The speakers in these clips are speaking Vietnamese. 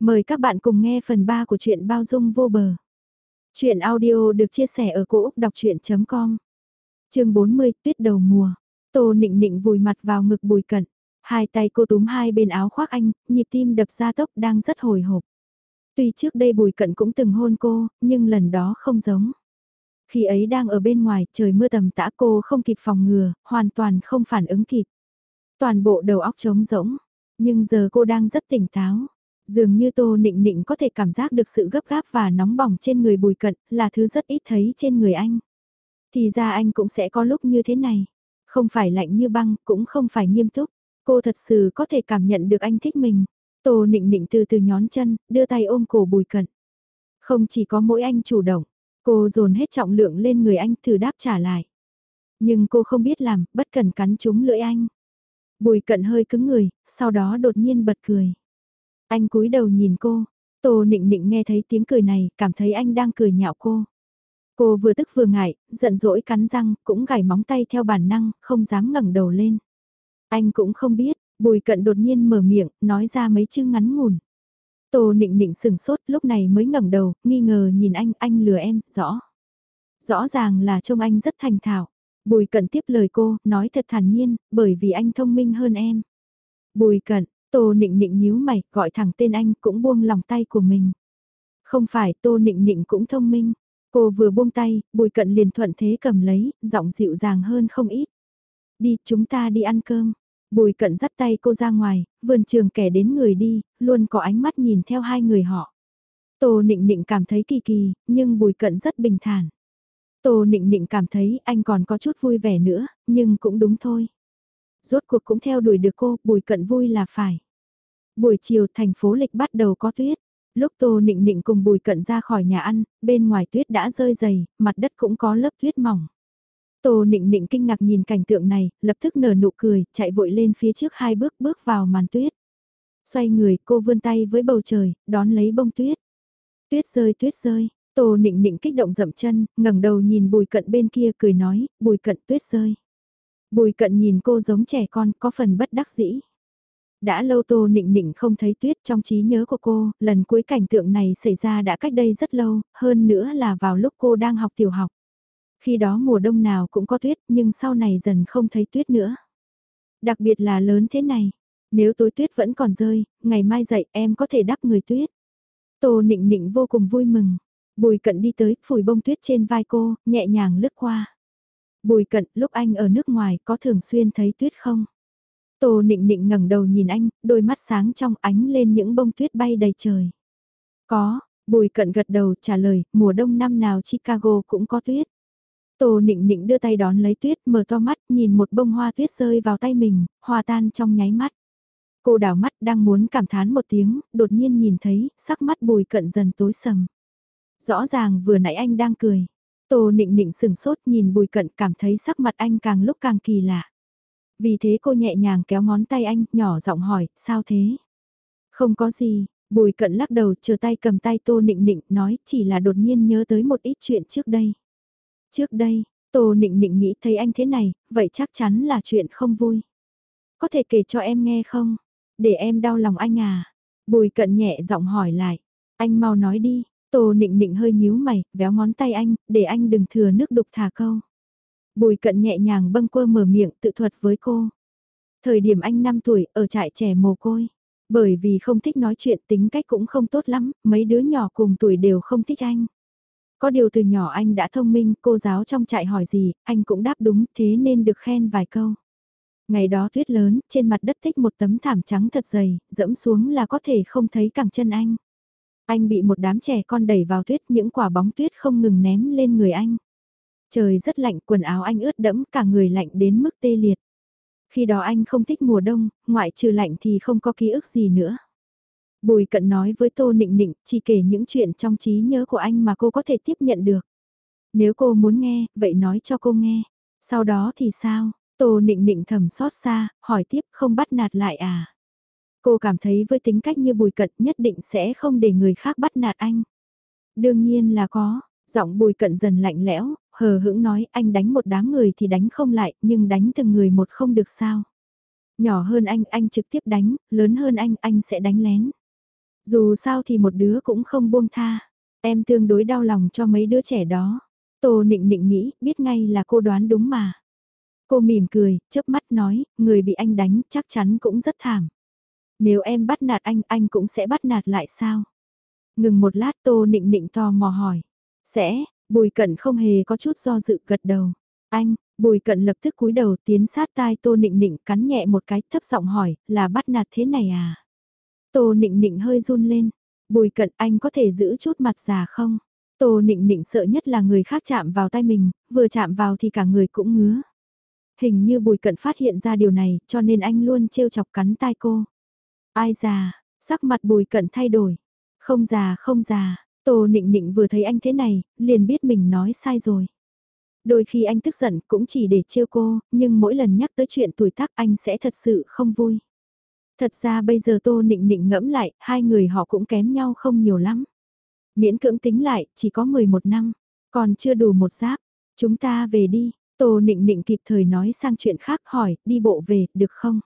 Mời các bạn cùng nghe phần 3 của truyện bao dung vô bờ. Chuyện audio được chia sẻ ở cỗ đọc chuyện.com Trường 40 Tuyết đầu mùa. Tô nịnh nịnh vùi mặt vào ngực bùi cận. Hai tay cô túm hai bên áo khoác anh, nhịp tim đập ra tốc đang rất hồi hộp. Tuy trước đây bùi cận cũng từng hôn cô, nhưng lần đó không giống. Khi ấy đang ở bên ngoài, trời mưa tầm tã cô không kịp phòng ngừa, hoàn toàn không phản ứng kịp. Toàn bộ đầu óc trống rỗng, nhưng giờ cô đang rất tỉnh táo. Dường như Tô Nịnh Nịnh có thể cảm giác được sự gấp gáp và nóng bỏng trên người bùi cận, là thứ rất ít thấy trên người anh. Thì ra anh cũng sẽ có lúc như thế này. Không phải lạnh như băng, cũng không phải nghiêm túc. Cô thật sự có thể cảm nhận được anh thích mình. Tô Nịnh Nịnh từ từ nhón chân, đưa tay ôm cổ bùi cận. Không chỉ có mỗi anh chủ động, cô dồn hết trọng lượng lên người anh thử đáp trả lại. Nhưng cô không biết làm, bất cần cắn trúng lưỡi anh. Bùi cận hơi cứng người, sau đó đột nhiên bật cười. Anh cúi đầu nhìn cô, Tô Nịnh Nịnh nghe thấy tiếng cười này, cảm thấy anh đang cười nhạo cô. Cô vừa tức vừa ngại, giận dỗi cắn răng, cũng gảy móng tay theo bản năng, không dám ngẩng đầu lên. Anh cũng không biết, bùi cận đột nhiên mở miệng, nói ra mấy chữ ngắn ngủn. Tô Nịnh Nịnh sừng sốt, lúc này mới ngẩng đầu, nghi ngờ nhìn anh, anh lừa em, rõ. Rõ ràng là trông anh rất thành thạo. Bùi cận tiếp lời cô, nói thật thản nhiên, bởi vì anh thông minh hơn em. Bùi cận, Tô Nịnh Nịnh nhíu mày, gọi thẳng tên anh cũng buông lòng tay của mình. Không phải Tô Nịnh Nịnh cũng thông minh. Cô vừa buông tay, bùi cận liền thuận thế cầm lấy, giọng dịu dàng hơn không ít. Đi, chúng ta đi ăn cơm. Bùi cận dắt tay cô ra ngoài, vườn trường kẻ đến người đi, luôn có ánh mắt nhìn theo hai người họ. Tô Nịnh Nịnh cảm thấy kỳ kỳ, nhưng bùi cận rất bình thản. Tô Nịnh Nịnh cảm thấy anh còn có chút vui vẻ nữa, nhưng cũng đúng thôi. Rốt cuộc cũng theo đuổi được cô, bùi cận vui là phải. Buổi chiều thành phố lịch bắt đầu có tuyết. Lúc Tô Nịnh Nịnh cùng Bùi Cận ra khỏi nhà ăn, bên ngoài tuyết đã rơi dày, mặt đất cũng có lớp tuyết mỏng. Tô Nịnh Nịnh kinh ngạc nhìn cảnh tượng này, lập tức nở nụ cười, chạy vội lên phía trước hai bước bước vào màn tuyết. Xoay người, cô vươn tay với bầu trời, đón lấy bông tuyết. Tuyết rơi tuyết rơi, Tô Nịnh Nịnh kích động dậm chân, ngẩng đầu nhìn Bùi Cận bên kia cười nói, Bùi Cận tuyết rơi. Bùi Cận nhìn cô giống trẻ con, có phần bất đắc dĩ. Đã lâu Tô Nịnh Nịnh không thấy tuyết trong trí nhớ của cô, lần cuối cảnh tượng này xảy ra đã cách đây rất lâu, hơn nữa là vào lúc cô đang học tiểu học. Khi đó mùa đông nào cũng có tuyết nhưng sau này dần không thấy tuyết nữa. Đặc biệt là lớn thế này, nếu tối tuyết vẫn còn rơi, ngày mai dậy em có thể đắp người tuyết. Tô Nịnh Nịnh vô cùng vui mừng. Bùi cận đi tới, phủi bông tuyết trên vai cô, nhẹ nhàng lướt qua. Bùi cận, lúc anh ở nước ngoài có thường xuyên thấy tuyết không? Tô nịnh nịnh ngẩng đầu nhìn anh, đôi mắt sáng trong ánh lên những bông tuyết bay đầy trời. Có, bùi cận gật đầu trả lời, mùa đông năm nào Chicago cũng có tuyết. Tô nịnh nịnh đưa tay đón lấy tuyết, mở to mắt, nhìn một bông hoa tuyết rơi vào tay mình, hòa tan trong nháy mắt. Cô đảo mắt đang muốn cảm thán một tiếng, đột nhiên nhìn thấy, sắc mắt bùi cận dần tối sầm. Rõ ràng vừa nãy anh đang cười. Tô nịnh nịnh sừng sốt nhìn bùi cận cảm thấy sắc mặt anh càng lúc càng kỳ lạ. Vì thế cô nhẹ nhàng kéo ngón tay anh, nhỏ giọng hỏi, sao thế? Không có gì, bùi cận lắc đầu chờ tay cầm tay tô nịnh nịnh nói chỉ là đột nhiên nhớ tới một ít chuyện trước đây. Trước đây, tô nịnh nịnh nghĩ thấy anh thế này, vậy chắc chắn là chuyện không vui. Có thể kể cho em nghe không? Để em đau lòng anh à? Bùi cận nhẹ giọng hỏi lại. Anh mau nói đi, Tô nịnh nịnh hơi nhíu mày, véo ngón tay anh, để anh đừng thừa nước đục thả câu. Bùi cận nhẹ nhàng bâng quơ mở miệng tự thuật với cô. Thời điểm anh 5 tuổi ở trại trẻ mồ côi. Bởi vì không thích nói chuyện tính cách cũng không tốt lắm, mấy đứa nhỏ cùng tuổi đều không thích anh. Có điều từ nhỏ anh đã thông minh, cô giáo trong trại hỏi gì, anh cũng đáp đúng, thế nên được khen vài câu. Ngày đó tuyết lớn, trên mặt đất thích một tấm thảm trắng thật dày, dẫm xuống là có thể không thấy cẳng chân anh. Anh bị một đám trẻ con đẩy vào tuyết, những quả bóng tuyết không ngừng ném lên người anh. Trời rất lạnh, quần áo anh ướt đẫm, cả người lạnh đến mức tê liệt. Khi đó anh không thích mùa đông, ngoại trừ lạnh thì không có ký ức gì nữa. Bùi cận nói với Tô Nịnh Nịnh, chỉ kể những chuyện trong trí nhớ của anh mà cô có thể tiếp nhận được. Nếu cô muốn nghe, vậy nói cho cô nghe. Sau đó thì sao? Tô Nịnh Nịnh thầm xót xa, hỏi tiếp không bắt nạt lại à? Cô cảm thấy với tính cách như bùi cận nhất định sẽ không để người khác bắt nạt anh. Đương nhiên là có, giọng bùi cận dần lạnh lẽo, hờ hững nói anh đánh một đám người thì đánh không lại, nhưng đánh từng người một không được sao. Nhỏ hơn anh, anh trực tiếp đánh, lớn hơn anh, anh sẽ đánh lén. Dù sao thì một đứa cũng không buông tha. Em tương đối đau lòng cho mấy đứa trẻ đó. Tô nịnh nịnh nghĩ, biết ngay là cô đoán đúng mà. Cô mỉm cười, chớp mắt nói, người bị anh đánh chắc chắn cũng rất thảm. Nếu em bắt nạt anh, anh cũng sẽ bắt nạt lại sao? Ngừng một lát Tô nịnh nịnh tò mò hỏi. Sẽ, bùi cận không hề có chút do dự gật đầu. Anh, bùi cận lập tức cúi đầu tiến sát tai Tô nịnh nịnh cắn nhẹ một cái thấp giọng hỏi, là bắt nạt thế này à? Tô nịnh nịnh hơi run lên. Bùi cận anh có thể giữ chút mặt già không? Tô nịnh nịnh sợ nhất là người khác chạm vào tay mình, vừa chạm vào thì cả người cũng ngứa. Hình như bùi cận phát hiện ra điều này cho nên anh luôn trêu chọc cắn tai cô. Ai già, sắc mặt bùi cận thay đổi. Không già không già, Tô nịnh nịnh vừa thấy anh thế này, liền biết mình nói sai rồi. Đôi khi anh tức giận cũng chỉ để trêu cô, nhưng mỗi lần nhắc tới chuyện tuổi tác anh sẽ thật sự không vui. Thật ra bây giờ Tô Nịnh Nịnh ngẫm lại, hai người họ cũng kém nhau không nhiều lắm. Miễn cưỡng tính lại, chỉ có 11 năm, còn chưa đủ một giáp. Chúng ta về đi, Tô Nịnh Nịnh kịp thời nói sang chuyện khác hỏi, đi bộ về, được không?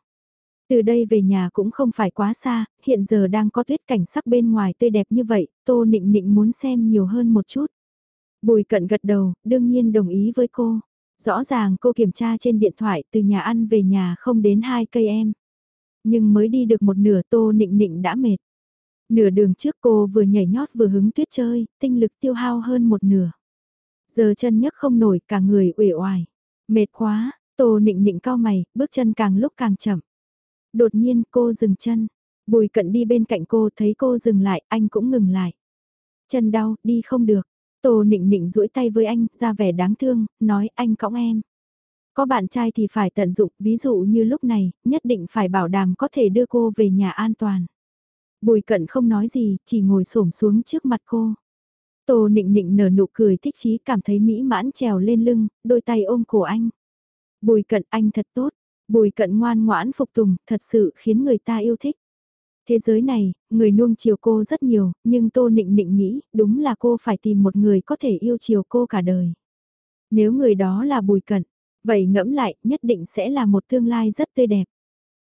Từ đây về nhà cũng không phải quá xa, hiện giờ đang có tuyết cảnh sắc bên ngoài tươi đẹp như vậy, Tô Nịnh Nịnh muốn xem nhiều hơn một chút. Bùi cận gật đầu, đương nhiên đồng ý với cô. Rõ ràng cô kiểm tra trên điện thoại từ nhà ăn về nhà không đến 2 cây em. Nhưng mới đi được một nửa Tô Nịnh Nịnh đã mệt. Nửa đường trước cô vừa nhảy nhót vừa hứng tuyết chơi, tinh lực tiêu hao hơn một nửa. Giờ chân nhấc không nổi cả người uể oải. Mệt quá, Tô Nịnh Nịnh cao mày, bước chân càng lúc càng chậm. Đột nhiên cô dừng chân. Bùi cận đi bên cạnh cô thấy cô dừng lại, anh cũng ngừng lại. Chân đau, đi không được. Tô nịnh nịnh duỗi tay với anh, ra vẻ đáng thương, nói anh cõng em. Có bạn trai thì phải tận dụng, ví dụ như lúc này, nhất định phải bảo đảm có thể đưa cô về nhà an toàn. Bùi cận không nói gì, chỉ ngồi xổm xuống trước mặt cô. Tô nịnh nịnh nở nụ cười thích chí cảm thấy mỹ mãn trèo lên lưng, đôi tay ôm cổ anh. Bùi cận anh thật tốt, bùi cận ngoan ngoãn phục tùng, thật sự khiến người ta yêu thích. Thế giới này, người nuông chiều cô rất nhiều, nhưng Tô Nịnh Nịnh nghĩ, đúng là cô phải tìm một người có thể yêu chiều cô cả đời. Nếu người đó là Bùi Cận, vậy ngẫm lại, nhất định sẽ là một tương lai rất tươi đẹp.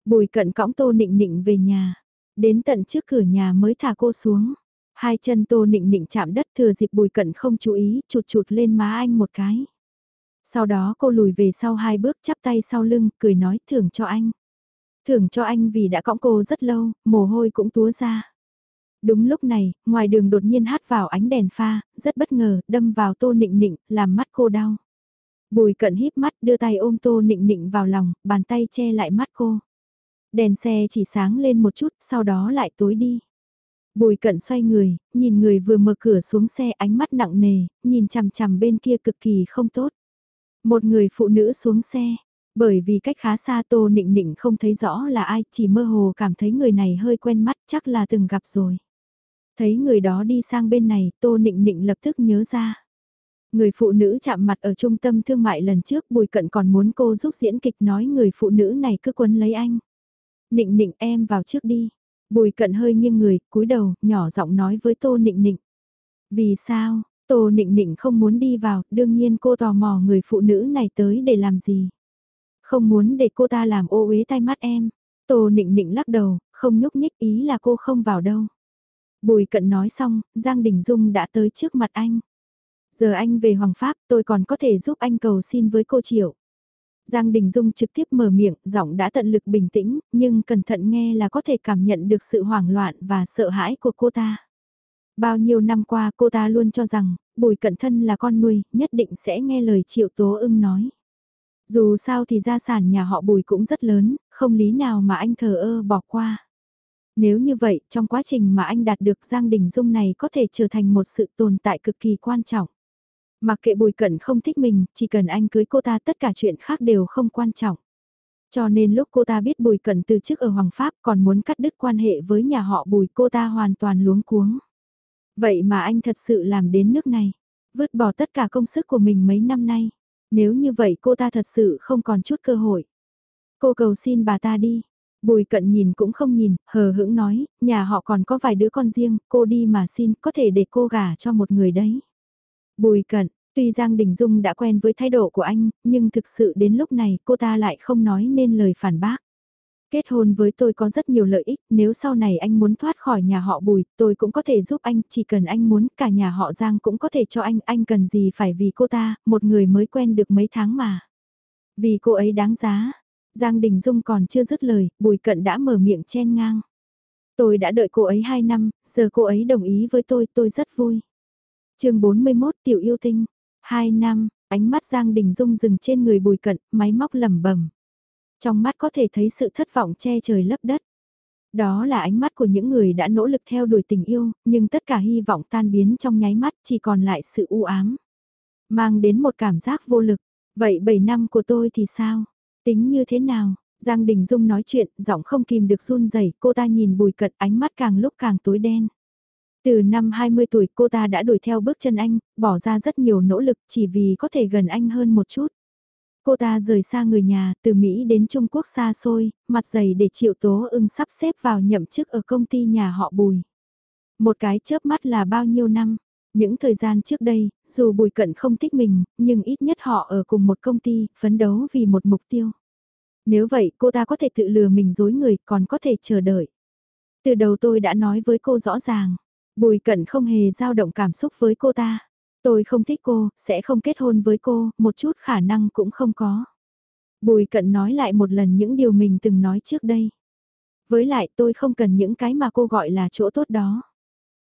Bùi Cận cõng Tô Nịnh Nịnh về nhà, đến tận trước cửa nhà mới thả cô xuống. Hai chân Tô Nịnh Nịnh chạm đất thừa dịp Bùi Cận không chú ý, chụt chụt lên má anh một cái. Sau đó cô lùi về sau hai bước chắp tay sau lưng, cười nói thưởng cho anh. Thưởng cho anh vì đã cõng cô rất lâu, mồ hôi cũng túa ra. Đúng lúc này, ngoài đường đột nhiên hát vào ánh đèn pha, rất bất ngờ, đâm vào tô nịnh nịnh, làm mắt cô đau. Bùi cận híp mắt đưa tay ôm tô nịnh nịnh vào lòng, bàn tay che lại mắt cô. Đèn xe chỉ sáng lên một chút, sau đó lại tối đi. Bùi cận xoay người, nhìn người vừa mở cửa xuống xe ánh mắt nặng nề, nhìn chằm chằm bên kia cực kỳ không tốt. Một người phụ nữ xuống xe, bởi vì cách khá xa Tô Nịnh Nịnh không thấy rõ là ai, chỉ mơ hồ cảm thấy người này hơi quen mắt chắc là từng gặp rồi. Thấy người đó đi sang bên này, Tô Nịnh Nịnh lập tức nhớ ra. Người phụ nữ chạm mặt ở trung tâm thương mại lần trước Bùi Cận còn muốn cô giúp diễn kịch nói người phụ nữ này cứ quấn lấy anh. Nịnh nịnh em vào trước đi. Bùi Cận hơi nghiêng người, cúi đầu, nhỏ giọng nói với Tô Nịnh Nịnh. Vì sao, Tô Nịnh Nịnh không muốn đi vào, đương nhiên cô tò mò người phụ nữ này tới để làm gì. Không muốn để cô ta làm ô uế tai mắt em. Tô nịnh nịnh lắc đầu, không nhúc nhích ý là cô không vào đâu. Bùi cận nói xong, Giang Đình Dung đã tới trước mặt anh. Giờ anh về Hoàng Pháp tôi còn có thể giúp anh cầu xin với cô Triệu. Giang Đình Dung trực tiếp mở miệng, giọng đã tận lực bình tĩnh, nhưng cẩn thận nghe là có thể cảm nhận được sự hoảng loạn và sợ hãi của cô ta. Bao nhiêu năm qua cô ta luôn cho rằng, bùi cận thân là con nuôi, nhất định sẽ nghe lời Triệu Tố ưng nói. Dù sao thì gia sản nhà họ bùi cũng rất lớn, không lý nào mà anh thờ ơ bỏ qua. Nếu như vậy, trong quá trình mà anh đạt được Giang Đình Dung này có thể trở thành một sự tồn tại cực kỳ quan trọng. Mặc kệ bùi cẩn không thích mình, chỉ cần anh cưới cô ta tất cả chuyện khác đều không quan trọng. Cho nên lúc cô ta biết bùi cẩn từ chức ở Hoàng Pháp còn muốn cắt đứt quan hệ với nhà họ bùi cô ta hoàn toàn luống cuống. Vậy mà anh thật sự làm đến nước này, vứt bỏ tất cả công sức của mình mấy năm nay. Nếu như vậy cô ta thật sự không còn chút cơ hội. Cô cầu xin bà ta đi. Bùi cận nhìn cũng không nhìn, hờ hững nói, nhà họ còn có vài đứa con riêng, cô đi mà xin, có thể để cô gả cho một người đấy. Bùi cận, tuy Giang Đình Dung đã quen với thái độ của anh, nhưng thực sự đến lúc này cô ta lại không nói nên lời phản bác. Kết hôn với tôi có rất nhiều lợi ích, nếu sau này anh muốn thoát khỏi nhà họ Bùi, tôi cũng có thể giúp anh, chỉ cần anh muốn, cả nhà họ Giang cũng có thể cho anh, anh cần gì phải vì cô ta, một người mới quen được mấy tháng mà. Vì cô ấy đáng giá. Giang Đình Dung còn chưa dứt lời, Bùi Cận đã mở miệng chen ngang. Tôi đã đợi cô ấy 2 năm, giờ cô ấy đồng ý với tôi, tôi rất vui. chương 41 Tiểu Yêu Tinh. 2 năm, ánh mắt Giang Đình Dung dừng trên người Bùi Cận, máy móc lẩm bẩm trong mắt có thể thấy sự thất vọng che trời lấp đất. Đó là ánh mắt của những người đã nỗ lực theo đuổi tình yêu, nhưng tất cả hy vọng tan biến trong nháy mắt chỉ còn lại sự u ám. Mang đến một cảm giác vô lực. Vậy 7 năm của tôi thì sao? Tính như thế nào? Giang Đình Dung nói chuyện, giọng không kìm được run rẩy cô ta nhìn bùi cật, ánh mắt càng lúc càng tối đen. Từ năm 20 tuổi cô ta đã đuổi theo bước chân anh, bỏ ra rất nhiều nỗ lực chỉ vì có thể gần anh hơn một chút. Cô ta rời xa người nhà, từ Mỹ đến Trung Quốc xa xôi, mặt dày để triệu tố ưng sắp xếp vào nhậm chức ở công ty nhà họ Bùi. Một cái chớp mắt là bao nhiêu năm, những thời gian trước đây, dù Bùi Cận không thích mình, nhưng ít nhất họ ở cùng một công ty, phấn đấu vì một mục tiêu. Nếu vậy cô ta có thể tự lừa mình dối người, còn có thể chờ đợi. Từ đầu tôi đã nói với cô rõ ràng, Bùi Cận không hề dao động cảm xúc với cô ta. Tôi không thích cô, sẽ không kết hôn với cô, một chút khả năng cũng không có. Bùi cận nói lại một lần những điều mình từng nói trước đây. Với lại tôi không cần những cái mà cô gọi là chỗ tốt đó.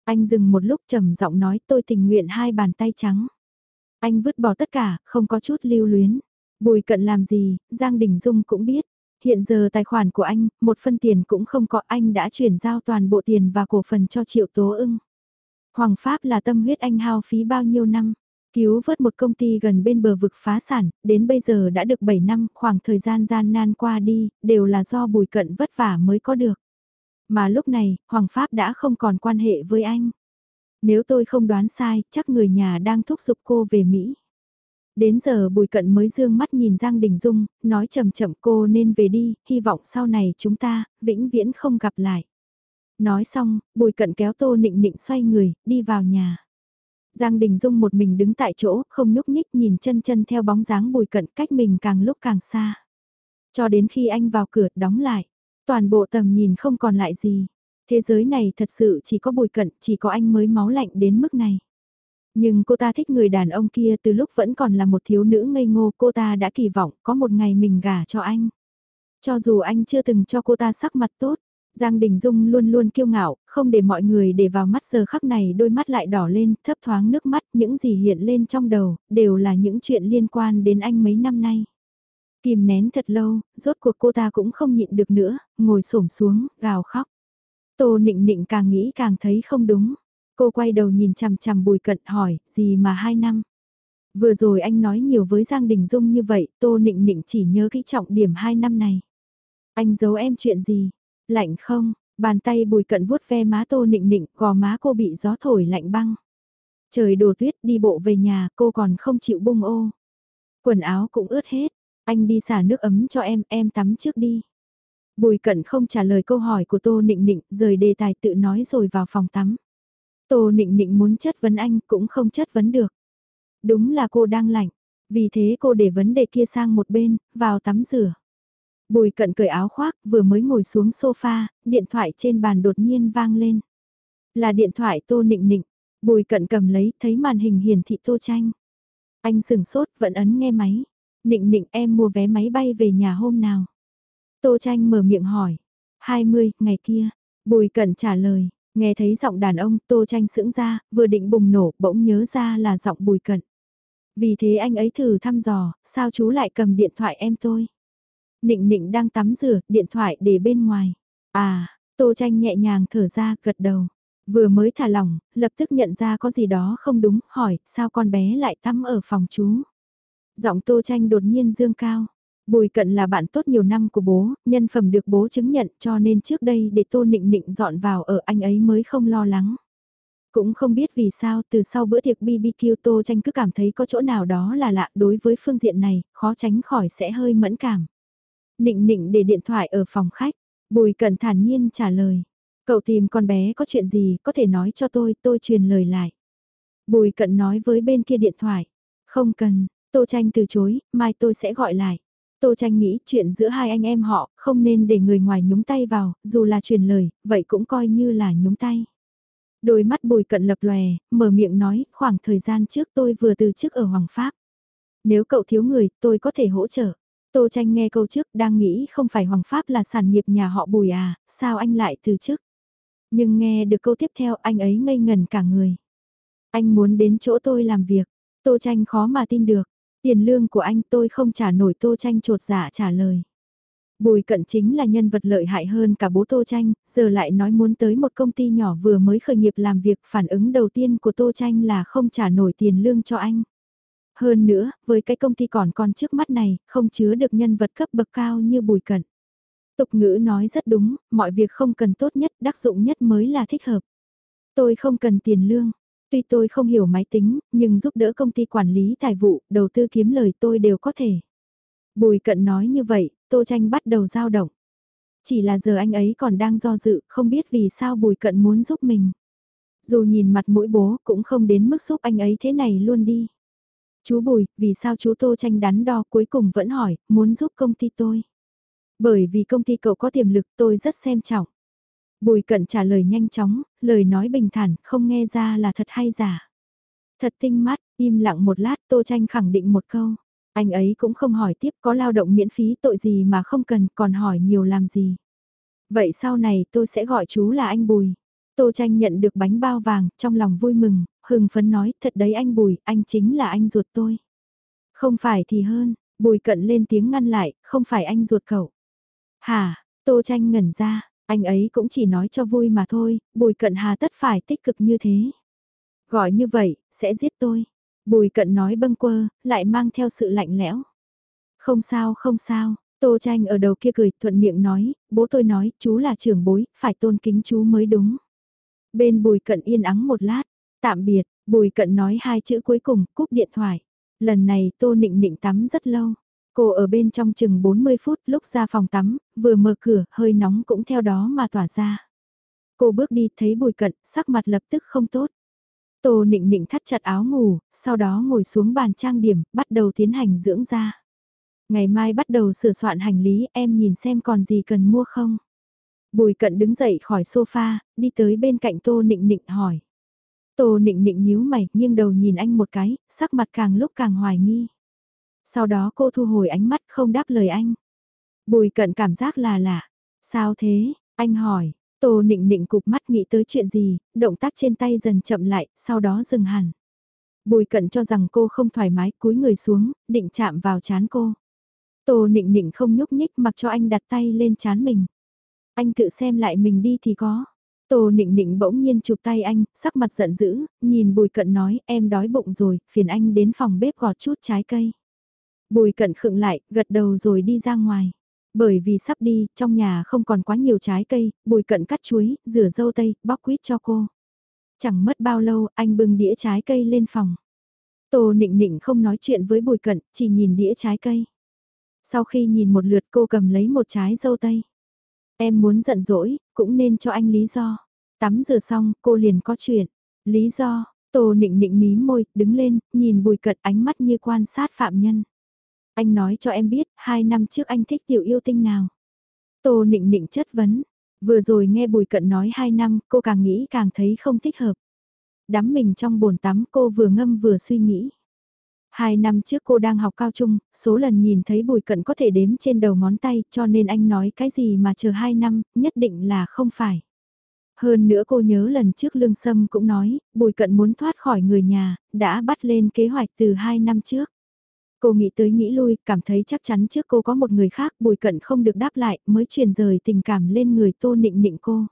Anh dừng một lúc trầm giọng nói tôi tình nguyện hai bàn tay trắng. Anh vứt bỏ tất cả, không có chút lưu luyến. Bùi cận làm gì, Giang Đình Dung cũng biết. Hiện giờ tài khoản của anh, một phân tiền cũng không có anh đã chuyển giao toàn bộ tiền và cổ phần cho Triệu Tố ưng. Hoàng Pháp là tâm huyết anh hao phí bao nhiêu năm, cứu vớt một công ty gần bên bờ vực phá sản, đến bây giờ đã được 7 năm, khoảng thời gian gian nan qua đi, đều là do bùi cận vất vả mới có được. Mà lúc này, Hoàng Pháp đã không còn quan hệ với anh. Nếu tôi không đoán sai, chắc người nhà đang thúc giục cô về Mỹ. Đến giờ bùi cận mới dương mắt nhìn Giang Đình Dung, nói chậm chậm cô nên về đi, hy vọng sau này chúng ta, vĩnh viễn không gặp lại. Nói xong, bùi cận kéo tô nịnh nịnh xoay người, đi vào nhà. Giang Đình Dung một mình đứng tại chỗ, không nhúc nhích nhìn chân chân theo bóng dáng bùi cận cách mình càng lúc càng xa. Cho đến khi anh vào cửa đóng lại, toàn bộ tầm nhìn không còn lại gì. Thế giới này thật sự chỉ có bùi cận, chỉ có anh mới máu lạnh đến mức này. Nhưng cô ta thích người đàn ông kia từ lúc vẫn còn là một thiếu nữ ngây ngô cô ta đã kỳ vọng có một ngày mình gả cho anh. Cho dù anh chưa từng cho cô ta sắc mặt tốt, Giang Đình Dung luôn luôn kiêu ngạo, không để mọi người để vào mắt giờ khắc này đôi mắt lại đỏ lên, thấp thoáng nước mắt, những gì hiện lên trong đầu, đều là những chuyện liên quan đến anh mấy năm nay. Kìm nén thật lâu, rốt cuộc cô ta cũng không nhịn được nữa, ngồi xổm xuống, gào khóc. Tô nịnh nịnh càng nghĩ càng thấy không đúng. Cô quay đầu nhìn chằm chằm bùi cận hỏi, gì mà hai năm. Vừa rồi anh nói nhiều với Giang Đình Dung như vậy, Tô Nịnh Nịnh chỉ nhớ kỹ trọng điểm hai năm này. Anh giấu em chuyện gì? Lạnh không, bàn tay bùi cận vuốt ve má tô nịnh nịnh, gò má cô bị gió thổi lạnh băng. Trời đổ tuyết đi bộ về nhà cô còn không chịu bung ô. Quần áo cũng ướt hết, anh đi xả nước ấm cho em, em tắm trước đi. Bùi cận không trả lời câu hỏi của Tô Nịnh Nịnh, rời đề tài tự nói rồi vào phòng tắm. Tô Nịnh Nịnh muốn chất vấn anh cũng không chất vấn được. Đúng là cô đang lạnh, vì thế cô để vấn đề kia sang một bên, vào tắm rửa. Bùi cận cởi áo khoác, vừa mới ngồi xuống sofa, điện thoại trên bàn đột nhiên vang lên. Là điện thoại tô nịnh nịnh, bùi cận cầm lấy, thấy màn hình hiển thị tô tranh. Anh sừng sốt, vẫn ấn nghe máy. Nịnh nịnh em mua vé máy bay về nhà hôm nào? Tô tranh mở miệng hỏi. 20, ngày kia. Bùi cận trả lời, nghe thấy giọng đàn ông tô tranh sững ra, vừa định bùng nổ, bỗng nhớ ra là giọng bùi cận. Vì thế anh ấy thử thăm dò, sao chú lại cầm điện thoại em tôi? Nịnh nịnh đang tắm rửa, điện thoại để bên ngoài. À, Tô Tranh nhẹ nhàng thở ra, gật đầu. Vừa mới thả lỏng, lập tức nhận ra có gì đó không đúng, hỏi, sao con bé lại tắm ở phòng chú? Giọng Tô Tranh đột nhiên dương cao. Bùi cận là bạn tốt nhiều năm của bố, nhân phẩm được bố chứng nhận cho nên trước đây để Tô Nịnh Nịnh dọn vào ở anh ấy mới không lo lắng. Cũng không biết vì sao từ sau bữa tiệc BBQ Tô Tranh cứ cảm thấy có chỗ nào đó là lạ đối với phương diện này, khó tránh khỏi sẽ hơi mẫn cảm. Nịnh nịnh để điện thoại ở phòng khách, Bùi Cẩn thản nhiên trả lời. Cậu tìm con bé có chuyện gì có thể nói cho tôi, tôi truyền lời lại. Bùi Cận nói với bên kia điện thoại. Không cần, Tô Tranh từ chối, mai tôi sẽ gọi lại. Tô tranh nghĩ chuyện giữa hai anh em họ không nên để người ngoài nhúng tay vào, dù là truyền lời, vậy cũng coi như là nhúng tay. Đôi mắt bùi cận lập lòe, mở miệng nói, khoảng thời gian trước tôi vừa từ chức ở Hoàng Pháp. Nếu cậu thiếu người, tôi có thể hỗ trợ. Tô tranh nghe câu trước đang nghĩ không phải Hoàng Pháp là sản nghiệp nhà họ bùi à, sao anh lại từ chức. Nhưng nghe được câu tiếp theo anh ấy ngây ngần cả người. Anh muốn đến chỗ tôi làm việc, Tô tranh khó mà tin được, tiền lương của anh tôi không trả nổi Tô tranh trột dạ trả lời. Bùi cận chính là nhân vật lợi hại hơn cả bố Tô Tranh, giờ lại nói muốn tới một công ty nhỏ vừa mới khởi nghiệp làm việc phản ứng đầu tiên của Tô Tranh là không trả nổi tiền lương cho anh. Hơn nữa, với cái công ty còn con trước mắt này, không chứa được nhân vật cấp bậc cao như bùi cận. Tục ngữ nói rất đúng, mọi việc không cần tốt nhất, đắc dụng nhất mới là thích hợp. Tôi không cần tiền lương. Tuy tôi không hiểu máy tính, nhưng giúp đỡ công ty quản lý tài vụ, đầu tư kiếm lời tôi đều có thể. Bùi cận nói như vậy, Tô Tranh bắt đầu dao động. Chỉ là giờ anh ấy còn đang do dự, không biết vì sao Bùi Cận muốn giúp mình. Dù nhìn mặt mũi bố cũng không đến mức giúp anh ấy thế này luôn đi. Chú Bùi, vì sao chú Tô Tranh đắn đo cuối cùng vẫn hỏi, muốn giúp công ty tôi. Bởi vì công ty cậu có tiềm lực tôi rất xem trọng. Bùi Cận trả lời nhanh chóng, lời nói bình thản, không nghe ra là thật hay giả. Thật tinh mắt, im lặng một lát Tô Tranh khẳng định một câu. Anh ấy cũng không hỏi tiếp có lao động miễn phí tội gì mà không cần còn hỏi nhiều làm gì. Vậy sau này tôi sẽ gọi chú là anh Bùi. Tô Tranh nhận được bánh bao vàng, trong lòng vui mừng, hừng phấn nói, thật đấy anh Bùi, anh chính là anh ruột tôi. Không phải thì hơn, Bùi cận lên tiếng ngăn lại, không phải anh ruột cậu. Hà, Tô Tranh ngẩn ra, anh ấy cũng chỉ nói cho vui mà thôi, Bùi cận hà tất phải tích cực như thế. Gọi như vậy, sẽ giết tôi. Bùi cận nói bâng quơ, lại mang theo sự lạnh lẽo. Không sao, không sao, Tô tranh ở đầu kia cười, thuận miệng nói, bố tôi nói, chú là trưởng bối, phải tôn kính chú mới đúng. Bên bùi cận yên ắng một lát, tạm biệt, bùi cận nói hai chữ cuối cùng, cúp điện thoại. Lần này tô nịnh nịnh tắm rất lâu. Cô ở bên trong chừng 40 phút lúc ra phòng tắm, vừa mở cửa, hơi nóng cũng theo đó mà tỏa ra. Cô bước đi thấy bùi cận, sắc mặt lập tức không tốt. Tô nịnh nịnh thắt chặt áo ngủ, sau đó ngồi xuống bàn trang điểm, bắt đầu tiến hành dưỡng da. Ngày mai bắt đầu sửa soạn hành lý, em nhìn xem còn gì cần mua không. Bùi cận đứng dậy khỏi sofa, đi tới bên cạnh Tô nịnh nịnh hỏi. Tô nịnh nịnh nhíu mày, nghiêng đầu nhìn anh một cái, sắc mặt càng lúc càng hoài nghi. Sau đó cô thu hồi ánh mắt không đáp lời anh. Bùi cận cảm giác là lạ. Sao thế? Anh hỏi, Tô nịnh nịnh cục mắt nghĩ tới chuyện gì, động tác trên tay dần chậm lại, sau đó dừng hẳn. Bùi cận cho rằng cô không thoải mái, cúi người xuống, định chạm vào chán cô. Tô nịnh nịnh không nhúc nhích mặc cho anh đặt tay lên chán mình. Anh tự xem lại mình đi thì có. Tô nịnh nịnh bỗng nhiên chụp tay anh, sắc mặt giận dữ, nhìn bùi cận nói em đói bụng rồi, phiền anh đến phòng bếp gọt chút trái cây. Bùi cận khựng lại, gật đầu rồi đi ra ngoài. Bởi vì sắp đi, trong nhà không còn quá nhiều trái cây, bùi cận cắt chuối, rửa dâu tây, bóc quýt cho cô. Chẳng mất bao lâu, anh bưng đĩa trái cây lên phòng. Tô nịnh nịnh không nói chuyện với bùi cận, chỉ nhìn đĩa trái cây. Sau khi nhìn một lượt cô cầm lấy một trái dâu tây. Em muốn giận dỗi, cũng nên cho anh lý do. Tắm rửa xong, cô liền có chuyện. Lý do, Tô nịnh nịnh mí môi, đứng lên, nhìn bùi cận ánh mắt như quan sát phạm nhân. Anh nói cho em biết, hai năm trước anh thích tiểu yêu tinh nào. Tô nịnh nịnh chất vấn. Vừa rồi nghe Bùi Cận nói hai năm, cô càng nghĩ càng thấy không thích hợp. Đắm mình trong bồn tắm cô vừa ngâm vừa suy nghĩ. Hai năm trước cô đang học cao trung, số lần nhìn thấy Bùi Cận có thể đếm trên đầu ngón tay cho nên anh nói cái gì mà chờ hai năm, nhất định là không phải. Hơn nữa cô nhớ lần trước Lương Sâm cũng nói, Bùi Cận muốn thoát khỏi người nhà, đã bắt lên kế hoạch từ hai năm trước. Cô nghĩ tới nghĩ lui, cảm thấy chắc chắn trước cô có một người khác bùi cận không được đáp lại mới truyền rời tình cảm lên người tô nịnh nịnh cô.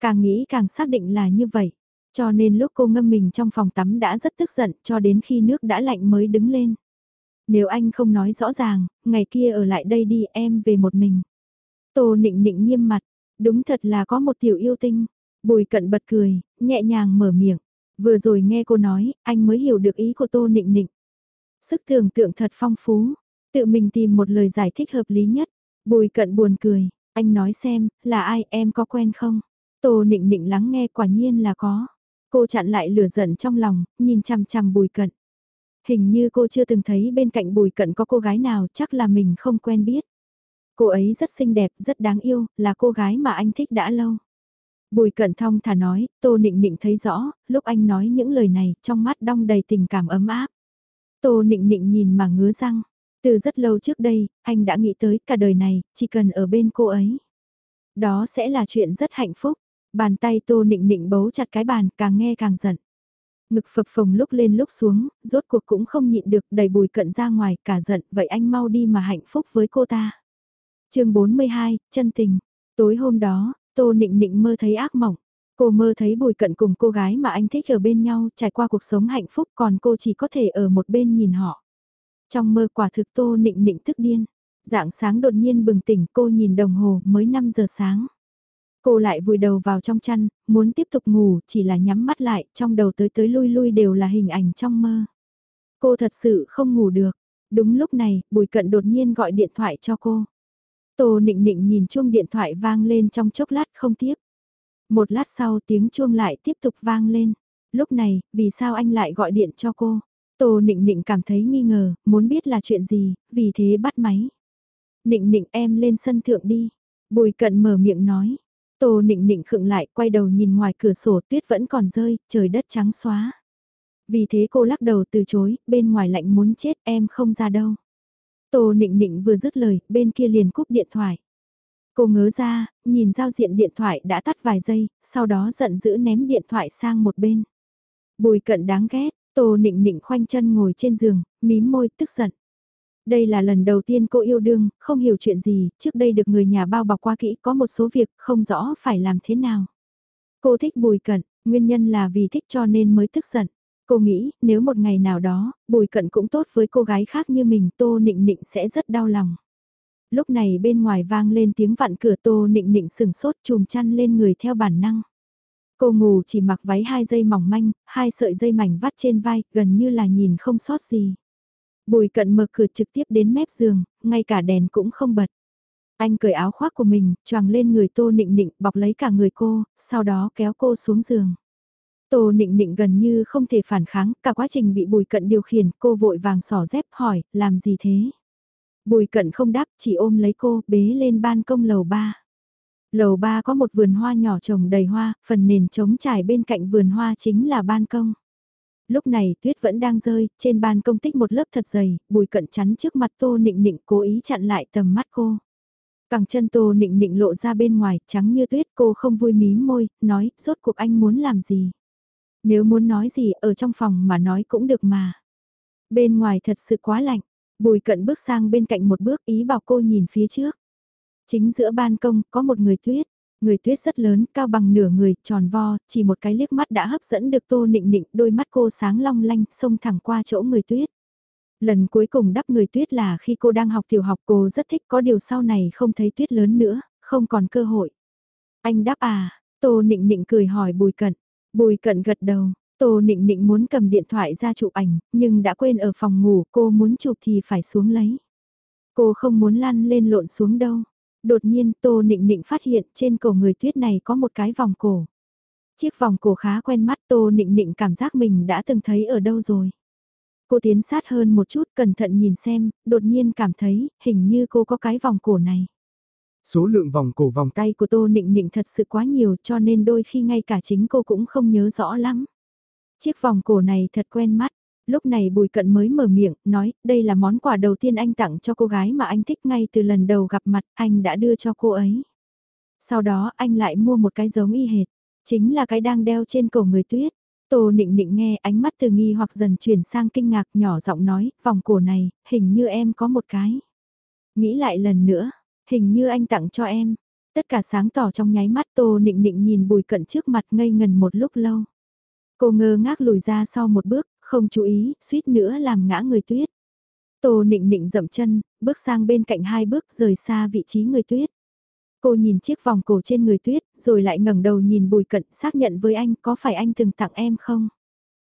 Càng nghĩ càng xác định là như vậy. Cho nên lúc cô ngâm mình trong phòng tắm đã rất tức giận cho đến khi nước đã lạnh mới đứng lên. Nếu anh không nói rõ ràng, ngày kia ở lại đây đi em về một mình. Tô nịnh nịnh nghiêm mặt, đúng thật là có một tiểu yêu tinh. Bùi cận bật cười, nhẹ nhàng mở miệng. Vừa rồi nghe cô nói, anh mới hiểu được ý của Tô Nịnh Nịnh. Sức tưởng tượng thật phong phú, tự mình tìm một lời giải thích hợp lý nhất. Bùi cận buồn cười, anh nói xem, là ai em có quen không? Tô nịnh nịnh lắng nghe quả nhiên là có. Cô chặn lại lửa giận trong lòng, nhìn chằm chằm bùi cận. Hình như cô chưa từng thấy bên cạnh bùi cận có cô gái nào chắc là mình không quen biết. Cô ấy rất xinh đẹp, rất đáng yêu, là cô gái mà anh thích đã lâu. Bùi cận thong thả nói, Tô Nịnh Nịnh thấy rõ, lúc anh nói những lời này, trong mắt đong đầy tình cảm ấm áp. Tô Nịnh Nịnh nhìn mà ngứa răng. Từ rất lâu trước đây, anh đã nghĩ tới cả đời này, chỉ cần ở bên cô ấy. Đó sẽ là chuyện rất hạnh phúc. Bàn tay Tô Nịnh Nịnh bấu chặt cái bàn, càng nghe càng giận. Ngực phập phồng lúc lên lúc xuống, rốt cuộc cũng không nhịn được đẩy bùi cận ra ngoài cả giận, vậy anh mau đi mà hạnh phúc với cô ta. chương 42, chân tình. Tối hôm đó, Tô Nịnh Nịnh mơ thấy ác mộng. Cô mơ thấy bùi cận cùng cô gái mà anh thích ở bên nhau trải qua cuộc sống hạnh phúc còn cô chỉ có thể ở một bên nhìn họ. Trong mơ quả thực Tô Nịnh Nịnh tức điên. Dạng sáng đột nhiên bừng tỉnh cô nhìn đồng hồ mới 5 giờ sáng. Cô lại vùi đầu vào trong chăn, muốn tiếp tục ngủ chỉ là nhắm mắt lại, trong đầu tới tới lui lui đều là hình ảnh trong mơ. Cô thật sự không ngủ được. Đúng lúc này, Bùi Cận đột nhiên gọi điện thoại cho cô. Tô nịnh nịnh nhìn chuông điện thoại vang lên trong chốc lát không tiếp. Một lát sau tiếng chuông lại tiếp tục vang lên. Lúc này, vì sao anh lại gọi điện cho cô? Tô nịnh nịnh cảm thấy nghi ngờ, muốn biết là chuyện gì, vì thế bắt máy. Nịnh nịnh em lên sân thượng đi. Bùi cận mở miệng nói. Tô nịnh nịnh khựng lại quay đầu nhìn ngoài cửa sổ tuyết vẫn còn rơi, trời đất trắng xóa. Vì thế cô lắc đầu từ chối, bên ngoài lạnh muốn chết em không ra đâu. Tô nịnh nịnh vừa dứt lời, bên kia liền cúp điện thoại. Cô ngớ ra, nhìn giao diện điện thoại đã tắt vài giây, sau đó giận dữ ném điện thoại sang một bên. Bùi cận đáng ghét, Tô nịnh nịnh khoanh chân ngồi trên giường, mím môi tức giận. Đây là lần đầu tiên cô yêu đương, không hiểu chuyện gì, trước đây được người nhà bao bọc qua kỹ có một số việc không rõ phải làm thế nào. Cô thích bùi cận, nguyên nhân là vì thích cho nên mới tức giận. Cô nghĩ nếu một ngày nào đó, bùi cận cũng tốt với cô gái khác như mình tô nịnh nịnh sẽ rất đau lòng. Lúc này bên ngoài vang lên tiếng vặn cửa tô nịnh nịnh sừng sốt chùm chăn lên người theo bản năng. Cô ngủ chỉ mặc váy hai dây mỏng manh, hai sợi dây mảnh vắt trên vai, gần như là nhìn không sót gì. Bùi cận mở cửa trực tiếp đến mép giường, ngay cả đèn cũng không bật. Anh cởi áo khoác của mình, choàng lên người tô nịnh nịnh, bọc lấy cả người cô, sau đó kéo cô xuống giường. Tô nịnh nịnh gần như không thể phản kháng, cả quá trình bị bùi cận điều khiển, cô vội vàng sỏ dép hỏi, làm gì thế? Bùi cận không đáp, chỉ ôm lấy cô, bế lên ban công lầu ba. Lầu ba có một vườn hoa nhỏ trồng đầy hoa, phần nền trống trải bên cạnh vườn hoa chính là ban công. Lúc này tuyết vẫn đang rơi, trên ban công tích một lớp thật dày, bùi cận chắn trước mặt tô nịnh nịnh cố ý chặn lại tầm mắt cô. Cẳng chân tô nịnh nịnh lộ ra bên ngoài, trắng như tuyết cô không vui mí môi, nói, rốt cuộc anh muốn làm gì. Nếu muốn nói gì ở trong phòng mà nói cũng được mà. Bên ngoài thật sự quá lạnh, bùi cận bước sang bên cạnh một bước ý bảo cô nhìn phía trước. Chính giữa ban công có một người tuyết, người tuyết rất lớn, cao bằng nửa người, tròn vo, chỉ một cái liếc mắt đã hấp dẫn được tô nịnh nịnh, đôi mắt cô sáng long lanh, xông thẳng qua chỗ người tuyết. Lần cuối cùng đắp người tuyết là khi cô đang học tiểu học cô rất thích có điều sau này không thấy tuyết lớn nữa, không còn cơ hội. Anh đáp à, tô nịnh nịnh cười hỏi bùi cận, bùi cận gật đầu, tô nịnh nịnh muốn cầm điện thoại ra chụp ảnh, nhưng đã quên ở phòng ngủ cô muốn chụp thì phải xuống lấy. Cô không muốn lăn lên lộn xuống đâu. Đột nhiên Tô Nịnh Nịnh phát hiện trên cổ người tuyết này có một cái vòng cổ. Chiếc vòng cổ khá quen mắt Tô Nịnh Nịnh cảm giác mình đã từng thấy ở đâu rồi. Cô tiến sát hơn một chút cẩn thận nhìn xem, đột nhiên cảm thấy hình như cô có cái vòng cổ này. Số lượng vòng cổ vòng tay của Tô Nịnh Nịnh thật sự quá nhiều cho nên đôi khi ngay cả chính cô cũng không nhớ rõ lắm. Chiếc vòng cổ này thật quen mắt, Lúc này Bùi Cận mới mở miệng, nói, đây là món quà đầu tiên anh tặng cho cô gái mà anh thích ngay từ lần đầu gặp mặt, anh đã đưa cho cô ấy. Sau đó anh lại mua một cái giống y hệt, chính là cái đang đeo trên cổ người tuyết. Tô nịnh nịnh nghe ánh mắt từ nghi hoặc dần chuyển sang kinh ngạc nhỏ giọng nói, vòng cổ này, hình như em có một cái. Nghĩ lại lần nữa, hình như anh tặng cho em. Tất cả sáng tỏ trong nháy mắt Tô nịnh nịnh nhìn bùi cận trước mặt ngây ngần một lúc lâu. Cô ngơ ngác lùi ra sau một bước, không chú ý, suýt nữa làm ngã người tuyết. Tô nịnh nịnh dậm chân, bước sang bên cạnh hai bước rời xa vị trí người tuyết. Cô nhìn chiếc vòng cổ trên người tuyết, rồi lại ngẩng đầu nhìn bùi cận xác nhận với anh có phải anh từng tặng em không?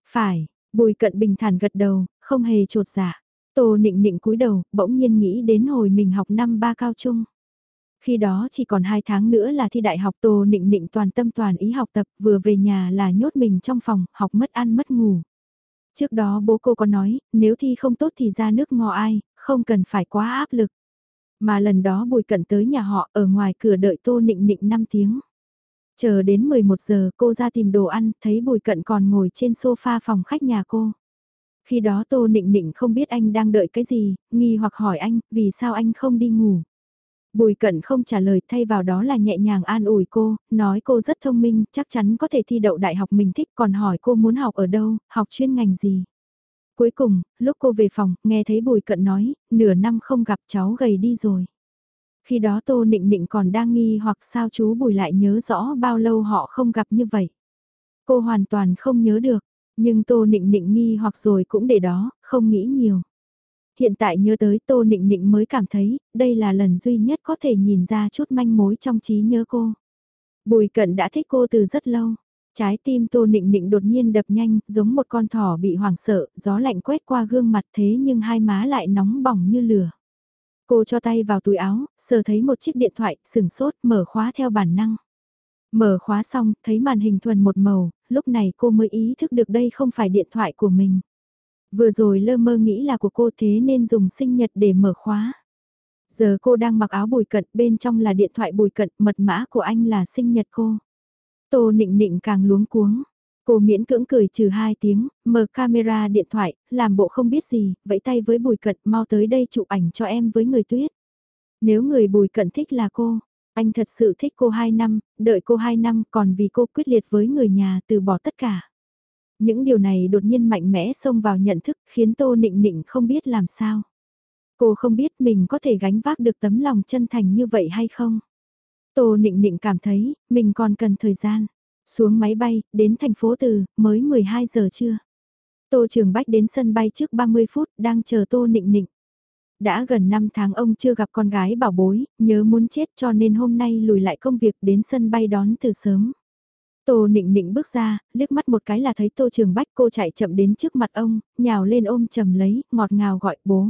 Phải, bùi cận bình thản gật đầu, không hề trột dạ. Tô nịnh nịnh cúi đầu, bỗng nhiên nghĩ đến hồi mình học năm ba cao trung. Khi đó chỉ còn 2 tháng nữa là thi đại học Tô Nịnh Nịnh toàn tâm toàn ý học tập vừa về nhà là nhốt mình trong phòng, học mất ăn mất ngủ. Trước đó bố cô có nói, nếu thi không tốt thì ra nước ngò ai, không cần phải quá áp lực. Mà lần đó Bùi Cận tới nhà họ ở ngoài cửa đợi Tô Nịnh Nịnh 5 tiếng. Chờ đến 11 giờ cô ra tìm đồ ăn, thấy Bùi Cận còn ngồi trên sofa phòng khách nhà cô. Khi đó Tô Nịnh Nịnh không biết anh đang đợi cái gì, nghi hoặc hỏi anh, vì sao anh không đi ngủ. Bùi cận không trả lời thay vào đó là nhẹ nhàng an ủi cô, nói cô rất thông minh, chắc chắn có thể thi đậu đại học mình thích còn hỏi cô muốn học ở đâu, học chuyên ngành gì. Cuối cùng, lúc cô về phòng, nghe thấy bùi cận nói, nửa năm không gặp cháu gầy đi rồi. Khi đó Tô Nịnh Nịnh còn đang nghi hoặc sao chú Bùi lại nhớ rõ bao lâu họ không gặp như vậy. Cô hoàn toàn không nhớ được, nhưng Tô Nịnh Nịnh nghi hoặc rồi cũng để đó, không nghĩ nhiều. Hiện tại nhớ tới Tô Nịnh Nịnh mới cảm thấy, đây là lần duy nhất có thể nhìn ra chút manh mối trong trí nhớ cô. Bùi cận đã thích cô từ rất lâu. Trái tim Tô Nịnh Nịnh đột nhiên đập nhanh, giống một con thỏ bị hoảng sợ, gió lạnh quét qua gương mặt thế nhưng hai má lại nóng bỏng như lửa. Cô cho tay vào túi áo, sờ thấy một chiếc điện thoại, sừng sốt, mở khóa theo bản năng. Mở khóa xong, thấy màn hình thuần một màu, lúc này cô mới ý thức được đây không phải điện thoại của mình. Vừa rồi lơ mơ nghĩ là của cô thế nên dùng sinh nhật để mở khóa. Giờ cô đang mặc áo bùi cận, bên trong là điện thoại bùi cận, mật mã của anh là sinh nhật cô. Tô nịnh nịnh càng luống cuống. Cô miễn cưỡng cười trừ hai tiếng, mở camera điện thoại, làm bộ không biết gì, vẫy tay với bùi cận mau tới đây chụp ảnh cho em với người tuyết. Nếu người bùi cận thích là cô, anh thật sự thích cô 2 năm, đợi cô 2 năm còn vì cô quyết liệt với người nhà từ bỏ tất cả. Những điều này đột nhiên mạnh mẽ xông vào nhận thức khiến Tô Nịnh Nịnh không biết làm sao. Cô không biết mình có thể gánh vác được tấm lòng chân thành như vậy hay không. Tô Nịnh Nịnh cảm thấy mình còn cần thời gian. Xuống máy bay, đến thành phố Từ, mới 12 giờ trưa. Tô Trường Bách đến sân bay trước 30 phút, đang chờ Tô Nịnh Nịnh. Đã gần 5 tháng ông chưa gặp con gái bảo bối, nhớ muốn chết cho nên hôm nay lùi lại công việc đến sân bay đón từ sớm. Tô nịnh nịnh bước ra, liếc mắt một cái là thấy Tô Trường Bách cô chạy chậm đến trước mặt ông, nhào lên ôm chầm lấy, ngọt ngào gọi bố.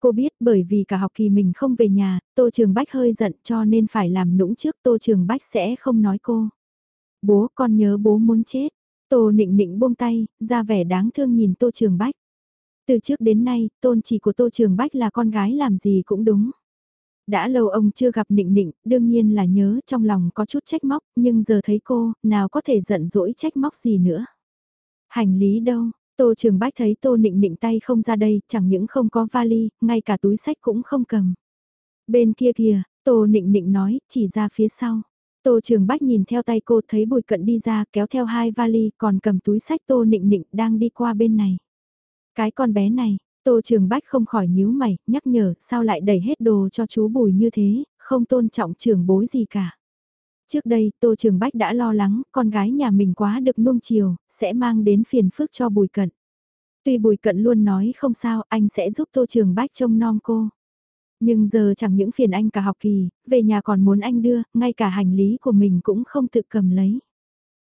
Cô biết bởi vì cả học kỳ mình không về nhà, Tô Trường Bách hơi giận cho nên phải làm nũng trước Tô Trường Bách sẽ không nói cô. Bố con nhớ bố muốn chết. Tô nịnh nịnh buông tay, ra vẻ đáng thương nhìn Tô Trường Bách. Từ trước đến nay, tôn chỉ của Tô Trường Bách là con gái làm gì cũng đúng. Đã lâu ông chưa gặp Nịnh Nịnh, đương nhiên là nhớ trong lòng có chút trách móc, nhưng giờ thấy cô, nào có thể giận dỗi trách móc gì nữa. Hành lý đâu, Tô Trường Bách thấy Tô Nịnh Nịnh tay không ra đây, chẳng những không có vali, ngay cả túi sách cũng không cầm. Bên kia kìa, Tô Nịnh Nịnh nói, chỉ ra phía sau. Tô Trường Bách nhìn theo tay cô thấy Bùi Cận đi ra kéo theo hai vali còn cầm túi sách Tô Nịnh Nịnh đang đi qua bên này. Cái con bé này, Tô Trường Bách không khỏi nhíu mày, nhắc nhở sao lại đẩy hết đồ cho chú Bùi như thế, không tôn trọng trường bối gì cả. Trước đây Tô Trường Bách đã lo lắng con gái nhà mình quá được nuông chiều, sẽ mang đến phiền phức cho Bùi Cận. Tuy Bùi Cận luôn nói không sao, anh sẽ giúp Tô Trường Bách trông nom cô. Nhưng giờ chẳng những phiền anh cả học kỳ, về nhà còn muốn anh đưa, ngay cả hành lý của mình cũng không tự cầm lấy.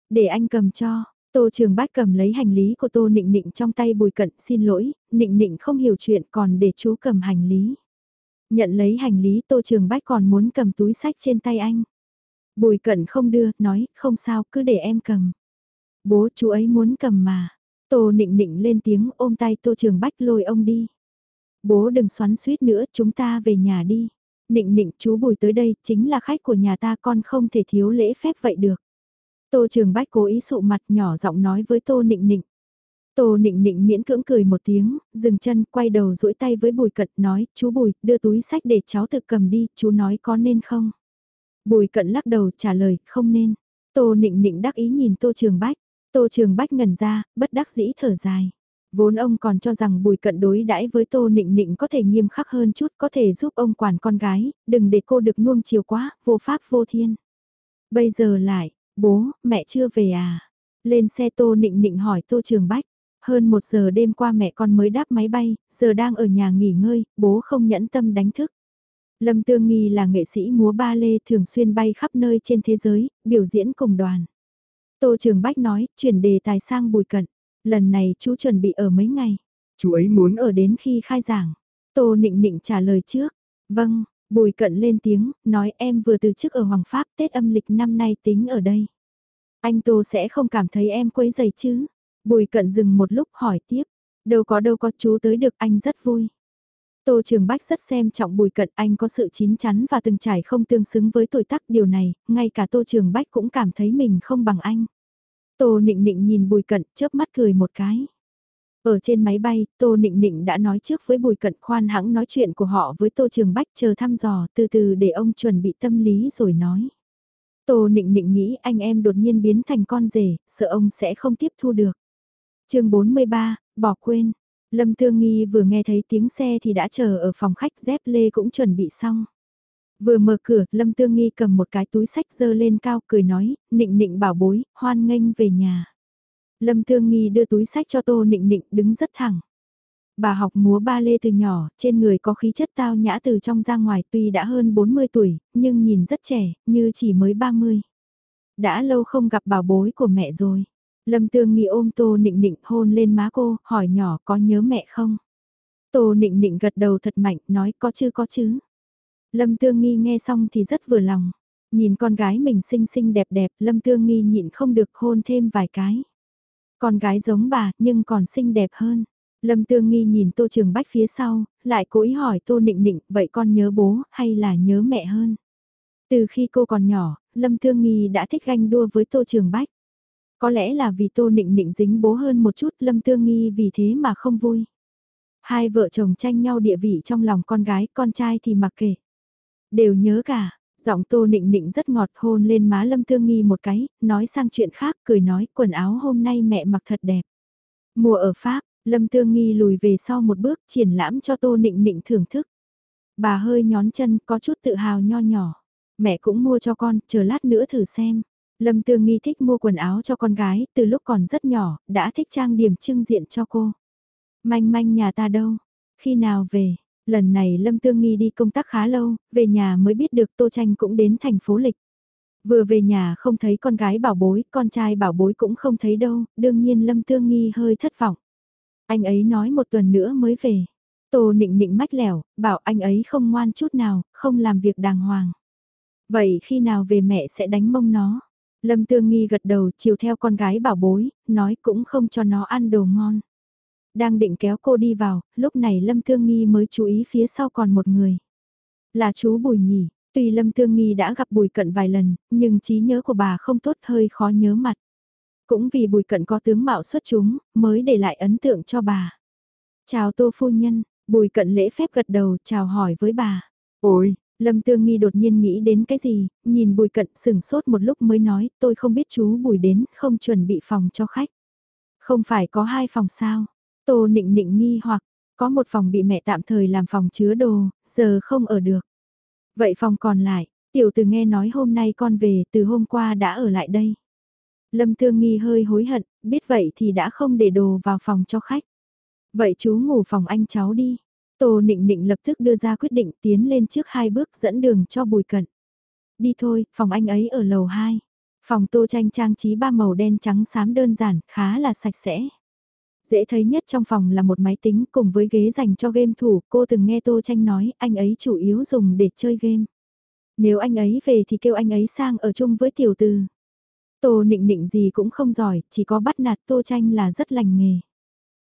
Để anh cầm cho, Tô Trường Bách cầm lấy hành lý của Tô Nịnh Nịnh trong tay Bùi Cận, xin lỗi, Nịnh Nịnh không hiểu chuyện còn để chú cầm hành lý. Nhận lấy hành lý Tô Trường Bách còn muốn cầm túi sách trên tay anh. Bùi Cận không đưa, nói, không sao, cứ để em cầm. Bố chú ấy muốn cầm mà. Tô Nịnh Nịnh lên tiếng ôm tay Tô Trường Bách lôi ông đi. Bố đừng xoắn suýt nữa, chúng ta về nhà đi. Nịnh nịnh chú Bùi tới đây, chính là khách của nhà ta con không thể thiếu lễ phép vậy được. Tô Trường Bách cố ý sụ mặt nhỏ giọng nói với Tô Nịnh Nịnh. Tô Nịnh Nịnh miễn cưỡng cười một tiếng, dừng chân, quay đầu duỗi tay với Bùi Cận nói, chú Bùi, đưa túi sách để cháu tự cầm đi, chú nói có nên không? Bùi Cận lắc đầu trả lời, không nên. Tô Nịnh Nịnh đắc ý nhìn Tô Trường Bách. Tô Trường Bách ngẩn ra, bất đắc dĩ thở dài. Vốn ông còn cho rằng Bùi Cận đối đãi với Tô Nịnh Nịnh có thể nghiêm khắc hơn chút, có thể giúp ông quản con gái, đừng để cô được nuông chiều quá, vô pháp vô thiên. Bây giờ lại, Bố, mẹ chưa về à? Lên xe Tô Nịnh Nịnh hỏi Tô Trường Bách. Hơn một giờ đêm qua mẹ con mới đáp máy bay, giờ đang ở nhà nghỉ ngơi, bố không nhẫn tâm đánh thức. Lâm Tương Nghi là nghệ sĩ múa ba lê thường xuyên bay khắp nơi trên thế giới, biểu diễn cùng đoàn. Tô Trường Bách nói, chuyển đề tài sang bùi cận. Lần này chú chuẩn bị ở mấy ngày. Chú ấy muốn ở đến khi khai giảng. Tô Nịnh Nịnh trả lời trước. Vâng, Bùi cận lên tiếng, nói em vừa từ chức ở Hoàng Pháp Tết âm lịch năm nay tính ở đây. Anh Tô sẽ không cảm thấy em quấy dày chứ. Bùi cận dừng một lúc hỏi tiếp, đâu có đâu có chú tới được anh rất vui. Tô Trường Bách rất xem trọng bùi cận anh có sự chín chắn và từng trải không tương xứng với tuổi tác điều này, ngay cả Tô Trường Bách cũng cảm thấy mình không bằng anh. Tô Nịnh Nịnh nhìn bùi cận chớp mắt cười một cái. Ở trên máy bay, Tô Nịnh Nịnh đã nói trước với Bùi Cận khoan hãng nói chuyện của họ với Tô Trường Bách chờ thăm dò từ từ để ông chuẩn bị tâm lý rồi nói. Tô Nịnh Nịnh nghĩ anh em đột nhiên biến thành con rể, sợ ông sẽ không tiếp thu được. chương 43, bỏ quên. Lâm Thương Nghi vừa nghe thấy tiếng xe thì đã chờ ở phòng khách dép lê cũng chuẩn bị xong. Vừa mở cửa, Lâm Tương Nghi cầm một cái túi sách dơ lên cao cười nói, nịnh nịnh bảo bối, hoan nghênh về nhà. Lâm Thương Nghi đưa túi sách cho Tô Nịnh Nịnh đứng rất thẳng. Bà học múa ba lê từ nhỏ, trên người có khí chất tao nhã từ trong ra ngoài tuy đã hơn 40 tuổi, nhưng nhìn rất trẻ, như chỉ mới 30. Đã lâu không gặp bảo bối của mẹ rồi. Lâm Tương Nghi ôm Tô Nịnh Nịnh hôn lên má cô, hỏi nhỏ có nhớ mẹ không? Tô Nịnh Nịnh gật đầu thật mạnh, nói có chứ có chứ. Lâm Tương Nghi nghe xong thì rất vừa lòng. Nhìn con gái mình xinh xinh đẹp đẹp, Lâm Tương Nghi nhịn không được hôn thêm vài cái. Con gái giống bà, nhưng còn xinh đẹp hơn. Lâm Tương Nghi nhìn Tô Trường Bách phía sau, lại cố ý hỏi Tô Nịnh Nịnh, vậy con nhớ bố, hay là nhớ mẹ hơn? Từ khi cô còn nhỏ, Lâm Tương Nghi đã thích ganh đua với Tô Trường Bách. Có lẽ là vì Tô Nịnh Nịnh dính bố hơn một chút, Lâm Tương Nghi vì thế mà không vui. Hai vợ chồng tranh nhau địa vị trong lòng con gái, con trai thì mặc kệ. Đều nhớ cả, Giọng tô nịnh nịnh rất ngọt hôn lên má Lâm Thương Nghi một cái, nói sang chuyện khác, cười nói quần áo hôm nay mẹ mặc thật đẹp. Mùa ở Pháp, Lâm Thương Nghi lùi về sau một bước triển lãm cho tô nịnh nịnh thưởng thức. Bà hơi nhón chân có chút tự hào nho nhỏ. Mẹ cũng mua cho con, chờ lát nữa thử xem. Lâm Tương Nghi thích mua quần áo cho con gái, từ lúc còn rất nhỏ, đã thích trang điểm trưng diện cho cô. Manh manh nhà ta đâu? Khi nào về? Lần này Lâm Tương Nghi đi công tác khá lâu, về nhà mới biết được Tô Tranh cũng đến thành phố lịch. Vừa về nhà không thấy con gái bảo bối, con trai bảo bối cũng không thấy đâu, đương nhiên Lâm Tương Nghi hơi thất vọng. Anh ấy nói một tuần nữa mới về. Tô nịnh nịnh mách lẻo, bảo anh ấy không ngoan chút nào, không làm việc đàng hoàng. Vậy khi nào về mẹ sẽ đánh mông nó? Lâm Tương Nghi gật đầu chiều theo con gái bảo bối, nói cũng không cho nó ăn đồ ngon. Đang định kéo cô đi vào, lúc này Lâm Thương Nghi mới chú ý phía sau còn một người. Là chú Bùi Nhỉ, tuy Lâm Thương Nghi đã gặp Bùi Cận vài lần, nhưng trí nhớ của bà không tốt hơi khó nhớ mặt. Cũng vì Bùi Cận có tướng mạo xuất chúng, mới để lại ấn tượng cho bà. Chào Tô Phu Nhân, Bùi Cận lễ phép gật đầu chào hỏi với bà. Ôi, Lâm Tương Nghi đột nhiên nghĩ đến cái gì, nhìn Bùi Cận sừng sốt một lúc mới nói, tôi không biết chú Bùi đến, không chuẩn bị phòng cho khách. Không phải có hai phòng sao? Tô nịnh nịnh nghi hoặc, có một phòng bị mẹ tạm thời làm phòng chứa đồ, giờ không ở được. Vậy phòng còn lại, tiểu từ nghe nói hôm nay con về từ hôm qua đã ở lại đây. Lâm Thương Nghi hơi hối hận, biết vậy thì đã không để đồ vào phòng cho khách. Vậy chú ngủ phòng anh cháu đi. Tô Nịnh Nịnh lập tức đưa ra quyết định tiến lên trước hai bước dẫn đường cho Bùi Cận. Đi thôi, phòng anh ấy ở lầu 2. Phòng tô tranh trang trí ba màu đen trắng xám đơn giản, khá là sạch sẽ. Dễ thấy nhất trong phòng là một máy tính cùng với ghế dành cho game thủ, cô từng nghe Tô Tranh nói anh ấy chủ yếu dùng để chơi game. Nếu anh ấy về thì kêu anh ấy sang ở chung với tiểu tư Tô nịnh nịnh gì cũng không giỏi, chỉ có bắt nạt Tô Tranh là rất lành nghề.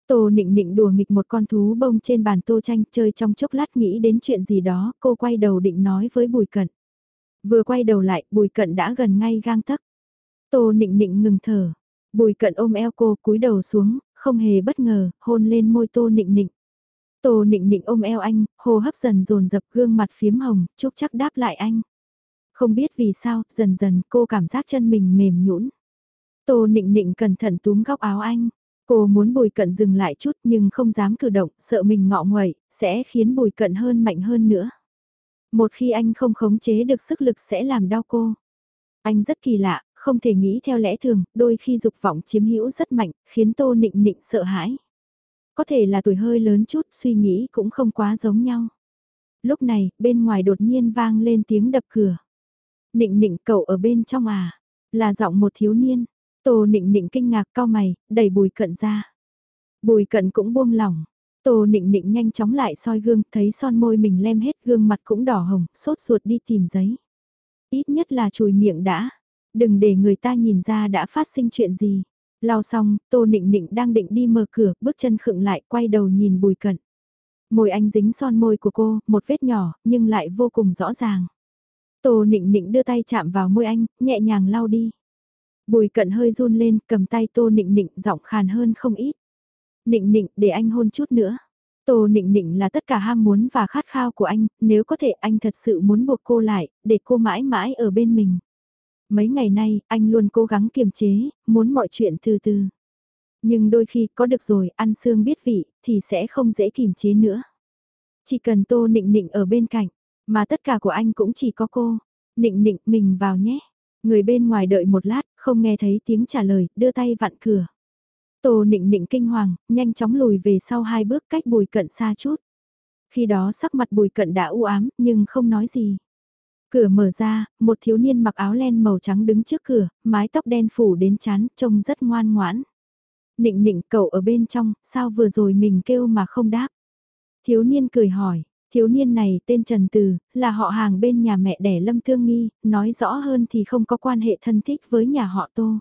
Tô nịnh nịnh đùa nghịch một con thú bông trên bàn Tô Tranh chơi trong chốc lát nghĩ đến chuyện gì đó, cô quay đầu định nói với Bùi Cận. Vừa quay đầu lại, Bùi Cận đã gần ngay gang tấc. Tô nịnh nịnh ngừng thở. Bùi Cận ôm eo cô cúi đầu xuống, không hề bất ngờ, hôn lên môi tô nịnh nịnh. Tô nịnh nịnh ôm eo anh, hô hấp dần dồn dập gương mặt phiếm hồng, chúc chắc đáp lại anh. Không biết vì sao, dần dần cô cảm giác chân mình mềm nhũn. Tô nịnh nịnh cẩn thận túm góc áo anh. Cô muốn bùi cận dừng lại chút nhưng không dám cử động, sợ mình ngọ nguậy, sẽ khiến bùi cận hơn mạnh hơn nữa. Một khi anh không khống chế được sức lực sẽ làm đau cô. Anh rất kỳ lạ, không thể nghĩ theo lẽ thường, đôi khi dục vọng chiếm hữu rất mạnh, khiến Tô Nịnh Nịnh sợ hãi. Có thể là tuổi hơi lớn chút, suy nghĩ cũng không quá giống nhau. Lúc này, bên ngoài đột nhiên vang lên tiếng đập cửa. Nịnh Nịnh cậu ở bên trong à? Là giọng một thiếu niên. Tô Nịnh Nịnh kinh ngạc cao mày, đẩy bùi cận ra. Bùi cận cũng buông lỏng. Tô Nịnh Nịnh nhanh chóng lại soi gương, thấy son môi mình lem hết gương mặt cũng đỏ hồng, sốt ruột đi tìm giấy. Ít nhất là chùi miệng đã. Đừng để người ta nhìn ra đã phát sinh chuyện gì. Lao xong, Tô Nịnh Nịnh đang định đi mở cửa, bước chân khựng lại, quay đầu nhìn Bùi Cận. Môi anh dính son môi của cô, một vết nhỏ, nhưng lại vô cùng rõ ràng. Tô Nịnh Nịnh đưa tay chạm vào môi anh, nhẹ nhàng lau đi. Bùi Cận hơi run lên, cầm tay Tô Nịnh Nịnh, giọng khàn hơn không ít. Nịnh Nịnh, để anh hôn chút nữa. Tô Nịnh Nịnh là tất cả ham muốn và khát khao của anh, nếu có thể anh thật sự muốn buộc cô lại, để cô mãi mãi ở bên mình. Mấy ngày nay, anh luôn cố gắng kiềm chế, muốn mọi chuyện từ từ. Nhưng đôi khi có được rồi, ăn xương biết vị, thì sẽ không dễ kiềm chế nữa. Chỉ cần Tô Nịnh Nịnh ở bên cạnh, mà tất cả của anh cũng chỉ có cô. Nịnh Nịnh mình vào nhé. Người bên ngoài đợi một lát, không nghe thấy tiếng trả lời, đưa tay vặn cửa. Tô nịnh nịnh kinh hoàng, nhanh chóng lùi về sau hai bước cách bùi cận xa chút. Khi đó sắc mặt bùi cận đã u ám, nhưng không nói gì. Cửa mở ra, một thiếu niên mặc áo len màu trắng đứng trước cửa, mái tóc đen phủ đến chán, trông rất ngoan ngoãn. Nịnh nịnh cậu ở bên trong, sao vừa rồi mình kêu mà không đáp. Thiếu niên cười hỏi, thiếu niên này tên Trần Từ, là họ hàng bên nhà mẹ đẻ Lâm Thương Nghi, nói rõ hơn thì không có quan hệ thân thích với nhà họ Tô.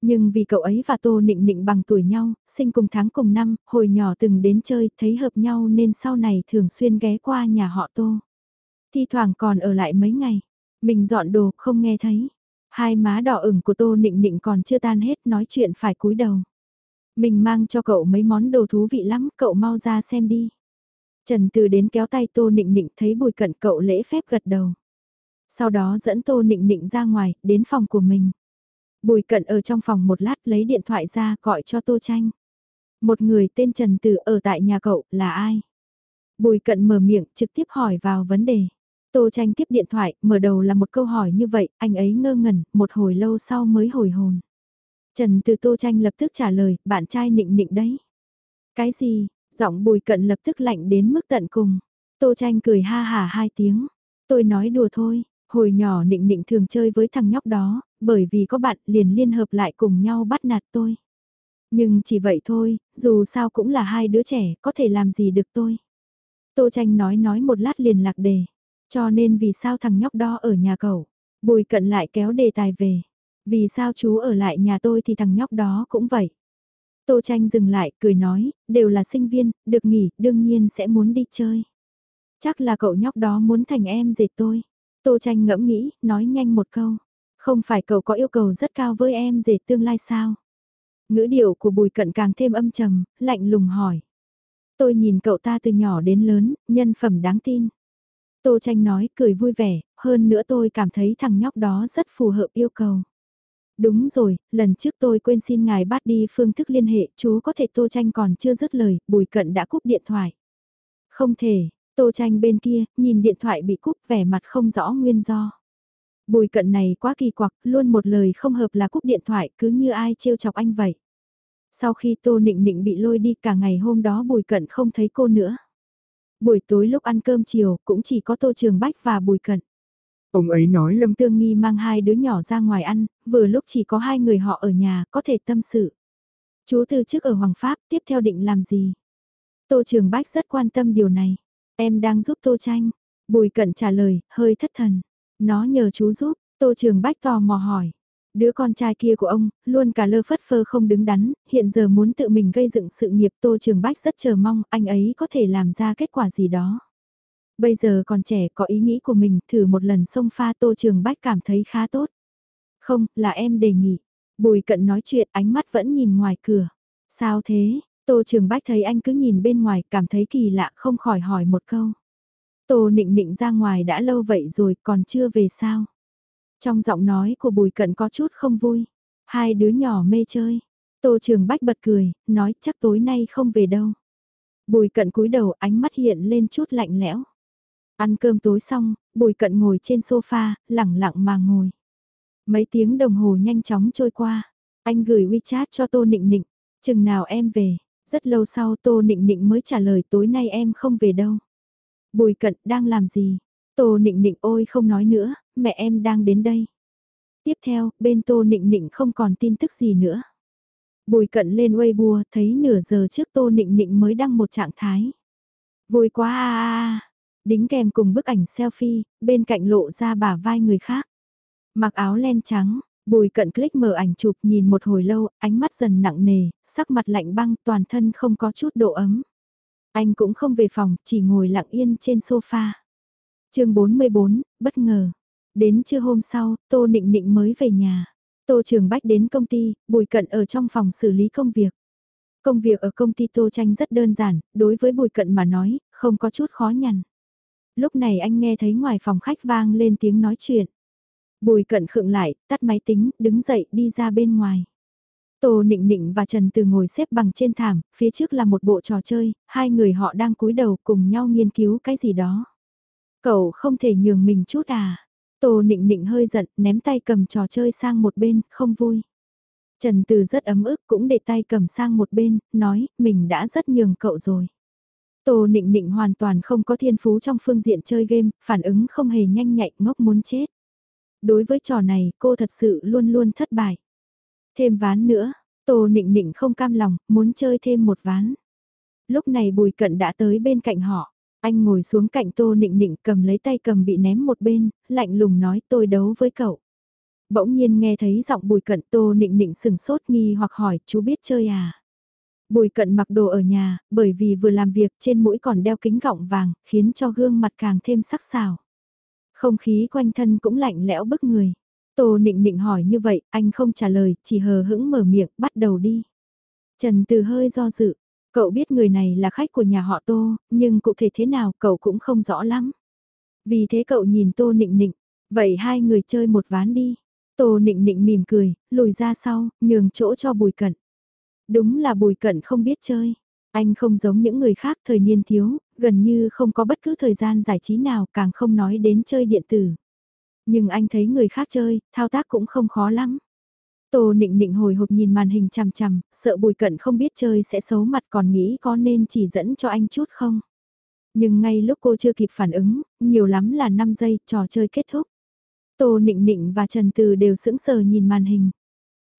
Nhưng vì cậu ấy và Tô Nịnh Nịnh bằng tuổi nhau, sinh cùng tháng cùng năm, hồi nhỏ từng đến chơi, thấy hợp nhau nên sau này thường xuyên ghé qua nhà họ Tô. Thi thoảng còn ở lại mấy ngày, mình dọn đồ không nghe thấy. Hai má đỏ ửng của Tô Nịnh Nịnh còn chưa tan hết nói chuyện phải cúi đầu. Mình mang cho cậu mấy món đồ thú vị lắm, cậu mau ra xem đi. Trần Từ đến kéo tay Tô Nịnh Nịnh thấy bùi cận cậu lễ phép gật đầu. Sau đó dẫn Tô Nịnh Nịnh ra ngoài, đến phòng của mình. Bùi cận ở trong phòng một lát lấy điện thoại ra gọi cho Tô Tranh. Một người tên Trần từ ở tại nhà cậu là ai? Bùi cận mở miệng trực tiếp hỏi vào vấn đề. Tô Tranh tiếp điện thoại, mở đầu là một câu hỏi như vậy, anh ấy ngơ ngẩn, một hồi lâu sau mới hồi hồn. Trần Từ Tô Tranh lập tức trả lời, bạn trai nịnh nịnh đấy. Cái gì, giọng bùi cận lập tức lạnh đến mức tận cùng. Tô Tranh cười ha hà hai tiếng. Tôi nói đùa thôi, hồi nhỏ nịnh nịnh thường chơi với thằng nhóc đó, bởi vì có bạn liền liên hợp lại cùng nhau bắt nạt tôi. Nhưng chỉ vậy thôi, dù sao cũng là hai đứa trẻ, có thể làm gì được tôi. Tô tranh nói nói một lát liền lạc đề. Cho nên vì sao thằng nhóc đó ở nhà cậu, bùi cận lại kéo đề tài về. Vì sao chú ở lại nhà tôi thì thằng nhóc đó cũng vậy. Tô tranh dừng lại, cười nói, đều là sinh viên, được nghỉ, đương nhiên sẽ muốn đi chơi. Chắc là cậu nhóc đó muốn thành em dệt tôi. Tô tranh ngẫm nghĩ, nói nhanh một câu. Không phải cậu có yêu cầu rất cao với em dệt tương lai sao? Ngữ điệu của bùi cận càng thêm âm trầm, lạnh lùng hỏi. Tôi nhìn cậu ta từ nhỏ đến lớn, nhân phẩm đáng tin. Tô tranh nói cười vui vẻ, hơn nữa tôi cảm thấy thằng nhóc đó rất phù hợp yêu cầu. Đúng rồi, lần trước tôi quên xin ngài bắt đi phương thức liên hệ, chú có thể tô tranh còn chưa dứt lời, bùi cận đã cúp điện thoại. Không thể, tô tranh bên kia, nhìn điện thoại bị cúp vẻ mặt không rõ nguyên do. Bùi cận này quá kỳ quặc, luôn một lời không hợp là cúp điện thoại cứ như ai trêu chọc anh vậy. Sau khi Tô Nịnh Nịnh bị lôi đi cả ngày hôm đó Bùi Cận không thấy cô nữa. Buổi tối lúc ăn cơm chiều cũng chỉ có Tô Trường Bách và Bùi Cận. Ông ấy nói Lâm Tương Nghi mang hai đứa nhỏ ra ngoài ăn, vừa lúc chỉ có hai người họ ở nhà có thể tâm sự. Chú từ trước ở Hoàng Pháp tiếp theo định làm gì? Tô Trường Bách rất quan tâm điều này. Em đang giúp Tô Tranh. Bùi Cận trả lời, hơi thất thần. Nó nhờ chú giúp, Tô Trường Bách tò mò hỏi. Đứa con trai kia của ông, luôn cả lơ phất phơ không đứng đắn, hiện giờ muốn tự mình gây dựng sự nghiệp Tô Trường Bách rất chờ mong anh ấy có thể làm ra kết quả gì đó. Bây giờ còn trẻ có ý nghĩ của mình thử một lần xông pha Tô Trường Bách cảm thấy khá tốt. Không, là em đề nghị. Bùi cận nói chuyện ánh mắt vẫn nhìn ngoài cửa. Sao thế? Tô Trường Bách thấy anh cứ nhìn bên ngoài cảm thấy kỳ lạ không khỏi hỏi một câu. Tô nịnh nịnh ra ngoài đã lâu vậy rồi còn chưa về sao? Trong giọng nói của bùi cận có chút không vui. Hai đứa nhỏ mê chơi. Tô trường bách bật cười, nói chắc tối nay không về đâu. Bùi cận cúi đầu ánh mắt hiện lên chút lạnh lẽo. Ăn cơm tối xong, bùi cận ngồi trên sofa, lẳng lặng mà ngồi. Mấy tiếng đồng hồ nhanh chóng trôi qua. Anh gửi WeChat cho Tô Nịnh Nịnh. Chừng nào em về? Rất lâu sau Tô Nịnh Nịnh mới trả lời tối nay em không về đâu. Bùi cận đang làm gì? Tô nịnh nịnh ôi không nói nữa, mẹ em đang đến đây. Tiếp theo, bên Tô nịnh nịnh không còn tin tức gì nữa. Bùi cận lên Weibo thấy nửa giờ trước Tô nịnh nịnh mới đăng một trạng thái. Vui quá à à Đính kèm cùng bức ảnh selfie, bên cạnh lộ ra bả vai người khác. Mặc áo len trắng, Bùi cận click mở ảnh chụp nhìn một hồi lâu, ánh mắt dần nặng nề, sắc mặt lạnh băng toàn thân không có chút độ ấm. Anh cũng không về phòng, chỉ ngồi lặng yên trên sofa chương 44, bất ngờ. Đến trưa hôm sau, Tô Nịnh Nịnh mới về nhà. Tô Trường Bách đến công ty, Bùi Cận ở trong phòng xử lý công việc. Công việc ở công ty Tô Tranh rất đơn giản, đối với Bùi Cận mà nói, không có chút khó nhằn. Lúc này anh nghe thấy ngoài phòng khách vang lên tiếng nói chuyện. Bùi Cận khựng lại, tắt máy tính, đứng dậy đi ra bên ngoài. Tô Nịnh Nịnh và Trần Từ ngồi xếp bằng trên thảm, phía trước là một bộ trò chơi, hai người họ đang cúi đầu cùng nhau nghiên cứu cái gì đó. Cậu không thể nhường mình chút à? Tô Nịnh Nịnh hơi giận, ném tay cầm trò chơi sang một bên, không vui. Trần Từ rất ấm ức cũng để tay cầm sang một bên, nói, mình đã rất nhường cậu rồi. Tô Nịnh Nịnh hoàn toàn không có thiên phú trong phương diện chơi game, phản ứng không hề nhanh nhạy ngốc muốn chết. Đối với trò này, cô thật sự luôn luôn thất bại. Thêm ván nữa, Tô Nịnh Nịnh không cam lòng, muốn chơi thêm một ván. Lúc này Bùi Cận đã tới bên cạnh họ. Anh ngồi xuống cạnh Tô Nịnh Nịnh cầm lấy tay cầm bị ném một bên, lạnh lùng nói tôi đấu với cậu. Bỗng nhiên nghe thấy giọng Bùi Cận Tô Nịnh Nịnh sừng sốt nghi hoặc hỏi chú biết chơi à? Bùi Cận mặc đồ ở nhà, bởi vì vừa làm việc trên mũi còn đeo kính gọng vàng, khiến cho gương mặt càng thêm sắc sảo. Không khí quanh thân cũng lạnh lẽo bức người. Tô nịnh nịnh hỏi như vậy, anh không trả lời, chỉ hờ hững mở miệng, bắt đầu đi. Trần Từ hơi do dự, cậu biết người này là khách của nhà họ Tô, nhưng cụ thể thế nào cậu cũng không rõ lắm. Vì thế cậu nhìn Tô nịnh nịnh, vậy hai người chơi một ván đi. Tô nịnh nịnh mỉm cười, lùi ra sau, nhường chỗ cho bùi cận. Đúng là bùi cận không biết chơi. Anh không giống những người khác thời niên thiếu, gần như không có bất cứ thời gian giải trí nào càng không nói đến chơi điện tử. Nhưng anh thấy người khác chơi, thao tác cũng không khó lắm. Tô nịnh nịnh hồi hộp nhìn màn hình chằm chằm, sợ bùi cận không biết chơi sẽ xấu mặt còn nghĩ có nên chỉ dẫn cho anh chút không. Nhưng ngay lúc cô chưa kịp phản ứng, nhiều lắm là 5 giây, trò chơi kết thúc. Tô nịnh nịnh và Trần Từ đều sững sờ nhìn màn hình.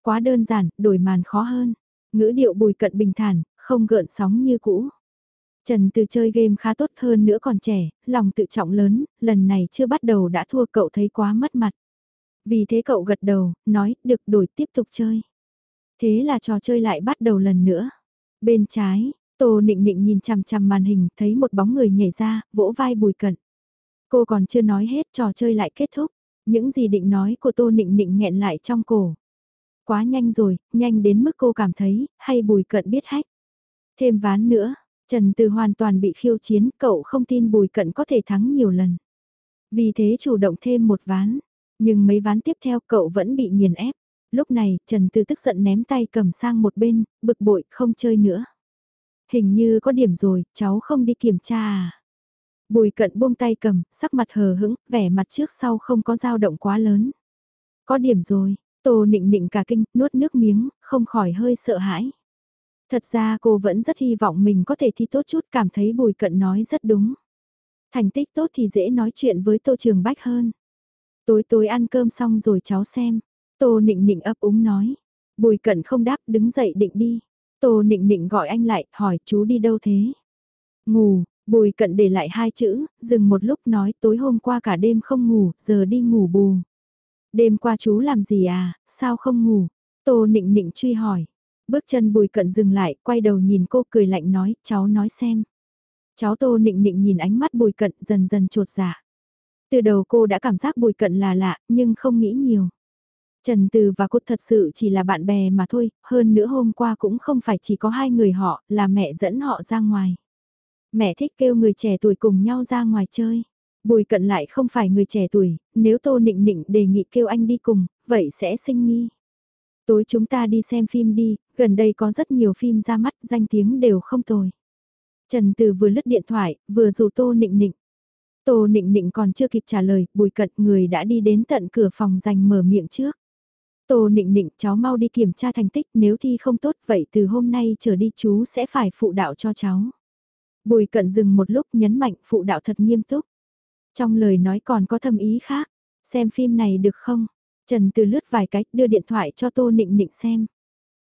Quá đơn giản, đổi màn khó hơn. Ngữ điệu bùi cận bình thản, không gợn sóng như cũ. Trần Từ chơi game khá tốt hơn nữa còn trẻ, lòng tự trọng lớn, lần này chưa bắt đầu đã thua cậu thấy quá mất mặt. Vì thế cậu gật đầu, nói, được đổi tiếp tục chơi. Thế là trò chơi lại bắt đầu lần nữa. Bên trái, Tô Nịnh Nịnh nhìn chằm chằm màn hình, thấy một bóng người nhảy ra, vỗ vai bùi cận. Cô còn chưa nói hết trò chơi lại kết thúc. Những gì định nói của Tô Nịnh Nịnh nghẹn lại trong cổ. Quá nhanh rồi, nhanh đến mức cô cảm thấy, hay bùi cận biết hách. Thêm ván nữa, Trần Từ hoàn toàn bị khiêu chiến, cậu không tin Bùi Cận có thể thắng nhiều lần. Vì thế chủ động thêm một ván, nhưng mấy ván tiếp theo cậu vẫn bị nghiền ép. Lúc này, Trần Từ tức giận ném tay cầm sang một bên, bực bội, không chơi nữa. Hình như có điểm rồi, cháu không đi kiểm tra à. Bùi cận buông tay cầm, sắc mặt hờ hững, vẻ mặt trước sau không có dao động quá lớn. Có điểm rồi, Tô nịnh nịnh cả kinh, nuốt nước miếng, không khỏi hơi sợ hãi. Thật ra cô vẫn rất hy vọng mình có thể thi tốt chút cảm thấy Bùi Cận nói rất đúng. Thành tích tốt thì dễ nói chuyện với Tô Trường Bách hơn. Tối tối ăn cơm xong rồi cháu xem. Tô Nịnh Nịnh ấp úng nói. Bùi Cận không đáp đứng dậy định đi. Tô Nịnh Nịnh gọi anh lại hỏi chú đi đâu thế? Ngủ, Bùi Cận để lại hai chữ, dừng một lúc nói tối hôm qua cả đêm không ngủ, giờ đi ngủ bù. Đêm qua chú làm gì à, sao không ngủ? Tô Nịnh Nịnh truy hỏi. Bước chân bùi cận dừng lại, quay đầu nhìn cô cười lạnh nói, cháu nói xem. Cháu tô nịnh nịnh nhìn ánh mắt bùi cận dần dần trột dạ. Từ đầu cô đã cảm giác bùi cận là lạ, nhưng không nghĩ nhiều. Trần Từ và cô thật sự chỉ là bạn bè mà thôi, hơn nữa hôm qua cũng không phải chỉ có hai người họ, là mẹ dẫn họ ra ngoài. Mẹ thích kêu người trẻ tuổi cùng nhau ra ngoài chơi. Bùi cận lại không phải người trẻ tuổi, nếu Tô Nịnh Nịnh đề nghị kêu anh đi cùng, vậy sẽ sinh nghi. Tối chúng ta đi xem phim đi, gần đây có rất nhiều phim ra mắt, danh tiếng đều không tồi. Trần Từ vừa lứt điện thoại, vừa rủ Tô Nịnh Nịnh. Tô Nịnh Nịnh còn chưa kịp trả lời, bùi cận người đã đi đến tận cửa phòng dành mở miệng trước. Tô Nịnh Nịnh cháu mau đi kiểm tra thành tích nếu thi không tốt vậy từ hôm nay trở đi chú sẽ phải phụ đạo cho cháu. Bùi cận dừng một lúc nhấn mạnh phụ đạo thật nghiêm túc. Trong lời nói còn có thâm ý khác, xem phim này được không? Trần Từ lướt vài cách đưa điện thoại cho Tô Nịnh Nịnh xem.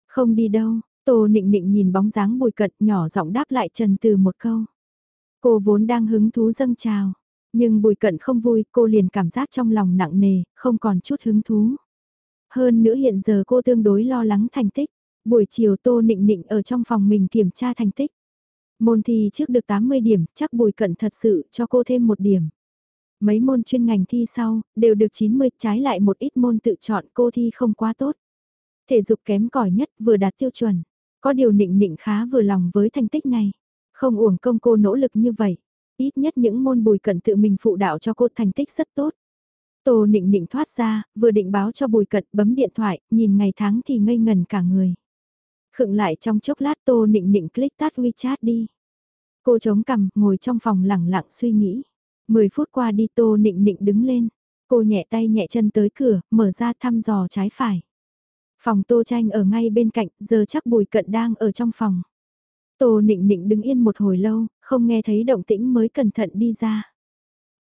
Không đi đâu, Tô Nịnh Nịnh nhìn bóng dáng bùi cận nhỏ giọng đáp lại Trần Từ một câu. Cô vốn đang hứng thú dâng trào, nhưng bùi cận không vui cô liền cảm giác trong lòng nặng nề, không còn chút hứng thú. Hơn nữa hiện giờ cô tương đối lo lắng thành tích. Buổi chiều Tô Nịnh Nịnh ở trong phòng mình kiểm tra thành tích. Môn thi trước được 80 điểm, chắc Bùi Cận thật sự cho cô thêm một điểm. Mấy môn chuyên ngành thi sau, đều được 90, trái lại một ít môn tự chọn cô thi không quá tốt. Thể dục kém cỏi nhất vừa đạt tiêu chuẩn. Có điều nịnh nịnh khá vừa lòng với thành tích này. Không uổng công cô nỗ lực như vậy. Ít nhất những môn bùi cận tự mình phụ đạo cho cô thành tích rất tốt. Tô nịnh nịnh thoát ra, vừa định báo cho bùi cận bấm điện thoại, nhìn ngày tháng thì ngây ngần cả người. Khựng lại trong chốc lát tô nịnh nịnh click tắt WeChat đi. Cô chống cằm, ngồi trong phòng lẳng lặng suy nghĩ. Mười phút qua đi tô nịnh nịnh đứng lên. Cô nhẹ tay nhẹ chân tới cửa, mở ra thăm dò trái phải. Phòng tô tranh ở ngay bên cạnh, giờ chắc bùi cận đang ở trong phòng. Tô nịnh nịnh đứng yên một hồi lâu, không nghe thấy động tĩnh mới cẩn thận đi ra.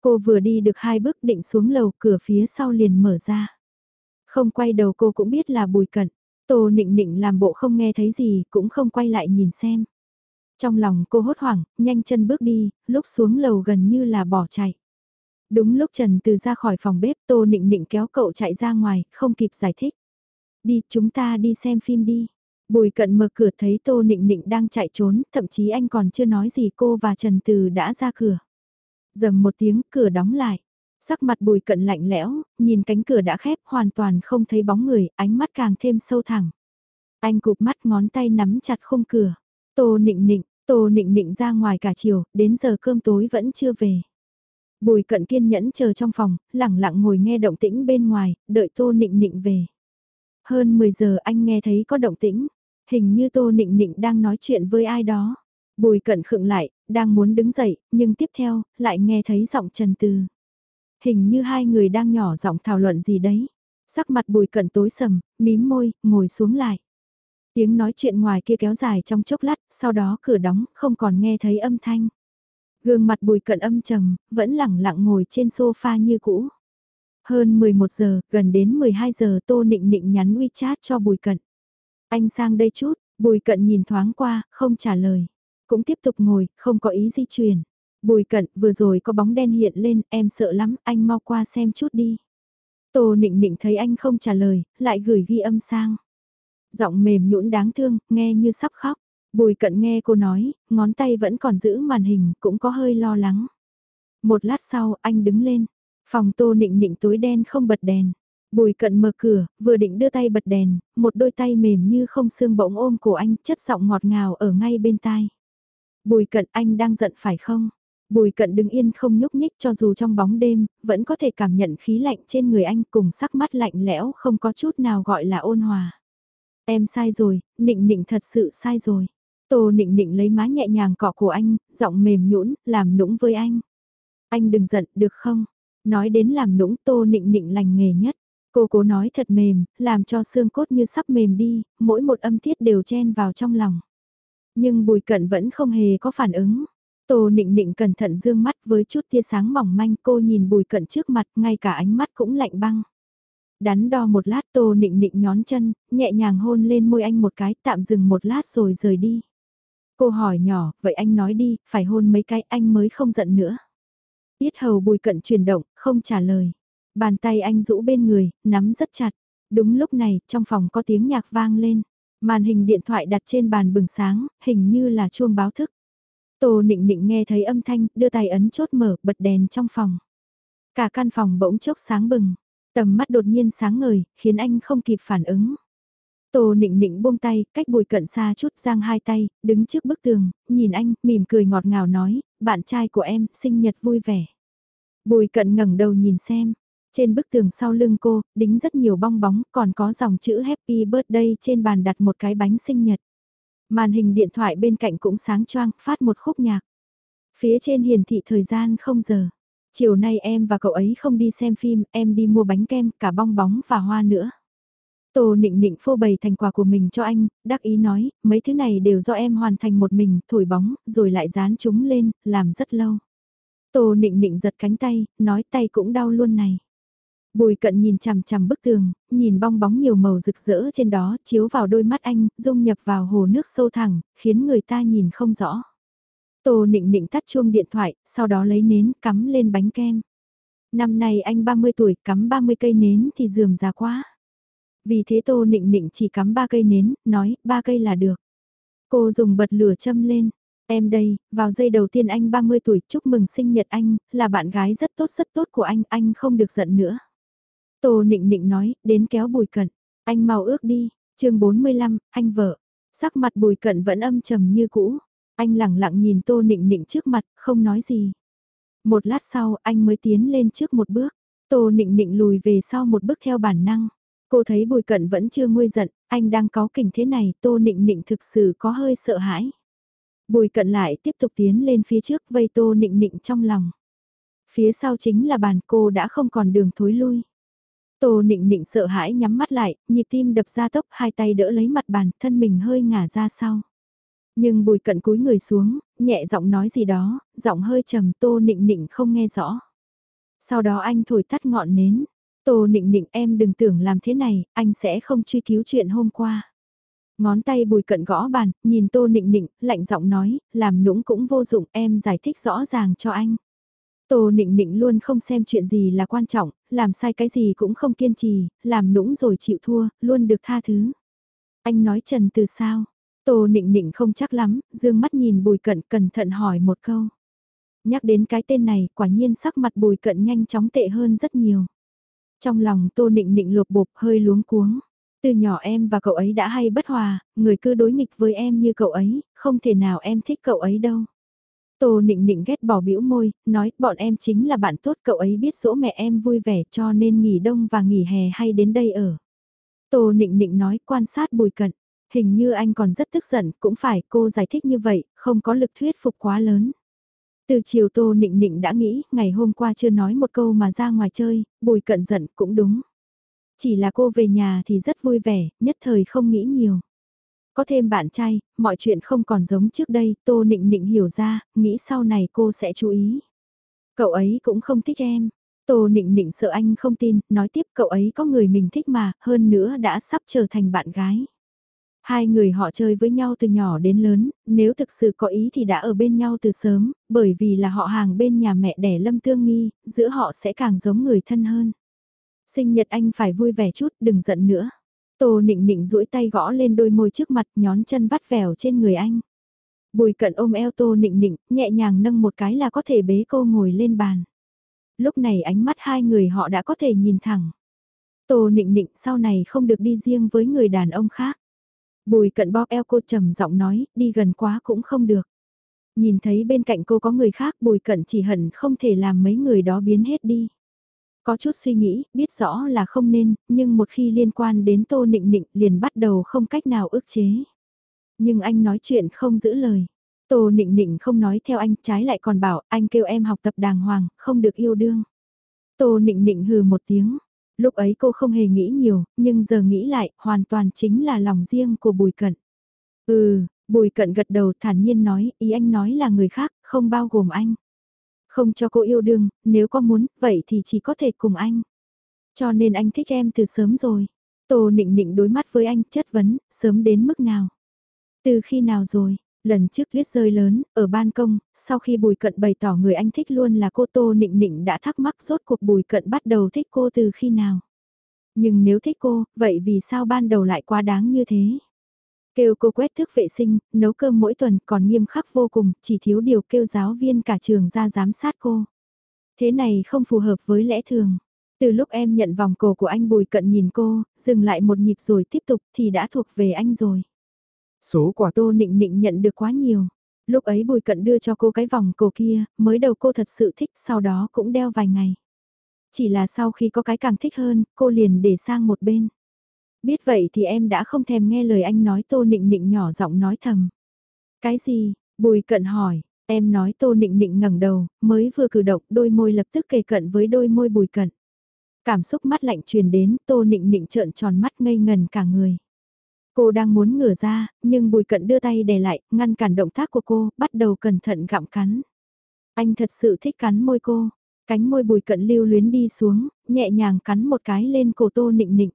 Cô vừa đi được hai bước định xuống lầu cửa phía sau liền mở ra. Không quay đầu cô cũng biết là bùi cận. Tô nịnh nịnh làm bộ không nghe thấy gì cũng không quay lại nhìn xem. Trong lòng cô hốt hoảng, nhanh chân bước đi, lúc xuống lầu gần như là bỏ chạy. Đúng lúc Trần Từ ra khỏi phòng bếp Tô Nịnh Nịnh kéo cậu chạy ra ngoài, không kịp giải thích. Đi, chúng ta đi xem phim đi. Bùi cận mở cửa thấy Tô Nịnh Nịnh đang chạy trốn, thậm chí anh còn chưa nói gì cô và Trần Từ đã ra cửa. Dầm một tiếng, cửa đóng lại. Sắc mặt bùi cận lạnh lẽo, nhìn cánh cửa đã khép hoàn toàn không thấy bóng người, ánh mắt càng thêm sâu thẳng. Anh cụp mắt ngón tay nắm chặt khung cửa. Tô Nịnh Nịnh, Tô Nịnh Nịnh ra ngoài cả chiều, đến giờ cơm tối vẫn chưa về. Bùi cận kiên nhẫn chờ trong phòng, lẳng lặng ngồi nghe động tĩnh bên ngoài, đợi Tô Nịnh Nịnh về. Hơn 10 giờ anh nghe thấy có động tĩnh, hình như Tô Nịnh Nịnh đang nói chuyện với ai đó. Bùi cận khựng lại, đang muốn đứng dậy, nhưng tiếp theo, lại nghe thấy giọng Trần Từ. Hình như hai người đang nhỏ giọng thảo luận gì đấy. Sắc mặt bùi cận tối sầm, mím môi, ngồi xuống lại. Tiếng nói chuyện ngoài kia kéo dài trong chốc lát, sau đó cửa đóng, không còn nghe thấy âm thanh. Gương mặt bùi cận âm trầm, vẫn lẳng lặng ngồi trên sofa như cũ. Hơn 11 giờ, gần đến 12 giờ Tô Nịnh Nịnh nhắn WeChat cho Bùi Cận. Anh sang đây chút, Bùi Cận nhìn thoáng qua, không trả lời. Cũng tiếp tục ngồi, không có ý di chuyển. Bùi Cận, vừa rồi có bóng đen hiện lên, em sợ lắm, anh mau qua xem chút đi. Tô Nịnh Nịnh thấy anh không trả lời, lại gửi ghi âm sang. Giọng mềm nhũn đáng thương, nghe như sắp khóc. Bùi Cận nghe cô nói, ngón tay vẫn còn giữ màn hình, cũng có hơi lo lắng. Một lát sau, anh đứng lên. Phòng tô nịnh nịnh tối đen không bật đèn. Bùi cận mở cửa, vừa định đưa tay bật đèn, một đôi tay mềm như không xương bỗng ôm cổ anh, chất giọng ngọt ngào ở ngay bên tai. Bùi cận anh đang giận phải không? Bùi cận đứng yên không nhúc nhích cho dù trong bóng đêm, vẫn có thể cảm nhận khí lạnh trên người anh cùng sắc mắt lạnh lẽo không có chút nào gọi là ôn hòa. Em sai rồi, nịnh nịnh thật sự sai rồi. Tô nịnh nịnh lấy má nhẹ nhàng cọ cổ anh, giọng mềm nhũn làm nũng với anh. Anh đừng giận, được không? Nói đến làm nũng tô nịnh nịnh lành nghề nhất. Cô cố nói thật mềm, làm cho xương cốt như sắp mềm đi, mỗi một âm tiết đều chen vào trong lòng. Nhưng bùi cận vẫn không hề có phản ứng. Tô nịnh nịnh cẩn thận dương mắt với chút tia sáng mỏng manh cô nhìn bùi cận trước mặt ngay cả ánh mắt cũng lạnh băng. Đắn đo một lát tô nịnh nịnh nhón chân, nhẹ nhàng hôn lên môi anh một cái tạm dừng một lát rồi rời đi. Cô hỏi nhỏ, vậy anh nói đi, phải hôn mấy cái anh mới không giận nữa. Yết hầu bùi cận chuyển động, không trả lời. Bàn tay anh rũ bên người, nắm rất chặt. Đúng lúc này, trong phòng có tiếng nhạc vang lên. Màn hình điện thoại đặt trên bàn bừng sáng, hình như là chuông báo thức. Tô nịnh nịnh nghe thấy âm thanh, đưa tay ấn chốt mở, bật đèn trong phòng. Cả căn phòng bỗng chốc sáng bừng. Tầm mắt đột nhiên sáng ngời, khiến anh không kịp phản ứng. Tô nịnh nịnh buông tay, cách bùi cận xa chút giang hai tay, đứng trước bức tường, nhìn anh, mỉm cười ngọt ngào nói, bạn trai của em, sinh nhật vui vẻ. Bùi cận ngẩng đầu nhìn xem, trên bức tường sau lưng cô, đính rất nhiều bong bóng, còn có dòng chữ Happy Birthday trên bàn đặt một cái bánh sinh nhật. Màn hình điện thoại bên cạnh cũng sáng choang, phát một khúc nhạc. Phía trên hiển thị thời gian không giờ. Chiều nay em và cậu ấy không đi xem phim, em đi mua bánh kem, cả bong bóng và hoa nữa. Tô nịnh nịnh phô bày thành quả của mình cho anh, đắc ý nói, mấy thứ này đều do em hoàn thành một mình, thổi bóng, rồi lại dán chúng lên, làm rất lâu. Tô nịnh nịnh giật cánh tay, nói tay cũng đau luôn này. Bùi cận nhìn chằm chằm bức tường, nhìn bong bóng nhiều màu rực rỡ trên đó, chiếu vào đôi mắt anh, dung nhập vào hồ nước sâu thẳng, khiến người ta nhìn không rõ. Tô nịnh nịnh tắt chuông điện thoại, sau đó lấy nến cắm lên bánh kem. Năm nay anh 30 tuổi, cắm 30 cây nến thì dườm già quá. Vì thế Tô Nịnh Nịnh chỉ cắm ba cây nến, nói ba cây là được. Cô dùng bật lửa châm lên. Em đây, vào giây đầu tiên anh 30 tuổi chúc mừng sinh nhật anh, là bạn gái rất tốt rất tốt của anh, anh không được giận nữa. Tô Nịnh Nịnh nói, đến kéo bùi cận. Anh mau ước đi, chương 45, anh vợ. Sắc mặt bùi cận vẫn âm trầm như cũ. Anh lặng lặng nhìn Tô Nịnh Nịnh trước mặt, không nói gì. Một lát sau, anh mới tiến lên trước một bước. Tô Nịnh Nịnh lùi về sau một bước theo bản năng. Cô thấy bùi cận vẫn chưa nguôi giận, anh đang có kình thế này, Tô Nịnh Nịnh thực sự có hơi sợ hãi. Bùi cận lại tiếp tục tiến lên phía trước vây Tô Nịnh Nịnh trong lòng. Phía sau chính là bàn cô đã không còn đường thối lui. Tô nịnh nịnh sợ hãi nhắm mắt lại, nhịp tim đập ra tốc hai tay đỡ lấy mặt bàn, thân mình hơi ngả ra sau. Nhưng bùi cận cúi người xuống, nhẹ giọng nói gì đó, giọng hơi trầm tô nịnh nịnh không nghe rõ. Sau đó anh thổi tắt ngọn nến. Tô nịnh nịnh em đừng tưởng làm thế này, anh sẽ không truy cứu chuyện hôm qua. Ngón tay bùi cận gõ bàn, nhìn tô nịnh nịnh, lạnh giọng nói, làm nũng cũng vô dụng em giải thích rõ ràng cho anh. Tô nịnh nịnh luôn không xem chuyện gì là quan trọng, làm sai cái gì cũng không kiên trì, làm nũng rồi chịu thua, luôn được tha thứ. Anh nói trần từ sao? Tô nịnh nịnh không chắc lắm, dương mắt nhìn bùi cận cẩn thận hỏi một câu. Nhắc đến cái tên này, quả nhiên sắc mặt bùi cận nhanh chóng tệ hơn rất nhiều. Trong lòng tô nịnh nịnh lột bột hơi luống cuống. Từ nhỏ em và cậu ấy đã hay bất hòa, người cứ đối nghịch với em như cậu ấy, không thể nào em thích cậu ấy đâu. Tô nịnh nịnh ghét bỏ bĩu môi, nói bọn em chính là bạn tốt cậu ấy biết dỗ mẹ em vui vẻ cho nên nghỉ đông và nghỉ hè hay đến đây ở. Tô nịnh nịnh nói quan sát bùi cận, hình như anh còn rất tức giận, cũng phải cô giải thích như vậy, không có lực thuyết phục quá lớn. Từ chiều Tô Nịnh Nịnh đã nghĩ, ngày hôm qua chưa nói một câu mà ra ngoài chơi, bùi cận giận cũng đúng. Chỉ là cô về nhà thì rất vui vẻ, nhất thời không nghĩ nhiều. Có thêm bạn trai, mọi chuyện không còn giống trước đây, Tô Nịnh Nịnh hiểu ra, nghĩ sau này cô sẽ chú ý. Cậu ấy cũng không thích em. Tô Nịnh Nịnh sợ anh không tin, nói tiếp cậu ấy có người mình thích mà, hơn nữa đã sắp trở thành bạn gái. Hai người họ chơi với nhau từ nhỏ đến lớn, nếu thực sự có ý thì đã ở bên nhau từ sớm, bởi vì là họ hàng bên nhà mẹ đẻ Lâm Tương Nghi, giữa họ sẽ càng giống người thân hơn. Sinh nhật anh phải vui vẻ chút, đừng giận nữa. Tô nịnh nịnh duỗi tay gõ lên đôi môi trước mặt nhón chân vắt vẻo trên người anh. Bùi cận ôm eo tô nịnh nịnh, nhẹ nhàng nâng một cái là có thể bế cô ngồi lên bàn. Lúc này ánh mắt hai người họ đã có thể nhìn thẳng. Tô nịnh nịnh sau này không được đi riêng với người đàn ông khác. Bùi cận bóp eo cô trầm giọng nói, đi gần quá cũng không được. Nhìn thấy bên cạnh cô có người khác bùi cận chỉ hận không thể làm mấy người đó biến hết đi. Có chút suy nghĩ, biết rõ là không nên, nhưng một khi liên quan đến Tô Nịnh Nịnh liền bắt đầu không cách nào ức chế. Nhưng anh nói chuyện không giữ lời. Tô Nịnh Nịnh không nói theo anh, trái lại còn bảo anh kêu em học tập đàng hoàng, không được yêu đương. Tô Nịnh Nịnh hừ một tiếng. Lúc ấy cô không hề nghĩ nhiều, nhưng giờ nghĩ lại, hoàn toàn chính là lòng riêng của Bùi Cận. Ừ, Bùi Cận gật đầu thản nhiên nói, ý anh nói là người khác, không bao gồm anh. Không cho cô yêu đương, nếu có muốn, vậy thì chỉ có thể cùng anh. Cho nên anh thích em từ sớm rồi. Tô nịnh nịnh đối mắt với anh chất vấn, sớm đến mức nào. Từ khi nào rồi, lần trước tuyết rơi lớn, ở ban công, sau khi bùi cận bày tỏ người anh thích luôn là cô Tô nịnh nịnh đã thắc mắc rốt cuộc bùi cận bắt đầu thích cô từ khi nào. Nhưng nếu thích cô, vậy vì sao ban đầu lại quá đáng như thế? Kêu cô quét thức vệ sinh, nấu cơm mỗi tuần còn nghiêm khắc vô cùng, chỉ thiếu điều kêu giáo viên cả trường ra giám sát cô. Thế này không phù hợp với lẽ thường. Từ lúc em nhận vòng cổ của anh Bùi Cận nhìn cô, dừng lại một nhịp rồi tiếp tục thì đã thuộc về anh rồi. Số quà tô nịnh nịnh nhận được quá nhiều. Lúc ấy Bùi Cận đưa cho cô cái vòng cổ kia, mới đầu cô thật sự thích, sau đó cũng đeo vài ngày. Chỉ là sau khi có cái càng thích hơn, cô liền để sang một bên. Biết vậy thì em đã không thèm nghe lời anh nói tô nịnh nịnh nhỏ giọng nói thầm. Cái gì? Bùi cận hỏi, em nói tô nịnh nịnh ngẩng đầu, mới vừa cử động đôi môi lập tức kề cận với đôi môi bùi cận. Cảm xúc mắt lạnh truyền đến, tô nịnh nịnh trợn tròn mắt ngây ngần cả người. Cô đang muốn ngửa ra, nhưng bùi cận đưa tay đè lại, ngăn cản động tác của cô, bắt đầu cẩn thận gặm cắn. Anh thật sự thích cắn môi cô, cánh môi bùi cận lưu luyến đi xuống, nhẹ nhàng cắn một cái lên cổ tô nịnh nịnh.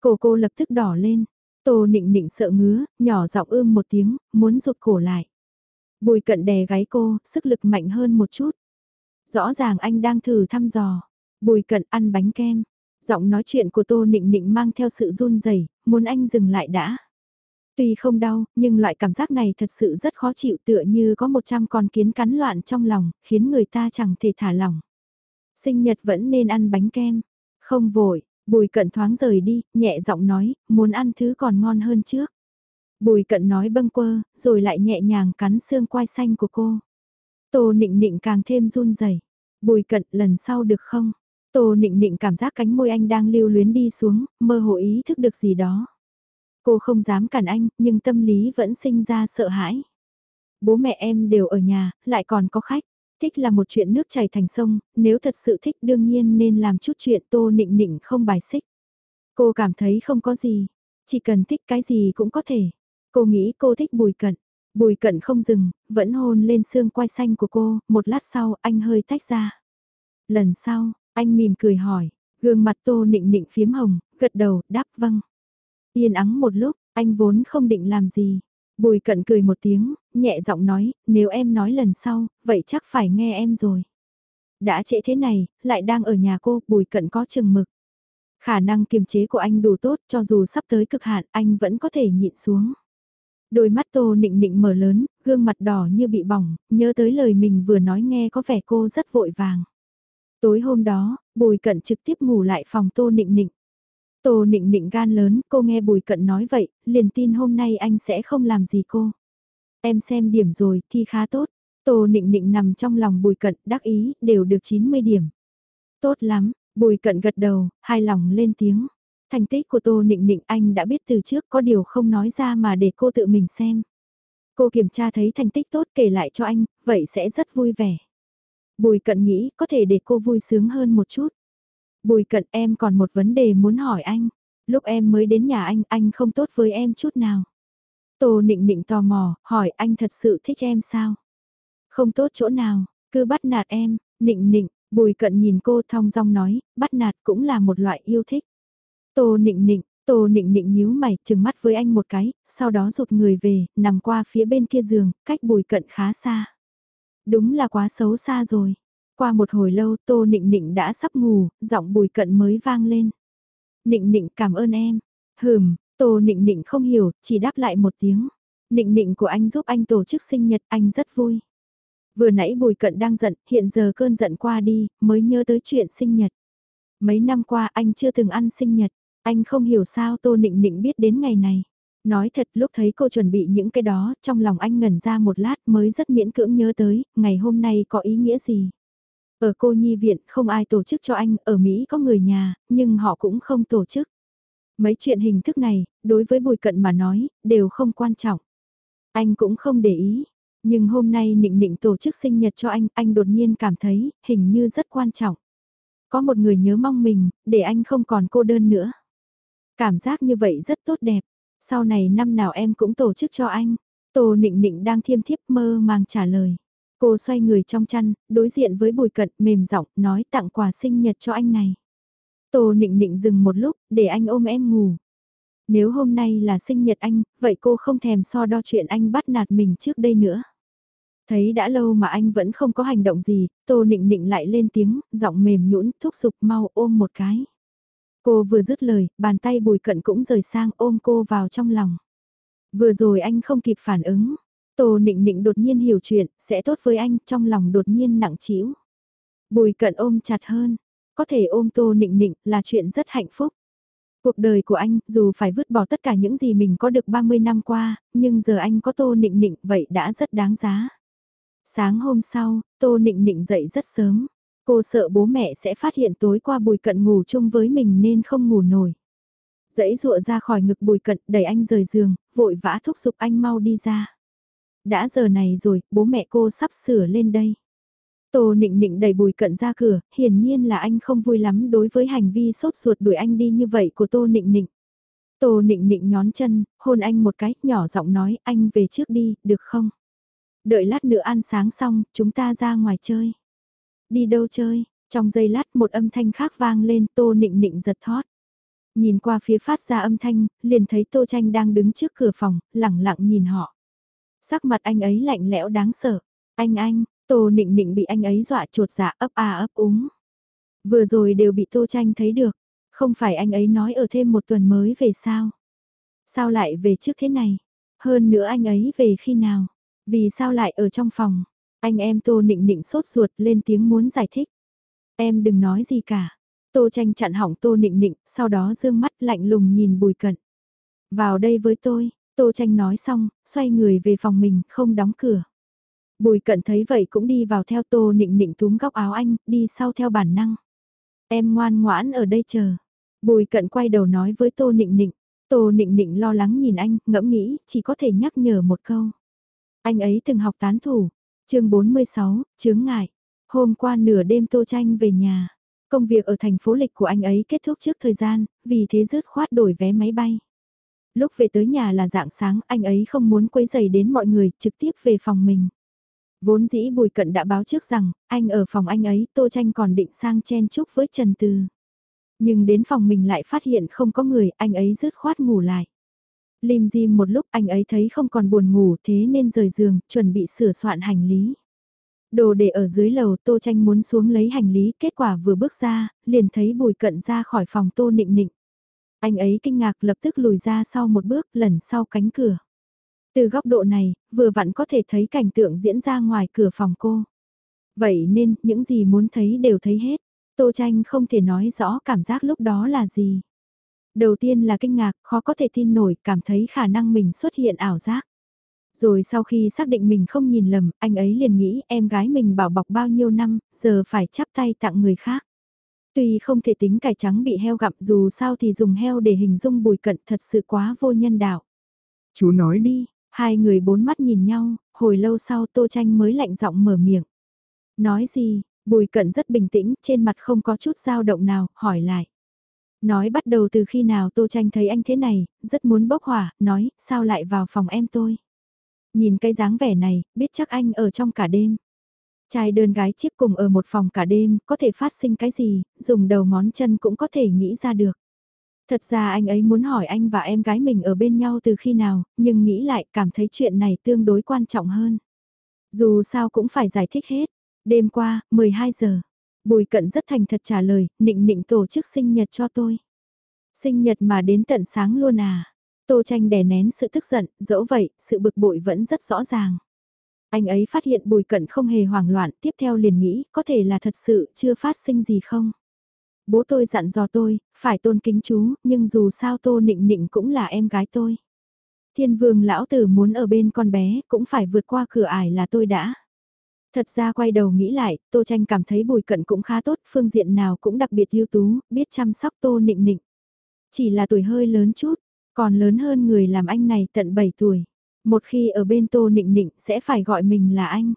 Cổ cô lập tức đỏ lên, tô nịnh nịnh sợ ngứa, nhỏ giọng ưm một tiếng, muốn rụt cổ lại. Bùi cận đè gáy cô, sức lực mạnh hơn một chút. Rõ ràng anh đang thử thăm dò. Bùi cận ăn bánh kem. Giọng nói chuyện của Tô Nịnh Nịnh mang theo sự run rẩy, muốn anh dừng lại đã. Tuy không đau, nhưng loại cảm giác này thật sự rất khó chịu tựa như có một trăm con kiến cắn loạn trong lòng, khiến người ta chẳng thể thả lỏng. Sinh nhật vẫn nên ăn bánh kem. Không vội, bùi cận thoáng rời đi, nhẹ giọng nói, muốn ăn thứ còn ngon hơn trước. Bùi cận nói bâng quơ, rồi lại nhẹ nhàng cắn xương quai xanh của cô. Tô nịnh nịnh càng thêm run rẩy. Bùi cận lần sau được không? Tô nịnh nịnh cảm giác cánh môi anh đang lưu luyến đi xuống, mơ hồ ý thức được gì đó. Cô không dám cản anh, nhưng tâm lý vẫn sinh ra sợ hãi. Bố mẹ em đều ở nhà, lại còn có khách. Thích là một chuyện nước chảy thành sông, nếu thật sự thích đương nhiên nên làm chút chuyện tô nịnh nịnh không bài xích. Cô cảm thấy không có gì, chỉ cần thích cái gì cũng có thể. Cô nghĩ cô thích bùi cận. Bùi cận không dừng, vẫn hôn lên xương quai xanh của cô, một lát sau anh hơi tách ra. Lần sau, anh mỉm cười hỏi, gương mặt tô nịnh nịnh phiếm hồng, gật đầu, đáp vâng. Yên ắng một lúc, anh vốn không định làm gì. Bùi cận cười một tiếng, nhẹ giọng nói, nếu em nói lần sau, vậy chắc phải nghe em rồi. Đã trễ thế này, lại đang ở nhà cô, bùi cận có chừng mực. Khả năng kiềm chế của anh đủ tốt, cho dù sắp tới cực hạn, anh vẫn có thể nhịn xuống. Đôi mắt tô nịnh nịnh mở lớn, gương mặt đỏ như bị bỏng, nhớ tới lời mình vừa nói nghe có vẻ cô rất vội vàng. Tối hôm đó, bùi cận trực tiếp ngủ lại phòng tô nịnh nịnh. Tô nịnh nịnh gan lớn, cô nghe bùi cận nói vậy, liền tin hôm nay anh sẽ không làm gì cô. Em xem điểm rồi, thi khá tốt. Tô nịnh nịnh nằm trong lòng bùi cận, đắc ý, đều được 90 điểm. Tốt lắm, bùi cận gật đầu, hai lòng lên tiếng. Thành tích của Tô Nịnh Nịnh anh đã biết từ trước có điều không nói ra mà để cô tự mình xem. Cô kiểm tra thấy thành tích tốt kể lại cho anh, vậy sẽ rất vui vẻ. Bùi cận nghĩ có thể để cô vui sướng hơn một chút. Bùi cận em còn một vấn đề muốn hỏi anh. Lúc em mới đến nhà anh, anh không tốt với em chút nào. Tô nịnh nịnh tò mò, hỏi anh thật sự thích em sao? Không tốt chỗ nào, cứ bắt nạt em, nịnh nịnh, bùi cận nhìn cô thong dong nói, bắt nạt cũng là một loại yêu thích. Tô nịnh nịnh, tô nịnh nịnh nhíu mày, chừng mắt với anh một cái, sau đó rụt người về, nằm qua phía bên kia giường, cách bùi cận khá xa. Đúng là quá xấu xa rồi. Qua một hồi lâu tô nịnh nịnh đã sắp ngủ, giọng bùi cận mới vang lên. Nịnh nịnh cảm ơn em. Hừm, tô nịnh nịnh không hiểu, chỉ đáp lại một tiếng. Nịnh nịnh của anh giúp anh tổ chức sinh nhật, anh rất vui. Vừa nãy bùi cận đang giận, hiện giờ cơn giận qua đi, mới nhớ tới chuyện sinh nhật. Mấy năm qua anh chưa từng ăn sinh nhật, anh không hiểu sao Tô Nịnh Nịnh biết đến ngày này. Nói thật lúc thấy cô chuẩn bị những cái đó, trong lòng anh ngẩn ra một lát mới rất miễn cưỡng nhớ tới, ngày hôm nay có ý nghĩa gì. Ở cô nhi viện không ai tổ chức cho anh, ở Mỹ có người nhà, nhưng họ cũng không tổ chức. Mấy chuyện hình thức này, đối với Bùi Cận mà nói, đều không quan trọng. Anh cũng không để ý, nhưng hôm nay Nịnh Nịnh tổ chức sinh nhật cho anh, anh đột nhiên cảm thấy, hình như rất quan trọng. Có một người nhớ mong mình, để anh không còn cô đơn nữa. Cảm giác như vậy rất tốt đẹp. Sau này năm nào em cũng tổ chức cho anh. Tô nịnh nịnh đang thiêm thiếp mơ màng trả lời. Cô xoay người trong chăn, đối diện với bùi cận mềm giọng nói tặng quà sinh nhật cho anh này. Tô nịnh nịnh dừng một lúc, để anh ôm em ngủ. Nếu hôm nay là sinh nhật anh, vậy cô không thèm so đo chuyện anh bắt nạt mình trước đây nữa. Thấy đã lâu mà anh vẫn không có hành động gì, tô nịnh nịnh lại lên tiếng, giọng mềm nhũn thúc giục mau ôm một cái. Cô vừa dứt lời, bàn tay bùi cận cũng rời sang ôm cô vào trong lòng. Vừa rồi anh không kịp phản ứng. Tô nịnh nịnh đột nhiên hiểu chuyện, sẽ tốt với anh, trong lòng đột nhiên nặng trĩu. Bùi cận ôm chặt hơn, có thể ôm tô nịnh nịnh là chuyện rất hạnh phúc. Cuộc đời của anh, dù phải vứt bỏ tất cả những gì mình có được 30 năm qua, nhưng giờ anh có tô nịnh nịnh vậy đã rất đáng giá. Sáng hôm sau, tô nịnh nịnh dậy rất sớm. Cô sợ bố mẹ sẽ phát hiện tối qua bùi cận ngủ chung với mình nên không ngủ nổi. Dãy rụa ra khỏi ngực bùi cận đẩy anh rời giường, vội vã thúc giục anh mau đi ra. Đã giờ này rồi, bố mẹ cô sắp sửa lên đây. Tô nịnh nịnh đẩy bùi cận ra cửa, hiển nhiên là anh không vui lắm đối với hành vi sốt ruột đuổi anh đi như vậy của tô nịnh nịnh. Tô nịnh nịnh nhón chân, hôn anh một cái, nhỏ giọng nói, anh về trước đi, được không? Đợi lát nữa ăn sáng xong, chúng ta ra ngoài chơi. Đi đâu chơi? Trong giây lát một âm thanh khác vang lên tô nịnh nịnh giật thót. Nhìn qua phía phát ra âm thanh, liền thấy tô tranh đang đứng trước cửa phòng, lẳng lặng nhìn họ. Sắc mặt anh ấy lạnh lẽo đáng sợ. Anh anh, tô nịnh nịnh bị anh ấy dọa trột dạ ấp a ấp úng. Vừa rồi đều bị tô tranh thấy được. Không phải anh ấy nói ở thêm một tuần mới về sao? Sao lại về trước thế này? Hơn nữa anh ấy về khi nào? Vì sao lại ở trong phòng? Anh em Tô Nịnh Nịnh sốt ruột lên tiếng muốn giải thích. Em đừng nói gì cả. Tô tranh chặn hỏng Tô Nịnh Nịnh, sau đó dương mắt lạnh lùng nhìn Bùi Cận. Vào đây với tôi, Tô tranh nói xong, xoay người về phòng mình, không đóng cửa. Bùi Cận thấy vậy cũng đi vào theo Tô Nịnh Nịnh túm góc áo anh, đi sau theo bản năng. Em ngoan ngoãn ở đây chờ. Bùi Cận quay đầu nói với Tô Nịnh Nịnh. Tô Nịnh Nịnh lo lắng nhìn anh, ngẫm nghĩ, chỉ có thể nhắc nhở một câu. Anh ấy từng học tán thủ chương 46, chướng ngại. Hôm qua nửa đêm Tô Tranh về nhà. Công việc ở thành phố lịch của anh ấy kết thúc trước thời gian, vì thế rứt khoát đổi vé máy bay. Lúc về tới nhà là dạng sáng, anh ấy không muốn quấy giày đến mọi người, trực tiếp về phòng mình. Vốn dĩ Bùi Cận đã báo trước rằng, anh ở phòng anh ấy, Tô Tranh còn định sang chen chúc với Trần Từ. Nhưng đến phòng mình lại phát hiện không có người, anh ấy rứt khoát ngủ lại. Lim Di một lúc anh ấy thấy không còn buồn ngủ thế nên rời giường, chuẩn bị sửa soạn hành lý. Đồ để ở dưới lầu Tô Tranh muốn xuống lấy hành lý, kết quả vừa bước ra, liền thấy bùi cận ra khỏi phòng Tô Nịnh Nịnh. Anh ấy kinh ngạc lập tức lùi ra sau một bước lần sau cánh cửa. Từ góc độ này, vừa vặn có thể thấy cảnh tượng diễn ra ngoài cửa phòng cô. Vậy nên, những gì muốn thấy đều thấy hết. Tô Tranh không thể nói rõ cảm giác lúc đó là gì. Đầu tiên là kinh ngạc, khó có thể tin nổi, cảm thấy khả năng mình xuất hiện ảo giác. Rồi sau khi xác định mình không nhìn lầm, anh ấy liền nghĩ em gái mình bảo bọc bao nhiêu năm, giờ phải chắp tay tặng người khác. Tuy không thể tính cải trắng bị heo gặm dù sao thì dùng heo để hình dung bùi cận thật sự quá vô nhân đạo. Chú nói đi, hai người bốn mắt nhìn nhau, hồi lâu sau Tô Tranh mới lạnh giọng mở miệng. Nói gì, bùi cận rất bình tĩnh, trên mặt không có chút dao động nào, hỏi lại. Nói bắt đầu từ khi nào Tô Tranh thấy anh thế này, rất muốn bốc hỏa, nói, sao lại vào phòng em tôi. Nhìn cái dáng vẻ này, biết chắc anh ở trong cả đêm. Trai đơn gái chiếc cùng ở một phòng cả đêm, có thể phát sinh cái gì, dùng đầu ngón chân cũng có thể nghĩ ra được. Thật ra anh ấy muốn hỏi anh và em gái mình ở bên nhau từ khi nào, nhưng nghĩ lại cảm thấy chuyện này tương đối quan trọng hơn. Dù sao cũng phải giải thích hết. Đêm qua, 12 giờ, Bùi Cận rất thành thật trả lời, nịnh nịnh tổ chức sinh nhật cho tôi. Sinh nhật mà đến tận sáng luôn à. Tô tranh đè nén sự tức giận, dẫu vậy, sự bực bội vẫn rất rõ ràng. Anh ấy phát hiện bùi cận không hề hoảng loạn, tiếp theo liền nghĩ, có thể là thật sự chưa phát sinh gì không? Bố tôi dặn dò tôi, phải tôn kính chú, nhưng dù sao tô nịnh nịnh cũng là em gái tôi. Thiên vương lão tử muốn ở bên con bé, cũng phải vượt qua cửa ải là tôi đã. Thật ra quay đầu nghĩ lại, Tô Tranh cảm thấy bùi cận cũng khá tốt, phương diện nào cũng đặc biệt ưu tú, biết chăm sóc Tô Nịnh Nịnh. Chỉ là tuổi hơi lớn chút, còn lớn hơn người làm anh này tận 7 tuổi. Một khi ở bên Tô Nịnh Nịnh sẽ phải gọi mình là anh.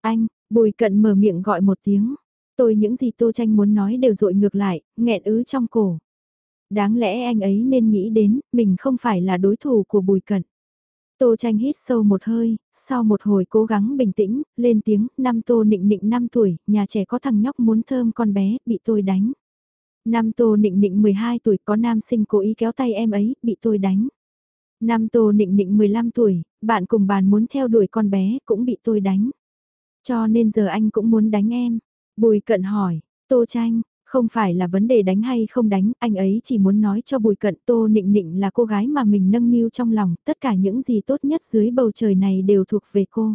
Anh, bùi cận mở miệng gọi một tiếng. Tôi những gì Tô Tranh muốn nói đều dội ngược lại, nghẹn ứ trong cổ. Đáng lẽ anh ấy nên nghĩ đến, mình không phải là đối thủ của bùi cận. Tô tranh hít sâu một hơi, sau một hồi cố gắng bình tĩnh, lên tiếng, năm tô nịnh nịnh 5 tuổi, nhà trẻ có thằng nhóc muốn thơm con bé, bị tôi đánh. Năm tô nịnh nịnh 12 tuổi, có nam sinh cố ý kéo tay em ấy, bị tôi đánh. Năm tô nịnh nịnh 15 tuổi, bạn cùng bàn muốn theo đuổi con bé, cũng bị tôi đánh. Cho nên giờ anh cũng muốn đánh em. Bùi cận hỏi, tô tranh, không phải là vấn đề đánh hay không đánh, anh ấy chỉ muốn nói cho Bùi Cận Tô Nịnh Nịnh là cô gái mà mình nâng niu trong lòng, tất cả những gì tốt nhất dưới bầu trời này đều thuộc về cô.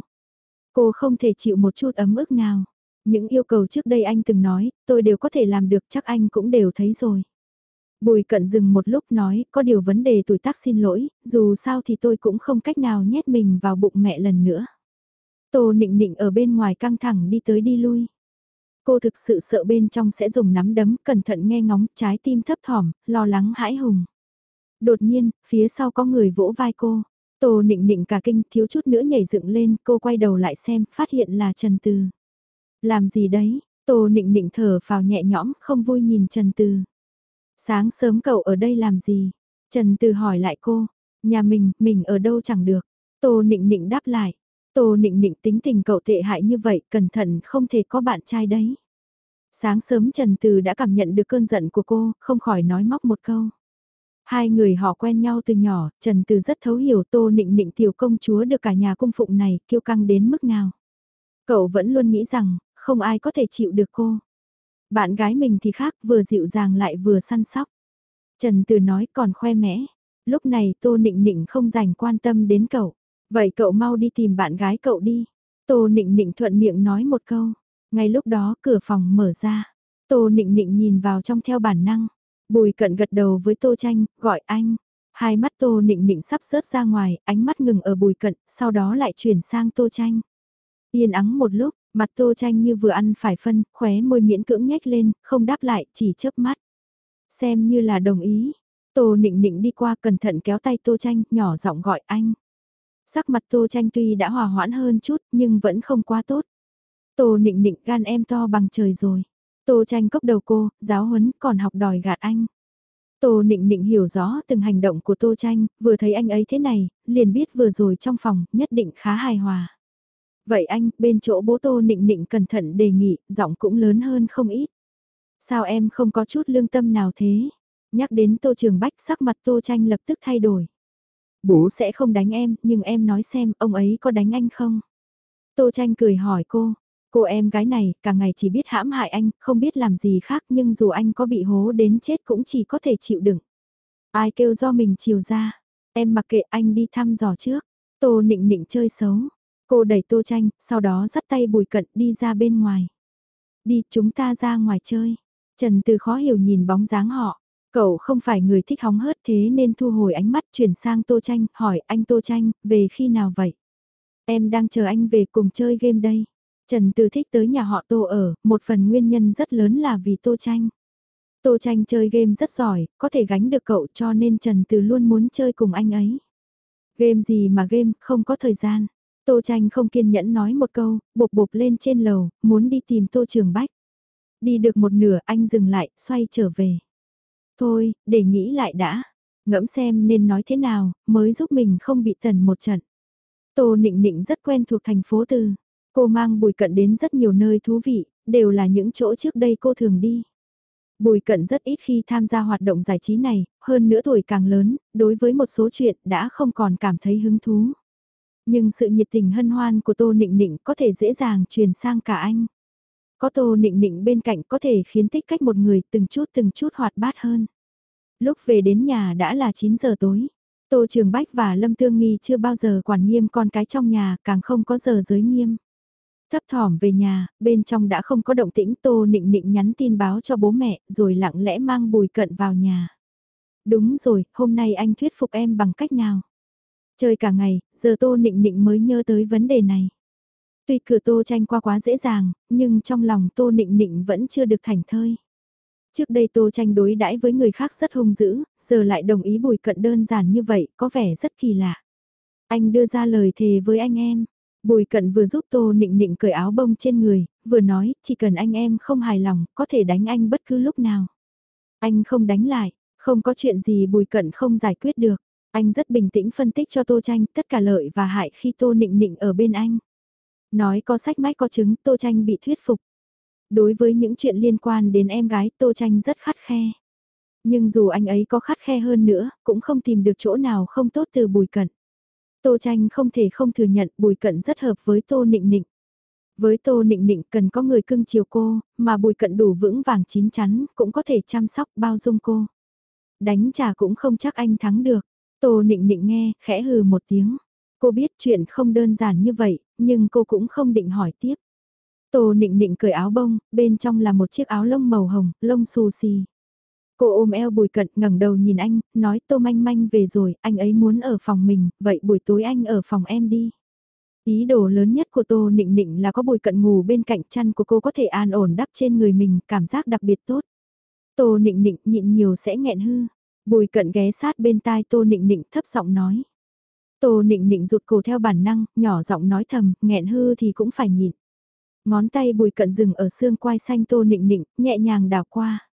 Cô không thể chịu một chút ấm ức nào. Những yêu cầu trước đây anh từng nói, tôi đều có thể làm được chắc anh cũng đều thấy rồi. Bùi cận dừng một lúc nói, có điều vấn đề tuổi tác xin lỗi, dù sao thì tôi cũng không cách nào nhét mình vào bụng mẹ lần nữa. Tô nịnh nịnh ở bên ngoài căng thẳng đi tới đi lui. Cô thực sự sợ bên trong sẽ dùng nắm đấm, cẩn thận nghe ngóng, trái tim thấp thỏm, lo lắng hãi hùng. Đột nhiên, phía sau có người vỗ vai cô. Tô nịnh nịnh cả kinh, thiếu chút nữa nhảy dựng lên, cô quay đầu lại xem, phát hiện là Trần Từ. Làm gì đấy? Tô nịnh nịnh thở vào nhẹ nhõm, không vui nhìn Trần Từ. Sáng sớm cậu ở đây làm gì? Trần Từ hỏi lại cô. Nhà mình, mình ở đâu chẳng được. Tô nịnh nịnh đáp lại. Tô nịnh nịnh tính tình cậu tệ hại như vậy, cẩn thận không thể có bạn trai đấy. Sáng sớm Trần Từ đã cảm nhận được cơn giận của cô, không khỏi nói móc một câu. Hai người họ quen nhau từ nhỏ, Trần Từ rất thấu hiểu Tô Nịnh Nịnh tiểu công chúa được cả nhà cung phụng này kiêu căng đến mức nào. Cậu vẫn luôn nghĩ rằng, không ai có thể chịu được cô. Bạn gái mình thì khác vừa dịu dàng lại vừa săn sóc. Trần Từ nói còn khoe mẽ. Lúc này Tô Nịnh Nịnh không dành quan tâm đến cậu. Vậy cậu mau đi tìm bạn gái cậu đi. Tô Nịnh Nịnh thuận miệng nói một câu. Ngay lúc đó cửa phòng mở ra. Tô Nịnh Nịnh nhìn vào trong theo bản năng. Bùi cận gật đầu với Tô Tranh, gọi anh. Hai mắt Tô Nịnh Nịnh sắp rớt ra ngoài, ánh mắt ngừng ở bùi cận, sau đó lại chuyển sang Tô Tranh. Yên ắng một lúc, mặt Tô Tranh như vừa ăn phải phân, khóe môi miễn cưỡng nhếch lên, không đáp lại, chỉ chớp mắt. Xem như là đồng ý. Tô Nịnh Nịnh đi qua cẩn thận kéo tay Tô Tranh, nhỏ giọng gọi anh. Sắc mặt Tô Tranh tuy đã hòa hoãn hơn chút, nhưng vẫn không quá tốt. Tô Nịnh Nịnh gan em to bằng trời rồi. Tô Tranh cốc đầu cô, giáo huấn còn học đòi gạt anh. Tô Nịnh Nịnh hiểu rõ từng hành động của Tô Tranh, vừa thấy anh ấy thế này, liền biết vừa rồi trong phòng, nhất định khá hài hòa. Vậy anh, bên chỗ bố Tô Nịnh Nịnh cẩn thận đề nghị, giọng cũng lớn hơn không ít. Sao em không có chút lương tâm nào thế? Nhắc đến Tô Trường Bách sắc mặt Tô Tranh lập tức thay đổi. Bố sẽ không đánh em, nhưng em nói xem, ông ấy có đánh anh không? Tô Tranh cười hỏi cô, cô em gái này, cả ngày chỉ biết hãm hại anh, không biết làm gì khác nhưng dù anh có bị hố đến chết cũng chỉ có thể chịu đựng. Ai kêu do mình chiều ra, em mặc kệ anh đi thăm dò trước. Tô nịnh nịnh chơi xấu, cô đẩy Tô Tranh, sau đó dắt tay Bùi Cận đi ra bên ngoài. Đi chúng ta ra ngoài chơi. Trần Từ khó hiểu nhìn bóng dáng họ. Cậu không phải người thích hóng hớt thế nên thu hồi ánh mắt chuyển sang Tô Tranh, hỏi anh Tô Tranh, về khi nào vậy? Em đang chờ anh về cùng chơi game đây. Trần Từ thích tới nhà họ Tô ở, một phần nguyên nhân rất lớn là vì Tô Tranh. Tô Tranh chơi game rất giỏi, có thể gánh được cậu cho nên Trần Từ luôn muốn chơi cùng anh ấy. Game gì mà game, không có thời gian. Tô Tranh không kiên nhẫn nói một câu, bột bột lên trên lầu, muốn đi tìm Tô Trường Bách. Đi được một nửa anh dừng lại, xoay trở về. Thôi, để nghĩ lại đã. Ngẫm xem nên nói thế nào, mới giúp mình không bị tần một trận. Tô Nịnh Nịnh rất quen thuộc thành phố Tư. Cô mang Bùi Cận đến rất nhiều nơi thú vị, đều là những chỗ trước đây cô thường đi. Bùi Cận rất ít khi tham gia hoạt động giải trí này, hơn nữa tuổi càng lớn, đối với một số chuyện đã không còn cảm thấy hứng thú. Nhưng sự nhiệt tình hân hoan của Tô Nịnh Nịnh có thể dễ dàng truyền sang cả anh. Có Tô Nịnh Nịnh bên cạnh có thể khiến tích cách một người từng chút từng chút hoạt bát hơn. Lúc về đến nhà đã là 9 giờ tối. Tô Trường Bách và Lâm Tương Nghi chưa bao giờ quản nghiêm con cái trong nhà, càng không có giờ giới nghiêm. Thấp thỏm về nhà, bên trong đã không có động tĩnh Tô Nịnh Nịnh nhắn tin báo cho bố mẹ, rồi lặng lẽ mang bùi cận vào nhà. Đúng rồi, hôm nay anh thuyết phục em bằng cách nào? Chơi cả ngày, giờ Tô Nịnh Nịnh mới nhớ tới vấn đề này. Tuy cửa Tô tranh qua quá dễ dàng, nhưng trong lòng Tô Nịnh Nịnh vẫn chưa được thành thơi. Trước đây Tô tranh đối đãi với người khác rất hung dữ, giờ lại đồng ý bùi cận đơn giản như vậy, có vẻ rất kỳ lạ. Anh đưa ra lời thề với anh em. Bùi cận vừa giúp Tô Nịnh Nịnh cởi áo bông trên người, vừa nói, chỉ cần anh em không hài lòng, có thể đánh anh bất cứ lúc nào. Anh không đánh lại, không có chuyện gì bùi cận không giải quyết được. Anh rất bình tĩnh phân tích cho Tô Tranh tất cả lợi và hại khi Tô Nịnh Nịnh ở bên anh. Nói có sách mách có chứng Tô Tranh bị thuyết phục. Đối với những chuyện liên quan đến em gái Tô Tranh rất khắt khe. Nhưng dù anh ấy có khắt khe hơn nữa, cũng không tìm được chỗ nào không tốt từ bùi cận. Tô Tranh không thể không thừa nhận bùi cận rất hợp với Tô Nịnh Nịnh. Với Tô Nịnh Nịnh cần có người cưng chiều cô, mà bùi cận đủ vững vàng chín chắn, cũng có thể chăm sóc bao dung cô. Đánh trả cũng không chắc anh thắng được. Tô Nịnh Nịnh nghe, khẽ hừ một tiếng. Cô biết chuyện không đơn giản như vậy, nhưng cô cũng không định hỏi tiếp. Tô Nịnh Nịnh cởi áo bông, bên trong là một chiếc áo lông màu hồng, lông xù xì. Cô ôm eo bùi cận ngẩng đầu nhìn anh, nói Tô Manh Manh về rồi, anh ấy muốn ở phòng mình, vậy buổi tối anh ở phòng em đi. Ý đồ lớn nhất của Tô Nịnh Nịnh là có bùi cận ngủ bên cạnh chăn của cô có thể an ổn đắp trên người mình, cảm giác đặc biệt tốt. Tô Nịnh Nịnh nhịn nhiều sẽ nghẹn hư. Bùi cận ghé sát bên tai Tô Nịnh Nịnh thấp giọng nói. Tô Nịnh Nịnh rụt cổ theo bản năng, nhỏ giọng nói thầm, nghẹn hư thì cũng phải nhịn. Ngón tay bùi cận rừng ở xương quai xanh Tô Nịnh Nịnh, nhẹ nhàng đảo qua.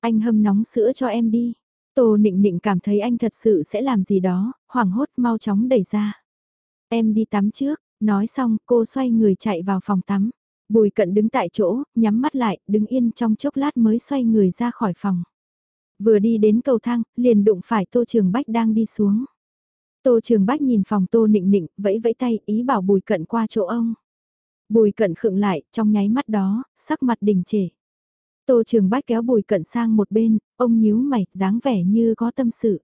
Anh hâm nóng sữa cho em đi. Tô Nịnh Nịnh cảm thấy anh thật sự sẽ làm gì đó, hoảng hốt mau chóng đẩy ra. Em đi tắm trước, nói xong cô xoay người chạy vào phòng tắm. Bùi cận đứng tại chỗ, nhắm mắt lại, đứng yên trong chốc lát mới xoay người ra khỏi phòng. Vừa đi đến cầu thang, liền đụng phải Tô Trường Bách đang đi xuống. Tô Trường Bách nhìn phòng Tô Nịnh Nịnh, vẫy vẫy tay, ý bảo Bùi Cận qua chỗ ông. Bùi Cận khựng lại, trong nháy mắt đó, sắc mặt đình trệ. Tô Trường Bách kéo bùi cận sang một bên, ông nhíu mày, dáng vẻ như có tâm sự.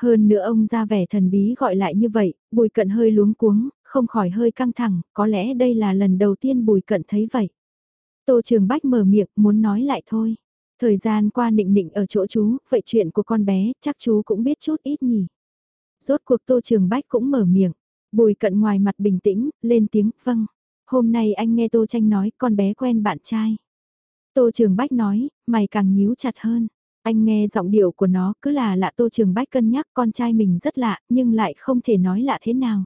Hơn nữa ông ra vẻ thần bí gọi lại như vậy, bùi cận hơi luống cuống, không khỏi hơi căng thẳng, có lẽ đây là lần đầu tiên bùi cận thấy vậy. Tô Trường Bách mở miệng, muốn nói lại thôi. Thời gian qua nịnh nịnh ở chỗ chú, vậy chuyện của con bé, chắc chú cũng biết chút ít nhỉ. Rốt cuộc Tô Trường Bách cũng mở miệng. Bùi cận ngoài mặt bình tĩnh, lên tiếng, vâng. Hôm nay anh nghe Tô Tranh nói con bé quen bạn trai. Tô Trường Bách nói, mày càng nhíu chặt hơn. Anh nghe giọng điệu của nó cứ là lạ Tô Trường Bách cân nhắc con trai mình rất lạ, nhưng lại không thể nói lạ thế nào.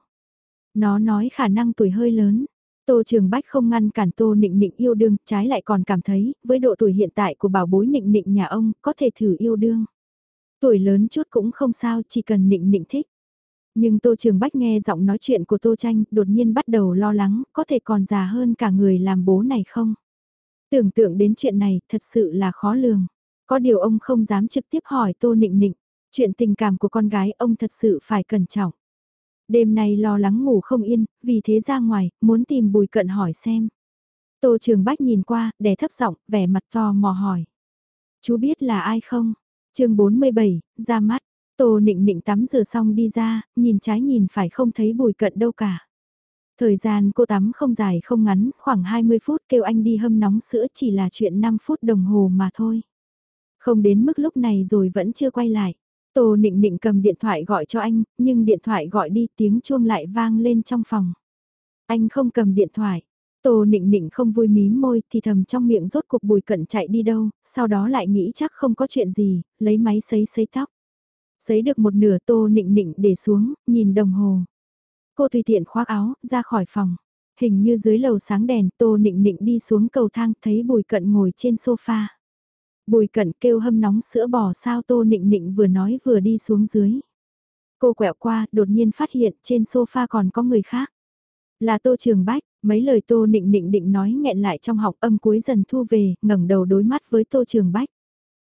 Nó nói khả năng tuổi hơi lớn. Tô Trường Bách không ngăn cản Tô Nịnh Nịnh yêu đương, trái lại còn cảm thấy, với độ tuổi hiện tại của bảo bối Nịnh Nịnh nhà ông, có thể thử yêu đương. Tuổi lớn chút cũng không sao, chỉ cần Nịnh Nịnh thích. Nhưng Tô Trường Bách nghe giọng nói chuyện của Tô Tranh, đột nhiên bắt đầu lo lắng, có thể còn già hơn cả người làm bố này không? Tưởng tượng đến chuyện này, thật sự là khó lường. Có điều ông không dám trực tiếp hỏi Tô Nịnh Nịnh. Chuyện tình cảm của con gái ông thật sự phải cẩn trọng. Đêm nay lo lắng ngủ không yên, vì thế ra ngoài, muốn tìm Bùi Cận hỏi xem. Tô Trường Bách nhìn qua, đè thấp giọng, vẻ mặt to mò hỏi. Chú biết là ai không? Chương 47, ra mắt. Tô nịnh nịnh tắm rửa xong đi ra, nhìn trái nhìn phải không thấy bùi cận đâu cả. Thời gian cô tắm không dài không ngắn, khoảng 20 phút kêu anh đi hâm nóng sữa chỉ là chuyện 5 phút đồng hồ mà thôi. Không đến mức lúc này rồi vẫn chưa quay lại. Tô nịnh nịnh cầm điện thoại gọi cho anh, nhưng điện thoại gọi đi tiếng chuông lại vang lên trong phòng. Anh không cầm điện thoại. Tô nịnh nịnh không vui mím môi thì thầm trong miệng rốt cuộc bùi cận chạy đi đâu, sau đó lại nghĩ chắc không có chuyện gì, lấy máy sấy sấy tóc. Sấy được một nửa tô nịnh nịnh để xuống, nhìn đồng hồ. Cô tùy tiện khoác áo, ra khỏi phòng. Hình như dưới lầu sáng đèn, tô nịnh nịnh đi xuống cầu thang, thấy bùi cận ngồi trên sofa. Bùi cận kêu hâm nóng sữa bò sao tô nịnh nịnh vừa nói vừa đi xuống dưới. Cô quẹo qua, đột nhiên phát hiện trên sofa còn có người khác. Là tô trường bách, mấy lời tô nịnh nịnh định nói nghẹn lại trong học âm cuối dần thu về, ngẩng đầu đối mắt với tô trường bách.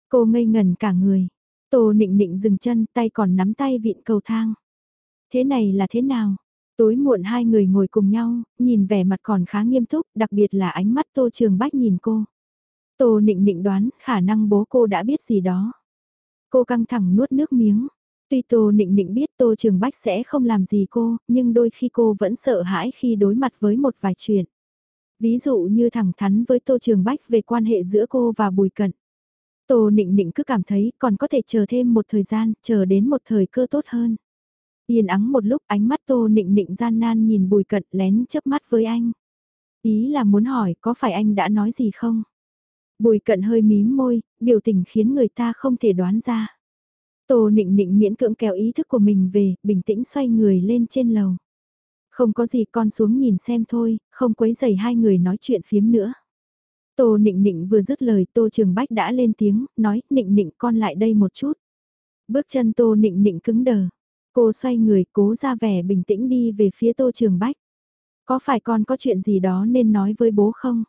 Cô ngây ngần cả người. Tô nịnh nịnh dừng chân tay còn nắm tay vịn cầu thang. Thế này là thế nào? Tối muộn hai người ngồi cùng nhau, nhìn vẻ mặt còn khá nghiêm túc, đặc biệt là ánh mắt Tô Trường Bách nhìn cô. Tô nịnh nịnh đoán khả năng bố cô đã biết gì đó. Cô căng thẳng nuốt nước miếng. Tuy Tô nịnh nịnh biết Tô Trường Bách sẽ không làm gì cô, nhưng đôi khi cô vẫn sợ hãi khi đối mặt với một vài chuyện. Ví dụ như thẳng thắn với Tô Trường Bách về quan hệ giữa cô và Bùi Cận. Tô nịnh nịnh cứ cảm thấy còn có thể chờ thêm một thời gian, chờ đến một thời cơ tốt hơn. Yên ắng một lúc ánh mắt tô nịnh nịnh gian nan nhìn bùi cận lén chớp mắt với anh. Ý là muốn hỏi có phải anh đã nói gì không? Bùi cận hơi mím môi, biểu tình khiến người ta không thể đoán ra. Tô nịnh nịnh miễn cưỡng kéo ý thức của mình về, bình tĩnh xoay người lên trên lầu. Không có gì con xuống nhìn xem thôi, không quấy giày hai người nói chuyện phiếm nữa. Tô Nịnh Nịnh vừa dứt lời Tô Trường Bách đã lên tiếng, nói Nịnh Nịnh con lại đây một chút. Bước chân Tô Nịnh Nịnh cứng đờ. Cô xoay người cố ra vẻ bình tĩnh đi về phía Tô Trường Bách. Có phải con có chuyện gì đó nên nói với bố không?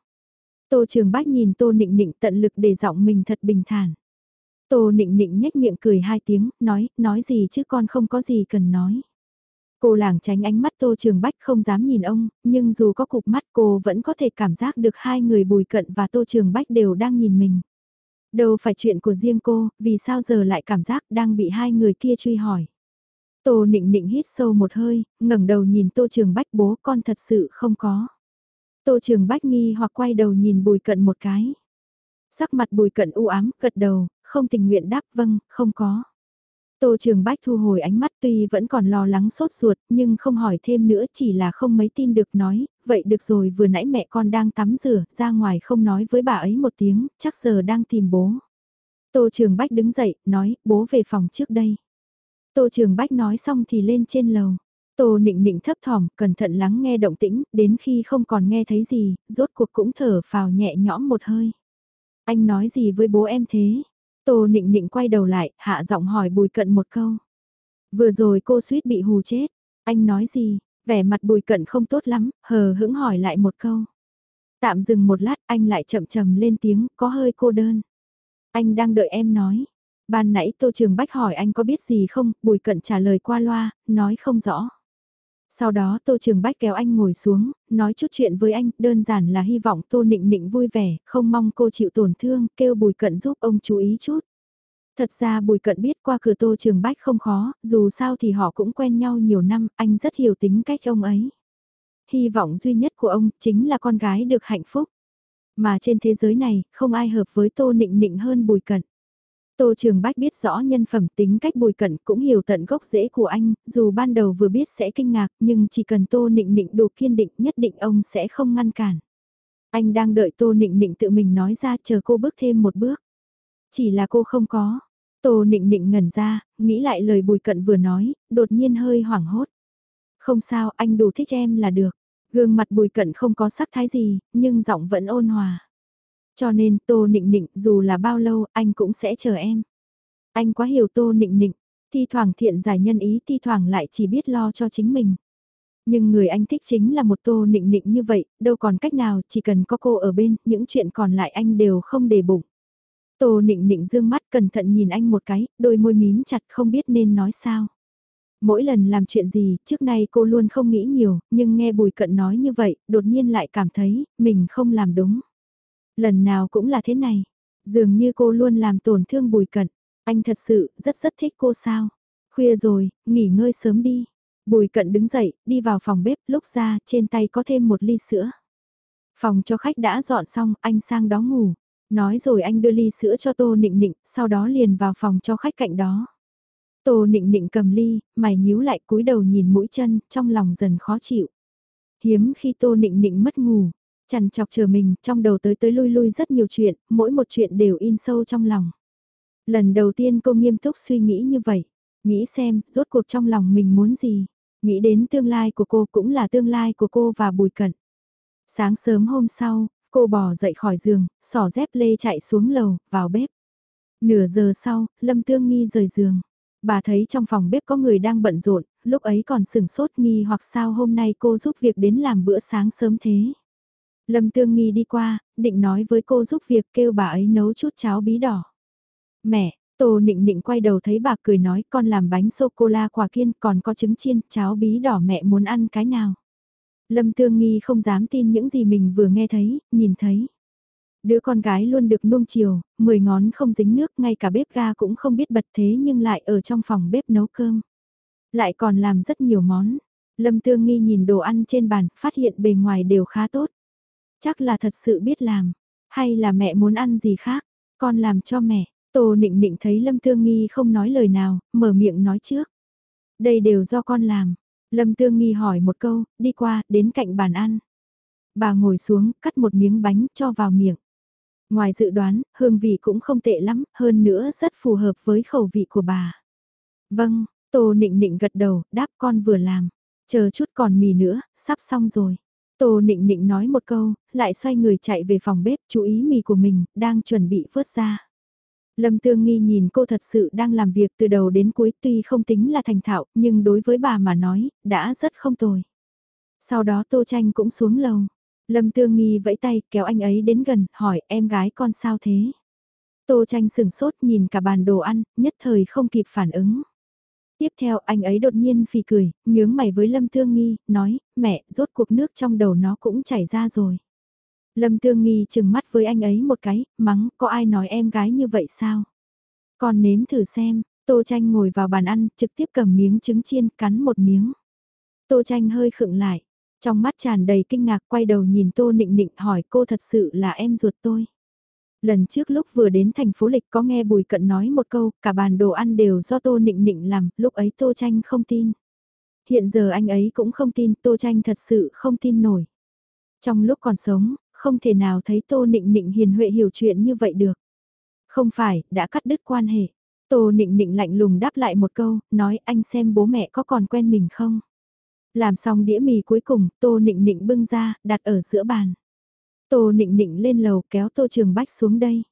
Tô Trường Bách nhìn Tô Nịnh Nịnh tận lực để giọng mình thật bình thản. Tô Nịnh Nịnh nhếch miệng cười hai tiếng, nói, nói gì chứ con không có gì cần nói. Cô làng tránh ánh mắt Tô Trường Bách không dám nhìn ông, nhưng dù có cục mắt cô vẫn có thể cảm giác được hai người Bùi Cận và Tô Trường Bách đều đang nhìn mình. Đâu phải chuyện của riêng cô, vì sao giờ lại cảm giác đang bị hai người kia truy hỏi. Tô nịnh nịnh hít sâu một hơi, ngẩng đầu nhìn Tô Trường Bách bố con thật sự không có. Tô Trường Bách nghi hoặc quay đầu nhìn Bùi Cận một cái. Sắc mặt Bùi Cận u ám, gật đầu, không tình nguyện đáp vâng, không có. Tô Trường Bách thu hồi ánh mắt tuy vẫn còn lo lắng sốt ruột nhưng không hỏi thêm nữa chỉ là không mấy tin được nói, vậy được rồi vừa nãy mẹ con đang tắm rửa, ra ngoài không nói với bà ấy một tiếng, chắc giờ đang tìm bố. Tô Trường Bách đứng dậy, nói, bố về phòng trước đây. Tô Trường Bách nói xong thì lên trên lầu. Tô nịnh nịnh thấp thỏm, cẩn thận lắng nghe động tĩnh, đến khi không còn nghe thấy gì, rốt cuộc cũng thở phào nhẹ nhõm một hơi. Anh nói gì với bố em thế? Tô nịnh nịnh quay đầu lại, hạ giọng hỏi bùi cận một câu. Vừa rồi cô suýt bị hù chết. Anh nói gì? Vẻ mặt bùi cận không tốt lắm, hờ hững hỏi lại một câu. Tạm dừng một lát anh lại chậm chậm lên tiếng, có hơi cô đơn. Anh đang đợi em nói. Ban nãy Tô Trường Bách hỏi anh có biết gì không, Bùi Cận trả lời qua loa, nói không rõ. Sau đó Tô Trường Bách kéo anh ngồi xuống, nói chút chuyện với anh, đơn giản là hy vọng Tô Nịnh Nịnh vui vẻ, không mong cô chịu tổn thương, kêu Bùi Cận giúp ông chú ý chút. Thật ra Bùi Cận biết qua cửa Tô Trường Bách không khó, dù sao thì họ cũng quen nhau nhiều năm, anh rất hiểu tính cách ông ấy. Hy vọng duy nhất của ông chính là con gái được hạnh phúc. Mà trên thế giới này, không ai hợp với Tô Nịnh Nịnh hơn Bùi Cận. Tô Trường Bách biết rõ nhân phẩm tính cách bùi cận cũng hiểu tận gốc rễ của anh, dù ban đầu vừa biết sẽ kinh ngạc nhưng chỉ cần Tô Nịnh Nịnh đủ kiên định nhất định ông sẽ không ngăn cản. Anh đang đợi Tô Nịnh Nịnh tự mình nói ra chờ cô bước thêm một bước. Chỉ là cô không có. Tô Nịnh Nịnh ngẩn ra, nghĩ lại lời bùi cận vừa nói, đột nhiên hơi hoảng hốt. Không sao, anh đủ thích em là được. Gương mặt bùi cận không có sắc thái gì, nhưng giọng vẫn ôn hòa. Cho nên Tô Nịnh Nịnh dù là bao lâu anh cũng sẽ chờ em. Anh quá hiểu Tô Nịnh Nịnh, thi thoảng thiện giải nhân ý thi thoảng lại chỉ biết lo cho chính mình. Nhưng người anh thích chính là một Tô Nịnh Nịnh như vậy, đâu còn cách nào chỉ cần có cô ở bên, những chuyện còn lại anh đều không để bụng. Tô Nịnh Nịnh dương mắt cẩn thận nhìn anh một cái, đôi môi mím chặt không biết nên nói sao. Mỗi lần làm chuyện gì, trước nay cô luôn không nghĩ nhiều, nhưng nghe Bùi Cận nói như vậy, đột nhiên lại cảm thấy, mình không làm đúng. Lần nào cũng là thế này. Dường như cô luôn làm tổn thương bùi cận. Anh thật sự rất rất thích cô sao. Khuya rồi, nghỉ ngơi sớm đi. Bùi cận đứng dậy, đi vào phòng bếp, lúc ra, trên tay có thêm một ly sữa. Phòng cho khách đã dọn xong, anh sang đó ngủ. Nói rồi anh đưa ly sữa cho Tô Nịnh Nịnh, sau đó liền vào phòng cho khách cạnh đó. Tô Nịnh Nịnh cầm ly, mày nhíu lại cúi đầu nhìn mũi chân, trong lòng dần khó chịu. Hiếm khi Tô Nịnh Nịnh mất ngủ, Chằn chọc chờ mình, trong đầu tới tới lui lui rất nhiều chuyện, mỗi một chuyện đều in sâu trong lòng. Lần đầu tiên cô nghiêm túc suy nghĩ như vậy, nghĩ xem, rốt cuộc trong lòng mình muốn gì, nghĩ đến tương lai của cô cũng là tương lai của cô và Bùi Cận. Sáng sớm hôm sau, cô bò dậy khỏi giường, sỏ dép lê chạy xuống lầu, vào bếp. Nửa giờ sau, Lâm Tương Nghi rời giường. Bà thấy trong phòng bếp có người đang bận rộn, lúc ấy còn sừng sốt nghi hoặc sao hôm nay cô giúp việc đến làm bữa sáng sớm thế. Lâm Tương Nghi đi qua, định nói với cô giúp việc kêu bà ấy nấu chút cháo bí đỏ. Mẹ, Tô Nịnh Nịnh quay đầu thấy bà cười nói con làm bánh sô-cô-la quả kiên còn có trứng chiên, cháo bí đỏ mẹ muốn ăn cái nào. Lâm Tương Nghi không dám tin những gì mình vừa nghe thấy, nhìn thấy. Đứa con gái luôn được nuông chiều, mười ngón không dính nước, ngay cả bếp ga cũng không biết bật thế nhưng lại ở trong phòng bếp nấu cơm. Lại còn làm rất nhiều món. Lâm Tương Nghi nhìn đồ ăn trên bàn, phát hiện bề ngoài đều khá tốt. Chắc là thật sự biết làm. Hay là mẹ muốn ăn gì khác? Con làm cho mẹ. Tô nịnh nịnh thấy Lâm Tương Nghi không nói lời nào, mở miệng nói trước. Đây đều do con làm. Lâm Tương Nghi hỏi một câu, đi qua, đến cạnh bàn ăn. Bà ngồi xuống, cắt một miếng bánh, cho vào miệng. Ngoài dự đoán, hương vị cũng không tệ lắm, hơn nữa rất phù hợp với khẩu vị của bà. Vâng, Tô Nịnh Nịnh gật đầu, đáp con vừa làm. Chờ chút còn mì nữa, sắp xong rồi. Tô nịnh nịnh nói một câu, lại xoay người chạy về phòng bếp chú ý mì của mình, đang chuẩn bị vớt ra. Lâm Tương Nghi nhìn cô thật sự đang làm việc từ đầu đến cuối tuy không tính là thành thạo, nhưng đối với bà mà nói, đã rất không tồi. Sau đó Tô Tranh cũng xuống lầu. Lâm Tương Nghi vẫy tay kéo anh ấy đến gần, hỏi em gái con sao thế? Tô Tranh sửng sốt nhìn cả bàn đồ ăn, nhất thời không kịp phản ứng. Tiếp theo anh ấy đột nhiên phì cười, nhướng mày với Lâm Tương Nghi, nói, mẹ, rốt cuộc nước trong đầu nó cũng chảy ra rồi. Lâm Tương Nghi chừng mắt với anh ấy một cái, mắng, có ai nói em gái như vậy sao? Còn nếm thử xem, Tô Tranh ngồi vào bàn ăn, trực tiếp cầm miếng trứng chiên, cắn một miếng. Tô Tranh hơi khựng lại, trong mắt tràn đầy kinh ngạc quay đầu nhìn Tô Nịnh Nịnh hỏi cô thật sự là em ruột tôi. Lần trước lúc vừa đến thành phố lịch có nghe Bùi Cận nói một câu, cả bàn đồ ăn đều do Tô Nịnh Nịnh làm, lúc ấy Tô Tranh không tin. Hiện giờ anh ấy cũng không tin, Tô Tranh thật sự không tin nổi. Trong lúc còn sống, không thể nào thấy Tô Nịnh Nịnh hiền huệ hiểu chuyện như vậy được. Không phải, đã cắt đứt quan hệ. Tô Nịnh Nịnh lạnh lùng đáp lại một câu, nói anh xem bố mẹ có còn quen mình không. Làm xong đĩa mì cuối cùng, Tô Nịnh Nịnh bưng ra, đặt ở giữa bàn. Tô nịnh nịnh lên lầu kéo Tô Trường Bách xuống đây.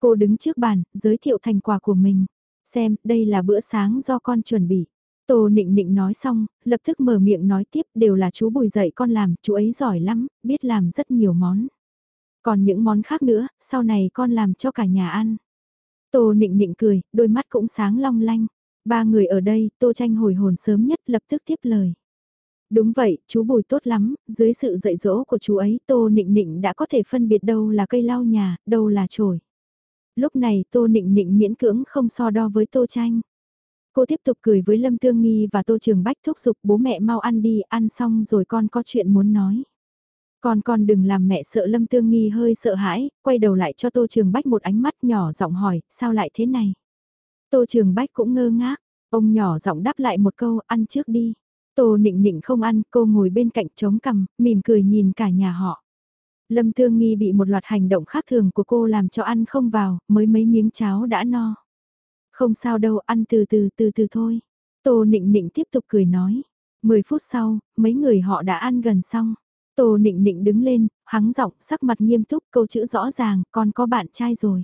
Cô đứng trước bàn, giới thiệu thành quả của mình. Xem, đây là bữa sáng do con chuẩn bị. Tô nịnh nịnh nói xong, lập tức mở miệng nói tiếp đều là chú Bùi dạy con làm, chú ấy giỏi lắm, biết làm rất nhiều món. Còn những món khác nữa, sau này con làm cho cả nhà ăn. Tô nịnh nịnh cười, đôi mắt cũng sáng long lanh. Ba người ở đây, Tô tranh hồi hồn sớm nhất lập tức tiếp lời. Đúng vậy, chú Bùi tốt lắm, dưới sự dạy dỗ của chú ấy Tô Nịnh Nịnh đã có thể phân biệt đâu là cây lau nhà, đâu là chổi. Lúc này Tô Nịnh Nịnh miễn cưỡng không so đo với Tô Tranh. Cô tiếp tục cười với Lâm Tương Nghi và Tô Trường Bách thúc giục bố mẹ mau ăn đi, ăn xong rồi con có chuyện muốn nói. Con con đừng làm mẹ sợ Lâm Tương Nghi hơi sợ hãi, quay đầu lại cho Tô Trường Bách một ánh mắt nhỏ giọng hỏi, sao lại thế này? Tô Trường Bách cũng ngơ ngác, ông nhỏ giọng đáp lại một câu, ăn trước đi. Tô nịnh nịnh không ăn, cô ngồi bên cạnh chống cằm, mỉm cười nhìn cả nhà họ. Lâm Thương Nghi bị một loạt hành động khác thường của cô làm cho ăn không vào, mới mấy miếng cháo đã no. Không sao đâu, ăn từ từ từ từ thôi. Tô nịnh nịnh tiếp tục cười nói. Mười phút sau, mấy người họ đã ăn gần xong. Tô nịnh nịnh đứng lên, hắng giọng, sắc mặt nghiêm túc, câu chữ rõ ràng, con có bạn trai rồi.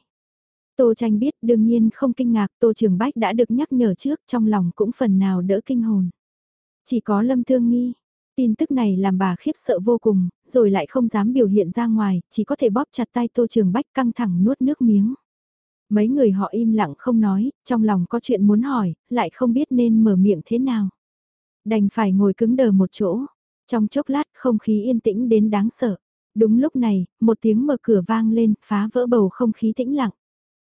Tô tranh biết đương nhiên không kinh ngạc, Tô Trường Bách đã được nhắc nhở trước, trong lòng cũng phần nào đỡ kinh hồn. Chỉ có Lâm Thương Nghi. Tin tức này làm bà khiếp sợ vô cùng, rồi lại không dám biểu hiện ra ngoài, chỉ có thể bóp chặt tay Tô Trường Bách căng thẳng nuốt nước miếng. Mấy người họ im lặng không nói, trong lòng có chuyện muốn hỏi, lại không biết nên mở miệng thế nào. Đành phải ngồi cứng đờ một chỗ. Trong chốc lát không khí yên tĩnh đến đáng sợ. Đúng lúc này, một tiếng mở cửa vang lên, phá vỡ bầu không khí tĩnh lặng.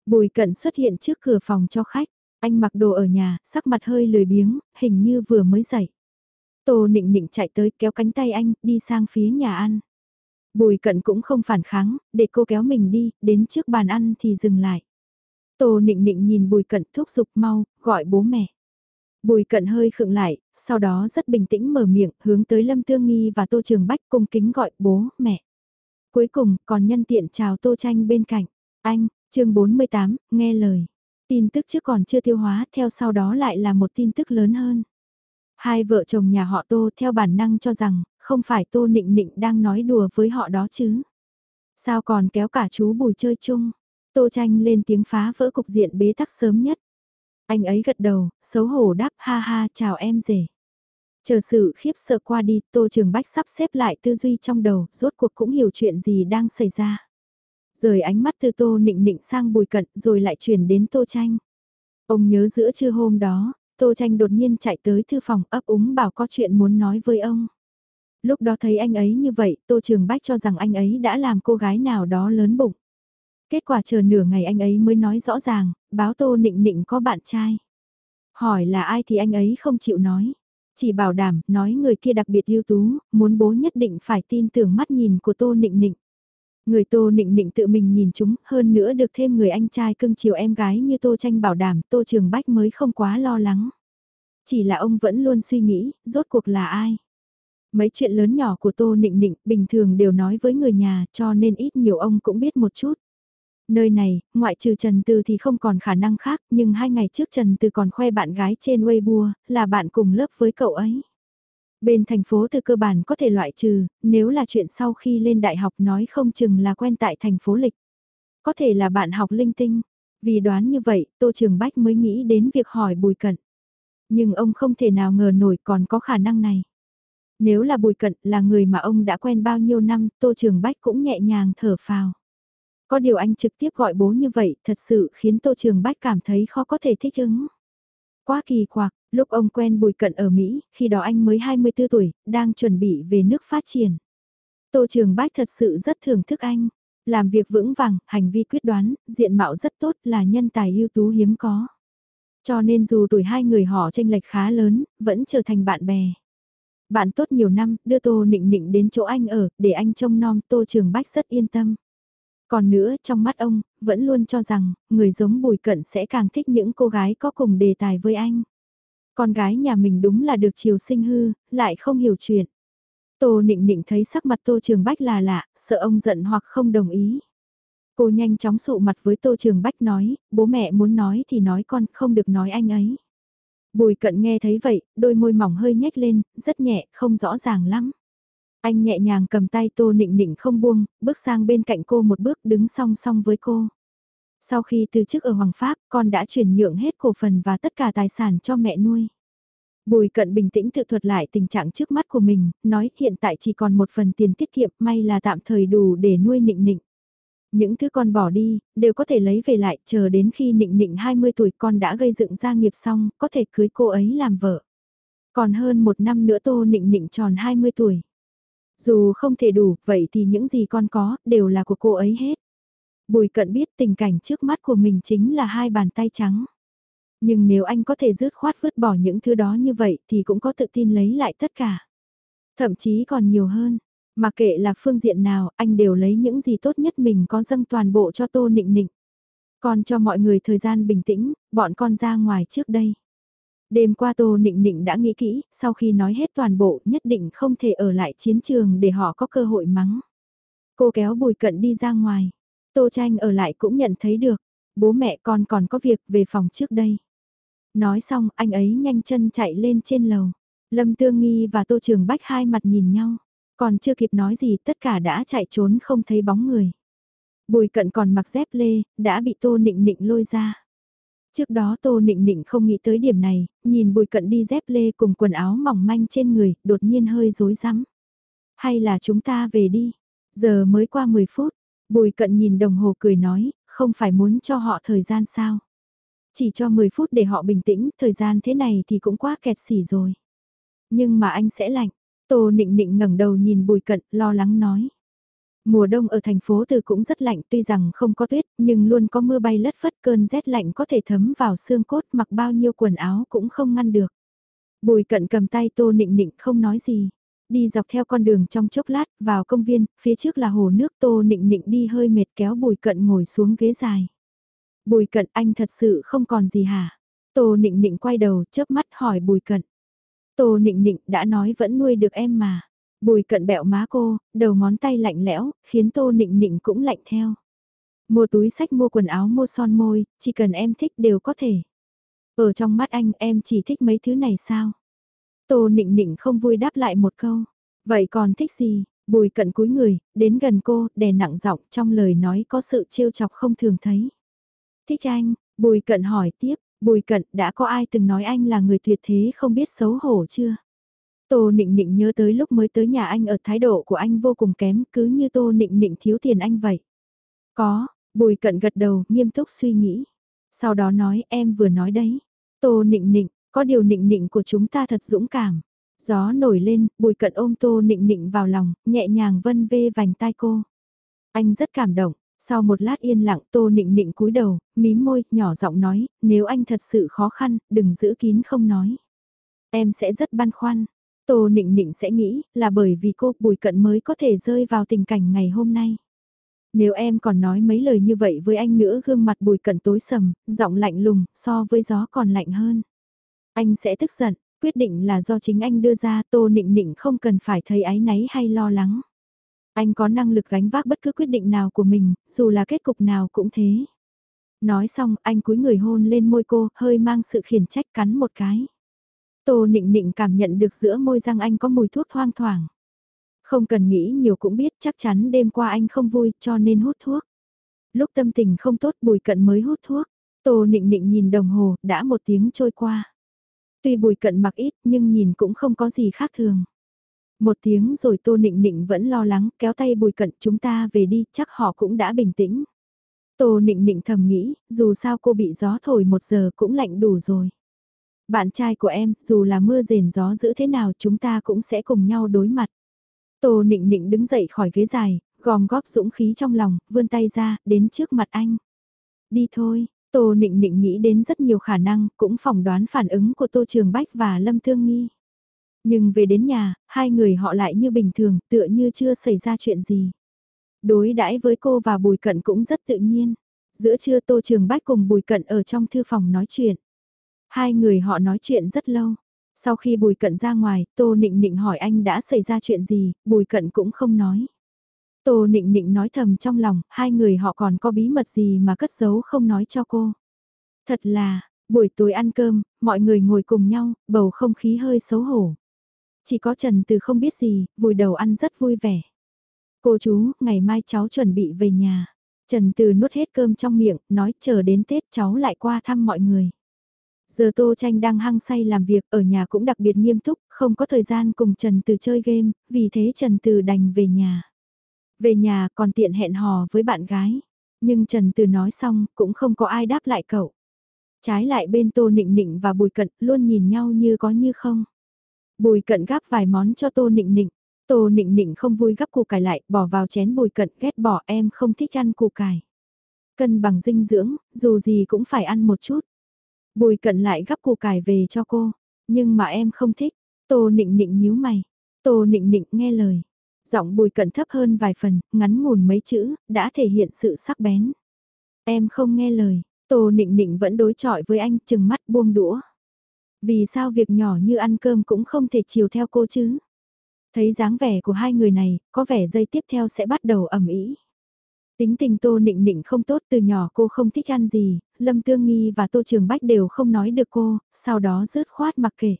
Bùi cận xuất hiện trước cửa phòng cho khách. Anh mặc đồ ở nhà, sắc mặt hơi lười biếng, hình như vừa mới dậy. Tô nịnh nịnh chạy tới kéo cánh tay anh, đi sang phía nhà ăn. Bùi cận cũng không phản kháng, để cô kéo mình đi, đến trước bàn ăn thì dừng lại. Tô nịnh nịnh nhìn bùi cận thúc giục mau, gọi bố mẹ. Bùi cận hơi khựng lại, sau đó rất bình tĩnh mở miệng, hướng tới Lâm Tương Nghi và Tô Trường Bách cung kính gọi bố, mẹ. Cuối cùng, còn nhân tiện chào Tô Tranh bên cạnh. Anh, chương 48, nghe lời. Tin tức trước còn chưa tiêu hóa, theo sau đó lại là một tin tức lớn hơn. Hai vợ chồng nhà họ Tô theo bản năng cho rằng, không phải Tô Nịnh Nịnh đang nói đùa với họ đó chứ. Sao còn kéo cả chú Bùi chơi chung? Tô tranh lên tiếng phá vỡ cục diện bế tắc sớm nhất. Anh ấy gật đầu, xấu hổ đáp ha ha chào em rể. Chờ sự khiếp sợ qua đi, Tô Trường Bách sắp xếp lại tư duy trong đầu, rốt cuộc cũng hiểu chuyện gì đang xảy ra. Rời ánh mắt từ Tô Nịnh Nịnh sang Bùi Cận rồi lại chuyển đến Tô Tranh. Ông nhớ giữa trưa hôm đó, Tô Tranh đột nhiên chạy tới thư phòng ấp úng bảo có chuyện muốn nói với ông. Lúc đó thấy anh ấy như vậy, Tô Trường Bách cho rằng anh ấy đã làm cô gái nào đó lớn bụng. Kết quả chờ nửa ngày anh ấy mới nói rõ ràng, báo Tô Nịnh Nịnh có bạn trai. Hỏi là ai thì anh ấy không chịu nói. Chỉ bảo đảm, nói người kia đặc biệt ưu tú, muốn bố nhất định phải tin tưởng mắt nhìn của Tô Nịnh Nịnh. Người Tô Nịnh Nịnh tự mình nhìn chúng, hơn nữa được thêm người anh trai cưng chiều em gái như Tô Tranh bảo đảm, Tô Trường Bách mới không quá lo lắng. Chỉ là ông vẫn luôn suy nghĩ, rốt cuộc là ai? Mấy chuyện lớn nhỏ của Tô Nịnh Nịnh bình thường đều nói với người nhà cho nên ít nhiều ông cũng biết một chút. Nơi này, ngoại trừ Trần Từ thì không còn khả năng khác, nhưng hai ngày trước Trần Từ còn khoe bạn gái trên Weibo, là bạn cùng lớp với cậu ấy. Bên thành phố từ cơ bản có thể loại trừ, nếu là chuyện sau khi lên đại học nói không chừng là quen tại thành phố lịch. Có thể là bạn học linh tinh. Vì đoán như vậy, Tô Trường Bách mới nghĩ đến việc hỏi Bùi Cận. Nhưng ông không thể nào ngờ nổi còn có khả năng này. Nếu là Bùi Cận là người mà ông đã quen bao nhiêu năm, Tô Trường Bách cũng nhẹ nhàng thở phào. Có điều anh trực tiếp gọi bố như vậy thật sự khiến Tô Trường Bách cảm thấy khó có thể thích ứng. Quá kỳ quặc, lúc ông quen Bùi Cận ở Mỹ, khi đó anh mới 24 tuổi, đang chuẩn bị về nước phát triển. Tô Trường Bách thật sự rất thưởng thức anh. Làm việc vững vàng, hành vi quyết đoán, diện mạo rất tốt là nhân tài ưu tú hiếm có. Cho nên dù tuổi hai người họ tranh lệch khá lớn, vẫn trở thành bạn bè. Bạn tốt nhiều năm, đưa Tô Nịnh Nịnh đến chỗ anh ở, để anh trông nom Tô Trường Bách rất yên tâm. Còn nữa, trong mắt ông, vẫn luôn cho rằng, người giống Bùi Cận sẽ càng thích những cô gái có cùng đề tài với anh. Con gái nhà mình đúng là được chiều sinh hư, lại không hiểu chuyện. Tô nịnh nịnh thấy sắc mặt Tô Trường Bách là lạ, sợ ông giận hoặc không đồng ý. Cô nhanh chóng sụ mặt với Tô Trường Bách nói, bố mẹ muốn nói thì nói con, không được nói anh ấy. Bùi cận nghe thấy vậy, đôi môi mỏng hơi nhếch lên, rất nhẹ, không rõ ràng lắm. Anh nhẹ nhàng cầm tay Tô Nịnh Nịnh không buông, bước sang bên cạnh cô một bước đứng song song với cô. Sau khi từ chức ở Hoàng Pháp, con đã chuyển nhượng hết cổ phần và tất cả tài sản cho mẹ nuôi. Bùi cận bình tĩnh tự thuật lại tình trạng trước mắt của mình, nói hiện tại chỉ còn một phần tiền tiết kiệm, may là tạm thời đủ để nuôi nịnh nịnh. Những thứ con bỏ đi, đều có thể lấy về lại, chờ đến khi nịnh nịnh 20 tuổi con đã gây dựng gia nghiệp xong, có thể cưới cô ấy làm vợ. Còn hơn một năm nữa Tô Nịnh Nịnh tròn 20 tuổi. Dù không thể đủ, vậy thì những gì con có, đều là của cô ấy hết. Bùi cận biết tình cảnh trước mắt của mình chính là hai bàn tay trắng. Nhưng nếu anh có thể dứt khoát vứt bỏ những thứ đó như vậy thì cũng có tự tin lấy lại tất cả. Thậm chí còn nhiều hơn, mà kệ là phương diện nào, anh đều lấy những gì tốt nhất mình có dâng toàn bộ cho Tô Nịnh Nịnh. Còn cho mọi người thời gian bình tĩnh, bọn con ra ngoài trước đây. Đêm qua Tô Nịnh Nịnh đã nghĩ kỹ, sau khi nói hết toàn bộ nhất định không thể ở lại chiến trường để họ có cơ hội mắng. Cô kéo bùi cận đi ra ngoài. Tô Tranh ở lại cũng nhận thấy được. Bố mẹ con còn có việc về phòng trước đây. Nói xong anh ấy nhanh chân chạy lên trên lầu. Lâm Tương Nghi và Tô Trường Bách hai mặt nhìn nhau. Còn chưa kịp nói gì tất cả đã chạy trốn không thấy bóng người. Bùi cận còn mặc dép lê, đã bị Tô Nịnh Nịnh lôi ra. Trước đó Tô Nịnh Nịnh không nghĩ tới điểm này, nhìn bùi cận đi dép lê cùng quần áo mỏng manh trên người, đột nhiên hơi rối rắm. Hay là chúng ta về đi, giờ mới qua 10 phút, bùi cận nhìn đồng hồ cười nói, không phải muốn cho họ thời gian sao. Chỉ cho 10 phút để họ bình tĩnh, thời gian thế này thì cũng quá kẹt xỉ rồi. Nhưng mà anh sẽ lạnh, Tô Nịnh Nịnh ngẩng đầu nhìn bùi cận, lo lắng nói. Mùa đông ở thành phố Từ cũng rất lạnh tuy rằng không có tuyết nhưng luôn có mưa bay lất phất cơn rét lạnh có thể thấm vào xương cốt mặc bao nhiêu quần áo cũng không ngăn được. Bùi cận cầm tay tô nịnh nịnh không nói gì. Đi dọc theo con đường trong chốc lát vào công viên, phía trước là hồ nước tô nịnh nịnh đi hơi mệt kéo bùi cận ngồi xuống ghế dài. Bùi cận anh thật sự không còn gì hả? Tô nịnh nịnh quay đầu chớp mắt hỏi bùi cận. Tô nịnh nịnh đã nói vẫn nuôi được em mà. Bùi cận bẹo má cô, đầu ngón tay lạnh lẽo, khiến tô nịnh nịnh cũng lạnh theo. Mua túi sách mua quần áo mua son môi, chỉ cần em thích đều có thể. Ở trong mắt anh em chỉ thích mấy thứ này sao? Tô nịnh nịnh không vui đáp lại một câu. Vậy còn thích gì? Bùi cận cúi người, đến gần cô, đè nặng giọng trong lời nói có sự trêu chọc không thường thấy. Thích anh, bùi cận hỏi tiếp, bùi cận đã có ai từng nói anh là người tuyệt thế không biết xấu hổ chưa? Tô Nịnh Nịnh nhớ tới lúc mới tới nhà anh ở thái độ của anh vô cùng kém cứ như Tô Nịnh Nịnh thiếu tiền anh vậy. Có, Bùi Cận gật đầu, nghiêm túc suy nghĩ. Sau đó nói em vừa nói đấy. Tô Nịnh Nịnh, có điều Nịnh Nịnh của chúng ta thật dũng cảm. Gió nổi lên, Bùi Cận ôm Tô Nịnh Nịnh vào lòng, nhẹ nhàng vân vê vành tai cô. Anh rất cảm động. Sau một lát yên lặng Tô Nịnh Nịnh cúi đầu, mím môi, nhỏ giọng nói, nếu anh thật sự khó khăn, đừng giữ kín không nói. Em sẽ rất băn khoăn, Tô Nịnh Nịnh sẽ nghĩ là bởi vì cô Bùi Cận mới có thể rơi vào tình cảnh ngày hôm nay. Nếu em còn nói mấy lời như vậy với anh nữa gương mặt Bùi Cận tối sầm, giọng lạnh lùng, so với gió còn lạnh hơn. Anh sẽ tức giận, quyết định là do chính anh đưa ra Tô Nịnh Nịnh không cần phải thấy áy náy hay lo lắng. Anh có năng lực gánh vác bất cứ quyết định nào của mình, dù là kết cục nào cũng thế. Nói xong, anh cúi người hôn lên môi cô, hơi mang sự khiển trách cắn một cái. Tô nịnh nịnh cảm nhận được giữa môi răng anh có mùi thuốc thoang thoảng. Không cần nghĩ nhiều cũng biết chắc chắn đêm qua anh không vui cho nên hút thuốc. Lúc tâm tình không tốt bùi cận mới hút thuốc. Tô nịnh nịnh nhìn đồng hồ, đã một tiếng trôi qua. Tuy bùi cận mặc ít nhưng nhìn cũng không có gì khác thường. Một tiếng rồi tô nịnh nịnh vẫn lo lắng kéo tay bùi cận chúng ta về đi chắc họ cũng đã bình tĩnh. Tô nịnh nịnh thầm nghĩ dù sao cô bị gió thổi một giờ cũng lạnh đủ rồi. Bạn trai của em, dù là mưa rền gió dữ thế nào chúng ta cũng sẽ cùng nhau đối mặt. Tô nịnh nịnh đứng dậy khỏi ghế dài, gom góp dũng khí trong lòng, vươn tay ra, đến trước mặt anh. Đi thôi, Tô nịnh nịnh nghĩ đến rất nhiều khả năng, cũng phỏng đoán phản ứng của Tô Trường Bách và Lâm Thương Nghi. Nhưng về đến nhà, hai người họ lại như bình thường, tựa như chưa xảy ra chuyện gì. Đối đãi với cô và Bùi Cận cũng rất tự nhiên. Giữa trưa Tô Trường Bách cùng Bùi Cận ở trong thư phòng nói chuyện. Hai người họ nói chuyện rất lâu. Sau khi Bùi Cận ra ngoài, Tô Nịnh Nịnh hỏi anh đã xảy ra chuyện gì, Bùi Cận cũng không nói. Tô Nịnh Nịnh nói thầm trong lòng, hai người họ còn có bí mật gì mà cất giấu không nói cho cô. Thật là, buổi tối ăn cơm, mọi người ngồi cùng nhau, bầu không khí hơi xấu hổ. Chỉ có Trần Từ không biết gì, vùi đầu ăn rất vui vẻ. Cô chú, ngày mai cháu chuẩn bị về nhà. Trần Từ nuốt hết cơm trong miệng, nói chờ đến Tết cháu lại qua thăm mọi người. Giờ Tô Tranh đang hăng say làm việc ở nhà cũng đặc biệt nghiêm túc, không có thời gian cùng Trần Từ chơi game, vì thế Trần Từ đành về nhà. Về nhà còn tiện hẹn hò với bạn gái, nhưng Trần Từ nói xong cũng không có ai đáp lại cậu. Trái lại bên Tô Nịnh Nịnh và Bùi Cận luôn nhìn nhau như có như không. Bùi cận gắp vài món cho tô nịnh nịnh. Tô nịnh nịnh không vui gắp củ cải lại, bỏ vào chén bùi cận ghét bỏ em không thích ăn củ cải. Cân bằng dinh dưỡng, dù gì cũng phải ăn một chút. Bùi cận lại gắp củ cải về cho cô, nhưng mà em không thích. Tô nịnh nịnh nhíu mày. Tô nịnh nịnh nghe lời. Giọng bùi cận thấp hơn vài phần, ngắn ngủn mấy chữ, đã thể hiện sự sắc bén. Em không nghe lời, Tô nịnh nịnh vẫn đối chọi với anh, chừng mắt buông đũa. Vì sao việc nhỏ như ăn cơm cũng không thể chiều theo cô chứ? Thấy dáng vẻ của hai người này, có vẻ dây tiếp theo sẽ bắt đầu ẩm ý. Tính tình Tô Nịnh Nịnh không tốt từ nhỏ cô không thích ăn gì, Lâm Tương Nghi và Tô Trường Bách đều không nói được cô, sau đó rớt khoát mặc kệ.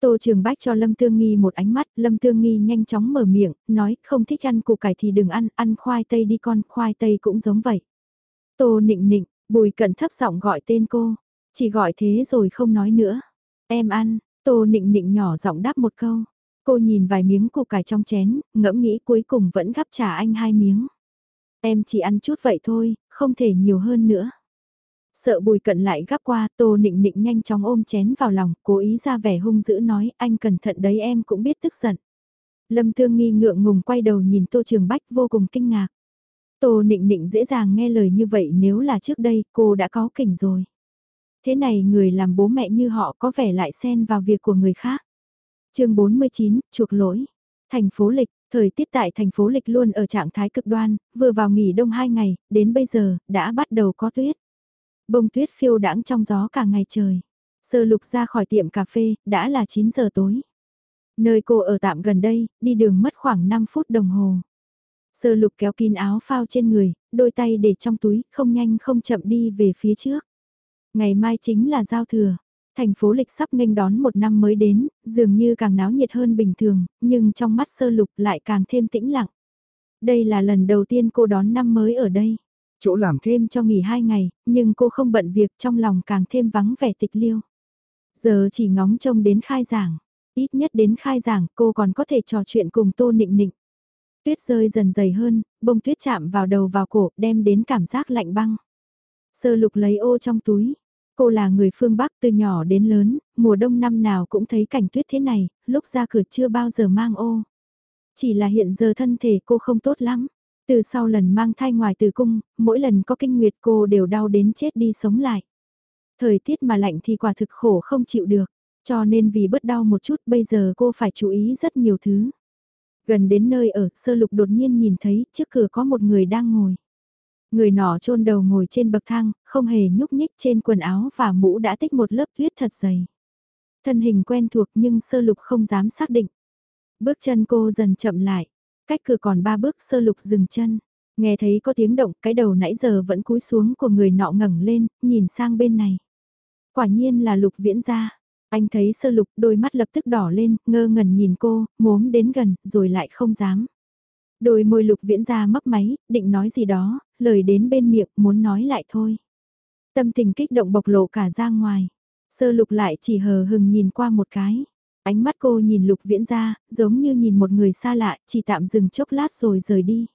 Tô Trường Bách cho Lâm Tương Nghi một ánh mắt, Lâm Tương Nghi nhanh chóng mở miệng, nói không thích ăn củ cải thì đừng ăn, ăn khoai tây đi con, khoai tây cũng giống vậy. Tô Nịnh Nịnh, Bùi cẩn thấp giọng gọi tên cô, chỉ gọi thế rồi không nói nữa. Em ăn, Tô Nịnh Nịnh nhỏ giọng đáp một câu. Cô nhìn vài miếng củ cải trong chén, ngẫm nghĩ cuối cùng vẫn gắp trả anh hai miếng. Em chỉ ăn chút vậy thôi, không thể nhiều hơn nữa. Sợ bùi cận lại gắp qua, tô nịnh nịnh nhanh chóng ôm chén vào lòng, cố ý ra vẻ hung dữ nói, anh cẩn thận đấy em cũng biết tức giận. Lâm Thương Nghi ngượng ngùng quay đầu nhìn Tô Trường Bách vô cùng kinh ngạc. Tô nịnh nịnh dễ dàng nghe lời như vậy nếu là trước đây cô đã có kỉnh rồi. Thế này người làm bố mẹ như họ có vẻ lại xen vào việc của người khác. chương 49, chuộc lỗi. Thành phố Lịch, thời tiết tại thành phố Lịch luôn ở trạng thái cực đoan, vừa vào nghỉ đông 2 ngày, đến bây giờ, đã bắt đầu có tuyết. Bông tuyết phiêu đãng trong gió cả ngày trời. Sơ lục ra khỏi tiệm cà phê, đã là 9 giờ tối. Nơi cô ở tạm gần đây, đi đường mất khoảng 5 phút đồng hồ. Sơ lục kéo kín áo phao trên người, đôi tay để trong túi, không nhanh không chậm đi về phía trước. Ngày mai chính là giao thừa. Thành phố lịch sắp nghênh đón một năm mới đến, dường như càng náo nhiệt hơn bình thường, nhưng trong mắt sơ lục lại càng thêm tĩnh lặng. Đây là lần đầu tiên cô đón năm mới ở đây. Chỗ làm thêm cho nghỉ hai ngày, nhưng cô không bận việc trong lòng càng thêm vắng vẻ tịch liêu. Giờ chỉ ngóng trông đến khai giảng. Ít nhất đến khai giảng cô còn có thể trò chuyện cùng Tô Nịnh Nịnh. Tuyết rơi dần dày hơn, bông tuyết chạm vào đầu vào cổ đem đến cảm giác lạnh băng. Sơ lục lấy ô trong túi. Cô là người phương Bắc từ nhỏ đến lớn, mùa đông năm nào cũng thấy cảnh tuyết thế này, lúc ra cửa chưa bao giờ mang ô. Chỉ là hiện giờ thân thể cô không tốt lắm. Từ sau lần mang thai ngoài từ cung, mỗi lần có kinh nguyệt cô đều đau đến chết đi sống lại. Thời tiết mà lạnh thì quả thực khổ không chịu được, cho nên vì bớt đau một chút bây giờ cô phải chú ý rất nhiều thứ. Gần đến nơi ở, sơ lục đột nhiên nhìn thấy trước cửa có một người đang ngồi. Người nọ chôn đầu ngồi trên bậc thang, không hề nhúc nhích trên quần áo và mũ đã tích một lớp tuyết thật dày. Thân hình quen thuộc nhưng sơ lục không dám xác định. Bước chân cô dần chậm lại, cách cửa còn ba bước sơ lục dừng chân. Nghe thấy có tiếng động, cái đầu nãy giờ vẫn cúi xuống của người nọ ngẩng lên, nhìn sang bên này. Quả nhiên là lục viễn gia. Anh thấy sơ lục đôi mắt lập tức đỏ lên, ngơ ngẩn nhìn cô, mốm đến gần, rồi lại không dám. Đôi môi lục viễn ra mấp máy, định nói gì đó, lời đến bên miệng muốn nói lại thôi. Tâm tình kích động bộc lộ cả ra ngoài. Sơ lục lại chỉ hờ hừng nhìn qua một cái. Ánh mắt cô nhìn lục viễn ra, giống như nhìn một người xa lạ, chỉ tạm dừng chốc lát rồi rời đi.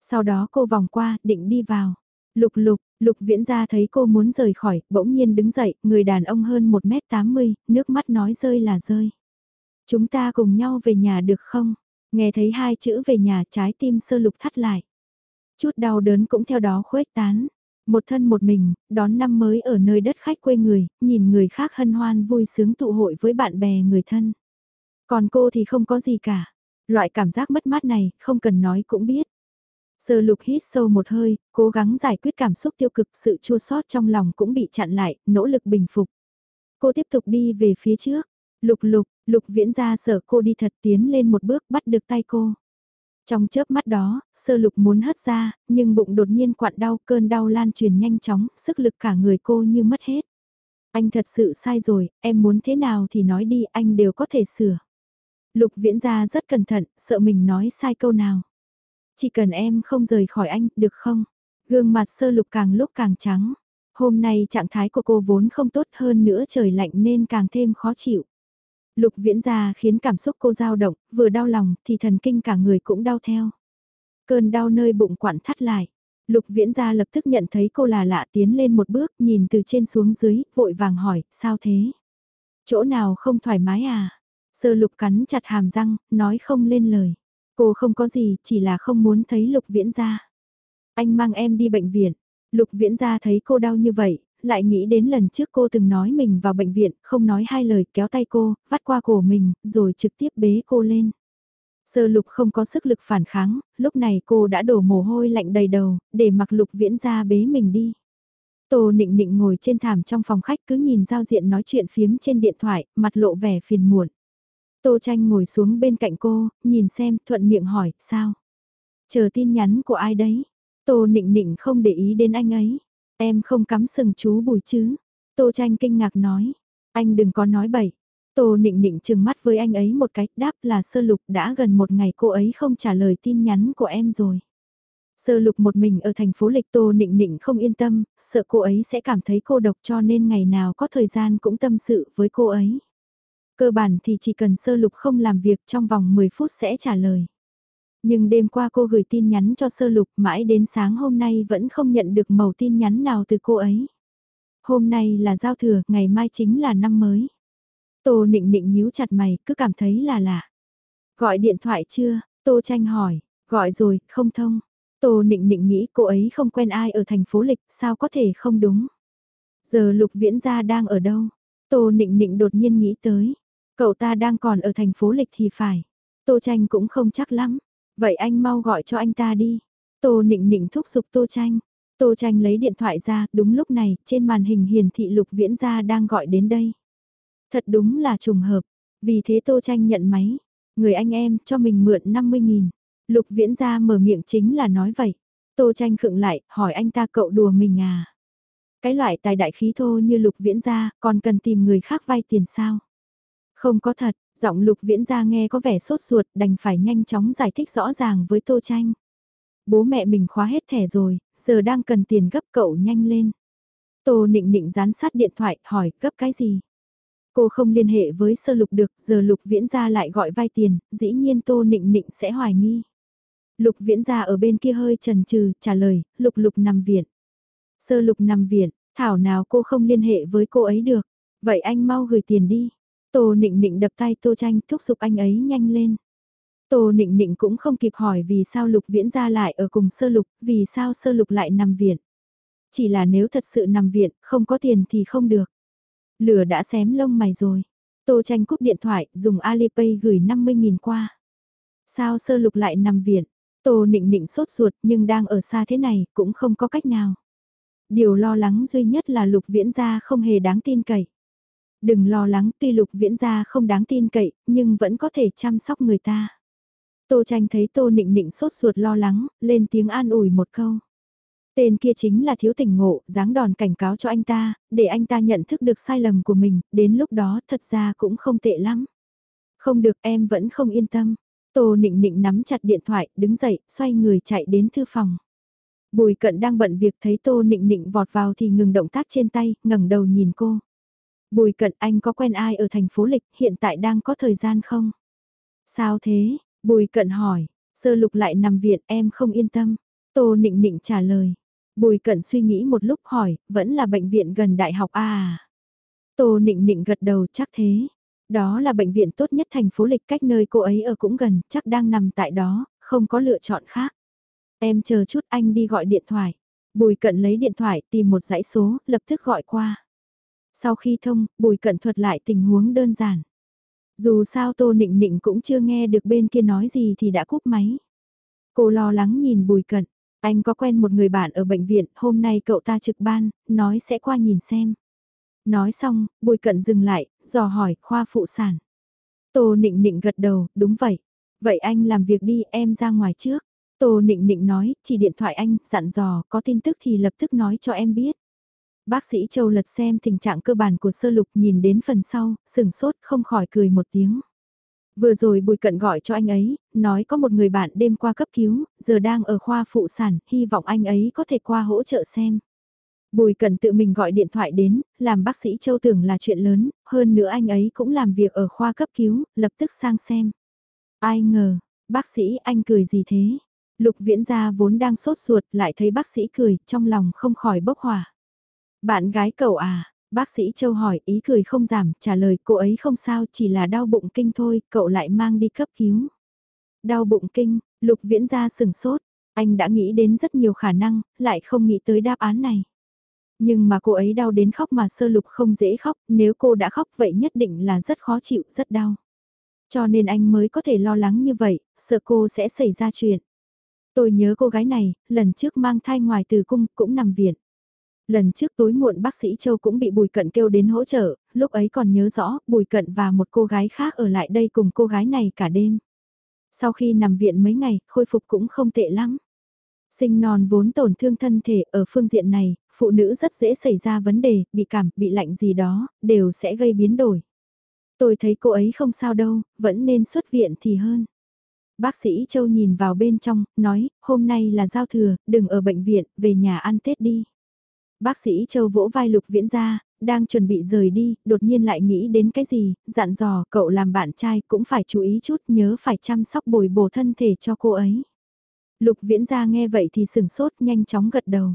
Sau đó cô vòng qua, định đi vào. Lục lục, lục viễn ra thấy cô muốn rời khỏi, bỗng nhiên đứng dậy, người đàn ông hơn 1m80, nước mắt nói rơi là rơi. Chúng ta cùng nhau về nhà được không? Nghe thấy hai chữ về nhà trái tim sơ lục thắt lại. Chút đau đớn cũng theo đó khuếch tán. Một thân một mình, đón năm mới ở nơi đất khách quê người, nhìn người khác hân hoan vui sướng tụ hội với bạn bè người thân. Còn cô thì không có gì cả. Loại cảm giác mất mát này, không cần nói cũng biết. Sơ lục hít sâu một hơi, cố gắng giải quyết cảm xúc tiêu cực, sự chua sót trong lòng cũng bị chặn lại, nỗ lực bình phục. Cô tiếp tục đi về phía trước. Lục lục, lục viễn ra sợ cô đi thật tiến lên một bước bắt được tay cô. Trong chớp mắt đó, sơ lục muốn hất ra, nhưng bụng đột nhiên quặn đau cơn đau lan truyền nhanh chóng, sức lực cả người cô như mất hết. Anh thật sự sai rồi, em muốn thế nào thì nói đi, anh đều có thể sửa. Lục viễn ra rất cẩn thận, sợ mình nói sai câu nào. Chỉ cần em không rời khỏi anh, được không? Gương mặt sơ lục càng lúc càng trắng. Hôm nay trạng thái của cô vốn không tốt hơn nữa trời lạnh nên càng thêm khó chịu. Lục viễn ra khiến cảm xúc cô dao động, vừa đau lòng thì thần kinh cả người cũng đau theo. Cơn đau nơi bụng quặn thắt lại. Lục viễn ra lập tức nhận thấy cô là lạ tiến lên một bước nhìn từ trên xuống dưới, vội vàng hỏi, sao thế? Chỗ nào không thoải mái à? Sơ lục cắn chặt hàm răng, nói không lên lời. Cô không có gì, chỉ là không muốn thấy lục viễn ra. Anh mang em đi bệnh viện. Lục viễn ra thấy cô đau như vậy, lại nghĩ đến lần trước cô từng nói mình vào bệnh viện, không nói hai lời kéo tay cô, vắt qua cổ mình, rồi trực tiếp bế cô lên. Sơ lục không có sức lực phản kháng, lúc này cô đã đổ mồ hôi lạnh đầy đầu, để mặc lục viễn ra bế mình đi. Tô nịnh nịnh ngồi trên thảm trong phòng khách cứ nhìn giao diện nói chuyện phiếm trên điện thoại, mặt lộ vẻ phiền muộn. Tô tranh ngồi xuống bên cạnh cô, nhìn xem, thuận miệng hỏi, sao? Chờ tin nhắn của ai đấy? Tô nịnh nịnh không để ý đến anh ấy. Em không cắm sừng chú bùi chứ? Tô tranh kinh ngạc nói. Anh đừng có nói bậy. Tô nịnh nịnh chừng mắt với anh ấy một cách đáp là sơ lục đã gần một ngày cô ấy không trả lời tin nhắn của em rồi. Sơ lục một mình ở thành phố lịch Tô nịnh nịnh không yên tâm, sợ cô ấy sẽ cảm thấy cô độc cho nên ngày nào có thời gian cũng tâm sự với cô ấy. Cơ bản thì chỉ cần sơ lục không làm việc trong vòng 10 phút sẽ trả lời. Nhưng đêm qua cô gửi tin nhắn cho sơ lục mãi đến sáng hôm nay vẫn không nhận được màu tin nhắn nào từ cô ấy. Hôm nay là giao thừa, ngày mai chính là năm mới. Tô nịnh nịnh nhíu chặt mày, cứ cảm thấy là lạ. Gọi điện thoại chưa? Tô tranh hỏi, gọi rồi, không thông. Tô nịnh nịnh nghĩ cô ấy không quen ai ở thành phố lịch, sao có thể không đúng. Giờ lục viễn gia đang ở đâu? Tô nịnh nịnh đột nhiên nghĩ tới. Cậu ta đang còn ở thành phố lịch thì phải. Tô tranh cũng không chắc lắm. Vậy anh mau gọi cho anh ta đi. Tô nịnh nịnh thúc giục Tô tranh. Tô tranh lấy điện thoại ra, đúng lúc này, trên màn hình hiển thị lục viễn gia đang gọi đến đây. Thật đúng là trùng hợp. Vì thế Tô tranh nhận máy. Người anh em cho mình mượn 50.000. Lục viễn gia mở miệng chính là nói vậy. Tô tranh khựng lại, hỏi anh ta cậu đùa mình à? Cái loại tài đại khí thô như lục viễn gia, còn cần tìm người khác vay tiền sao? Không có thật, giọng lục viễn gia nghe có vẻ sốt ruột đành phải nhanh chóng giải thích rõ ràng với tô tranh. Bố mẹ mình khóa hết thẻ rồi, giờ đang cần tiền gấp cậu nhanh lên. Tô nịnh nịnh dán sát điện thoại hỏi gấp cái gì? Cô không liên hệ với sơ lục được, giờ lục viễn gia lại gọi vay tiền, dĩ nhiên tô nịnh nịnh sẽ hoài nghi. Lục viễn gia ở bên kia hơi trần trừ, trả lời, lục lục nằm viện. Sơ lục nằm viện, thảo nào cô không liên hệ với cô ấy được. Vậy anh mau gửi tiền đi. Tô nịnh nịnh đập tay tô tranh thúc giục anh ấy nhanh lên. Tô nịnh nịnh cũng không kịp hỏi vì sao lục viễn ra lại ở cùng sơ lục, vì sao sơ lục lại nằm viện. Chỉ là nếu thật sự nằm viện, không có tiền thì không được. Lửa đã xém lông mày rồi. Tô tranh cúp điện thoại, dùng Alipay gửi 50.000 qua. Sao sơ lục lại nằm viện? Tô nịnh nịnh sốt ruột nhưng đang ở xa thế này, cũng không có cách nào. Điều lo lắng duy nhất là lục viễn gia không hề đáng tin cậy. Đừng lo lắng tuy lục viễn gia không đáng tin cậy, nhưng vẫn có thể chăm sóc người ta. Tô tranh thấy tô nịnh nịnh sốt ruột lo lắng, lên tiếng an ủi một câu. Tên kia chính là thiếu tỉnh ngộ, dáng đòn cảnh cáo cho anh ta, để anh ta nhận thức được sai lầm của mình, đến lúc đó thật ra cũng không tệ lắm. Không được em vẫn không yên tâm. Tô nịnh nịnh nắm chặt điện thoại, đứng dậy, xoay người chạy đến thư phòng. Bùi cận đang bận việc thấy tô nịnh nịnh vọt vào thì ngừng động tác trên tay, ngẩng đầu nhìn cô. Bùi cận anh có quen ai ở thành phố lịch hiện tại đang có thời gian không? Sao thế? Bùi cận hỏi, sơ lục lại nằm viện em không yên tâm. Tô nịnh nịnh trả lời. Bùi cận suy nghĩ một lúc hỏi, vẫn là bệnh viện gần đại học à? Tô nịnh nịnh gật đầu chắc thế. Đó là bệnh viện tốt nhất thành phố lịch cách nơi cô ấy ở cũng gần, chắc đang nằm tại đó, không có lựa chọn khác. Em chờ chút anh đi gọi điện thoại. Bùi cận lấy điện thoại tìm một dãy số, lập tức gọi qua. Sau khi thông, bùi cận thuật lại tình huống đơn giản. Dù sao Tô Nịnh Nịnh cũng chưa nghe được bên kia nói gì thì đã cúp máy. Cô lo lắng nhìn bùi cận, anh có quen một người bạn ở bệnh viện, hôm nay cậu ta trực ban, nói sẽ qua nhìn xem. Nói xong, bùi cận dừng lại, dò hỏi khoa phụ sản. Tô Nịnh Nịnh gật đầu, đúng vậy. Vậy anh làm việc đi, em ra ngoài trước. Tô Nịnh Nịnh nói, chỉ điện thoại anh, dặn dò, có tin tức thì lập tức nói cho em biết. Bác sĩ Châu lật xem tình trạng cơ bản của sơ lục nhìn đến phần sau, sừng sốt không khỏi cười một tiếng. Vừa rồi Bùi Cận gọi cho anh ấy, nói có một người bạn đêm qua cấp cứu, giờ đang ở khoa phụ sản, hy vọng anh ấy có thể qua hỗ trợ xem. Bùi Cận tự mình gọi điện thoại đến, làm bác sĩ Châu tưởng là chuyện lớn, hơn nữa anh ấy cũng làm việc ở khoa cấp cứu, lập tức sang xem. Ai ngờ, bác sĩ anh cười gì thế? Lục viễn gia vốn đang sốt ruột lại thấy bác sĩ cười, trong lòng không khỏi bốc hỏa. Bạn gái cậu à, Bác sĩ Châu hỏi, ý cười không giảm, trả lời cô ấy không sao, chỉ là đau bụng kinh thôi, cậu lại mang đi cấp cứu. Đau bụng kinh, Lục Viễn ra sừng sốt, anh đã nghĩ đến rất nhiều khả năng, lại không nghĩ tới đáp án này. Nhưng mà cô ấy đau đến khóc mà sơ lục không dễ khóc, nếu cô đã khóc vậy nhất định là rất khó chịu, rất đau. Cho nên anh mới có thể lo lắng như vậy, sợ cô sẽ xảy ra chuyện. Tôi nhớ cô gái này, lần trước mang thai ngoài từ cung cũng nằm viện. Lần trước tối muộn bác sĩ Châu cũng bị Bùi Cận kêu đến hỗ trợ, lúc ấy còn nhớ rõ Bùi Cận và một cô gái khác ở lại đây cùng cô gái này cả đêm. Sau khi nằm viện mấy ngày, khôi phục cũng không tệ lắm. Sinh non vốn tổn thương thân thể ở phương diện này, phụ nữ rất dễ xảy ra vấn đề, bị cảm, bị lạnh gì đó, đều sẽ gây biến đổi. Tôi thấy cô ấy không sao đâu, vẫn nên xuất viện thì hơn. Bác sĩ Châu nhìn vào bên trong, nói, hôm nay là giao thừa, đừng ở bệnh viện, về nhà ăn Tết đi. Bác sĩ Châu vỗ vai Lục Viễn ra, đang chuẩn bị rời đi, đột nhiên lại nghĩ đến cái gì, dặn dò cậu làm bạn trai cũng phải chú ý chút, nhớ phải chăm sóc bồi bổ thân thể cho cô ấy. Lục Viễn ra nghe vậy thì sừng sốt nhanh chóng gật đầu.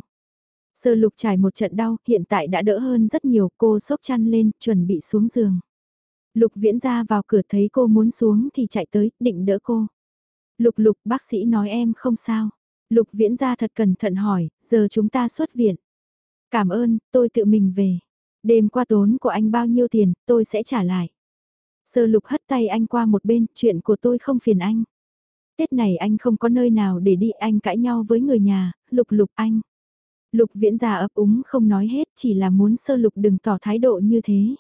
Sơ lục trải một trận đau, hiện tại đã đỡ hơn rất nhiều, cô sốc chăn lên, chuẩn bị xuống giường. Lục viễn ra vào cửa thấy cô muốn xuống thì chạy tới, định đỡ cô. Lục lục bác sĩ nói em không sao. Lục viễn ra thật cẩn thận hỏi, giờ chúng ta xuất viện. Cảm ơn, tôi tự mình về. Đêm qua tốn của anh bao nhiêu tiền, tôi sẽ trả lại. Sơ lục hất tay anh qua một bên, chuyện của tôi không phiền anh. Tết này anh không có nơi nào để đi, anh cãi nhau với người nhà, lục lục anh. Lục viễn già ấp úng không nói hết, chỉ là muốn sơ lục đừng tỏ thái độ như thế.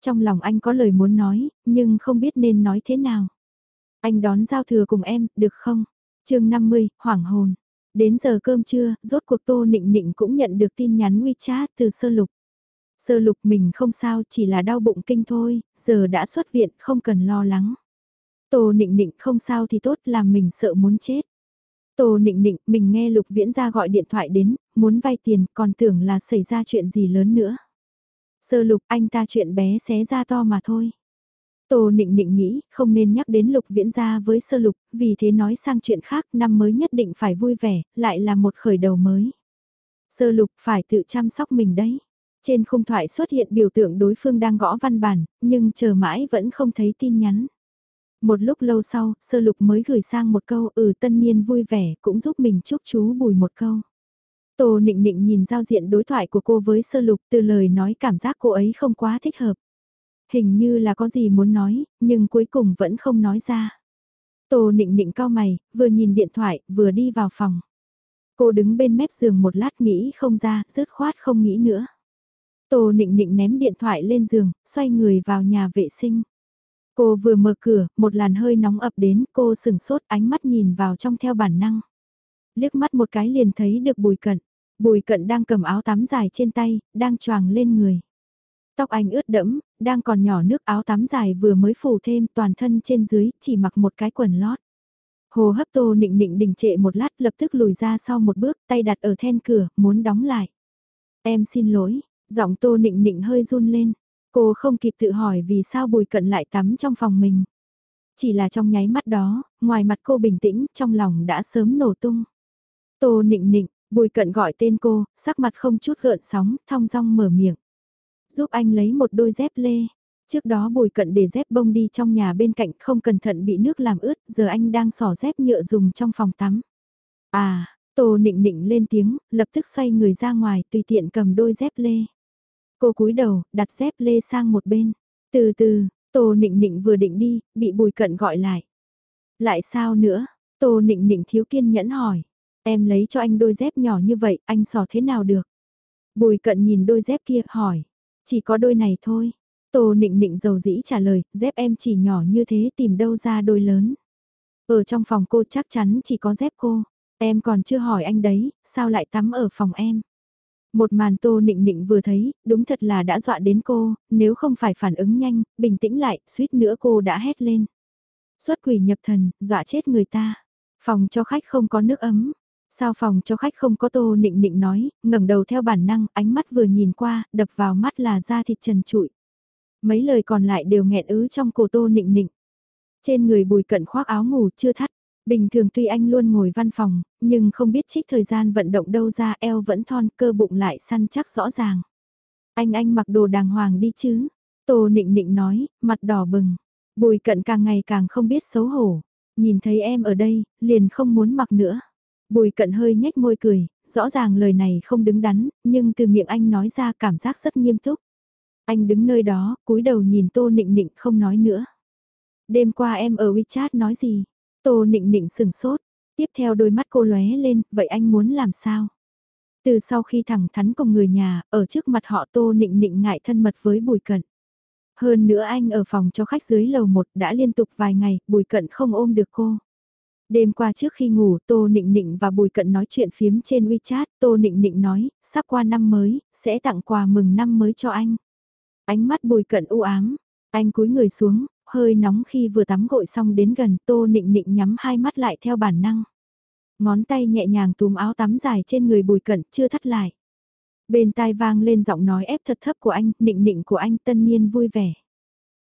Trong lòng anh có lời muốn nói, nhưng không biết nên nói thế nào. Anh đón giao thừa cùng em, được không? chương 50, hoảng hồn. Đến giờ cơm trưa, rốt cuộc Tô Nịnh Nịnh cũng nhận được tin nhắn WeChat từ sơ lục. Sơ lục mình không sao, chỉ là đau bụng kinh thôi, giờ đã xuất viện, không cần lo lắng. Tô Nịnh Nịnh không sao thì tốt, làm mình sợ muốn chết. Tô Nịnh Nịnh, mình nghe Lục Viễn ra gọi điện thoại đến, muốn vay tiền, còn tưởng là xảy ra chuyện gì lớn nữa. Sơ lục anh ta chuyện bé xé ra to mà thôi. Tô nịnh nịnh nghĩ không nên nhắc đến lục viễn gia với sơ lục, vì thế nói sang chuyện khác năm mới nhất định phải vui vẻ, lại là một khởi đầu mới. Sơ lục phải tự chăm sóc mình đấy. Trên khung thoại xuất hiện biểu tượng đối phương đang gõ văn bản, nhưng chờ mãi vẫn không thấy tin nhắn. Một lúc lâu sau, sơ lục mới gửi sang một câu ừ tân niên vui vẻ cũng giúp mình chúc chú bùi một câu. Tô nịnh nịnh nhìn giao diện đối thoại của cô với sơ lục từ lời nói cảm giác cô ấy không quá thích hợp. Hình như là có gì muốn nói, nhưng cuối cùng vẫn không nói ra. Tô nịnh nịnh cao mày, vừa nhìn điện thoại, vừa đi vào phòng. Cô đứng bên mép giường một lát nghĩ không ra, rứt khoát không nghĩ nữa. Tô nịnh nịnh ném điện thoại lên giường, xoay người vào nhà vệ sinh. Cô vừa mở cửa, một làn hơi nóng ập đến, cô sừng sốt ánh mắt nhìn vào trong theo bản năng. Liếc mắt một cái liền thấy được bùi cận. Bùi cận đang cầm áo tắm dài trên tay, đang choàng lên người. Tóc anh ướt đẫm, đang còn nhỏ nước áo tắm dài vừa mới phủ thêm toàn thân trên dưới, chỉ mặc một cái quần lót. Hồ hấp tô nịnh nịnh đình trệ một lát lập tức lùi ra sau một bước, tay đặt ở then cửa, muốn đóng lại. Em xin lỗi, giọng tô nịnh nịnh hơi run lên. Cô không kịp tự hỏi vì sao bùi cận lại tắm trong phòng mình. Chỉ là trong nháy mắt đó, ngoài mặt cô bình tĩnh, trong lòng đã sớm nổ tung. Tô nịnh nịnh, Bùi cận gọi tên cô, sắc mặt không chút gợn sóng, thong dong mở miệng. Giúp anh lấy một đôi dép lê. Trước đó bùi cận để dép bông đi trong nhà bên cạnh không cẩn thận bị nước làm ướt, giờ anh đang xỏ dép nhựa dùng trong phòng tắm. À, Tô nịnh nịnh lên tiếng, lập tức xoay người ra ngoài tùy tiện cầm đôi dép lê. Cô cúi đầu, đặt dép lê sang một bên. Từ từ, Tô nịnh nịnh vừa định đi, bị bùi cận gọi lại. Lại sao nữa? Tô nịnh nịnh thiếu kiên nhẫn hỏi. Em lấy cho anh đôi dép nhỏ như vậy, anh sò thế nào được? Bùi cận nhìn đôi dép kia, hỏi. Chỉ có đôi này thôi. Tô nịnh nịnh dầu dĩ trả lời, dép em chỉ nhỏ như thế tìm đâu ra đôi lớn. Ở trong phòng cô chắc chắn chỉ có dép cô. Em còn chưa hỏi anh đấy, sao lại tắm ở phòng em? Một màn tô nịnh nịnh vừa thấy, đúng thật là đã dọa đến cô, nếu không phải phản ứng nhanh, bình tĩnh lại, suýt nữa cô đã hét lên. Xuất quỷ nhập thần, dọa chết người ta. Phòng cho khách không có nước ấm, Sao phòng cho khách không có tô nịnh nịnh nói, ngẩng đầu theo bản năng, ánh mắt vừa nhìn qua, đập vào mắt là da thịt trần trụi. Mấy lời còn lại đều nghẹn ứ trong cổ tô nịnh nịnh. Trên người bùi cận khoác áo ngủ chưa thắt, bình thường tuy anh luôn ngồi văn phòng, nhưng không biết trích thời gian vận động đâu ra eo vẫn thon cơ bụng lại săn chắc rõ ràng. Anh anh mặc đồ đàng hoàng đi chứ. Tô nịnh nịnh nói, mặt đỏ bừng. Bùi cận càng ngày càng không biết xấu hổ. Nhìn thấy em ở đây, liền không muốn mặc nữa. Bùi cận hơi nhếch môi cười, rõ ràng lời này không đứng đắn, nhưng từ miệng anh nói ra cảm giác rất nghiêm túc. Anh đứng nơi đó, cúi đầu nhìn Tô Nịnh Nịnh không nói nữa. Đêm qua em ở WeChat nói gì? Tô Nịnh Nịnh sừng sốt, tiếp theo đôi mắt cô lóe lên, vậy anh muốn làm sao? Từ sau khi thẳng thắn cùng người nhà, ở trước mặt họ Tô Nịnh Nịnh ngại thân mật với Bùi Cận. Hơn nữa anh ở phòng cho khách dưới lầu một đã liên tục vài ngày, Bùi Cận không ôm được cô. Đêm qua trước khi ngủ, Tô Nịnh Nịnh và Bùi Cận nói chuyện phiếm trên WeChat, Tô Nịnh Nịnh nói, sắp qua năm mới, sẽ tặng quà mừng năm mới cho anh. Ánh mắt Bùi Cận u ám, anh cúi người xuống, hơi nóng khi vừa tắm gội xong đến gần, Tô Nịnh Nịnh nhắm hai mắt lại theo bản năng. Ngón tay nhẹ nhàng túm áo tắm dài trên người Bùi Cận, chưa thắt lại. Bên tai vang lên giọng nói ép thật thấp của anh, Nịnh Nịnh của anh tân nhiên vui vẻ.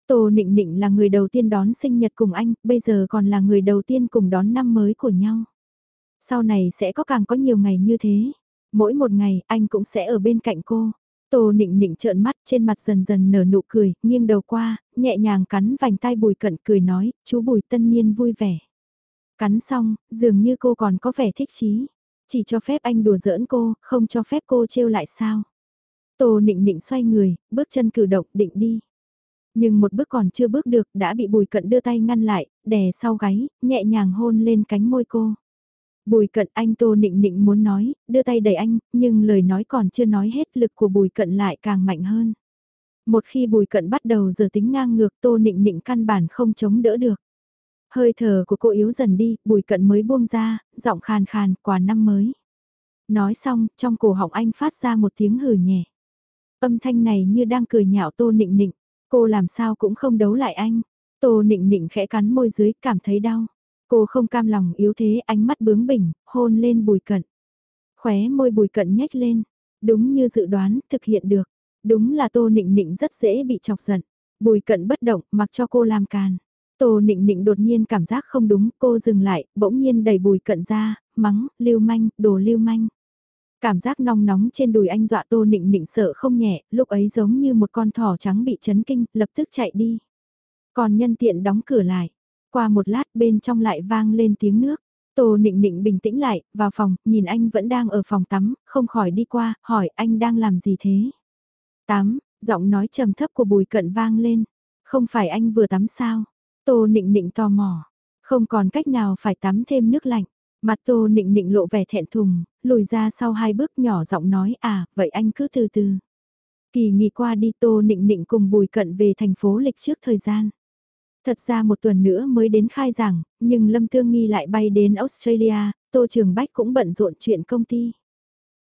Tô Nịnh Nịnh là người đầu tiên đón sinh nhật cùng anh, bây giờ còn là người đầu tiên cùng đón năm mới của nhau. Sau này sẽ có càng có nhiều ngày như thế. Mỗi một ngày anh cũng sẽ ở bên cạnh cô. Tô Nịnh Nịnh trợn mắt trên mặt dần dần nở nụ cười, nghiêng đầu qua, nhẹ nhàng cắn vành tai Bùi Cận cười nói, chú Bùi tân nhiên vui vẻ. Cắn xong, dường như cô còn có vẻ thích chí. Chỉ cho phép anh đùa giỡn cô, không cho phép cô trêu lại sao. Tô Nịnh Nịnh xoay người, bước chân cử động định đi. Nhưng một bước còn chưa bước được đã bị bùi cận đưa tay ngăn lại, đè sau gáy, nhẹ nhàng hôn lên cánh môi cô. Bùi cận anh Tô Nịnh Nịnh muốn nói, đưa tay đẩy anh, nhưng lời nói còn chưa nói hết lực của bùi cận lại càng mạnh hơn. Một khi bùi cận bắt đầu giờ tính ngang ngược Tô Nịnh Nịnh căn bản không chống đỡ được. Hơi thở của cô yếu dần đi, bùi cận mới buông ra, giọng khàn khàn, quà năm mới. Nói xong, trong cổ họng anh phát ra một tiếng hừ nhẹ. Âm thanh này như đang cười nhạo Tô Nịnh Nịnh. Cô làm sao cũng không đấu lại anh. Tô nịnh nịnh khẽ cắn môi dưới cảm thấy đau. Cô không cam lòng yếu thế ánh mắt bướng bỉnh, hôn lên bùi cận. Khóe môi bùi cận nhếch lên. Đúng như dự đoán, thực hiện được. Đúng là tô nịnh nịnh rất dễ bị chọc giận. Bùi cận bất động, mặc cho cô làm càn. Tô nịnh nịnh đột nhiên cảm giác không đúng, cô dừng lại, bỗng nhiên đẩy bùi cận ra, mắng, lưu manh, đồ lưu manh. Cảm giác nong nóng trên đùi anh dọa tô nịnh nịnh sợ không nhẹ, lúc ấy giống như một con thỏ trắng bị chấn kinh, lập tức chạy đi. Còn nhân tiện đóng cửa lại. Qua một lát bên trong lại vang lên tiếng nước. Tô nịnh nịnh bình tĩnh lại, vào phòng, nhìn anh vẫn đang ở phòng tắm, không khỏi đi qua, hỏi anh đang làm gì thế? Tắm, giọng nói trầm thấp của bùi cận vang lên. Không phải anh vừa tắm sao? Tô nịnh nịnh tò mò. Không còn cách nào phải tắm thêm nước lạnh. Mặt tô nịnh nịnh lộ vẻ thẹn thùng, lùi ra sau hai bước nhỏ giọng nói à, vậy anh cứ từ từ. Kỳ nghỉ qua đi tô nịnh nịnh cùng bùi cận về thành phố lịch trước thời gian. Thật ra một tuần nữa mới đến khai giảng, nhưng Lâm Thương Nghi lại bay đến Australia, Tô Trường Bách cũng bận rộn chuyện công ty.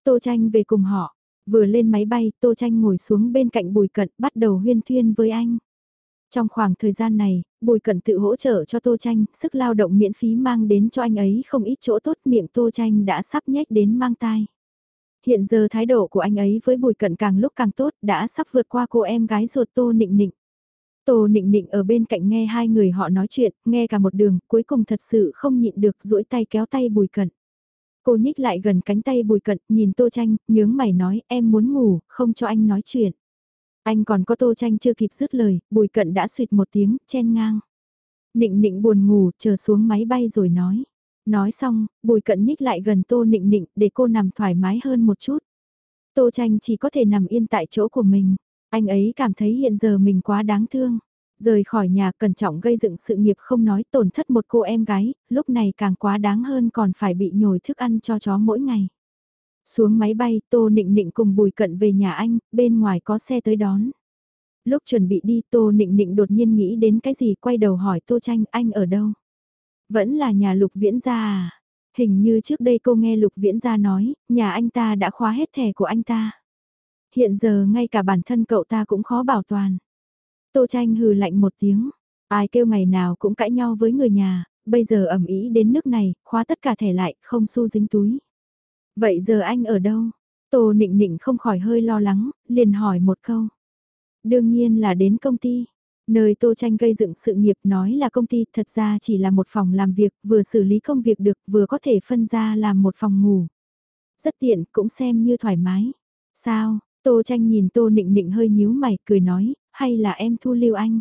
Tô Tranh về cùng họ, vừa lên máy bay Tô Tranh ngồi xuống bên cạnh bùi cận bắt đầu huyên thuyên với anh. Trong khoảng thời gian này, Bùi Cẩn tự hỗ trợ cho Tô Tranh, sức lao động miễn phí mang đến cho anh ấy không ít chỗ tốt miệng Tô Tranh đã sắp nhếch đến mang tai. Hiện giờ thái độ của anh ấy với Bùi Cẩn càng lúc càng tốt, đã sắp vượt qua cô em gái ruột Tô Nịnh Nịnh. Tô Nịnh Nịnh ở bên cạnh nghe hai người họ nói chuyện, nghe cả một đường, cuối cùng thật sự không nhịn được duỗi tay kéo tay Bùi Cẩn. Cô nhích lại gần cánh tay Bùi Cẩn, nhìn Tô Tranh, nhướng mày nói, em muốn ngủ, không cho anh nói chuyện. Anh còn có tô tranh chưa kịp dứt lời, bùi cận đã suyệt một tiếng, chen ngang. Nịnh nịnh buồn ngủ, chờ xuống máy bay rồi nói. Nói xong, bùi cận nhích lại gần tô nịnh nịnh để cô nằm thoải mái hơn một chút. Tô tranh chỉ có thể nằm yên tại chỗ của mình. Anh ấy cảm thấy hiện giờ mình quá đáng thương. Rời khỏi nhà cẩn trọng gây dựng sự nghiệp không nói tổn thất một cô em gái, lúc này càng quá đáng hơn còn phải bị nhồi thức ăn cho chó mỗi ngày. Xuống máy bay, Tô Nịnh Nịnh cùng Bùi Cận về nhà anh, bên ngoài có xe tới đón. Lúc chuẩn bị đi Tô Nịnh Nịnh đột nhiên nghĩ đến cái gì quay đầu hỏi Tô Tranh anh ở đâu. Vẫn là nhà Lục Viễn Gia à. Hình như trước đây cô nghe Lục Viễn Gia nói, nhà anh ta đã khóa hết thẻ của anh ta. Hiện giờ ngay cả bản thân cậu ta cũng khó bảo toàn. Tô Tranh hừ lạnh một tiếng. Ai kêu ngày nào cũng cãi nhau với người nhà, bây giờ ẩm ý đến nước này, khóa tất cả thẻ lại, không xu dính túi. Vậy giờ anh ở đâu? Tô nịnh nịnh không khỏi hơi lo lắng, liền hỏi một câu. Đương nhiên là đến công ty. Nơi Tô Tranh gây dựng sự nghiệp nói là công ty thật ra chỉ là một phòng làm việc, vừa xử lý công việc được, vừa có thể phân ra làm một phòng ngủ. Rất tiện, cũng xem như thoải mái. Sao, Tô tranh nhìn Tô nịnh nịnh hơi nhíu mày, cười nói, hay là em thu lưu anh?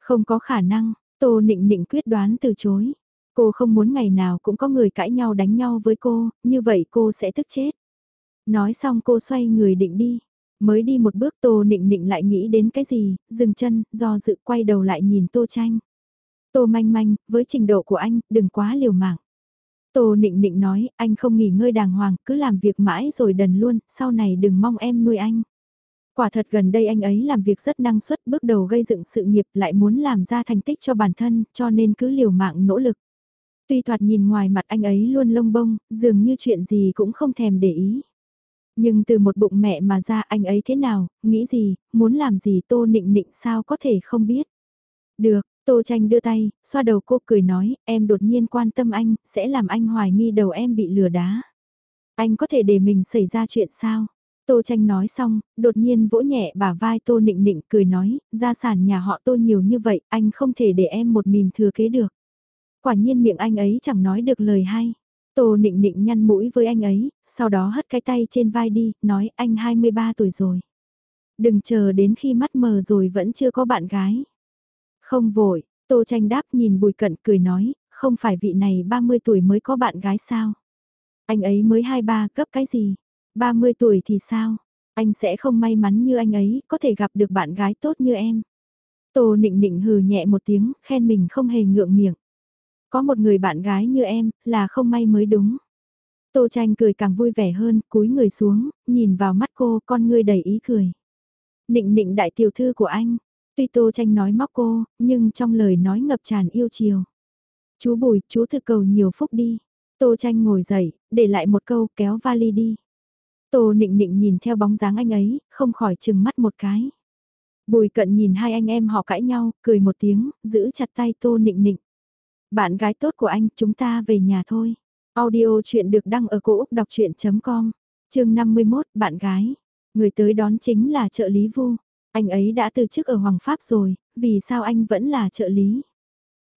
Không có khả năng, Tô nịnh nịnh quyết đoán từ chối. Cô không muốn ngày nào cũng có người cãi nhau đánh nhau với cô, như vậy cô sẽ tức chết. Nói xong cô xoay người định đi. Mới đi một bước Tô Nịnh Nịnh lại nghĩ đến cái gì, dừng chân, do dự quay đầu lại nhìn Tô Tranh. Tô Manh Manh, với trình độ của anh, đừng quá liều mạng. Tô Nịnh Nịnh nói, anh không nghỉ ngơi đàng hoàng, cứ làm việc mãi rồi đần luôn, sau này đừng mong em nuôi anh. Quả thật gần đây anh ấy làm việc rất năng suất, bước đầu gây dựng sự nghiệp lại muốn làm ra thành tích cho bản thân, cho nên cứ liều mạng nỗ lực. Tuy thoạt nhìn ngoài mặt anh ấy luôn lông bông, dường như chuyện gì cũng không thèm để ý. Nhưng từ một bụng mẹ mà ra anh ấy thế nào, nghĩ gì, muốn làm gì Tô Nịnh Nịnh sao có thể không biết. Được, Tô Tranh đưa tay, xoa đầu cô cười nói, em đột nhiên quan tâm anh, sẽ làm anh hoài nghi đầu em bị lừa đá. Anh có thể để mình xảy ra chuyện sao? Tô Tranh nói xong, đột nhiên vỗ nhẹ bả vai Tô Nịnh Nịnh cười nói, gia sản nhà họ Tô nhiều như vậy, anh không thể để em một mìm thừa kế được. Quả nhiên miệng anh ấy chẳng nói được lời hay. Tô nịnh nịnh nhăn mũi với anh ấy, sau đó hất cái tay trên vai đi, nói anh 23 tuổi rồi. Đừng chờ đến khi mắt mờ rồi vẫn chưa có bạn gái. Không vội, Tô tranh đáp nhìn bùi cận cười nói, không phải vị này 30 tuổi mới có bạn gái sao? Anh ấy mới 23 cấp cái gì? 30 tuổi thì sao? Anh sẽ không may mắn như anh ấy, có thể gặp được bạn gái tốt như em. Tô nịnh nịnh hừ nhẹ một tiếng, khen mình không hề ngượng miệng. Có một người bạn gái như em, là không may mới đúng. Tô tranh cười càng vui vẻ hơn, cúi người xuống, nhìn vào mắt cô, con ngươi đầy ý cười. Nịnh nịnh đại tiểu thư của anh, tuy tô tranh nói móc cô, nhưng trong lời nói ngập tràn yêu chiều. Chú Bùi, chú thực cầu nhiều phúc đi. Tô tranh ngồi dậy, để lại một câu kéo vali đi. Tô nịnh nịnh nhìn theo bóng dáng anh ấy, không khỏi chừng mắt một cái. Bùi cận nhìn hai anh em họ cãi nhau, cười một tiếng, giữ chặt tay tô nịnh nịnh. Bạn gái tốt của anh, chúng ta về nhà thôi. Audio chuyện được đăng ở cổ Úc đọc chuyện.com, chương 51, bạn gái. Người tới đón chính là trợ lý Vu. Anh ấy đã từ chức ở Hoàng Pháp rồi, vì sao anh vẫn là trợ lý?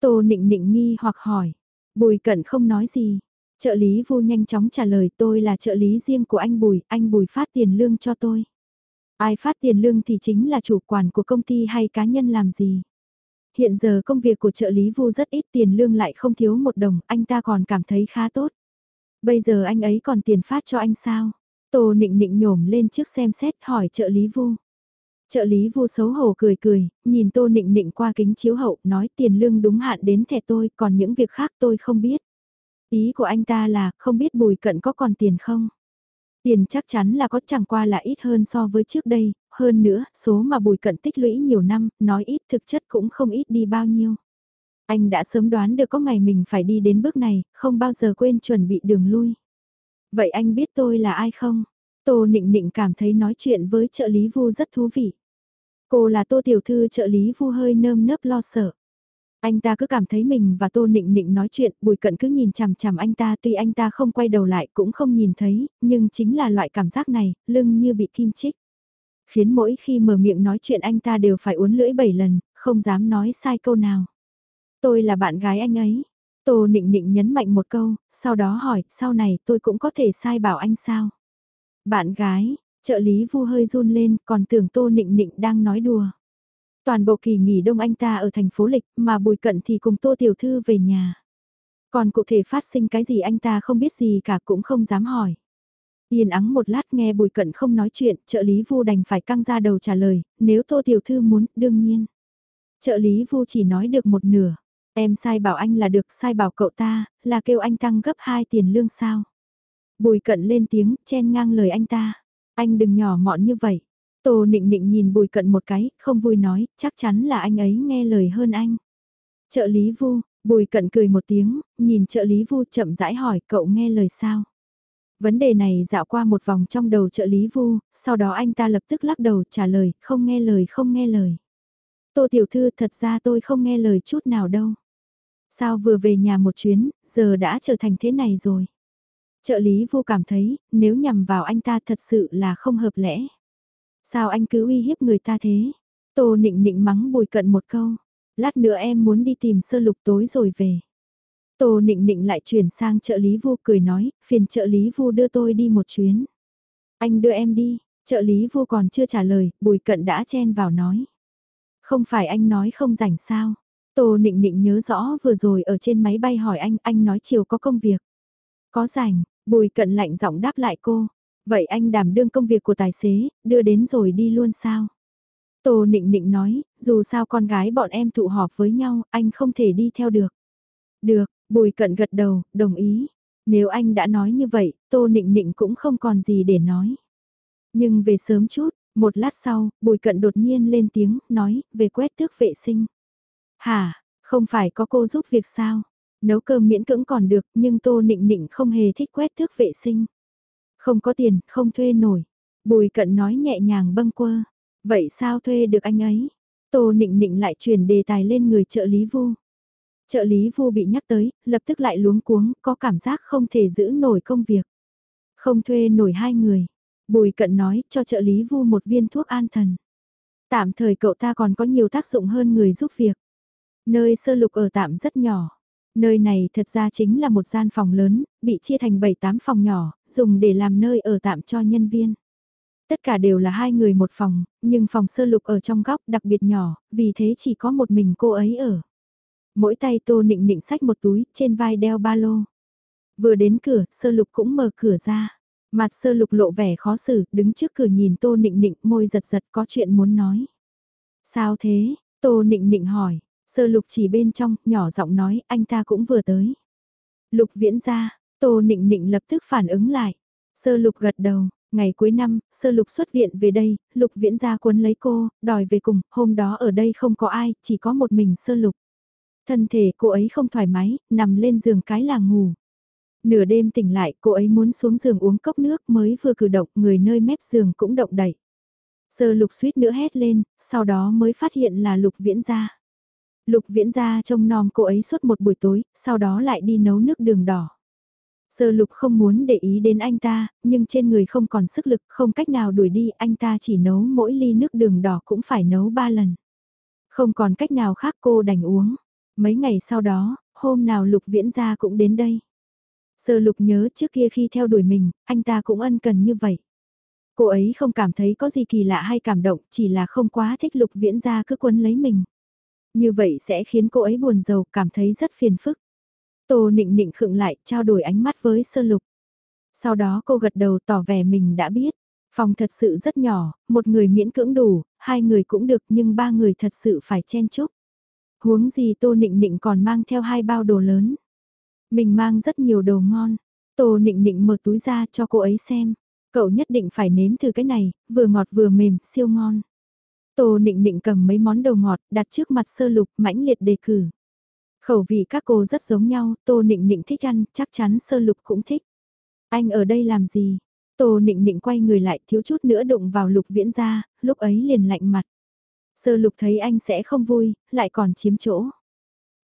Tô nịnh nịnh nghi hoặc hỏi. Bùi cận không nói gì. Trợ lý Vu nhanh chóng trả lời tôi là trợ lý riêng của anh Bùi, anh Bùi phát tiền lương cho tôi. Ai phát tiền lương thì chính là chủ quản của công ty hay cá nhân làm gì. Hiện giờ công việc của trợ lý Vu rất ít tiền lương lại không thiếu một đồng, anh ta còn cảm thấy khá tốt. Bây giờ anh ấy còn tiền phát cho anh sao? Tô nịnh nịnh nhổm lên trước xem xét hỏi trợ lý Vu. Trợ lý Vu xấu hổ cười cười, nhìn Tô nịnh nịnh qua kính chiếu hậu, nói tiền lương đúng hạn đến thẻ tôi, còn những việc khác tôi không biết. Ý của anh ta là, không biết bùi cận có còn tiền không? Tiền chắc chắn là có chẳng qua là ít hơn so với trước đây, hơn nữa, số mà bùi cận tích lũy nhiều năm, nói ít thực chất cũng không ít đi bao nhiêu. Anh đã sớm đoán được có ngày mình phải đi đến bước này, không bao giờ quên chuẩn bị đường lui. Vậy anh biết tôi là ai không? Tô Nịnh Nịnh cảm thấy nói chuyện với trợ lý Vu rất thú vị. Cô là Tô Tiểu Thư trợ lý Vu hơi nơm nớp lo sợ. Anh ta cứ cảm thấy mình và Tô Nịnh Nịnh nói chuyện, Bùi Cận cứ nhìn chằm chằm anh ta tuy anh ta không quay đầu lại cũng không nhìn thấy, nhưng chính là loại cảm giác này, lưng như bị kim chích khiến mỗi khi mở miệng nói chuyện anh ta đều phải uốn lưỡi bảy lần, không dám nói sai câu nào. Tôi là bạn gái anh ấy. Tô nịnh nịnh nhấn mạnh một câu, sau đó hỏi, sau này tôi cũng có thể sai bảo anh sao? Bạn gái, trợ lý vu hơi run lên, còn tưởng Tô nịnh nịnh đang nói đùa. Toàn bộ kỳ nghỉ đông anh ta ở thành phố Lịch, mà bùi cận thì cùng Tô Tiểu Thư về nhà. Còn cụ thể phát sinh cái gì anh ta không biết gì cả cũng không dám hỏi. Yên ắng một lát nghe Bùi Cận không nói chuyện, trợ lý Vu đành phải căng ra đầu trả lời, nếu Tô Tiểu Thư muốn, đương nhiên. Trợ lý Vu chỉ nói được một nửa, em sai bảo anh là được, sai bảo cậu ta, là kêu anh tăng gấp 2 tiền lương sao. Bùi Cận lên tiếng, chen ngang lời anh ta, anh đừng nhỏ mọn như vậy. Tô nịnh nịnh nhìn Bùi Cận một cái, không vui nói, chắc chắn là anh ấy nghe lời hơn anh. Trợ lý Vu, Bùi Cận cười một tiếng, nhìn trợ lý Vu chậm rãi hỏi cậu nghe lời sao. Vấn đề này dạo qua một vòng trong đầu trợ lý vu, sau đó anh ta lập tức lắc đầu trả lời, không nghe lời không nghe lời. Tô tiểu thư thật ra tôi không nghe lời chút nào đâu. Sao vừa về nhà một chuyến, giờ đã trở thành thế này rồi. Trợ lý vô cảm thấy, nếu nhằm vào anh ta thật sự là không hợp lẽ. Sao anh cứ uy hiếp người ta thế? Tô nịnh nịnh mắng bùi cận một câu. Lát nữa em muốn đi tìm sơ lục tối rồi về. Tô nịnh nịnh lại chuyển sang trợ lý vu cười nói, phiền trợ lý vu đưa tôi đi một chuyến. Anh đưa em đi, Trợ lý vu còn chưa trả lời, bùi cận đã chen vào nói. Không phải anh nói không rảnh sao? Tô nịnh nịnh nhớ rõ vừa rồi ở trên máy bay hỏi anh, anh nói chiều có công việc. Có rảnh, bùi cận lạnh giọng đáp lại cô. Vậy anh đảm đương công việc của tài xế, đưa đến rồi đi luôn sao? Tô nịnh nịnh nói, dù sao con gái bọn em tụ họp với nhau, anh không thể đi theo được. Được, bùi cận gật đầu, đồng ý. Nếu anh đã nói như vậy, tô nịnh nịnh cũng không còn gì để nói. Nhưng về sớm chút, một lát sau, bùi cận đột nhiên lên tiếng, nói, về quét tước vệ sinh. Hả, không phải có cô giúp việc sao? Nấu cơm miễn cưỡng còn được, nhưng tô nịnh nịnh không hề thích quét tước vệ sinh. Không có tiền, không thuê nổi. Bùi cận nói nhẹ nhàng bâng quơ. Vậy sao thuê được anh ấy? Tô nịnh nịnh lại chuyển đề tài lên người trợ lý vu. Trợ lý vu bị nhắc tới, lập tức lại luống cuống, có cảm giác không thể giữ nổi công việc. Không thuê nổi hai người. Bùi cận nói cho trợ lý vu một viên thuốc an thần. Tạm thời cậu ta còn có nhiều tác dụng hơn người giúp việc. Nơi sơ lục ở tạm rất nhỏ. Nơi này thật ra chính là một gian phòng lớn, bị chia thành 7-8 phòng nhỏ, dùng để làm nơi ở tạm cho nhân viên. Tất cả đều là hai người một phòng, nhưng phòng sơ lục ở trong góc đặc biệt nhỏ, vì thế chỉ có một mình cô ấy ở. Mỗi tay tô nịnh nịnh sách một túi, trên vai đeo ba lô. Vừa đến cửa, sơ lục cũng mở cửa ra. Mặt sơ lục lộ vẻ khó xử, đứng trước cửa nhìn tô nịnh nịnh môi giật giật có chuyện muốn nói. Sao thế? Tô nịnh nịnh hỏi, sơ lục chỉ bên trong, nhỏ giọng nói anh ta cũng vừa tới. Lục viễn ra, tô nịnh nịnh lập tức phản ứng lại. Sơ lục gật đầu, ngày cuối năm, sơ lục xuất viện về đây, lục viễn ra cuốn lấy cô, đòi về cùng, hôm đó ở đây không có ai, chỉ có một mình sơ lục. Thân thể cô ấy không thoải mái, nằm lên giường cái là ngủ. Nửa đêm tỉnh lại, cô ấy muốn xuống giường uống cốc nước mới vừa cử động, người nơi mép giường cũng động đẩy. Sơ lục suýt nữa hét lên, sau đó mới phát hiện là lục viễn gia. Lục viễn gia trông nom cô ấy suốt một buổi tối, sau đó lại đi nấu nước đường đỏ. Sơ lục không muốn để ý đến anh ta, nhưng trên người không còn sức lực, không cách nào đuổi đi, anh ta chỉ nấu mỗi ly nước đường đỏ cũng phải nấu ba lần. Không còn cách nào khác cô đành uống. Mấy ngày sau đó, hôm nào lục viễn gia cũng đến đây. Sơ lục nhớ trước kia khi theo đuổi mình, anh ta cũng ân cần như vậy. Cô ấy không cảm thấy có gì kỳ lạ hay cảm động, chỉ là không quá thích lục viễn gia cứ quấn lấy mình. Như vậy sẽ khiến cô ấy buồn rầu, cảm thấy rất phiền phức. Tô nịnh nịnh khựng lại, trao đổi ánh mắt với sơ lục. Sau đó cô gật đầu tỏ vẻ mình đã biết. Phòng thật sự rất nhỏ, một người miễn cưỡng đủ, hai người cũng được nhưng ba người thật sự phải chen chúc. Huống gì tô nịnh nịnh còn mang theo hai bao đồ lớn. Mình mang rất nhiều đồ ngon. Tô nịnh nịnh mở túi ra cho cô ấy xem. Cậu nhất định phải nếm thử cái này, vừa ngọt vừa mềm, siêu ngon. Tô nịnh nịnh cầm mấy món đồ ngọt, đặt trước mặt sơ lục, mãnh liệt đề cử. Khẩu vị các cô rất giống nhau, tô nịnh nịnh thích ăn, chắc chắn sơ lục cũng thích. Anh ở đây làm gì? Tô nịnh nịnh quay người lại thiếu chút nữa đụng vào lục viễn ra, lúc ấy liền lạnh mặt. Sơ lục thấy anh sẽ không vui, lại còn chiếm chỗ.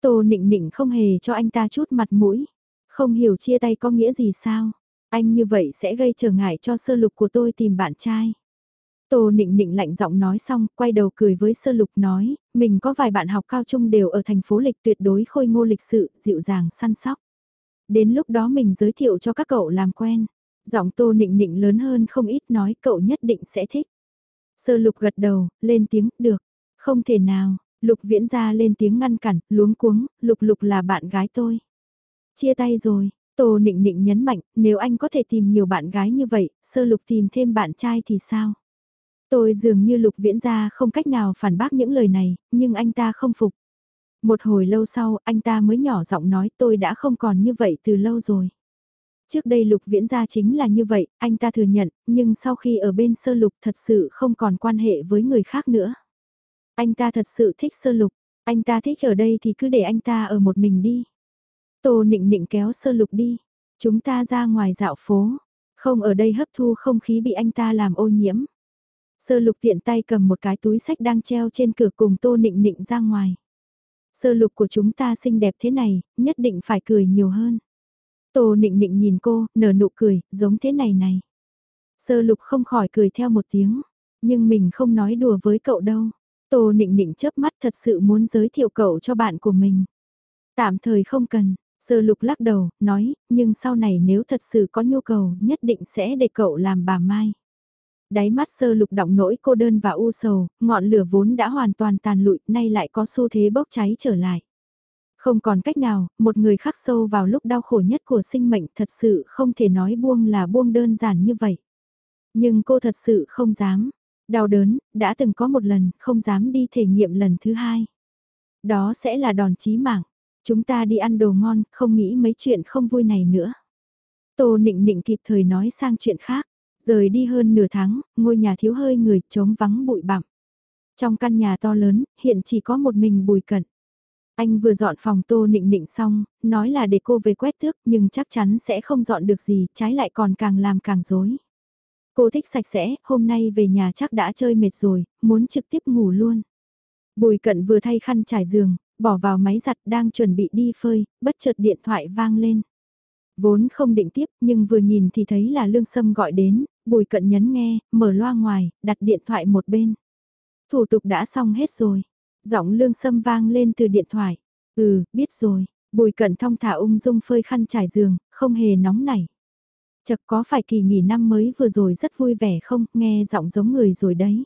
Tô nịnh nịnh không hề cho anh ta chút mặt mũi. Không hiểu chia tay có nghĩa gì sao. Anh như vậy sẽ gây trở ngại cho sơ lục của tôi tìm bạn trai. Tô nịnh nịnh lạnh giọng nói xong, quay đầu cười với sơ lục nói, mình có vài bạn học cao trung đều ở thành phố lịch tuyệt đối khôi ngô lịch sự, dịu dàng săn sóc. Đến lúc đó mình giới thiệu cho các cậu làm quen. Giọng tô nịnh nịnh lớn hơn không ít nói cậu nhất định sẽ thích. Sơ lục gật đầu, lên tiếng, được. Không thể nào, lục viễn ra lên tiếng ngăn cản, luống cuống, lục lục là bạn gái tôi. Chia tay rồi, tô nịnh nịnh nhấn mạnh, nếu anh có thể tìm nhiều bạn gái như vậy, sơ lục tìm thêm bạn trai thì sao? Tôi dường như lục viễn ra không cách nào phản bác những lời này, nhưng anh ta không phục. Một hồi lâu sau, anh ta mới nhỏ giọng nói tôi đã không còn như vậy từ lâu rồi. Trước đây lục viễn gia chính là như vậy, anh ta thừa nhận, nhưng sau khi ở bên sơ lục thật sự không còn quan hệ với người khác nữa. Anh ta thật sự thích sơ lục, anh ta thích ở đây thì cứ để anh ta ở một mình đi. Tô nịnh nịnh kéo sơ lục đi, chúng ta ra ngoài dạo phố, không ở đây hấp thu không khí bị anh ta làm ô nhiễm. Sơ lục tiện tay cầm một cái túi sách đang treo trên cửa cùng tô nịnh nịnh ra ngoài. Sơ lục của chúng ta xinh đẹp thế này, nhất định phải cười nhiều hơn. Tô nịnh nịnh nhìn cô, nở nụ cười, giống thế này này. Sơ lục không khỏi cười theo một tiếng, nhưng mình không nói đùa với cậu đâu. Tô nịnh nịnh chớp mắt thật sự muốn giới thiệu cậu cho bạn của mình. Tạm thời không cần, sơ lục lắc đầu, nói, nhưng sau này nếu thật sự có nhu cầu nhất định sẽ để cậu làm bà Mai. Đáy mắt sơ lục động nỗi cô đơn và u sầu, ngọn lửa vốn đã hoàn toàn tàn lụi, nay lại có xu thế bốc cháy trở lại. Không còn cách nào, một người khắc sâu vào lúc đau khổ nhất của sinh mệnh thật sự không thể nói buông là buông đơn giản như vậy. Nhưng cô thật sự không dám. Đau đớn, đã từng có một lần, không dám đi thể nghiệm lần thứ hai. Đó sẽ là đòn chí mạng. Chúng ta đi ăn đồ ngon, không nghĩ mấy chuyện không vui này nữa. Tô nịnh nịnh kịp thời nói sang chuyện khác. Rời đi hơn nửa tháng, ngôi nhà thiếu hơi người trống vắng bụi bặm. Trong căn nhà to lớn, hiện chỉ có một mình bùi cận. Anh vừa dọn phòng tô nịnh nịnh xong, nói là để cô về quét tước nhưng chắc chắn sẽ không dọn được gì, trái lại còn càng làm càng rối. Cô thích sạch sẽ, hôm nay về nhà chắc đã chơi mệt rồi, muốn trực tiếp ngủ luôn. Bùi cận vừa thay khăn trải giường, bỏ vào máy giặt đang chuẩn bị đi phơi, bất chợt điện thoại vang lên. Vốn không định tiếp nhưng vừa nhìn thì thấy là Lương Sâm gọi đến, bùi cận nhấn nghe, mở loa ngoài, đặt điện thoại một bên. Thủ tục đã xong hết rồi. Giọng Lương Sâm vang lên từ điện thoại. Ừ, biết rồi. Bùi cận thong thả ung dung phơi khăn trải giường, không hề nóng nảy. Chật có phải kỳ nghỉ năm mới vừa rồi rất vui vẻ không, nghe giọng giống người rồi đấy.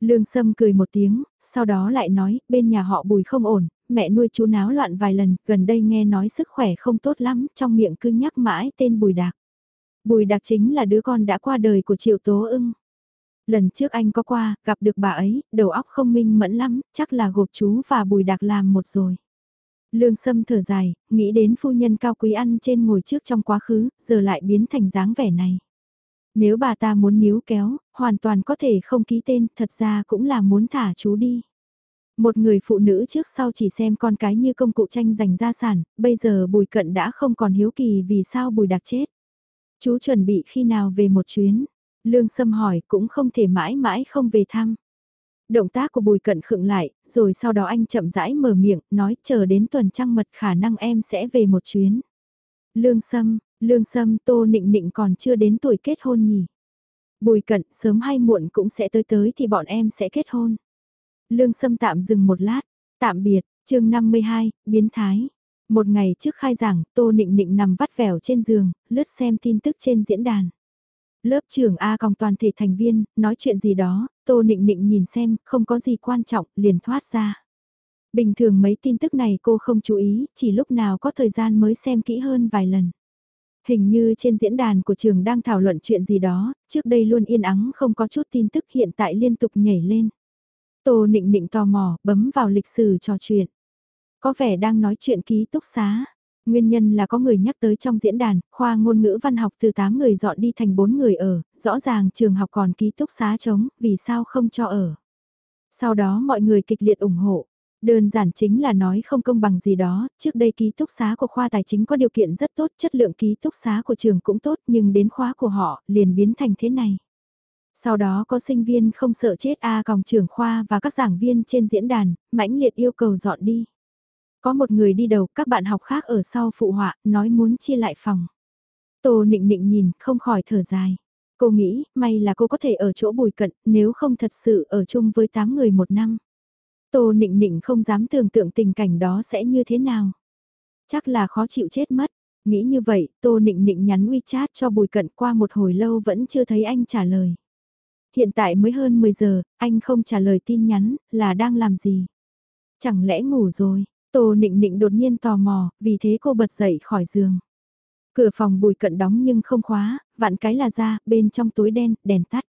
Lương Sâm cười một tiếng, sau đó lại nói, bên nhà họ bùi không ổn, mẹ nuôi chú náo loạn vài lần, gần đây nghe nói sức khỏe không tốt lắm, trong miệng cứ nhắc mãi tên bùi đạc. Bùi đạc chính là đứa con đã qua đời của triệu tố ưng. Lần trước anh có qua, gặp được bà ấy, đầu óc không minh mẫn lắm, chắc là gộp chú và bùi đạc làm một rồi. Lương Sâm thở dài, nghĩ đến phu nhân cao quý ăn trên ngồi trước trong quá khứ, giờ lại biến thành dáng vẻ này. Nếu bà ta muốn níu kéo, hoàn toàn có thể không ký tên, thật ra cũng là muốn thả chú đi. Một người phụ nữ trước sau chỉ xem con cái như công cụ tranh giành gia sản, bây giờ bùi cận đã không còn hiếu kỳ vì sao bùi đặc chết. Chú chuẩn bị khi nào về một chuyến, lương sâm hỏi cũng không thể mãi mãi không về thăm. Động tác của bùi cận khựng lại, rồi sau đó anh chậm rãi mở miệng, nói chờ đến tuần trăng mật khả năng em sẽ về một chuyến. Lương Sâm, Lương Sâm Tô Nịnh Nịnh còn chưa đến tuổi kết hôn nhỉ. Bùi cận sớm hay muộn cũng sẽ tới tới thì bọn em sẽ kết hôn. Lương Sâm tạm dừng một lát, tạm biệt, chương 52, biến thái. Một ngày trước khai giảng, Tô Nịnh Nịnh nằm vắt vẻo trên giường, lướt xem tin tức trên diễn đàn. Lớp trưởng A còng toàn thể thành viên, nói chuyện gì đó, Tô Nịnh Nịnh nhìn xem, không có gì quan trọng, liền thoát ra. Bình thường mấy tin tức này cô không chú ý, chỉ lúc nào có thời gian mới xem kỹ hơn vài lần. Hình như trên diễn đàn của trường đang thảo luận chuyện gì đó, trước đây luôn yên ắng không có chút tin tức hiện tại liên tục nhảy lên. Tô nịnh nịnh tò mò, bấm vào lịch sử trò chuyện. Có vẻ đang nói chuyện ký túc xá. Nguyên nhân là có người nhắc tới trong diễn đàn, khoa ngôn ngữ văn học từ 8 người dọn đi thành 4 người ở, rõ ràng trường học còn ký túc xá trống, vì sao không cho ở. Sau đó mọi người kịch liệt ủng hộ. Đơn giản chính là nói không công bằng gì đó, trước đây ký túc xá của khoa tài chính có điều kiện rất tốt, chất lượng ký túc xá của trường cũng tốt nhưng đến khóa của họ liền biến thành thế này. Sau đó có sinh viên không sợ chết A còng trưởng khoa và các giảng viên trên diễn đàn, mãnh liệt yêu cầu dọn đi. Có một người đi đầu, các bạn học khác ở sau phụ họa, nói muốn chia lại phòng. Tô nịnh nịnh nhìn, không khỏi thở dài. Cô nghĩ, may là cô có thể ở chỗ bùi cận, nếu không thật sự ở chung với 8 người một năm. Tô nịnh nịnh không dám tưởng tượng tình cảnh đó sẽ như thế nào. Chắc là khó chịu chết mất. Nghĩ như vậy, Tô nịnh nịnh nhắn WeChat cho bùi cận qua một hồi lâu vẫn chưa thấy anh trả lời. Hiện tại mới hơn 10 giờ, anh không trả lời tin nhắn, là đang làm gì? Chẳng lẽ ngủ rồi? Tô nịnh nịnh đột nhiên tò mò, vì thế cô bật dậy khỏi giường. Cửa phòng bùi cận đóng nhưng không khóa, vạn cái là ra, bên trong túi đen, đèn tắt.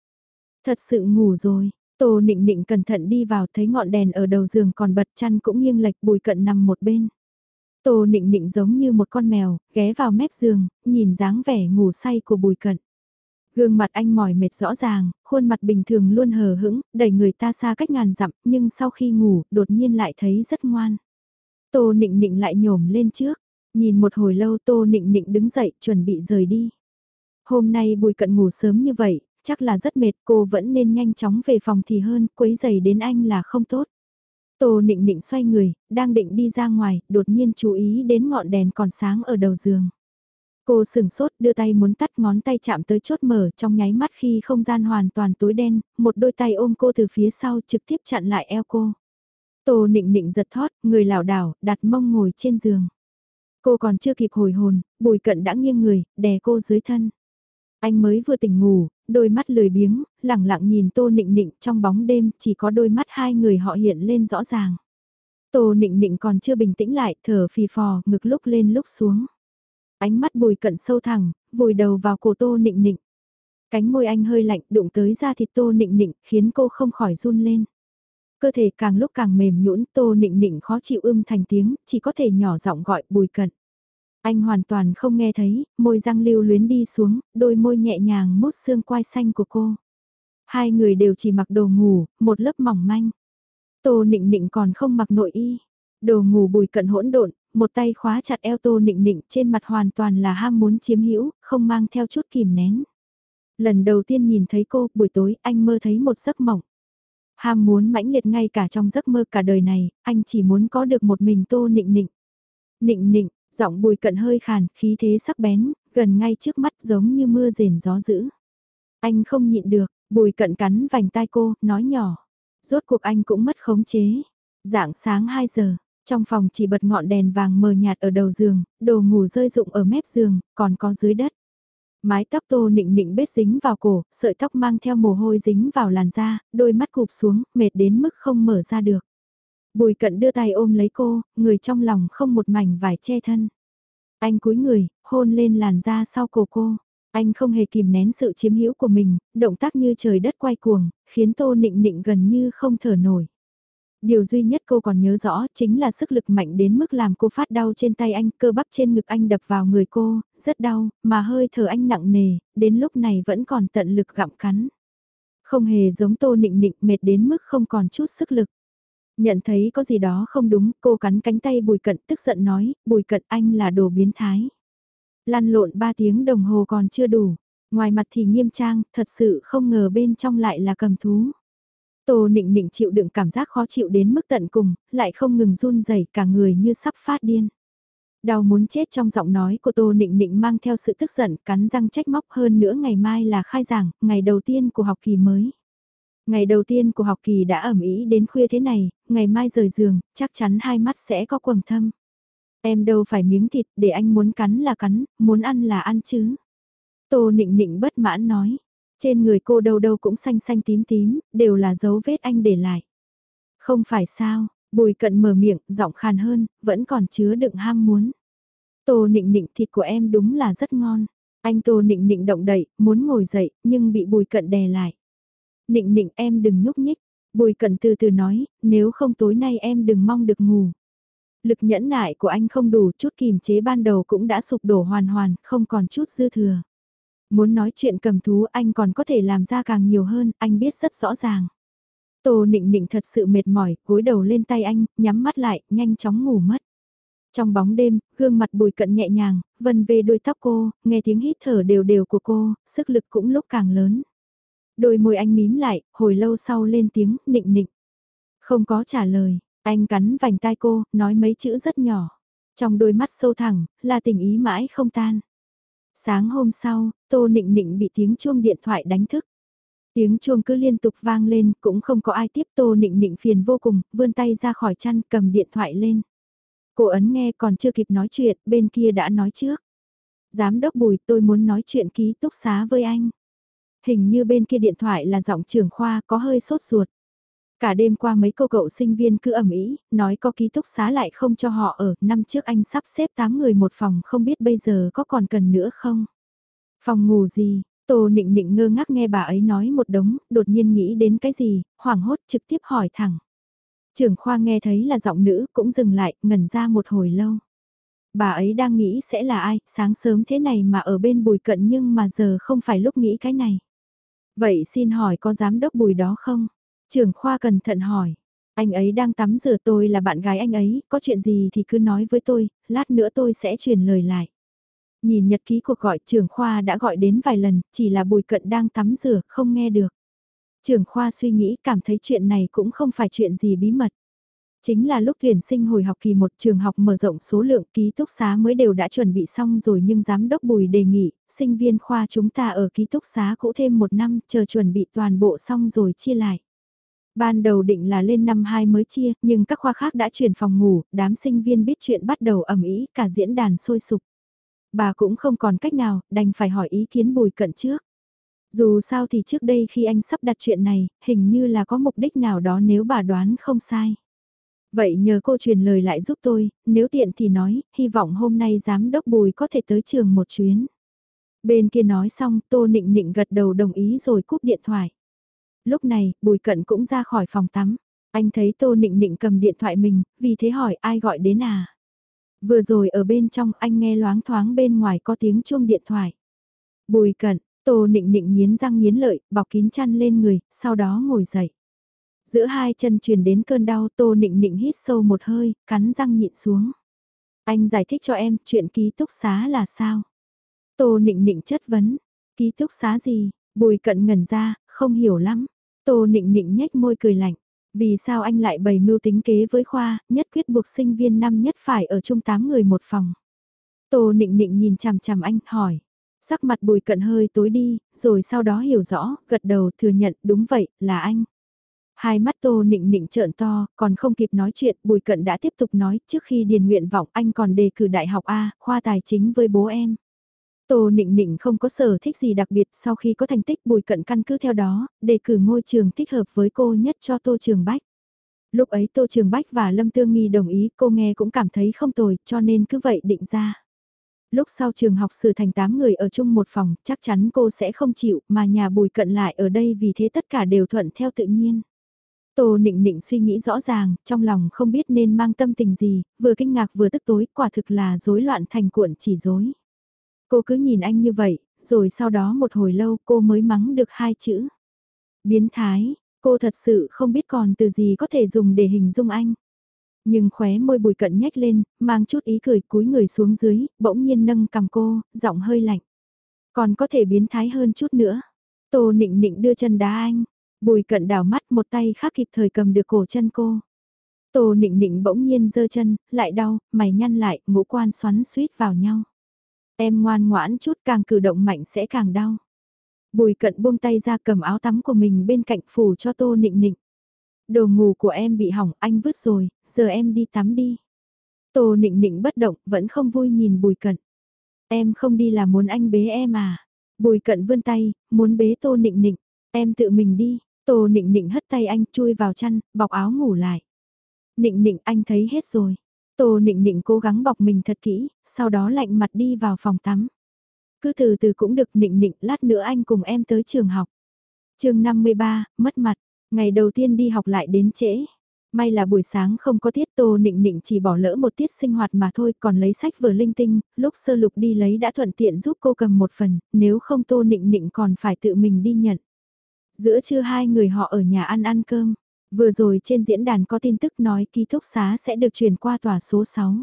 Thật sự ngủ rồi, Tô nịnh nịnh cẩn thận đi vào thấy ngọn đèn ở đầu giường còn bật chăn cũng nghiêng lệch bùi cận nằm một bên. Tô nịnh nịnh giống như một con mèo, ghé vào mép giường, nhìn dáng vẻ ngủ say của bùi cận. Gương mặt anh mỏi mệt rõ ràng, khuôn mặt bình thường luôn hờ hững, đẩy người ta xa cách ngàn dặm, nhưng sau khi ngủ, đột nhiên lại thấy rất ngoan. Tô nịnh nịnh lại nhổm lên trước, nhìn một hồi lâu tô nịnh nịnh đứng dậy chuẩn bị rời đi. Hôm nay bùi cận ngủ sớm như vậy, chắc là rất mệt cô vẫn nên nhanh chóng về phòng thì hơn, quấy giày đến anh là không tốt. Tô nịnh nịnh xoay người, đang định đi ra ngoài, đột nhiên chú ý đến ngọn đèn còn sáng ở đầu giường. Cô sừng sốt đưa tay muốn tắt ngón tay chạm tới chốt mở trong nháy mắt khi không gian hoàn toàn tối đen, một đôi tay ôm cô từ phía sau trực tiếp chặn lại eo cô. Tô nịnh nịnh giật thót, người lảo đảo, đặt mông ngồi trên giường. Cô còn chưa kịp hồi hồn, bùi cận đã nghiêng người, đè cô dưới thân. Anh mới vừa tỉnh ngủ, đôi mắt lười biếng, lẳng lặng nhìn Tô Nịnh Nịnh trong bóng đêm, chỉ có đôi mắt hai người họ hiện lên rõ ràng. Tô Nịnh Nịnh còn chưa bình tĩnh lại, thở phì phò, ngực lúc lên lúc xuống. Ánh mắt bùi cận sâu thẳng, vùi đầu vào cổ Tô Nịnh Nịnh. Cánh môi anh hơi lạnh đụng tới da thịt Tô Nịnh Nịnh, khiến cô không khỏi run lên. Cơ thể càng lúc càng mềm nhũn, Tô Nịnh Nịnh khó chịu ưm thành tiếng, chỉ có thể nhỏ giọng gọi bùi cận. Anh hoàn toàn không nghe thấy, môi răng lưu luyến đi xuống, đôi môi nhẹ nhàng mút xương quai xanh của cô. Hai người đều chỉ mặc đồ ngủ, một lớp mỏng manh. Tô nịnh nịnh còn không mặc nội y. Đồ ngủ bùi cận hỗn độn, một tay khóa chặt eo tô nịnh nịnh trên mặt hoàn toàn là ham muốn chiếm hữu, không mang theo chút kìm nén. Lần đầu tiên nhìn thấy cô, buổi tối anh mơ thấy một giấc mộng. Ham muốn mãnh liệt ngay cả trong giấc mơ cả đời này, anh chỉ muốn có được một mình tô nịnh nịnh. Nịnh nịnh, Giọng bùi cận hơi khàn, khí thế sắc bén, gần ngay trước mắt giống như mưa rền gió dữ. Anh không nhịn được, bùi cận cắn vành tai cô, nói nhỏ. Rốt cuộc anh cũng mất khống chế. Dạng sáng 2 giờ, trong phòng chỉ bật ngọn đèn vàng mờ nhạt ở đầu giường, đồ ngủ rơi rụng ở mép giường, còn có dưới đất. Mái tóc tô nịnh nịnh bết dính vào cổ, sợi tóc mang theo mồ hôi dính vào làn da, đôi mắt cụp xuống, mệt đến mức không mở ra được. Bùi cận đưa tay ôm lấy cô, người trong lòng không một mảnh vải che thân. Anh cúi người, hôn lên làn da sau cổ cô. Anh không hề kìm nén sự chiếm hữu của mình, động tác như trời đất quay cuồng, khiến tô nịnh nịnh gần như không thở nổi. Điều duy nhất cô còn nhớ rõ chính là sức lực mạnh đến mức làm cô phát đau trên tay anh, cơ bắp trên ngực anh đập vào người cô, rất đau, mà hơi thở anh nặng nề, đến lúc này vẫn còn tận lực gặm cắn. Không hề giống tô nịnh nịnh mệt đến mức không còn chút sức lực. Nhận thấy có gì đó không đúng, cô cắn cánh tay bùi cận tức giận nói, bùi cận anh là đồ biến thái. Lăn lộn 3 tiếng đồng hồ còn chưa đủ, ngoài mặt thì nghiêm trang, thật sự không ngờ bên trong lại là cầm thú. Tô nịnh nịnh chịu đựng cảm giác khó chịu đến mức tận cùng, lại không ngừng run rẩy cả người như sắp phát điên. Đau muốn chết trong giọng nói của Tô Nịnh Nịnh mang theo sự tức giận, cắn răng trách móc hơn nữa ngày mai là khai giảng, ngày đầu tiên của học kỳ mới. Ngày đầu tiên của học kỳ đã ẩm ý đến khuya thế này, ngày mai rời giường, chắc chắn hai mắt sẽ có quầng thâm. Em đâu phải miếng thịt, để anh muốn cắn là cắn, muốn ăn là ăn chứ. Tô nịnh nịnh bất mãn nói, trên người cô đâu đâu cũng xanh xanh tím tím, đều là dấu vết anh để lại. Không phải sao, bùi cận mở miệng, giọng khàn hơn, vẫn còn chứa đựng ham muốn. Tô nịnh nịnh thịt của em đúng là rất ngon. Anh Tô nịnh nịnh động đậy, muốn ngồi dậy, nhưng bị bùi cận đè lại. Nịnh nịnh em đừng nhúc nhích. Bùi cận từ từ nói, nếu không tối nay em đừng mong được ngủ. Lực nhẫn nại của anh không đủ, chút kìm chế ban đầu cũng đã sụp đổ hoàn hoàn, không còn chút dư thừa. Muốn nói chuyện cầm thú anh còn có thể làm ra càng nhiều hơn, anh biết rất rõ ràng. Tô nịnh nịnh thật sự mệt mỏi, cúi đầu lên tay anh, nhắm mắt lại, nhanh chóng ngủ mất. Trong bóng đêm, gương mặt bùi cận nhẹ nhàng, vân về đôi tóc cô, nghe tiếng hít thở đều đều của cô, sức lực cũng lúc càng lớn. Đôi môi anh mím lại, hồi lâu sau lên tiếng, nịnh nịnh. Không có trả lời, anh cắn vành tai cô, nói mấy chữ rất nhỏ. Trong đôi mắt sâu thẳng, là tình ý mãi không tan. Sáng hôm sau, Tô Nịnh Nịnh bị tiếng chuông điện thoại đánh thức. Tiếng chuông cứ liên tục vang lên, cũng không có ai tiếp Tô Nịnh Nịnh phiền vô cùng, vươn tay ra khỏi chăn cầm điện thoại lên. Cô ấn nghe còn chưa kịp nói chuyện, bên kia đã nói trước. Giám đốc Bùi tôi muốn nói chuyện ký túc xá với anh. Hình như bên kia điện thoại là giọng trưởng khoa có hơi sốt ruột. Cả đêm qua mấy cô cậu sinh viên cứ ẩm ý, nói có ký túc xá lại không cho họ ở, năm trước anh sắp xếp 8 người một phòng không biết bây giờ có còn cần nữa không? Phòng ngủ gì? Tô nịnh nịnh ngơ ngác nghe bà ấy nói một đống, đột nhiên nghĩ đến cái gì, hoảng hốt trực tiếp hỏi thẳng. Trưởng khoa nghe thấy là giọng nữ cũng dừng lại, ngẩn ra một hồi lâu. Bà ấy đang nghĩ sẽ là ai, sáng sớm thế này mà ở bên bùi cận nhưng mà giờ không phải lúc nghĩ cái này. Vậy xin hỏi có giám đốc bùi đó không? Trưởng khoa cẩn thận hỏi. Anh ấy đang tắm rửa tôi là bạn gái anh ấy, có chuyện gì thì cứ nói với tôi, lát nữa tôi sẽ truyền lời lại. Nhìn nhật ký cuộc gọi trưởng khoa đã gọi đến vài lần, chỉ là bùi cận đang tắm rửa, không nghe được. Trưởng khoa suy nghĩ cảm thấy chuyện này cũng không phải chuyện gì bí mật. Chính là lúc tuyển sinh hồi học kỳ một trường học mở rộng số lượng ký túc xá mới đều đã chuẩn bị xong rồi nhưng giám đốc Bùi đề nghị, sinh viên khoa chúng ta ở ký túc xá cũ thêm một năm chờ chuẩn bị toàn bộ xong rồi chia lại. Ban đầu định là lên năm 2 mới chia, nhưng các khoa khác đã chuyển phòng ngủ, đám sinh viên biết chuyện bắt đầu ẩm ý, cả diễn đàn sôi sục. Bà cũng không còn cách nào, đành phải hỏi ý kiến bùi cận trước. Dù sao thì trước đây khi anh sắp đặt chuyện này, hình như là có mục đích nào đó nếu bà đoán không sai. Vậy nhờ cô truyền lời lại giúp tôi, nếu tiện thì nói, hy vọng hôm nay giám đốc bùi có thể tới trường một chuyến. Bên kia nói xong, Tô Nịnh Nịnh gật đầu đồng ý rồi cúp điện thoại. Lúc này, Bùi Cận cũng ra khỏi phòng tắm. Anh thấy Tô Nịnh Nịnh cầm điện thoại mình, vì thế hỏi ai gọi đến à? Vừa rồi ở bên trong anh nghe loáng thoáng bên ngoài có tiếng chuông điện thoại. Bùi Cận, Tô Nịnh Nịnh nghiến răng nghiến lợi, bọc kín chăn lên người, sau đó ngồi dậy. Giữa hai chân truyền đến cơn đau Tô Nịnh Nịnh hít sâu một hơi, cắn răng nhịn xuống. Anh giải thích cho em chuyện ký túc xá là sao? Tô Nịnh Nịnh chất vấn, ký túc xá gì? Bùi cận ngẩn ra, không hiểu lắm. Tô Nịnh Nịnh nhếch môi cười lạnh. Vì sao anh lại bày mưu tính kế với Khoa, nhất quyết buộc sinh viên năm nhất phải ở chung 8 người một phòng. Tô Nịnh Nịnh nhìn chằm chằm anh, hỏi. Sắc mặt bùi cận hơi tối đi, rồi sau đó hiểu rõ, gật đầu thừa nhận đúng vậy, là anh. Hai mắt Tô Nịnh Nịnh trợn to, còn không kịp nói chuyện, Bùi Cận đã tiếp tục nói, trước khi điền nguyện vọng anh còn đề cử đại học A, khoa tài chính với bố em. Tô Nịnh Nịnh không có sở thích gì đặc biệt sau khi có thành tích Bùi Cận căn cứ theo đó, đề cử ngôi trường thích hợp với cô nhất cho Tô Trường Bách. Lúc ấy Tô Trường Bách và Lâm Tương Nghi đồng ý cô nghe cũng cảm thấy không tồi cho nên cứ vậy định ra. Lúc sau trường học xử thành 8 người ở chung một phòng chắc chắn cô sẽ không chịu mà nhà Bùi Cận lại ở đây vì thế tất cả đều thuận theo tự nhiên. Tô Nịnh Nịnh suy nghĩ rõ ràng, trong lòng không biết nên mang tâm tình gì, vừa kinh ngạc vừa tức tối, quả thực là rối loạn thành cuộn chỉ rối. Cô cứ nhìn anh như vậy, rồi sau đó một hồi lâu cô mới mắng được hai chữ. Biến thái, cô thật sự không biết còn từ gì có thể dùng để hình dung anh. Nhưng khóe môi bùi cận nhếch lên, mang chút ý cười cúi người xuống dưới, bỗng nhiên nâng cầm cô, giọng hơi lạnh. Còn có thể biến thái hơn chút nữa. Tô nịnh nịnh đưa chân đá anh. Bùi cận đảo mắt một tay khác kịp thời cầm được cổ chân cô. Tô nịnh nịnh bỗng nhiên giơ chân, lại đau, mày nhăn lại, ngũ quan xoắn suýt vào nhau. Em ngoan ngoãn chút càng cử động mạnh sẽ càng đau. Bùi cận buông tay ra cầm áo tắm của mình bên cạnh phủ cho tô nịnh nịnh. Đồ ngủ của em bị hỏng anh vứt rồi, giờ em đi tắm đi. Tô nịnh nịnh bất động, vẫn không vui nhìn bùi cận. Em không đi là muốn anh bế em à. Bùi cận vươn tay, muốn bế tô nịnh nịnh. Em tự mình đi, tô nịnh nịnh hất tay anh chui vào chăn, bọc áo ngủ lại. Nịnh nịnh anh thấy hết rồi. Tô nịnh nịnh cố gắng bọc mình thật kỹ, sau đó lạnh mặt đi vào phòng tắm. Cứ từ từ cũng được nịnh nịnh, lát nữa anh cùng em tới trường học. chương 53, mất mặt, ngày đầu tiên đi học lại đến trễ. May là buổi sáng không có tiết tô nịnh nịnh chỉ bỏ lỡ một tiết sinh hoạt mà thôi còn lấy sách vừa linh tinh, lúc sơ lục đi lấy đã thuận tiện giúp cô cầm một phần, nếu không tô nịnh nịnh còn phải tự mình đi nhận. Giữa trưa hai người họ ở nhà ăn ăn cơm. Vừa rồi trên diễn đàn có tin tức nói ký túc xá sẽ được chuyển qua tòa số 6.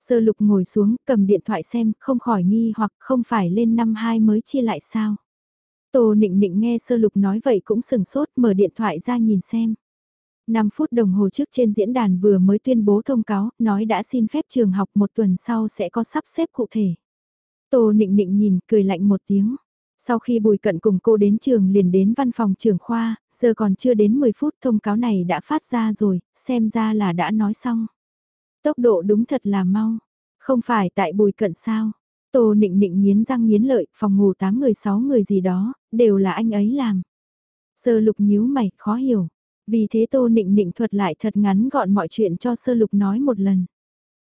Sơ lục ngồi xuống, cầm điện thoại xem, không khỏi nghi hoặc không phải lên năm 2 mới chia lại sao. Tô nịnh nịnh nghe sơ lục nói vậy cũng sừng sốt mở điện thoại ra nhìn xem. 5 phút đồng hồ trước trên diễn đàn vừa mới tuyên bố thông cáo, nói đã xin phép trường học một tuần sau sẽ có sắp xếp cụ thể. Tô nịnh nịnh nhìn, cười lạnh một tiếng. Sau khi Bùi Cận cùng cô đến trường liền đến văn phòng trường khoa, giờ còn chưa đến 10 phút thông cáo này đã phát ra rồi, xem ra là đã nói xong. Tốc độ đúng thật là mau, không phải tại Bùi Cận sao. Tô nịnh nịnh nghiến răng nghiến lợi, phòng ngủ 8 người 6 người gì đó, đều là anh ấy làm. Sơ lục nhíu mày, khó hiểu. Vì thế Tô nịnh nịnh thuật lại thật ngắn gọn mọi chuyện cho sơ lục nói một lần.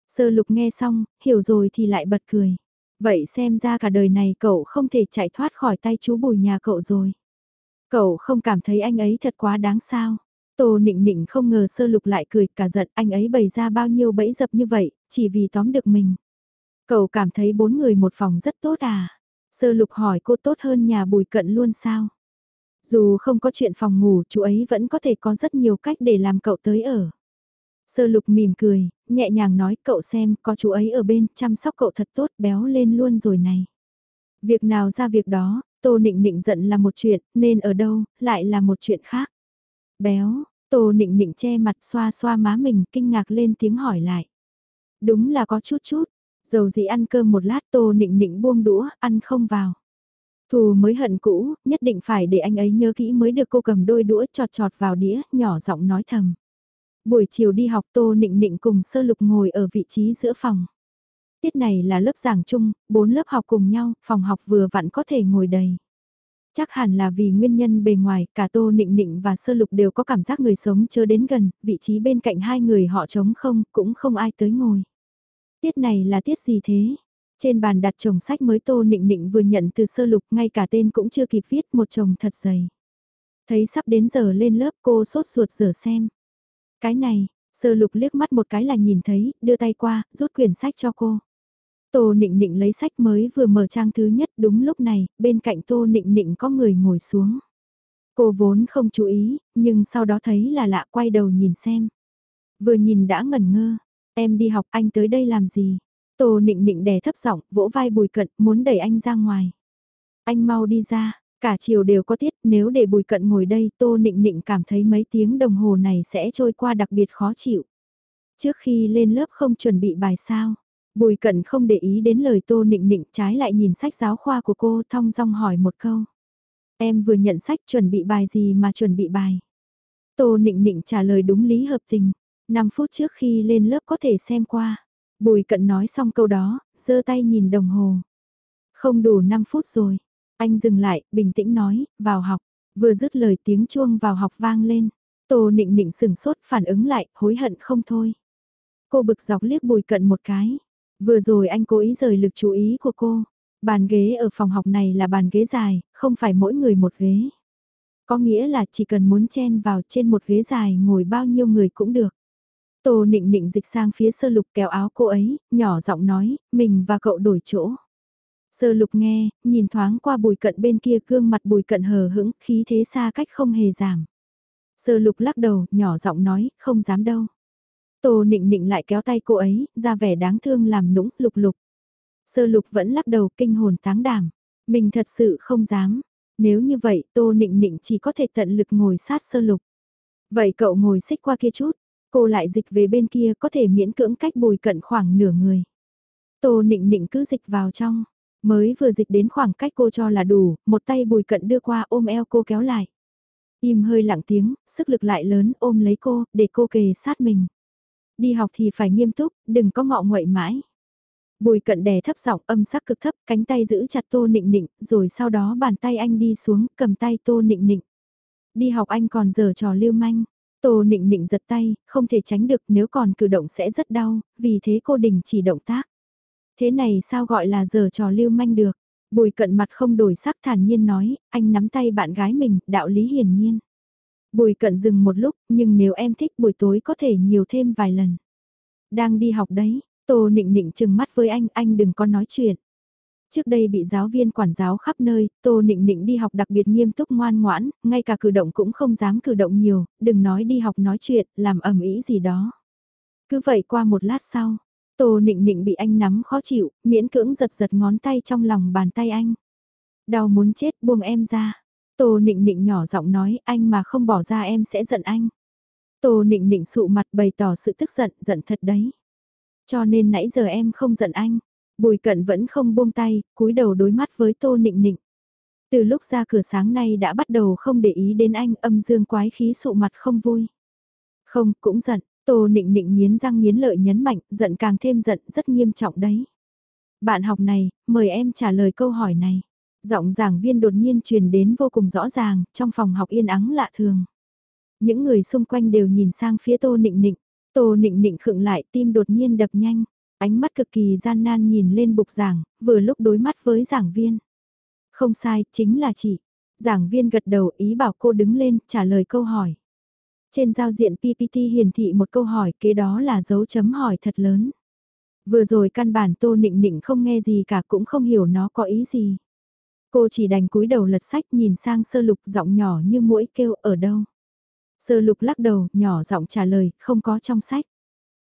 Sơ lục nghe xong, hiểu rồi thì lại bật cười. Vậy xem ra cả đời này cậu không thể chạy thoát khỏi tay chú bùi nhà cậu rồi. Cậu không cảm thấy anh ấy thật quá đáng sao. Tô nịnh nịnh không ngờ sơ lục lại cười cả giận anh ấy bày ra bao nhiêu bẫy dập như vậy, chỉ vì tóm được mình. Cậu cảm thấy bốn người một phòng rất tốt à? Sơ lục hỏi cô tốt hơn nhà bùi cận luôn sao? Dù không có chuyện phòng ngủ chú ấy vẫn có thể có rất nhiều cách để làm cậu tới ở. Sơ lục mỉm cười, nhẹ nhàng nói cậu xem có chú ấy ở bên chăm sóc cậu thật tốt béo lên luôn rồi này. Việc nào ra việc đó, Tô Nịnh Nịnh giận là một chuyện, nên ở đâu, lại là một chuyện khác. Béo, Tô Nịnh Nịnh che mặt xoa xoa má mình kinh ngạc lên tiếng hỏi lại. Đúng là có chút chút, dầu gì ăn cơm một lát Tô Nịnh Nịnh buông đũa, ăn không vào. Thù mới hận cũ, nhất định phải để anh ấy nhớ kỹ mới được cô cầm đôi đũa trọt trọt vào đĩa, nhỏ giọng nói thầm. Buổi chiều đi học Tô Nịnh Nịnh cùng Sơ Lục ngồi ở vị trí giữa phòng. Tiết này là lớp giảng chung, bốn lớp học cùng nhau, phòng học vừa vặn có thể ngồi đầy. Chắc hẳn là vì nguyên nhân bề ngoài, cả Tô Nịnh Nịnh và Sơ Lục đều có cảm giác người sống chưa đến gần, vị trí bên cạnh hai người họ trống không, cũng không ai tới ngồi. Tiết này là tiết gì thế? Trên bàn đặt chồng sách mới Tô Nịnh Nịnh vừa nhận từ Sơ Lục, ngay cả tên cũng chưa kịp viết một chồng thật dày. Thấy sắp đến giờ lên lớp cô sốt ruột rửa xem. Cái này, Sơ Lục liếc mắt một cái là nhìn thấy, đưa tay qua, rút quyển sách cho cô. Tô Nịnh Nịnh lấy sách mới vừa mở trang thứ nhất đúng lúc này, bên cạnh Tô Nịnh Nịnh có người ngồi xuống. Cô vốn không chú ý, nhưng sau đó thấy là lạ quay đầu nhìn xem. Vừa nhìn đã ngẩn ngơ, em đi học anh tới đây làm gì? Tô Nịnh Nịnh đè thấp giọng, vỗ vai Bùi Cận, muốn đẩy anh ra ngoài. Anh mau đi ra, cả chiều đều có tiết, nếu để Bùi Cận ngồi đây, Tô Nịnh Nịnh cảm thấy mấy tiếng đồng hồ này sẽ trôi qua đặc biệt khó chịu. Trước khi lên lớp không chuẩn bị bài sao, Bùi cận không để ý đến lời tô nịnh nịnh trái lại nhìn sách giáo khoa của cô thong dong hỏi một câu. Em vừa nhận sách chuẩn bị bài gì mà chuẩn bị bài. Tô nịnh nịnh trả lời đúng lý hợp tình. 5 phút trước khi lên lớp có thể xem qua. Bùi cận nói xong câu đó, giơ tay nhìn đồng hồ. Không đủ 5 phút rồi. Anh dừng lại, bình tĩnh nói, vào học. Vừa dứt lời tiếng chuông vào học vang lên. Tô nịnh nịnh sừng sốt phản ứng lại, hối hận không thôi. Cô bực dọc liếc bùi cận một cái. Vừa rồi anh cố ý rời lực chú ý của cô. Bàn ghế ở phòng học này là bàn ghế dài, không phải mỗi người một ghế. Có nghĩa là chỉ cần muốn chen vào trên một ghế dài ngồi bao nhiêu người cũng được. Tô nịnh nịnh dịch sang phía sơ lục kéo áo cô ấy, nhỏ giọng nói, mình và cậu đổi chỗ. Sơ lục nghe, nhìn thoáng qua bùi cận bên kia gương mặt bùi cận hờ hững, khí thế xa cách không hề giảm. Sơ lục lắc đầu, nhỏ giọng nói, không dám đâu. Tô nịnh nịnh lại kéo tay cô ấy, ra vẻ đáng thương làm nũng, lục lục. Sơ lục vẫn lắc đầu kinh hồn táng đảm. Mình thật sự không dám. Nếu như vậy, tô nịnh nịnh chỉ có thể tận lực ngồi sát sơ lục. Vậy cậu ngồi xích qua kia chút, cô lại dịch về bên kia có thể miễn cưỡng cách bùi cận khoảng nửa người. Tô nịnh nịnh cứ dịch vào trong, mới vừa dịch đến khoảng cách cô cho là đủ, một tay bùi cận đưa qua ôm eo cô kéo lại. Im hơi lặng tiếng, sức lực lại lớn ôm lấy cô, để cô kề sát mình. Đi học thì phải nghiêm túc, đừng có ngọ nguậy mãi. Bùi cận đè thấp giọng âm sắc cực thấp, cánh tay giữ chặt tô nịnh nịnh, rồi sau đó bàn tay anh đi xuống, cầm tay tô nịnh nịnh. Đi học anh còn giờ trò lưu manh. Tô nịnh nịnh giật tay, không thể tránh được nếu còn cử động sẽ rất đau, vì thế cô đình chỉ động tác. Thế này sao gọi là giờ trò lưu manh được? Bùi cận mặt không đổi sắc thản nhiên nói, anh nắm tay bạn gái mình, đạo lý hiển nhiên. Bùi cận dừng một lúc, nhưng nếu em thích buổi tối có thể nhiều thêm vài lần. Đang đi học đấy, Tô nịnh nịnh chừng mắt với anh, anh đừng có nói chuyện. Trước đây bị giáo viên quản giáo khắp nơi, Tô Nịnh Nịnh đi học đặc biệt nghiêm túc ngoan ngoãn, ngay cả cử động cũng không dám cử động nhiều, đừng nói đi học nói chuyện, làm ầm ĩ gì đó. Cứ vậy qua một lát sau, Tô Nịnh Nịnh bị anh nắm khó chịu, miễn cưỡng giật giật ngón tay trong lòng bàn tay anh. Đau muốn chết buông em ra. Tô nịnh nịnh nhỏ giọng nói anh mà không bỏ ra em sẽ giận anh. Tô nịnh nịnh sụ mặt bày tỏ sự tức giận, giận thật đấy. Cho nên nãy giờ em không giận anh. Bùi cận vẫn không buông tay, cúi đầu đối mắt với tô nịnh nịnh. Từ lúc ra cửa sáng nay đã bắt đầu không để ý đến anh âm dương quái khí sụ mặt không vui. Không, cũng giận, tô nịnh nịnh nghiến răng nghiến lợi nhấn mạnh, giận càng thêm giận rất nghiêm trọng đấy. Bạn học này, mời em trả lời câu hỏi này. Giọng giảng viên đột nhiên truyền đến vô cùng rõ ràng, trong phòng học yên ắng lạ thường. Những người xung quanh đều nhìn sang phía Tô Nịnh Nịnh. Tô Nịnh Nịnh khựng lại tim đột nhiên đập nhanh. Ánh mắt cực kỳ gian nan nhìn lên bục giảng, vừa lúc đối mắt với giảng viên. Không sai, chính là chị. Giảng viên gật đầu ý bảo cô đứng lên trả lời câu hỏi. Trên giao diện PPT hiển thị một câu hỏi kế đó là dấu chấm hỏi thật lớn. Vừa rồi căn bản Tô Nịnh Nịnh không nghe gì cả cũng không hiểu nó có ý gì. Cô chỉ đành cúi đầu lật sách nhìn sang sơ lục giọng nhỏ như mũi kêu ở đâu. Sơ lục lắc đầu, nhỏ giọng trả lời, không có trong sách.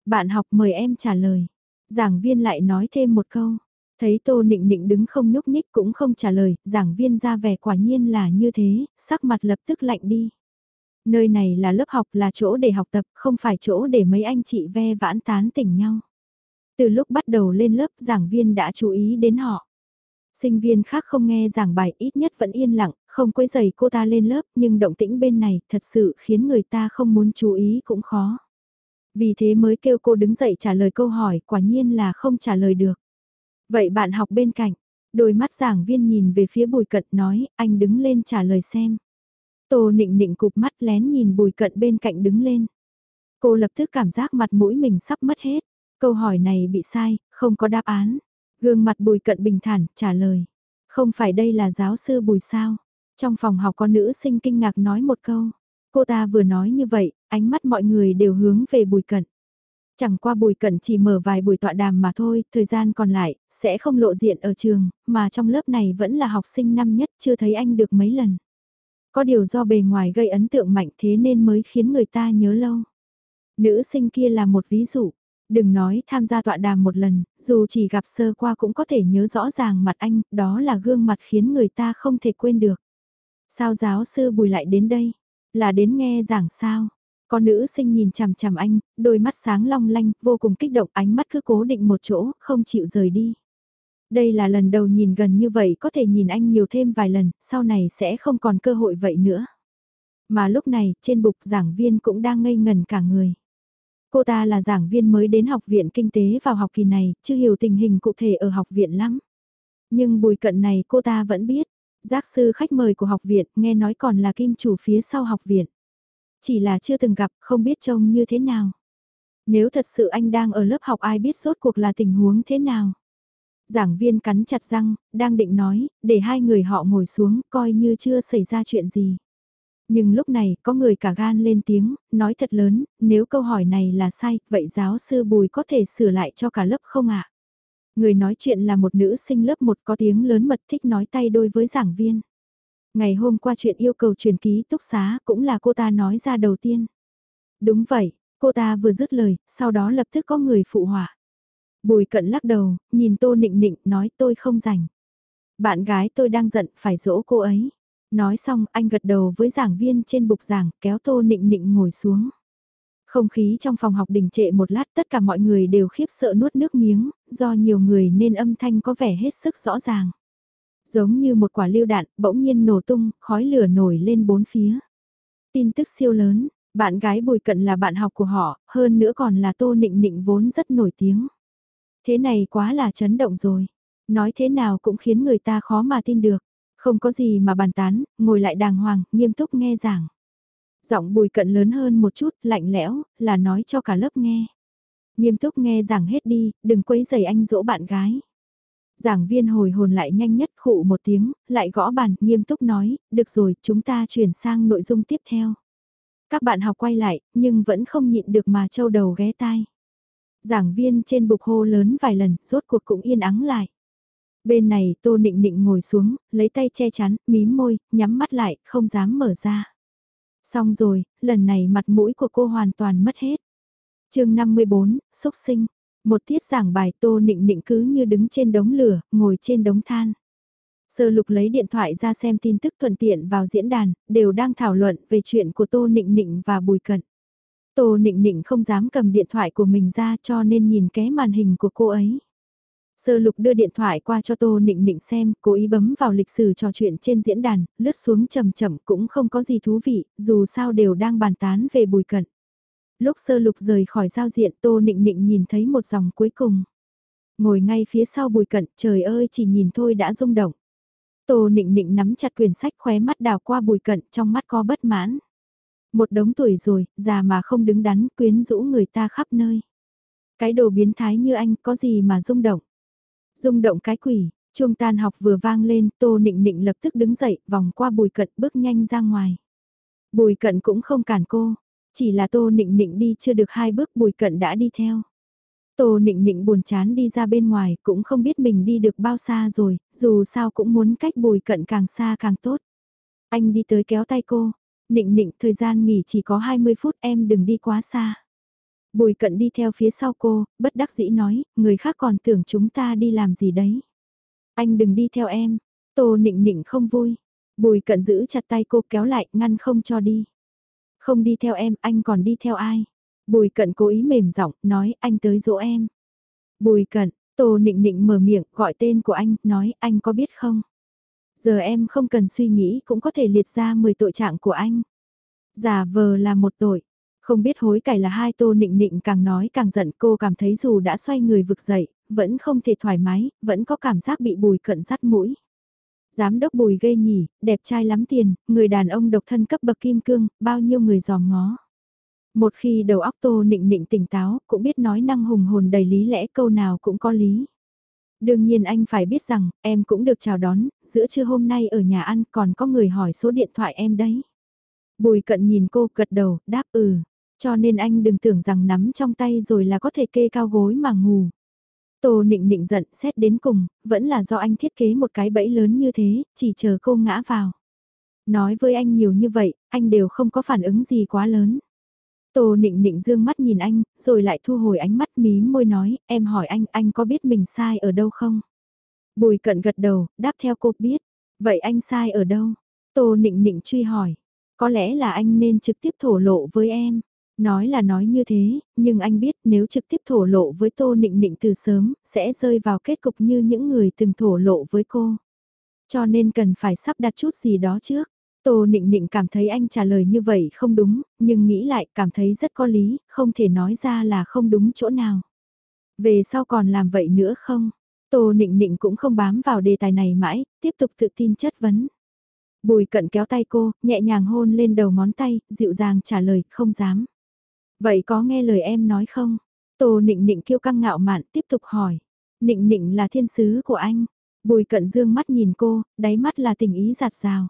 Bạn học mời em trả lời. Giảng viên lại nói thêm một câu. Thấy tô nịnh nịnh đứng không nhúc nhích cũng không trả lời, giảng viên ra vẻ quả nhiên là như thế, sắc mặt lập tức lạnh đi. Nơi này là lớp học là chỗ để học tập, không phải chỗ để mấy anh chị ve vãn tán tỉnh nhau. Từ lúc bắt đầu lên lớp giảng viên đã chú ý đến họ. Sinh viên khác không nghe giảng bài ít nhất vẫn yên lặng, không quấy giày cô ta lên lớp nhưng động tĩnh bên này thật sự khiến người ta không muốn chú ý cũng khó. Vì thế mới kêu cô đứng dậy trả lời câu hỏi quả nhiên là không trả lời được. Vậy bạn học bên cạnh, đôi mắt giảng viên nhìn về phía bùi cận nói, anh đứng lên trả lời xem. Tô nịnh nịnh cụp mắt lén nhìn bùi cận bên cạnh đứng lên. Cô lập tức cảm giác mặt mũi mình sắp mất hết. Câu hỏi này bị sai, không có đáp án. Gương mặt bùi cận bình thản, trả lời. Không phải đây là giáo sư bùi sao. Trong phòng học có nữ sinh kinh ngạc nói một câu. Cô ta vừa nói như vậy, ánh mắt mọi người đều hướng về bùi cận. Chẳng qua bùi cận chỉ mở vài buổi tọa đàm mà thôi, thời gian còn lại, sẽ không lộ diện ở trường, mà trong lớp này vẫn là học sinh năm nhất chưa thấy anh được mấy lần. Có điều do bề ngoài gây ấn tượng mạnh thế nên mới khiến người ta nhớ lâu. Nữ sinh kia là một ví dụ. Đừng nói tham gia tọa đàm một lần, dù chỉ gặp sơ qua cũng có thể nhớ rõ ràng mặt anh, đó là gương mặt khiến người ta không thể quên được. Sao giáo sư bùi lại đến đây? Là đến nghe giảng sao? Có nữ sinh nhìn chằm chằm anh, đôi mắt sáng long lanh, vô cùng kích động, ánh mắt cứ cố định một chỗ, không chịu rời đi. Đây là lần đầu nhìn gần như vậy có thể nhìn anh nhiều thêm vài lần, sau này sẽ không còn cơ hội vậy nữa. Mà lúc này, trên bục giảng viên cũng đang ngây ngần cả người. Cô ta là giảng viên mới đến học viện kinh tế vào học kỳ này, chưa hiểu tình hình cụ thể ở học viện lắm. Nhưng bùi cận này cô ta vẫn biết, giác sư khách mời của học viện nghe nói còn là kim chủ phía sau học viện. Chỉ là chưa từng gặp, không biết trông như thế nào. Nếu thật sự anh đang ở lớp học ai biết sốt cuộc là tình huống thế nào. Giảng viên cắn chặt răng, đang định nói, để hai người họ ngồi xuống, coi như chưa xảy ra chuyện gì. Nhưng lúc này, có người cả gan lên tiếng, nói thật lớn, nếu câu hỏi này là sai, vậy giáo sư Bùi có thể sửa lại cho cả lớp không ạ? Người nói chuyện là một nữ sinh lớp 1 có tiếng lớn mật thích nói tay đôi với giảng viên. Ngày hôm qua chuyện yêu cầu truyền ký túc xá cũng là cô ta nói ra đầu tiên. Đúng vậy, cô ta vừa dứt lời, sau đó lập tức có người phụ họa. Bùi cận lắc đầu, nhìn tô nịnh nịnh nói tôi không rảnh. Bạn gái tôi đang giận phải dỗ cô ấy. Nói xong anh gật đầu với giảng viên trên bục giảng kéo tô nịnh nịnh ngồi xuống. Không khí trong phòng học đình trệ một lát tất cả mọi người đều khiếp sợ nuốt nước miếng, do nhiều người nên âm thanh có vẻ hết sức rõ ràng. Giống như một quả lưu đạn, bỗng nhiên nổ tung, khói lửa nổi lên bốn phía. Tin tức siêu lớn, bạn gái Bùi Cận là bạn học của họ, hơn nữa còn là Tô Nịnh Nịnh vốn rất nổi tiếng. Thế này quá là chấn động rồi. Nói thế nào cũng khiến người ta khó mà tin được. Không có gì mà bàn tán, ngồi lại đàng hoàng, nghiêm túc nghe giảng. Giọng bùi cận lớn hơn một chút, lạnh lẽo, là nói cho cả lớp nghe. Nghiêm túc nghe giảng hết đi, đừng quấy giày anh dỗ bạn gái. Giảng viên hồi hồn lại nhanh nhất khụ một tiếng, lại gõ bàn, nghiêm túc nói, được rồi, chúng ta chuyển sang nội dung tiếp theo. Các bạn học quay lại, nhưng vẫn không nhịn được mà châu đầu ghé tai. Giảng viên trên bục hô lớn vài lần, rốt cuộc cũng yên ắng lại. Bên này Tô Nịnh Nịnh ngồi xuống, lấy tay che chắn, mím môi, nhắm mắt lại, không dám mở ra. Xong rồi, lần này mặt mũi của cô hoàn toàn mất hết. chương 54, xúc sinh. Một tiết giảng bài Tô Nịnh Nịnh cứ như đứng trên đống lửa, ngồi trên đống than. Sơ lục lấy điện thoại ra xem tin tức thuận tiện vào diễn đàn, đều đang thảo luận về chuyện của Tô Nịnh Nịnh và Bùi Cận. Tô Nịnh Nịnh không dám cầm điện thoại của mình ra cho nên nhìn ké màn hình của cô ấy. Sơ lục đưa điện thoại qua cho Tô Nịnh Nịnh xem, cố ý bấm vào lịch sử trò chuyện trên diễn đàn, lướt xuống chậm chậm cũng không có gì thú vị, dù sao đều đang bàn tán về bùi cận. Lúc sơ lục rời khỏi giao diện Tô Nịnh Nịnh nhìn thấy một dòng cuối cùng. Ngồi ngay phía sau bùi cận, trời ơi chỉ nhìn thôi đã rung động. Tô Nịnh Nịnh nắm chặt quyển sách khóe mắt đào qua bùi cận, trong mắt có bất mãn. Một đống tuổi rồi, già mà không đứng đắn, quyến rũ người ta khắp nơi. Cái đồ biến thái như anh có gì mà rung động. Rung động cái quỷ, chuông tan học vừa vang lên, Tô Nịnh Nịnh lập tức đứng dậy, vòng qua bùi cận bước nhanh ra ngoài. Bùi cận cũng không cản cô, chỉ là Tô Nịnh Nịnh đi chưa được hai bước bùi cận đã đi theo. Tô Nịnh Nịnh buồn chán đi ra bên ngoài, cũng không biết mình đi được bao xa rồi, dù sao cũng muốn cách bùi cận càng xa càng tốt. Anh đi tới kéo tay cô, Nịnh Nịnh thời gian nghỉ chỉ có 20 phút em đừng đi quá xa. Bùi cận đi theo phía sau cô, bất đắc dĩ nói, người khác còn tưởng chúng ta đi làm gì đấy. Anh đừng đi theo em, tô nịnh nịnh không vui. Bùi cận giữ chặt tay cô kéo lại, ngăn không cho đi. Không đi theo em, anh còn đi theo ai? Bùi cận cố ý mềm giọng nói anh tới dỗ em. Bùi cận, tô nịnh nịnh mở miệng, gọi tên của anh, nói anh có biết không? Giờ em không cần suy nghĩ cũng có thể liệt ra 10 tội trạng của anh. Giả vờ là một tội, Không biết hối cải là hai tô nịnh nịnh càng nói càng giận cô cảm thấy dù đã xoay người vực dậy, vẫn không thể thoải mái, vẫn có cảm giác bị bùi cận rắt mũi. Giám đốc bùi ghê nhỉ, đẹp trai lắm tiền, người đàn ông độc thân cấp bậc kim cương, bao nhiêu người giòm ngó. Một khi đầu óc tô nịnh nịnh tỉnh táo, cũng biết nói năng hùng hồn đầy lý lẽ câu nào cũng có lý. Đương nhiên anh phải biết rằng, em cũng được chào đón, giữa trưa hôm nay ở nhà ăn còn có người hỏi số điện thoại em đấy. Bùi cận nhìn cô gật đầu, đáp ừ, cho nên anh đừng tưởng rằng nắm trong tay rồi là có thể kê cao gối mà ngủ. Tô nịnh nịnh giận xét đến cùng, vẫn là do anh thiết kế một cái bẫy lớn như thế, chỉ chờ cô ngã vào. Nói với anh nhiều như vậy, anh đều không có phản ứng gì quá lớn. Tô nịnh nịnh dương mắt nhìn anh, rồi lại thu hồi ánh mắt mí môi nói, em hỏi anh, anh có biết mình sai ở đâu không? Bùi cận gật đầu, đáp theo cô biết. Vậy anh sai ở đâu? Tô nịnh nịnh truy hỏi. Có lẽ là anh nên trực tiếp thổ lộ với em. Nói là nói như thế, nhưng anh biết nếu trực tiếp thổ lộ với Tô Nịnh Nịnh từ sớm, sẽ rơi vào kết cục như những người từng thổ lộ với cô. Cho nên cần phải sắp đặt chút gì đó trước. Tô Nịnh Nịnh cảm thấy anh trả lời như vậy không đúng, nhưng nghĩ lại cảm thấy rất có lý, không thể nói ra là không đúng chỗ nào. Về sau còn làm vậy nữa không? Tô Nịnh Nịnh cũng không bám vào đề tài này mãi, tiếp tục tự tin chất vấn. Bùi cận kéo tay cô, nhẹ nhàng hôn lên đầu ngón tay, dịu dàng trả lời, không dám. Vậy có nghe lời em nói không? Tô nịnh nịnh kiêu căng ngạo mạn tiếp tục hỏi. Nịnh nịnh là thiên sứ của anh. Bùi cận dương mắt nhìn cô, đáy mắt là tình ý giạt rào.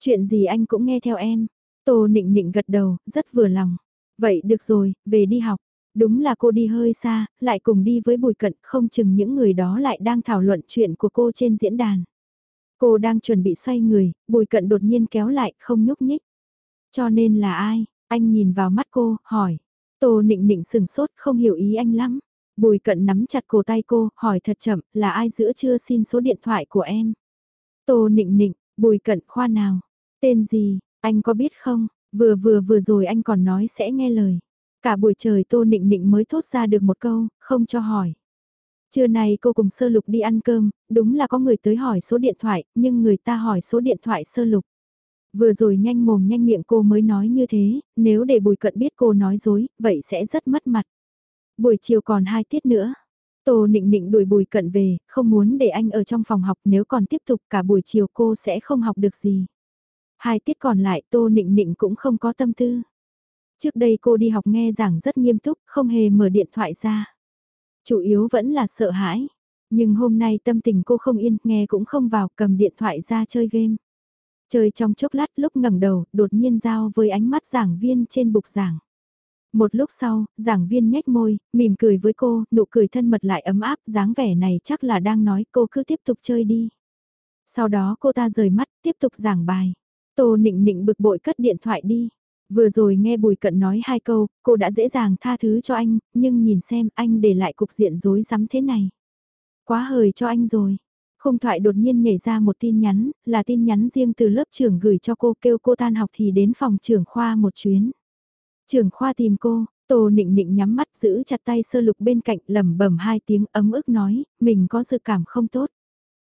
Chuyện gì anh cũng nghe theo em. Tô nịnh nịnh gật đầu, rất vừa lòng. Vậy được rồi, về đi học. Đúng là cô đi hơi xa, lại cùng đi với bùi cận, không chừng những người đó lại đang thảo luận chuyện của cô trên diễn đàn. Cô đang chuẩn bị xoay người, bùi cận đột nhiên kéo lại, không nhúc nhích. Cho nên là ai? Anh nhìn vào mắt cô, hỏi. Tô nịnh nịnh sừng sốt, không hiểu ý anh lắm. Bùi cận nắm chặt cổ tay cô, hỏi thật chậm, là ai giữa chưa xin số điện thoại của em? Tô nịnh nịnh, bùi cận khoa nào? Tên gì, anh có biết không? Vừa vừa vừa rồi anh còn nói sẽ nghe lời. Cả buổi trời tô nịnh nịnh mới thốt ra được một câu, không cho hỏi. Trưa nay cô cùng sơ lục đi ăn cơm, đúng là có người tới hỏi số điện thoại, nhưng người ta hỏi số điện thoại sơ lục. Vừa rồi nhanh mồm nhanh miệng cô mới nói như thế, nếu để bùi cận biết cô nói dối, vậy sẽ rất mất mặt. Buổi chiều còn hai tiết nữa. Tô nịnh nịnh đuổi bùi cận về, không muốn để anh ở trong phòng học nếu còn tiếp tục cả buổi chiều cô sẽ không học được gì. Hai tiết còn lại tô nịnh nịnh cũng không có tâm tư. Trước đây cô đi học nghe giảng rất nghiêm túc, không hề mở điện thoại ra. Chủ yếu vẫn là sợ hãi. Nhưng hôm nay tâm tình cô không yên, nghe cũng không vào cầm điện thoại ra chơi game. Chơi trong chốc lát lúc ngẩng đầu, đột nhiên giao với ánh mắt giảng viên trên bục giảng. Một lúc sau, giảng viên nhếch môi, mỉm cười với cô, nụ cười thân mật lại ấm áp, dáng vẻ này chắc là đang nói cô cứ tiếp tục chơi đi. Sau đó cô ta rời mắt, tiếp tục giảng bài. Tô nịnh nịnh bực bội cất điện thoại đi. Vừa rồi nghe Bùi Cận nói hai câu, cô đã dễ dàng tha thứ cho anh, nhưng nhìn xem anh để lại cục diện rối rắm thế này. Quá hời cho anh rồi. không thoại đột nhiên nhảy ra một tin nhắn, là tin nhắn riêng từ lớp trưởng gửi cho cô kêu cô tan học thì đến phòng trưởng khoa một chuyến. Trưởng khoa tìm cô, Tô nịnh nịnh nhắm mắt giữ chặt tay sơ lục bên cạnh lẩm bẩm hai tiếng ấm ức nói, mình có dự cảm không tốt.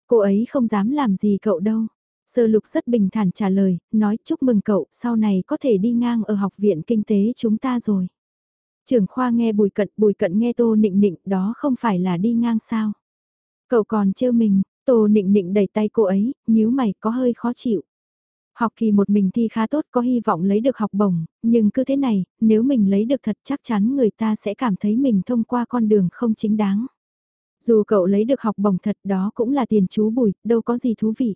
Cô ấy không dám làm gì cậu đâu. Sơ lục rất bình thản trả lời, nói chúc mừng cậu, sau này có thể đi ngang ở học viện kinh tế chúng ta rồi. Trưởng khoa nghe bùi cận, bùi cận nghe tô nịnh nịnh, đó không phải là đi ngang sao. Cậu còn trêu mình, Tô nịnh nịnh đẩy tay cô ấy, nhíu mày có hơi khó chịu. Học kỳ một mình thi khá tốt có hy vọng lấy được học bổng, nhưng cứ thế này, nếu mình lấy được thật chắc chắn người ta sẽ cảm thấy mình thông qua con đường không chính đáng. Dù cậu lấy được học bổng thật đó cũng là tiền chú bùi, đâu có gì thú vị.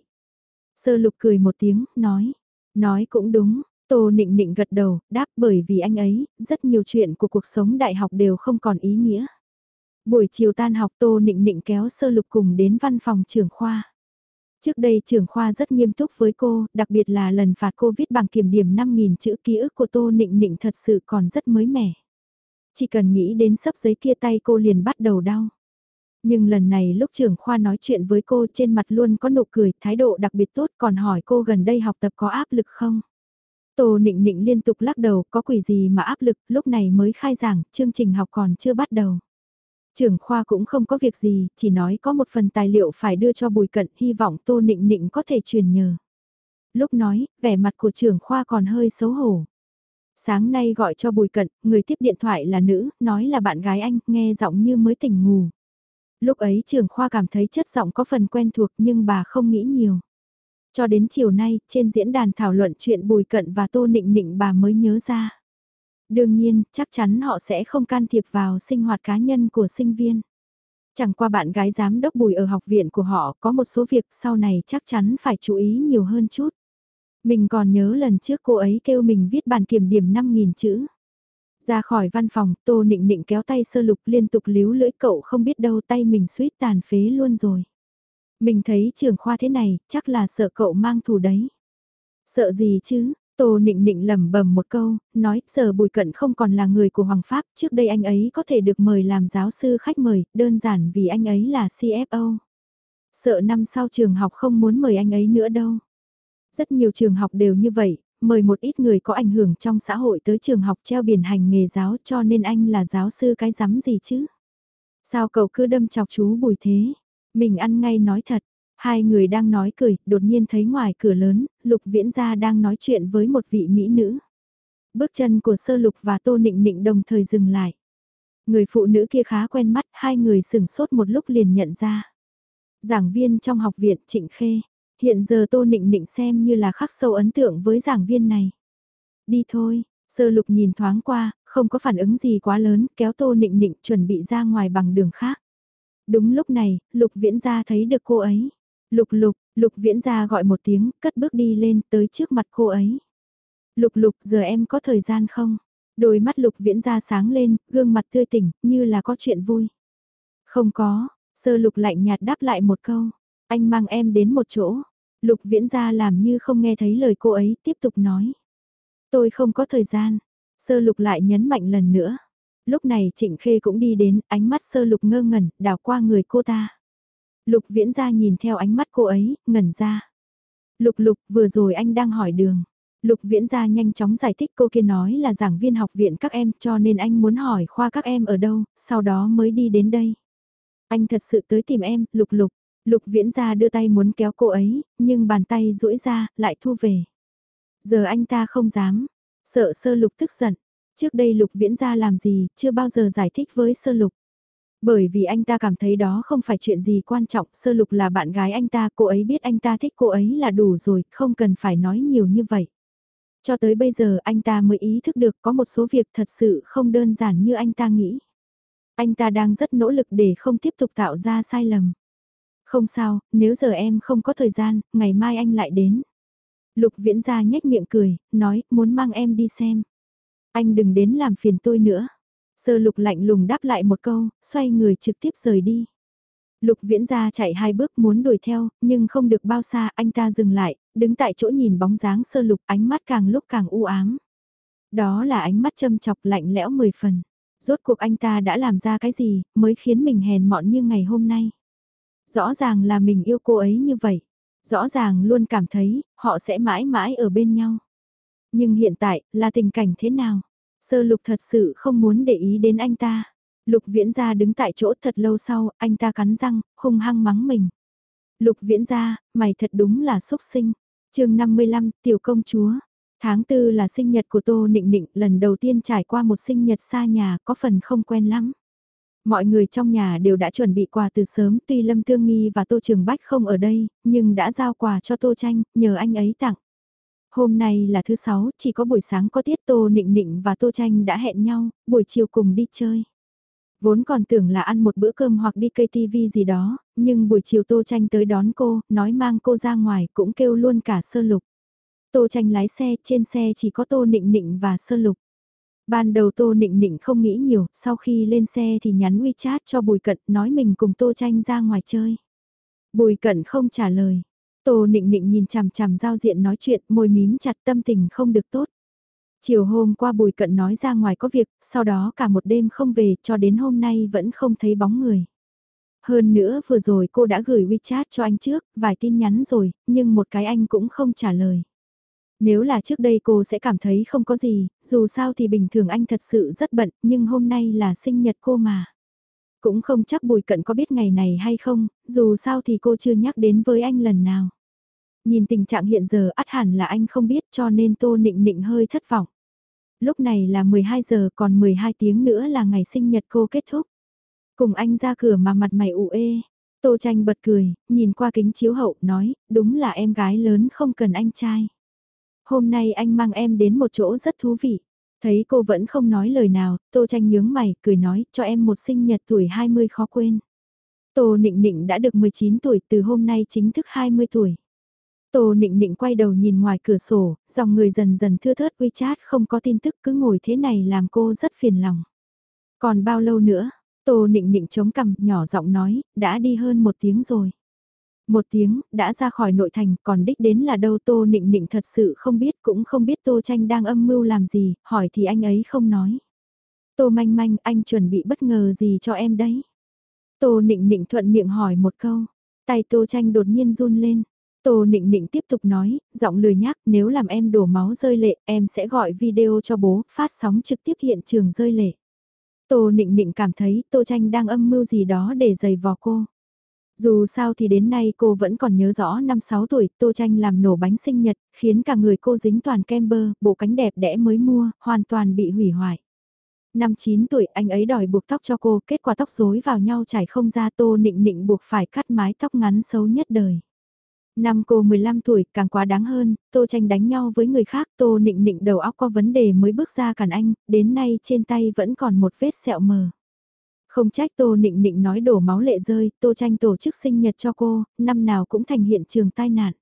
Sơ lục cười một tiếng, nói. Nói cũng đúng, Tô nịnh nịnh gật đầu, đáp bởi vì anh ấy, rất nhiều chuyện của cuộc sống đại học đều không còn ý nghĩa. Buổi chiều tan học Tô Nịnh Nịnh kéo sơ lục cùng đến văn phòng trưởng khoa. Trước đây trưởng khoa rất nghiêm túc với cô, đặc biệt là lần phạt cô viết bằng kiểm điểm 5.000 chữ ký ức của Tô Nịnh Nịnh thật sự còn rất mới mẻ. Chỉ cần nghĩ đến sấp giấy kia tay cô liền bắt đầu đau. Nhưng lần này lúc trưởng khoa nói chuyện với cô trên mặt luôn có nụ cười, thái độ đặc biệt tốt còn hỏi cô gần đây học tập có áp lực không? Tô Nịnh Nịnh liên tục lắc đầu, có quỷ gì mà áp lực, lúc này mới khai giảng, chương trình học còn chưa bắt đầu. Trưởng khoa cũng không có việc gì, chỉ nói có một phần tài liệu phải đưa cho Bùi Cận, hy vọng Tô Nịnh Nịnh có thể truyền nhờ. Lúc nói, vẻ mặt của trưởng khoa còn hơi xấu hổ. Sáng nay gọi cho Bùi Cận, người tiếp điện thoại là nữ, nói là bạn gái anh, nghe giọng như mới tỉnh ngủ. Lúc ấy trường khoa cảm thấy chất giọng có phần quen thuộc nhưng bà không nghĩ nhiều. Cho đến chiều nay, trên diễn đàn thảo luận chuyện Bùi Cận và Tô Nịnh Nịnh bà mới nhớ ra. Đương nhiên, chắc chắn họ sẽ không can thiệp vào sinh hoạt cá nhân của sinh viên. Chẳng qua bạn gái giám đốc Bùi ở học viện của họ có một số việc sau này chắc chắn phải chú ý nhiều hơn chút. Mình còn nhớ lần trước cô ấy kêu mình viết bản kiểm điểm 5.000 chữ. Ra khỏi văn phòng, Tô Nịnh Nịnh kéo tay sơ lục liên tục líu lưỡi cậu không biết đâu tay mình suýt tàn phế luôn rồi. Mình thấy trường khoa thế này, chắc là sợ cậu mang thù đấy. Sợ gì chứ, Tô Nịnh Nịnh lẩm bẩm một câu, nói giờ Bùi Cận không còn là người của Hoàng Pháp, trước đây anh ấy có thể được mời làm giáo sư khách mời, đơn giản vì anh ấy là CFO. Sợ năm sau trường học không muốn mời anh ấy nữa đâu. Rất nhiều trường học đều như vậy, mời một ít người có ảnh hưởng trong xã hội tới trường học treo biển hành nghề giáo cho nên anh là giáo sư cái rắm gì chứ. Sao cậu cứ đâm chọc chú Bùi thế? Mình ăn ngay nói thật, hai người đang nói cười, đột nhiên thấy ngoài cửa lớn, Lục Viễn Gia đang nói chuyện với một vị mỹ nữ. Bước chân của Sơ Lục và Tô Nịnh Nịnh đồng thời dừng lại. Người phụ nữ kia khá quen mắt, hai người sừng sốt một lúc liền nhận ra. Giảng viên trong học viện Trịnh Khê, hiện giờ Tô Nịnh Nịnh xem như là khắc sâu ấn tượng với giảng viên này. Đi thôi, Sơ Lục nhìn thoáng qua, không có phản ứng gì quá lớn, kéo Tô Nịnh Nịnh chuẩn bị ra ngoài bằng đường khác. Đúng lúc này, Lục Viễn Gia thấy được cô ấy. Lục Lục, Lục Viễn Gia gọi một tiếng, cất bước đi lên tới trước mặt cô ấy. Lục Lục, giờ em có thời gian không? Đôi mắt Lục Viễn Gia sáng lên, gương mặt tươi tỉnh, như là có chuyện vui. Không có, sơ Lục lạnh nhạt đáp lại một câu. Anh mang em đến một chỗ. Lục Viễn Gia làm như không nghe thấy lời cô ấy, tiếp tục nói. Tôi không có thời gian. Sơ Lục lại nhấn mạnh lần nữa. Lúc này Trịnh Khê cũng đi đến, ánh mắt sơ lục ngơ ngẩn, đảo qua người cô ta. Lục viễn ra nhìn theo ánh mắt cô ấy, ngẩn ra. Lục lục, vừa rồi anh đang hỏi đường. Lục viễn ra nhanh chóng giải thích cô kia nói là giảng viên học viện các em cho nên anh muốn hỏi khoa các em ở đâu, sau đó mới đi đến đây. Anh thật sự tới tìm em, lục lục. Lục viễn ra đưa tay muốn kéo cô ấy, nhưng bàn tay duỗi ra, lại thu về. Giờ anh ta không dám, sợ sơ lục tức giận, Trước đây Lục Viễn ra làm gì, chưa bao giờ giải thích với Sơ Lục. Bởi vì anh ta cảm thấy đó không phải chuyện gì quan trọng, Sơ Lục là bạn gái anh ta, cô ấy biết anh ta thích cô ấy là đủ rồi, không cần phải nói nhiều như vậy. Cho tới bây giờ anh ta mới ý thức được có một số việc thật sự không đơn giản như anh ta nghĩ. Anh ta đang rất nỗ lực để không tiếp tục tạo ra sai lầm. Không sao, nếu giờ em không có thời gian, ngày mai anh lại đến. Lục viễn ra nhếch miệng cười, nói, muốn mang em đi xem. Anh đừng đến làm phiền tôi nữa. Sơ lục lạnh lùng đáp lại một câu, xoay người trực tiếp rời đi. Lục viễn ra chạy hai bước muốn đuổi theo, nhưng không được bao xa anh ta dừng lại, đứng tại chỗ nhìn bóng dáng sơ lục ánh mắt càng lúc càng u ám. Đó là ánh mắt châm chọc lạnh lẽo mười phần. Rốt cuộc anh ta đã làm ra cái gì mới khiến mình hèn mọn như ngày hôm nay. Rõ ràng là mình yêu cô ấy như vậy. Rõ ràng luôn cảm thấy họ sẽ mãi mãi ở bên nhau. Nhưng hiện tại là tình cảnh thế nào? Sơ lục thật sự không muốn để ý đến anh ta. Lục viễn gia đứng tại chỗ thật lâu sau, anh ta cắn răng, hung hăng mắng mình. Lục viễn gia, mày thật đúng là xúc sinh. chương 55, tiểu công chúa. Tháng tư là sinh nhật của Tô Nịnh Nịnh, lần đầu tiên trải qua một sinh nhật xa nhà, có phần không quen lắm. Mọi người trong nhà đều đã chuẩn bị quà từ sớm, tuy Lâm Thương Nghi và Tô Trường Bách không ở đây, nhưng đã giao quà cho Tô Tranh, nhờ anh ấy tặng. Hôm nay là thứ sáu, chỉ có buổi sáng có tiết Tô Nịnh Nịnh và Tô Tranh đã hẹn nhau, buổi chiều cùng đi chơi. Vốn còn tưởng là ăn một bữa cơm hoặc đi cây tivi gì đó, nhưng buổi chiều Tô Tranh tới đón cô, nói mang cô ra ngoài cũng kêu luôn cả sơ lục. Tô Tranh lái xe, trên xe chỉ có Tô Nịnh Nịnh và sơ lục. Ban đầu Tô Nịnh Nịnh không nghĩ nhiều, sau khi lên xe thì nhắn WeChat cho Bùi Cận nói mình cùng Tô Tranh ra ngoài chơi. Bùi Cận không trả lời, Tô nịnh nịnh nhìn chằm chằm giao diện nói chuyện, môi mím chặt tâm tình không được tốt. Chiều hôm qua bùi cận nói ra ngoài có việc, sau đó cả một đêm không về cho đến hôm nay vẫn không thấy bóng người. Hơn nữa vừa rồi cô đã gửi WeChat cho anh trước, vài tin nhắn rồi, nhưng một cái anh cũng không trả lời. Nếu là trước đây cô sẽ cảm thấy không có gì, dù sao thì bình thường anh thật sự rất bận, nhưng hôm nay là sinh nhật cô mà. Cũng không chắc bùi cận có biết ngày này hay không, dù sao thì cô chưa nhắc đến với anh lần nào. Nhìn tình trạng hiện giờ ắt hẳn là anh không biết cho nên Tô Nịnh Nịnh hơi thất vọng. Lúc này là 12 giờ còn 12 tiếng nữa là ngày sinh nhật cô kết thúc. Cùng anh ra cửa mà mặt mày ủ ê. Tô tranh bật cười, nhìn qua kính chiếu hậu, nói, đúng là em gái lớn không cần anh trai. Hôm nay anh mang em đến một chỗ rất thú vị. Thấy cô vẫn không nói lời nào, Tô tranh nhướng mày, cười nói, cho em một sinh nhật tuổi 20 khó quên. Tô Nịnh Nịnh đã được 19 tuổi, từ hôm nay chính thức 20 tuổi. Tô Nịnh Nịnh quay đầu nhìn ngoài cửa sổ, dòng người dần dần thưa thớt WeChat không có tin tức cứ ngồi thế này làm cô rất phiền lòng. Còn bao lâu nữa? Tô Nịnh Nịnh chống cằm, nhỏ giọng nói, đã đi hơn một tiếng rồi. Một tiếng, đã ra khỏi nội thành, còn đích đến là đâu Tô Nịnh Nịnh thật sự không biết, cũng không biết Tô Tranh đang âm mưu làm gì, hỏi thì anh ấy không nói. Tô Manh Manh, anh chuẩn bị bất ngờ gì cho em đấy? Tô Nịnh Nịnh thuận miệng hỏi một câu, tay Tô Tranh đột nhiên run lên. Tô Nịnh Nịnh tiếp tục nói, giọng lười nhác, nếu làm em đổ máu rơi lệ, em sẽ gọi video cho bố, phát sóng trực tiếp hiện trường rơi lệ. Tô Nịnh Nịnh cảm thấy Tô Tranh đang âm mưu gì đó để giày vò cô. Dù sao thì đến nay cô vẫn còn nhớ rõ năm 6 tuổi Tô Tranh làm nổ bánh sinh nhật, khiến cả người cô dính toàn kem bơ, bộ cánh đẹp đẽ mới mua, hoàn toàn bị hủy hoại. Năm 9 tuổi anh ấy đòi buộc tóc cho cô, kết quả tóc rối vào nhau chảy không ra Tô Nịnh Nịnh buộc phải cắt mái tóc ngắn xấu nhất đời. Năm cô 15 tuổi, càng quá đáng hơn, Tô Tranh đánh nhau với người khác, Tô Nịnh Nịnh đầu óc có vấn đề mới bước ra cản anh, đến nay trên tay vẫn còn một vết sẹo mờ. Không trách Tô Nịnh Nịnh nói đổ máu lệ rơi, Tô Tranh tổ chức sinh nhật cho cô, năm nào cũng thành hiện trường tai nạn.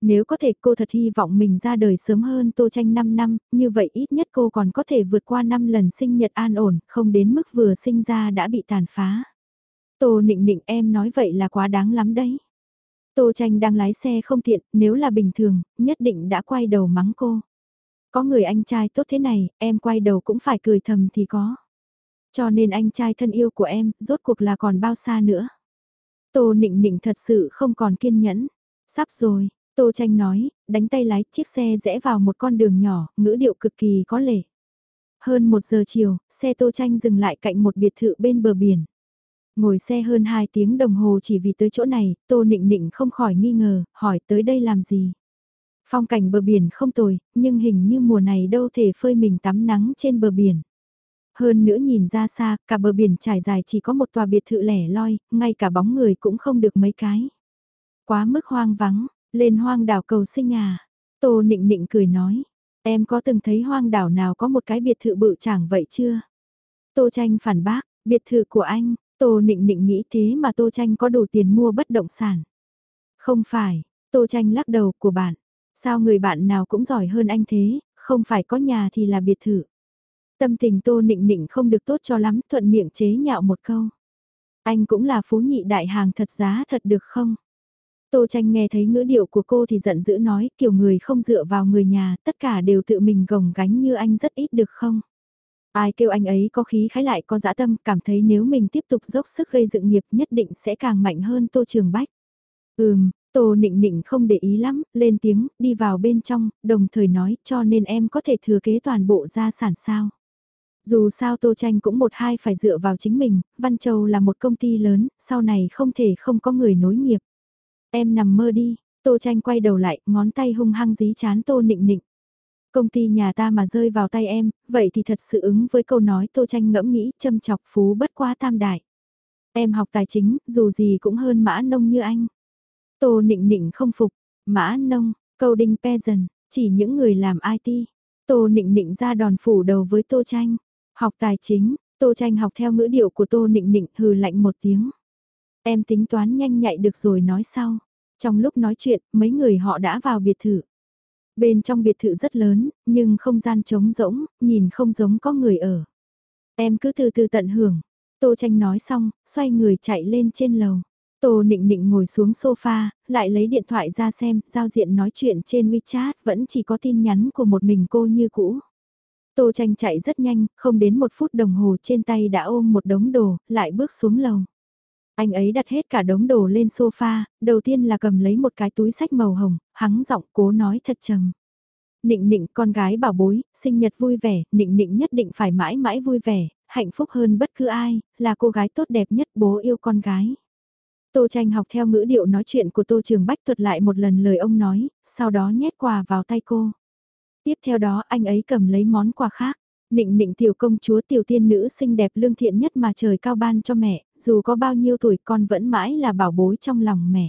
Nếu có thể cô thật hy vọng mình ra đời sớm hơn Tô Tranh 5 năm, như vậy ít nhất cô còn có thể vượt qua 5 lần sinh nhật an ổn, không đến mức vừa sinh ra đã bị tàn phá. Tô Nịnh Nịnh em nói vậy là quá đáng lắm đấy. Tô Tranh đang lái xe không tiện, nếu là bình thường, nhất định đã quay đầu mắng cô. Có người anh trai tốt thế này, em quay đầu cũng phải cười thầm thì có. Cho nên anh trai thân yêu của em, rốt cuộc là còn bao xa nữa. Tô Nịnh Nịnh thật sự không còn kiên nhẫn. Sắp rồi, Tô Tranh nói, đánh tay lái chiếc xe rẽ vào một con đường nhỏ, ngữ điệu cực kỳ có lệ. Hơn một giờ chiều, xe Tô Tranh dừng lại cạnh một biệt thự bên bờ biển. Ngồi xe hơn 2 tiếng đồng hồ chỉ vì tới chỗ này, Tô Nịnh Nịnh không khỏi nghi ngờ, hỏi tới đây làm gì. Phong cảnh bờ biển không tồi, nhưng hình như mùa này đâu thể phơi mình tắm nắng trên bờ biển. Hơn nữa nhìn ra xa, cả bờ biển trải dài chỉ có một tòa biệt thự lẻ loi, ngay cả bóng người cũng không được mấy cái. Quá mức hoang vắng, lên hoang đảo cầu sinh à. Tô Nịnh Nịnh cười nói, em có từng thấy hoang đảo nào có một cái biệt thự bự chẳng vậy chưa? Tô Tranh phản bác, biệt thự của anh, Tô Nịnh Nịnh nghĩ thế mà Tô Tranh có đủ tiền mua bất động sản. Không phải, Tô Tranh lắc đầu của bạn. Sao người bạn nào cũng giỏi hơn anh thế, không phải có nhà thì là biệt thự. Tâm tình Tô Nịnh Nịnh không được tốt cho lắm, thuận miệng chế nhạo một câu. Anh cũng là phú nhị đại hàng thật giá thật được không? Tô tranh nghe thấy ngữ điệu của cô thì giận dữ nói kiểu người không dựa vào người nhà, tất cả đều tự mình gồng gánh như anh rất ít được không? Ai kêu anh ấy có khí khái lại có dã tâm, cảm thấy nếu mình tiếp tục dốc sức gây dựng nghiệp nhất định sẽ càng mạnh hơn Tô Trường Bách. Ừm, Tô Nịnh Nịnh không để ý lắm, lên tiếng, đi vào bên trong, đồng thời nói cho nên em có thể thừa kế toàn bộ gia sản sao. Dù sao Tô Tranh cũng một hai phải dựa vào chính mình, Văn Châu là một công ty lớn, sau này không thể không có người nối nghiệp. Em nằm mơ đi, Tô Tranh quay đầu lại, ngón tay hung hăng dí chán Tô Nịnh Nịnh. Công ty nhà ta mà rơi vào tay em, vậy thì thật sự ứng với câu nói Tô Tranh ngẫm nghĩ châm chọc phú bất quá tam đại. Em học tài chính, dù gì cũng hơn mã nông như anh. Tô Nịnh Nịnh không phục, mã nông, câu đinh peasant, chỉ những người làm IT. Tô Nịnh Nịnh ra đòn phủ đầu với Tô Tranh. Học tài chính, Tô Tranh học theo ngữ điệu của Tô Nịnh Nịnh hừ lạnh một tiếng. Em tính toán nhanh nhạy được rồi nói sau. Trong lúc nói chuyện, mấy người họ đã vào biệt thự. Bên trong biệt thự rất lớn, nhưng không gian trống rỗng, nhìn không giống có người ở. Em cứ từ từ tận hưởng. Tô tranh nói xong, xoay người chạy lên trên lầu. Tô nịnh nịnh ngồi xuống sofa, lại lấy điện thoại ra xem, giao diện nói chuyện trên WeChat vẫn chỉ có tin nhắn của một mình cô như cũ. Tô tranh chạy rất nhanh, không đến một phút đồng hồ trên tay đã ôm một đống đồ, lại bước xuống lầu. Anh ấy đặt hết cả đống đồ lên sofa, đầu tiên là cầm lấy một cái túi sách màu hồng, hắng giọng cố nói thật trầm. Nịnh nịnh con gái bảo bối, sinh nhật vui vẻ, nịnh nịnh nhất định phải mãi mãi vui vẻ, hạnh phúc hơn bất cứ ai, là cô gái tốt đẹp nhất bố yêu con gái. Tô tranh học theo ngữ điệu nói chuyện của Tô Trường Bách thuật lại một lần lời ông nói, sau đó nhét quà vào tay cô. Tiếp theo đó anh ấy cầm lấy món quà khác. Nịnh nịnh tiểu công chúa tiểu tiên nữ xinh đẹp lương thiện nhất mà trời cao ban cho mẹ, dù có bao nhiêu tuổi con vẫn mãi là bảo bối trong lòng mẹ.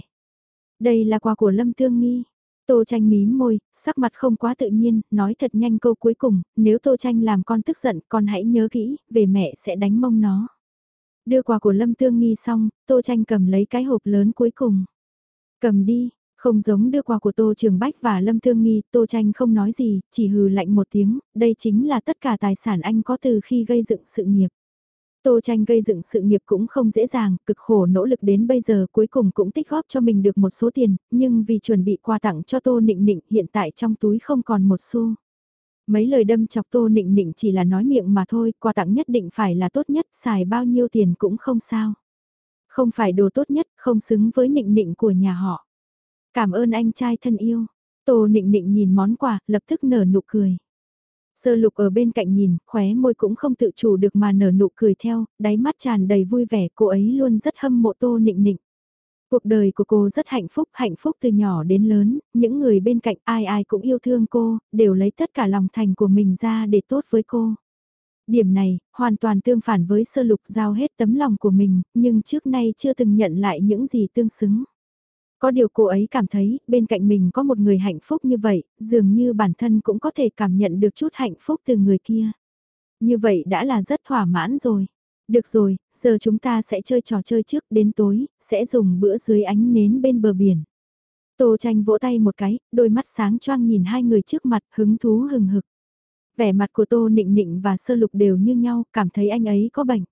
Đây là quà của Lâm thương Nghi. Tô tranh mím môi, sắc mặt không quá tự nhiên, nói thật nhanh câu cuối cùng, nếu Tô tranh làm con tức giận con hãy nhớ kỹ, về mẹ sẽ đánh mông nó. Đưa quà của Lâm Tương Nghi xong, Tô tranh cầm lấy cái hộp lớn cuối cùng. Cầm đi, không giống đưa quà của Tô Trường Bách và Lâm Thương Nghi, Tô Tranh không nói gì, chỉ hừ lạnh một tiếng, đây chính là tất cả tài sản anh có từ khi gây dựng sự nghiệp. Tô Tranh gây dựng sự nghiệp cũng không dễ dàng, cực khổ nỗ lực đến bây giờ cuối cùng cũng tích góp cho mình được một số tiền, nhưng vì chuẩn bị quà tặng cho Tô Nịnh Nịnh hiện tại trong túi không còn một xu. Mấy lời đâm chọc Tô Nịnh Nịnh chỉ là nói miệng mà thôi, quà tặng nhất định phải là tốt nhất, xài bao nhiêu tiền cũng không sao. Không phải đồ tốt nhất, không xứng với Nịnh Nịnh của nhà họ. Cảm ơn anh trai thân yêu. Tô Nịnh Nịnh nhìn món quà, lập tức nở nụ cười. Sơ lục ở bên cạnh nhìn, khóe môi cũng không tự chủ được mà nở nụ cười theo, đáy mắt tràn đầy vui vẻ, cô ấy luôn rất hâm mộ Tô Nịnh Nịnh. Cuộc đời của cô rất hạnh phúc, hạnh phúc từ nhỏ đến lớn, những người bên cạnh ai ai cũng yêu thương cô, đều lấy tất cả lòng thành của mình ra để tốt với cô. Điểm này, hoàn toàn tương phản với sơ lục giao hết tấm lòng của mình, nhưng trước nay chưa từng nhận lại những gì tương xứng. Có điều cô ấy cảm thấy, bên cạnh mình có một người hạnh phúc như vậy, dường như bản thân cũng có thể cảm nhận được chút hạnh phúc từ người kia. Như vậy đã là rất thỏa mãn rồi. Được rồi, giờ chúng ta sẽ chơi trò chơi trước đến tối, sẽ dùng bữa dưới ánh nến bên bờ biển. Tô tranh vỗ tay một cái, đôi mắt sáng choang nhìn hai người trước mặt hứng thú hừng hực. Vẻ mặt của Tô Nịnh Nịnh và Sơ Lục đều như nhau, cảm thấy anh ấy có bệnh.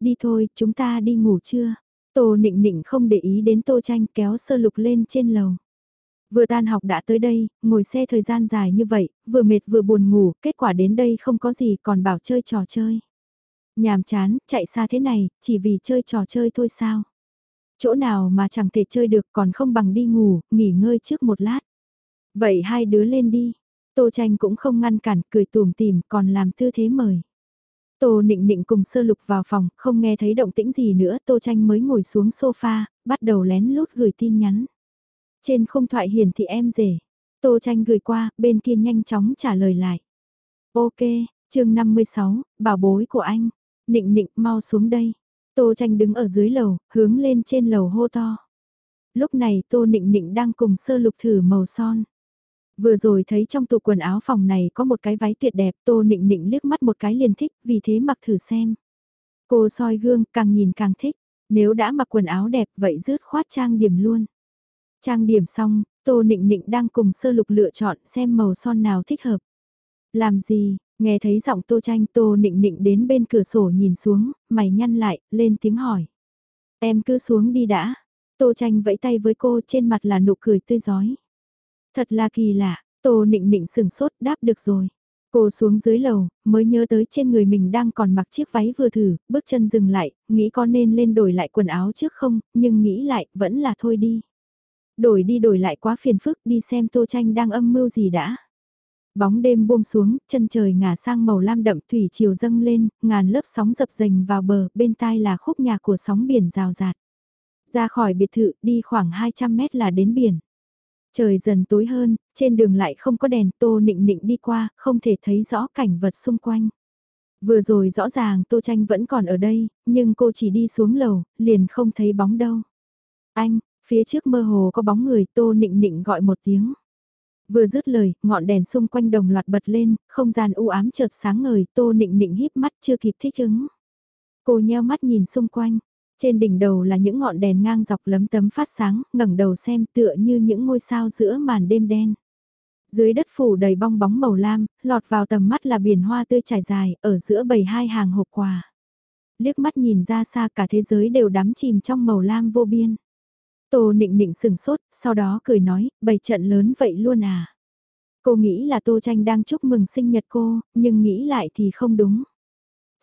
Đi thôi, chúng ta đi ngủ chưa? Tô nịnh nịnh không để ý đến tô tranh kéo sơ lục lên trên lầu. Vừa tan học đã tới đây, ngồi xe thời gian dài như vậy, vừa mệt vừa buồn ngủ, kết quả đến đây không có gì còn bảo chơi trò chơi. Nhàm chán, chạy xa thế này, chỉ vì chơi trò chơi thôi sao? Chỗ nào mà chẳng thể chơi được còn không bằng đi ngủ, nghỉ ngơi trước một lát. Vậy hai đứa lên đi. Tô tranh cũng không ngăn cản, cười tùm tìm, còn làm tư thế mời. Tô nịnh nịnh cùng sơ lục vào phòng, không nghe thấy động tĩnh gì nữa, Tô tranh mới ngồi xuống sofa, bắt đầu lén lút gửi tin nhắn. Trên không thoại hiển thị em rể. Tô tranh gửi qua, bên kia nhanh chóng trả lời lại. Ok, chương 56, bảo bối của anh. Nịnh nịnh mau xuống đây. Tô tranh đứng ở dưới lầu, hướng lên trên lầu hô to. Lúc này Tô nịnh nịnh đang cùng sơ lục thử màu son. Vừa rồi thấy trong tủ quần áo phòng này có một cái váy tuyệt đẹp tô nịnh nịnh liếc mắt một cái liền thích vì thế mặc thử xem. Cô soi gương càng nhìn càng thích, nếu đã mặc quần áo đẹp vậy rước khoát trang điểm luôn. Trang điểm xong, tô nịnh nịnh đang cùng sơ lục lựa chọn xem màu son nào thích hợp. Làm gì, nghe thấy giọng tô tranh tô nịnh nịnh đến bên cửa sổ nhìn xuống, mày nhăn lại, lên tiếng hỏi. Em cứ xuống đi đã. Tô tranh vẫy tay với cô trên mặt là nụ cười tươi giói. Thật là kỳ lạ, Tô Nịnh Nịnh sừng sốt đáp được rồi. Cô xuống dưới lầu, mới nhớ tới trên người mình đang còn mặc chiếc váy vừa thử, bước chân dừng lại, nghĩ có nên lên đổi lại quần áo trước không, nhưng nghĩ lại, vẫn là thôi đi. Đổi đi đổi lại quá phiền phức, đi xem Tô Tranh đang âm mưu gì đã. Bóng đêm buông xuống, chân trời ngả sang màu lam đậm thủy chiều dâng lên, ngàn lớp sóng dập dềnh vào bờ, bên tai là khúc nhạc của sóng biển rào rạt. Ra khỏi biệt thự, đi khoảng 200 mét là đến biển. Trời dần tối hơn, trên đường lại không có đèn, Tô Nịnh Nịnh đi qua, không thể thấy rõ cảnh vật xung quanh. Vừa rồi rõ ràng Tô Tranh vẫn còn ở đây, nhưng cô chỉ đi xuống lầu, liền không thấy bóng đâu. Anh, phía trước mơ hồ có bóng người Tô Nịnh Nịnh gọi một tiếng. Vừa dứt lời, ngọn đèn xung quanh đồng loạt bật lên, không gian u ám chợt sáng ngời, Tô Nịnh Nịnh híp mắt chưa kịp thích ứng. Cô nheo mắt nhìn xung quanh, trên đỉnh đầu là những ngọn đèn ngang dọc lấm tấm phát sáng, ngẩng đầu xem tựa như những ngôi sao giữa màn đêm đen. Dưới đất phủ đầy bong bóng màu lam, lọt vào tầm mắt là biển hoa tươi trải dài, ở giữa bầy hai hàng hộp quà. Liếc mắt nhìn ra xa cả thế giới đều đắm chìm trong màu lam vô biên. Tô nịnh nịnh sừng sốt, sau đó cười nói, bầy trận lớn vậy luôn à. Cô nghĩ là Tô Tranh đang chúc mừng sinh nhật cô, nhưng nghĩ lại thì không đúng.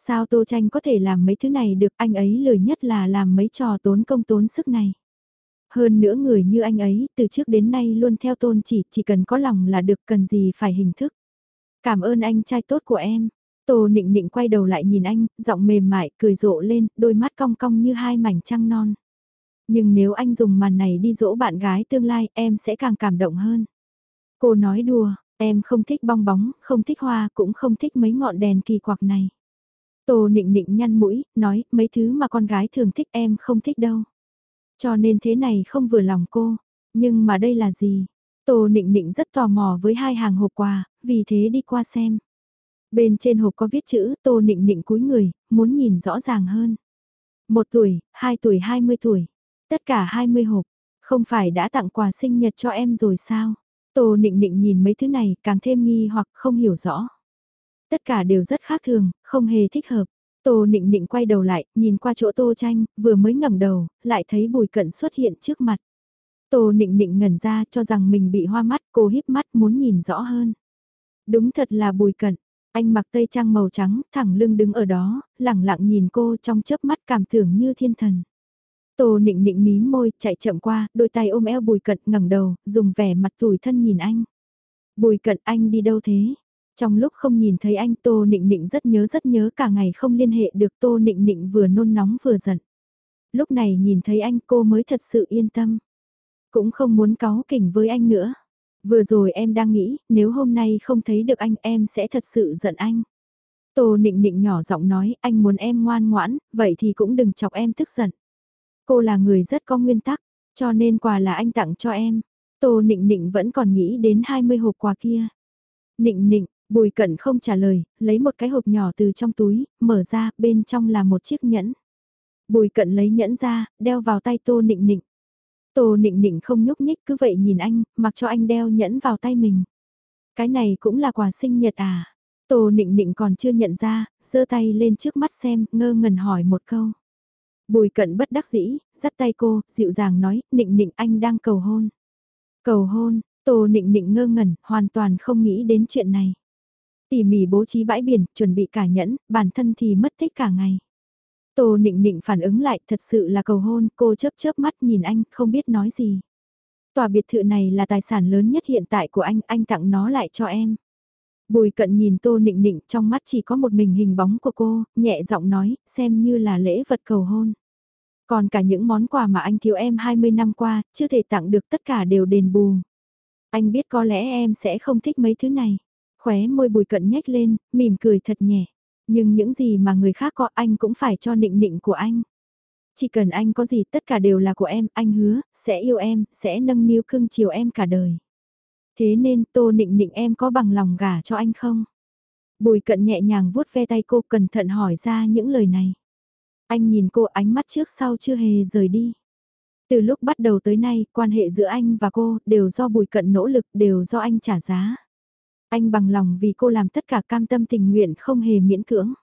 Sao Tô Tranh có thể làm mấy thứ này được anh ấy lười nhất là làm mấy trò tốn công tốn sức này. Hơn nữa người như anh ấy từ trước đến nay luôn theo tôn chỉ chỉ cần có lòng là được cần gì phải hình thức. Cảm ơn anh trai tốt của em. Tô nịnh nịnh quay đầu lại nhìn anh, giọng mềm mại, cười rộ lên, đôi mắt cong cong như hai mảnh trăng non. Nhưng nếu anh dùng màn này đi dỗ bạn gái tương lai, em sẽ càng cảm động hơn. Cô nói đùa, Em không thích bong bóng, không thích hoa, cũng không thích mấy ngọn đèn kỳ quặc này. Tô nịnh nịnh nhăn mũi, nói, mấy thứ mà con gái thường thích em không thích đâu. Cho nên thế này không vừa lòng cô. Nhưng mà đây là gì? Tô nịnh nịnh rất tò mò với hai hàng hộp quà, vì thế đi qua xem. Bên trên hộp có viết chữ Tô nịnh nịnh cúi người, muốn nhìn rõ ràng hơn. Một tuổi, hai tuổi, hai mươi tuổi. Tất cả hai mươi hộp. Không phải đã tặng quà sinh nhật cho em rồi sao? Tô nịnh nịnh nhìn mấy thứ này càng thêm nghi hoặc không hiểu rõ. Tất cả đều rất khác thường, không hề thích hợp. Tô nịnh nịnh quay đầu lại, nhìn qua chỗ tô tranh, vừa mới ngẩng đầu, lại thấy bùi cận xuất hiện trước mặt. Tô nịnh nịnh ngẩn ra cho rằng mình bị hoa mắt, cô híp mắt muốn nhìn rõ hơn. Đúng thật là bùi cận, anh mặc tây trang màu trắng, thẳng lưng đứng ở đó, lẳng lặng nhìn cô trong chớp mắt cảm tưởng như thiên thần. Tô nịnh nịnh mí môi, chạy chậm qua, đôi tay ôm eo bùi cận ngẩng đầu, dùng vẻ mặt tủi thân nhìn anh. Bùi cận anh đi đâu thế? Trong lúc không nhìn thấy anh Tô Nịnh Nịnh rất nhớ rất nhớ cả ngày không liên hệ được Tô Nịnh Nịnh vừa nôn nóng vừa giận. Lúc này nhìn thấy anh cô mới thật sự yên tâm. Cũng không muốn cáu kỉnh với anh nữa. Vừa rồi em đang nghĩ nếu hôm nay không thấy được anh em sẽ thật sự giận anh. Tô Nịnh Nịnh nhỏ giọng nói anh muốn em ngoan ngoãn, vậy thì cũng đừng chọc em tức giận. Cô là người rất có nguyên tắc, cho nên quà là anh tặng cho em. Tô Nịnh Nịnh vẫn còn nghĩ đến 20 hộp quà kia. Nịnh Nịnh, Bùi Cận không trả lời, lấy một cái hộp nhỏ từ trong túi, mở ra, bên trong là một chiếc nhẫn. Bùi Cận lấy nhẫn ra, đeo vào tay Tô Nịnh Nịnh. Tô Nịnh Nịnh không nhúc nhích cứ vậy nhìn anh, mặc cho anh đeo nhẫn vào tay mình. Cái này cũng là quà sinh nhật à? Tô Nịnh Nịnh còn chưa nhận ra, giơ tay lên trước mắt xem, ngơ ngẩn hỏi một câu. Bùi cận bất đắc dĩ, dắt tay cô, dịu dàng nói, nịnh nịnh anh đang cầu hôn. Cầu hôn, tô nịnh nịnh ngơ ngẩn, hoàn toàn không nghĩ đến chuyện này. Tỉ mỉ bố trí bãi biển, chuẩn bị cả nhẫn, bản thân thì mất tích cả ngày. Tô nịnh nịnh phản ứng lại, thật sự là cầu hôn, cô chớp chớp mắt nhìn anh, không biết nói gì. Tòa biệt thự này là tài sản lớn nhất hiện tại của anh, anh tặng nó lại cho em. Bùi cận nhìn tô nịnh nịnh trong mắt chỉ có một mình hình bóng của cô, nhẹ giọng nói, xem như là lễ vật cầu hôn. Còn cả những món quà mà anh thiếu em 20 năm qua, chưa thể tặng được tất cả đều đền bù. Anh biết có lẽ em sẽ không thích mấy thứ này. Khóe môi bùi cận nhếch lên, mỉm cười thật nhẹ. Nhưng những gì mà người khác có anh cũng phải cho nịnh nịnh của anh. Chỉ cần anh có gì tất cả đều là của em, anh hứa, sẽ yêu em, sẽ nâng niu cưng chiều em cả đời. Thế nên tô nịnh nịnh em có bằng lòng gả cho anh không? Bùi cận nhẹ nhàng vuốt ve tay cô cẩn thận hỏi ra những lời này. Anh nhìn cô ánh mắt trước sau chưa hề rời đi. Từ lúc bắt đầu tới nay, quan hệ giữa anh và cô đều do bùi cận nỗ lực, đều do anh trả giá. Anh bằng lòng vì cô làm tất cả cam tâm tình nguyện không hề miễn cưỡng.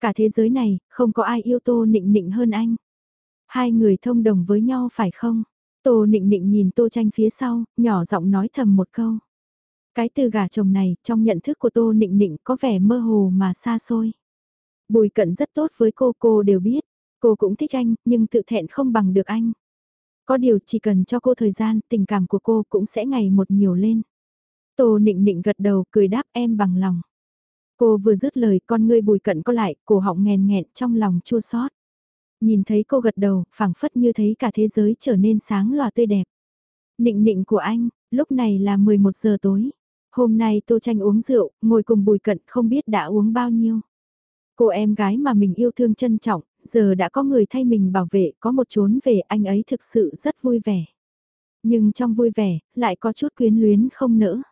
Cả thế giới này, không có ai yêu Tô Nịnh Nịnh hơn anh. Hai người thông đồng với nhau phải không? Tô Nịnh Nịnh nhìn Tô Tranh phía sau, nhỏ giọng nói thầm một câu. Cái từ gà chồng này, trong nhận thức của Tô Nịnh Nịnh có vẻ mơ hồ mà xa xôi. Bùi cận rất tốt với cô, cô đều biết. Cô cũng thích anh, nhưng tự thẹn không bằng được anh. Có điều chỉ cần cho cô thời gian, tình cảm của cô cũng sẽ ngày một nhiều lên. Tô nịnh nịnh gật đầu, cười đáp em bằng lòng. Cô vừa dứt lời, con ngươi bùi cận có lại, cổ họng nghèn nghẹn trong lòng chua xót. Nhìn thấy cô gật đầu, phảng phất như thấy cả thế giới trở nên sáng lòa tươi đẹp. Nịnh nịnh của anh, lúc này là 11 giờ tối. Hôm nay Tô Tranh uống rượu, ngồi cùng bùi cận không biết đã uống bao nhiêu. Cô em gái mà mình yêu thương trân trọng, giờ đã có người thay mình bảo vệ, có một chốn về anh ấy thực sự rất vui vẻ. Nhưng trong vui vẻ, lại có chút quyến luyến không nỡ.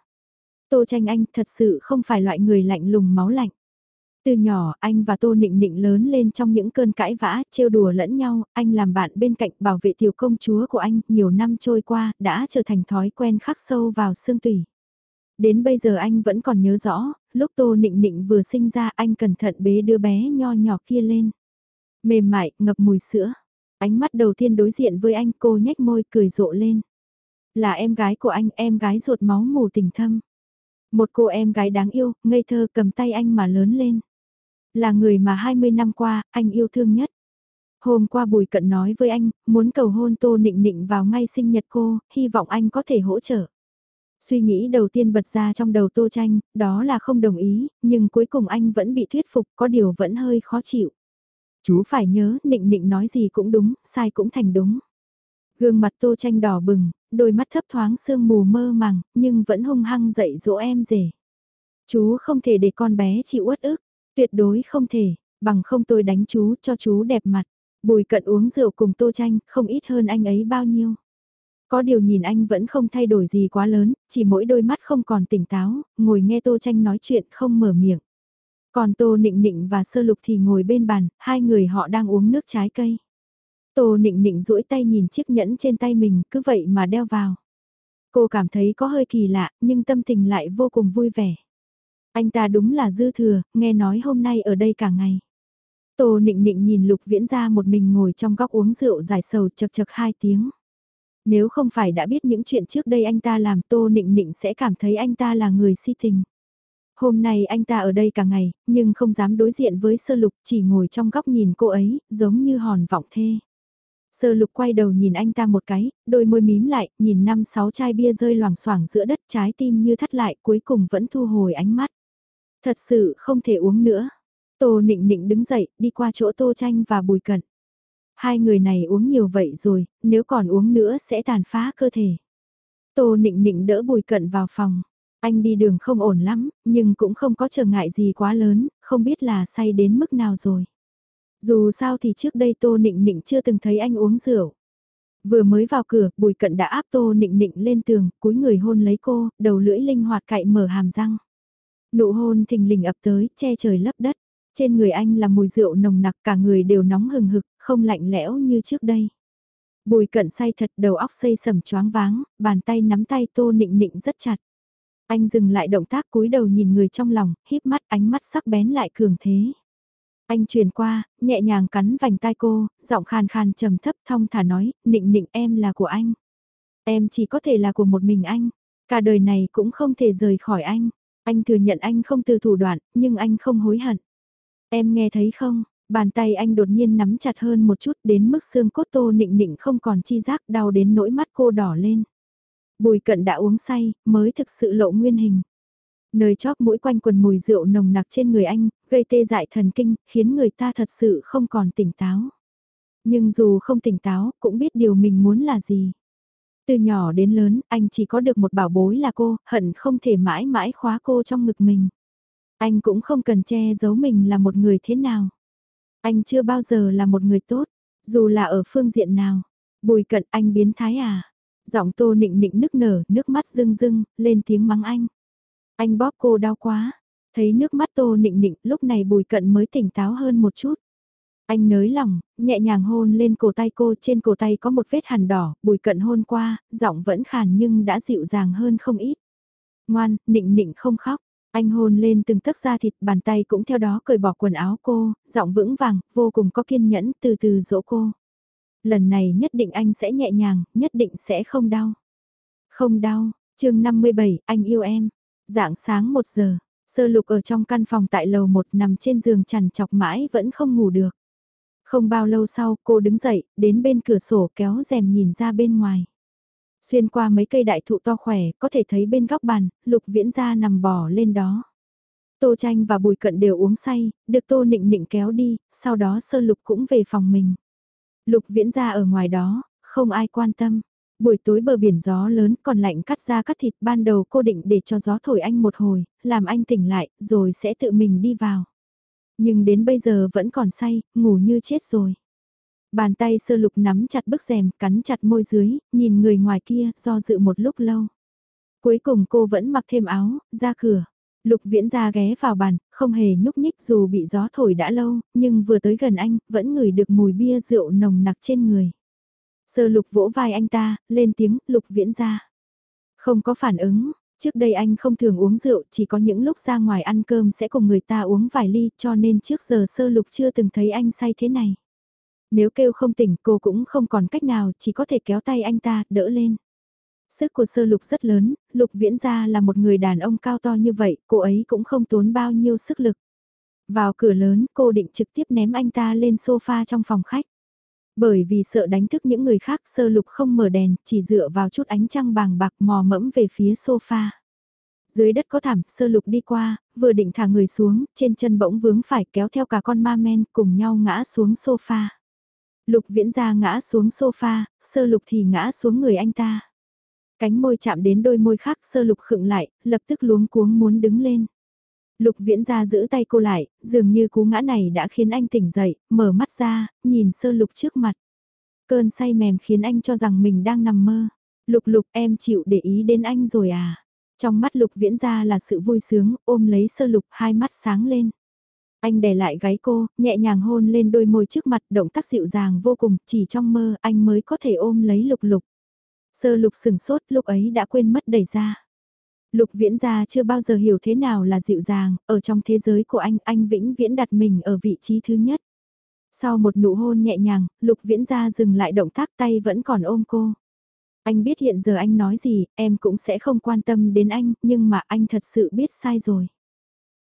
Tô tranh anh thật sự không phải loại người lạnh lùng máu lạnh. Từ nhỏ anh và Tô Nịnh Nịnh lớn lên trong những cơn cãi vã, trêu đùa lẫn nhau, anh làm bạn bên cạnh bảo vệ tiểu công chúa của anh, nhiều năm trôi qua, đã trở thành thói quen khắc sâu vào xương tủy. Đến bây giờ anh vẫn còn nhớ rõ, lúc Tô Nịnh Nịnh vừa sinh ra anh cẩn thận bế đứa bé nho nhỏ kia lên. Mềm mại, ngập mùi sữa. Ánh mắt đầu tiên đối diện với anh cô nhếch môi cười rộ lên. Là em gái của anh, em gái ruột máu mù tình thâm. Một cô em gái đáng yêu, ngây thơ cầm tay anh mà lớn lên. Là người mà 20 năm qua, anh yêu thương nhất. Hôm qua Bùi Cận nói với anh, muốn cầu hôn Tô Nịnh Nịnh vào ngay sinh nhật cô, hy vọng anh có thể hỗ trợ. Suy nghĩ đầu tiên bật ra trong đầu Tô Tranh, đó là không đồng ý, nhưng cuối cùng anh vẫn bị thuyết phục, có điều vẫn hơi khó chịu. Chú phải nhớ, Nịnh Nịnh nói gì cũng đúng, sai cũng thành đúng. Gương mặt tô tranh đỏ bừng, đôi mắt thấp thoáng sương mù mơ màng, nhưng vẫn hung hăng dạy dỗ em rể. Chú không thể để con bé chịu uất ức, tuyệt đối không thể, bằng không tôi đánh chú cho chú đẹp mặt. Bùi cận uống rượu cùng tô tranh, không ít hơn anh ấy bao nhiêu. Có điều nhìn anh vẫn không thay đổi gì quá lớn, chỉ mỗi đôi mắt không còn tỉnh táo, ngồi nghe tô tranh nói chuyện không mở miệng. Còn tô nịnh nịnh và sơ lục thì ngồi bên bàn, hai người họ đang uống nước trái cây. Tô nịnh nịnh duỗi tay nhìn chiếc nhẫn trên tay mình cứ vậy mà đeo vào. Cô cảm thấy có hơi kỳ lạ nhưng tâm tình lại vô cùng vui vẻ. Anh ta đúng là dư thừa, nghe nói hôm nay ở đây cả ngày. Tô nịnh nịnh nhìn lục viễn ra một mình ngồi trong góc uống rượu giải sầu chật chật hai tiếng. Nếu không phải đã biết những chuyện trước đây anh ta làm Tô nịnh nịnh sẽ cảm thấy anh ta là người si tình. Hôm nay anh ta ở đây cả ngày, nhưng không dám đối diện với sơ lục chỉ ngồi trong góc nhìn cô ấy, giống như hòn vọng thê. Sơ lục quay đầu nhìn anh ta một cái, đôi môi mím lại, nhìn năm sáu chai bia rơi loảng xoảng giữa đất trái tim như thắt lại cuối cùng vẫn thu hồi ánh mắt. Thật sự không thể uống nữa. Tô nịnh nịnh đứng dậy, đi qua chỗ tô tranh và bùi cận. Hai người này uống nhiều vậy rồi, nếu còn uống nữa sẽ tàn phá cơ thể. Tô nịnh nịnh đỡ bùi cận vào phòng. Anh đi đường không ổn lắm, nhưng cũng không có trở ngại gì quá lớn, không biết là say đến mức nào rồi. Dù sao thì trước đây Tô Nịnh Nịnh chưa từng thấy anh uống rượu. Vừa mới vào cửa, Bùi Cận đã áp Tô Nịnh Nịnh lên tường, cúi người hôn lấy cô, đầu lưỡi linh hoạt cạy mở hàm răng. Nụ hôn thình lình ập tới, che trời lấp đất. Trên người anh là mùi rượu nồng nặc, cả người đều nóng hừng hực, không lạnh lẽo như trước đây. Bùi cận say thật đầu óc xây sầm choáng váng, bàn tay nắm tay tô nịnh nịnh rất chặt. Anh dừng lại động tác cúi đầu nhìn người trong lòng, híp mắt ánh mắt sắc bén lại cường thế. Anh truyền qua, nhẹ nhàng cắn vành tai cô, giọng khàn khàn trầm thấp thong thả nói, nịnh nịnh em là của anh. Em chỉ có thể là của một mình anh, cả đời này cũng không thể rời khỏi anh. Anh thừa nhận anh không từ thủ đoạn, nhưng anh không hối hận. Em nghe thấy không, bàn tay anh đột nhiên nắm chặt hơn một chút đến mức xương cốt tô nịnh nịnh không còn chi giác đau đến nỗi mắt cô đỏ lên. Bùi cận đã uống say, mới thực sự lộ nguyên hình. Nơi chóp mũi quanh quần mùi rượu nồng nặc trên người anh, gây tê dại thần kinh, khiến người ta thật sự không còn tỉnh táo. Nhưng dù không tỉnh táo, cũng biết điều mình muốn là gì. Từ nhỏ đến lớn, anh chỉ có được một bảo bối là cô, hận không thể mãi mãi khóa cô trong ngực mình. Anh cũng không cần che giấu mình là một người thế nào. Anh chưa bao giờ là một người tốt, dù là ở phương diện nào. Bùi cận anh biến thái à. Giọng tô nịnh nịnh nức nở, nước mắt rưng rưng, lên tiếng mắng anh. Anh bóp cô đau quá. Thấy nước mắt tô nịnh nịnh, lúc này bùi cận mới tỉnh táo hơn một chút. Anh nới lòng, nhẹ nhàng hôn lên cổ tay cô, trên cổ tay có một vết hằn đỏ, bùi cận hôn qua, giọng vẫn khàn nhưng đã dịu dàng hơn không ít. Ngoan, nịnh nịnh không khóc, anh hôn lên từng tấc da thịt, bàn tay cũng theo đó cởi bỏ quần áo cô, giọng vững vàng, vô cùng có kiên nhẫn, từ từ dỗ cô. Lần này nhất định anh sẽ nhẹ nhàng, nhất định sẽ không đau. Không đau, chương 57, anh yêu em. Dạng sáng 1 giờ, sơ lục ở trong căn phòng tại lầu 1 nằm trên giường chằn chọc mãi vẫn không ngủ được. Không bao lâu sau cô đứng dậy, đến bên cửa sổ kéo rèm nhìn ra bên ngoài. Xuyên qua mấy cây đại thụ to khỏe, có thể thấy bên góc bàn, lục viễn ra nằm bò lên đó. Tô tranh và bùi cận đều uống say, được tô nịnh nịnh kéo đi, sau đó sơ lục cũng về phòng mình. Lục viễn ra ở ngoài đó, không ai quan tâm. Buổi tối bờ biển gió lớn còn lạnh cắt ra cắt thịt ban đầu cô định để cho gió thổi anh một hồi, làm anh tỉnh lại, rồi sẽ tự mình đi vào. Nhưng đến bây giờ vẫn còn say, ngủ như chết rồi. Bàn tay sơ lục nắm chặt bức rèm, cắn chặt môi dưới, nhìn người ngoài kia, do dự một lúc lâu. Cuối cùng cô vẫn mặc thêm áo, ra cửa. Lục viễn ra ghé vào bàn, không hề nhúc nhích dù bị gió thổi đã lâu, nhưng vừa tới gần anh, vẫn ngửi được mùi bia rượu nồng nặc trên người. Sơ lục vỗ vai anh ta, lên tiếng, lục viễn ra. Không có phản ứng, trước đây anh không thường uống rượu, chỉ có những lúc ra ngoài ăn cơm sẽ cùng người ta uống vài ly, cho nên trước giờ sơ lục chưa từng thấy anh say thế này. Nếu kêu không tỉnh cô cũng không còn cách nào, chỉ có thể kéo tay anh ta, đỡ lên. Sức của sơ lục rất lớn, lục viễn ra là một người đàn ông cao to như vậy, cô ấy cũng không tốn bao nhiêu sức lực. Vào cửa lớn, cô định trực tiếp ném anh ta lên sofa trong phòng khách. Bởi vì sợ đánh thức những người khác sơ lục không mở đèn, chỉ dựa vào chút ánh trăng bàng bạc mò mẫm về phía sofa. Dưới đất có thảm, sơ lục đi qua, vừa định thả người xuống, trên chân bỗng vướng phải kéo theo cả con ma men cùng nhau ngã xuống sofa. Lục viễn ra ngã xuống sofa, sơ lục thì ngã xuống người anh ta. Cánh môi chạm đến đôi môi khác sơ lục khựng lại, lập tức luống cuống muốn đứng lên. Lục viễn ra giữ tay cô lại, dường như cú ngã này đã khiến anh tỉnh dậy, mở mắt ra, nhìn sơ lục trước mặt. Cơn say mềm khiến anh cho rằng mình đang nằm mơ. Lục lục em chịu để ý đến anh rồi à? Trong mắt lục viễn ra là sự vui sướng, ôm lấy sơ lục hai mắt sáng lên. Anh đè lại gáy cô, nhẹ nhàng hôn lên đôi môi trước mặt, động tác dịu dàng vô cùng, chỉ trong mơ anh mới có thể ôm lấy lục lục. Sơ lục sừng sốt lúc ấy đã quên mất đẩy ra. Lục viễn gia chưa bao giờ hiểu thế nào là dịu dàng, ở trong thế giới của anh, anh vĩnh viễn đặt mình ở vị trí thứ nhất. Sau một nụ hôn nhẹ nhàng, lục viễn gia dừng lại động tác tay vẫn còn ôm cô. Anh biết hiện giờ anh nói gì, em cũng sẽ không quan tâm đến anh, nhưng mà anh thật sự biết sai rồi.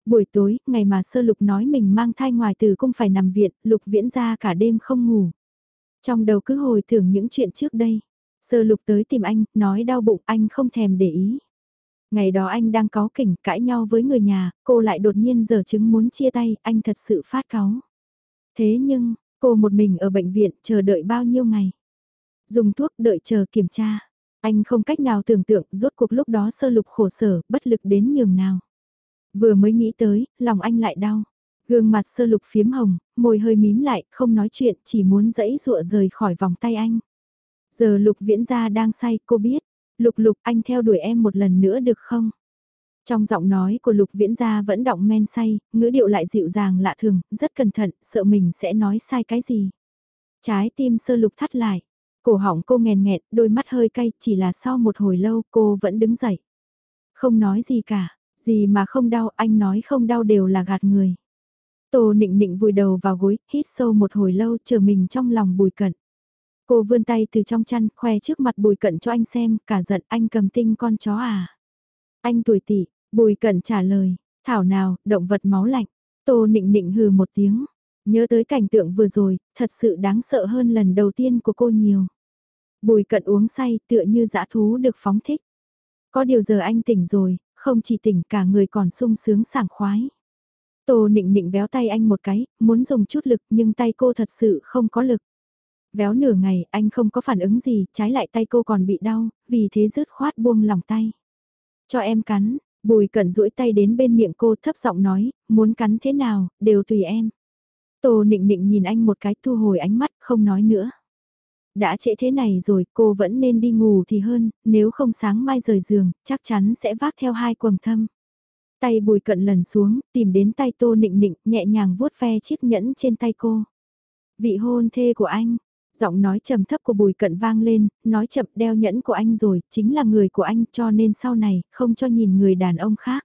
Buổi tối, ngày mà sơ lục nói mình mang thai ngoài từ cung phải nằm viện, lục viễn ra cả đêm không ngủ. Trong đầu cứ hồi tưởng những chuyện trước đây. Sơ lục tới tìm anh, nói đau bụng anh không thèm để ý. Ngày đó anh đang có kỉnh cãi nhau với người nhà, cô lại đột nhiên giờ chứng muốn chia tay, anh thật sự phát cáu. Thế nhưng, cô một mình ở bệnh viện chờ đợi bao nhiêu ngày. Dùng thuốc đợi chờ kiểm tra. Anh không cách nào tưởng tượng rốt cuộc lúc đó sơ lục khổ sở, bất lực đến nhường nào. Vừa mới nghĩ tới, lòng anh lại đau. Gương mặt sơ lục phiếm hồng, môi hơi mím lại, không nói chuyện, chỉ muốn dẫy dụa rời khỏi vòng tay anh. Giờ lục viễn gia đang say, cô biết. Lục lục anh theo đuổi em một lần nữa được không? Trong giọng nói của lục viễn gia vẫn động men say, ngữ điệu lại dịu dàng lạ thường, rất cẩn thận, sợ mình sẽ nói sai cái gì. Trái tim sơ lục thắt lại. Cổ họng cô nghèn nghẹt, đôi mắt hơi cay, chỉ là sau một hồi lâu cô vẫn đứng dậy. Không nói gì cả, gì mà không đau, anh nói không đau đều là gạt người. Tô nịnh nịnh vùi đầu vào gối, hít sâu một hồi lâu chờ mình trong lòng bùi cận. Cô vươn tay từ trong chăn, khoe trước mặt bùi cận cho anh xem, cả giận anh cầm tinh con chó à. Anh tuổi tỷ, bùi cận trả lời, thảo nào, động vật máu lạnh. Tô nịnh nịnh hừ một tiếng, nhớ tới cảnh tượng vừa rồi, thật sự đáng sợ hơn lần đầu tiên của cô nhiều. Bùi cận uống say tựa như dã thú được phóng thích. Có điều giờ anh tỉnh rồi, không chỉ tỉnh cả người còn sung sướng sảng khoái. Tô nịnh nịnh véo tay anh một cái, muốn dùng chút lực nhưng tay cô thật sự không có lực. Véo nửa ngày anh không có phản ứng gì, trái lại tay cô còn bị đau, vì thế rứt khoát buông lòng tay. Cho em cắn, bùi cẩn duỗi tay đến bên miệng cô thấp giọng nói, muốn cắn thế nào, đều tùy em. Tô nịnh nịnh nhìn anh một cái thu hồi ánh mắt, không nói nữa. Đã trễ thế này rồi, cô vẫn nên đi ngủ thì hơn, nếu không sáng mai rời giường, chắc chắn sẽ vác theo hai quầng thâm. Tay bùi cận lần xuống, tìm đến tay tô nịnh nịnh, nhẹ nhàng vuốt ve chiếc nhẫn trên tay cô. Vị hôn thê của anh, giọng nói trầm thấp của bùi cận vang lên, nói chậm đeo nhẫn của anh rồi, chính là người của anh cho nên sau này, không cho nhìn người đàn ông khác.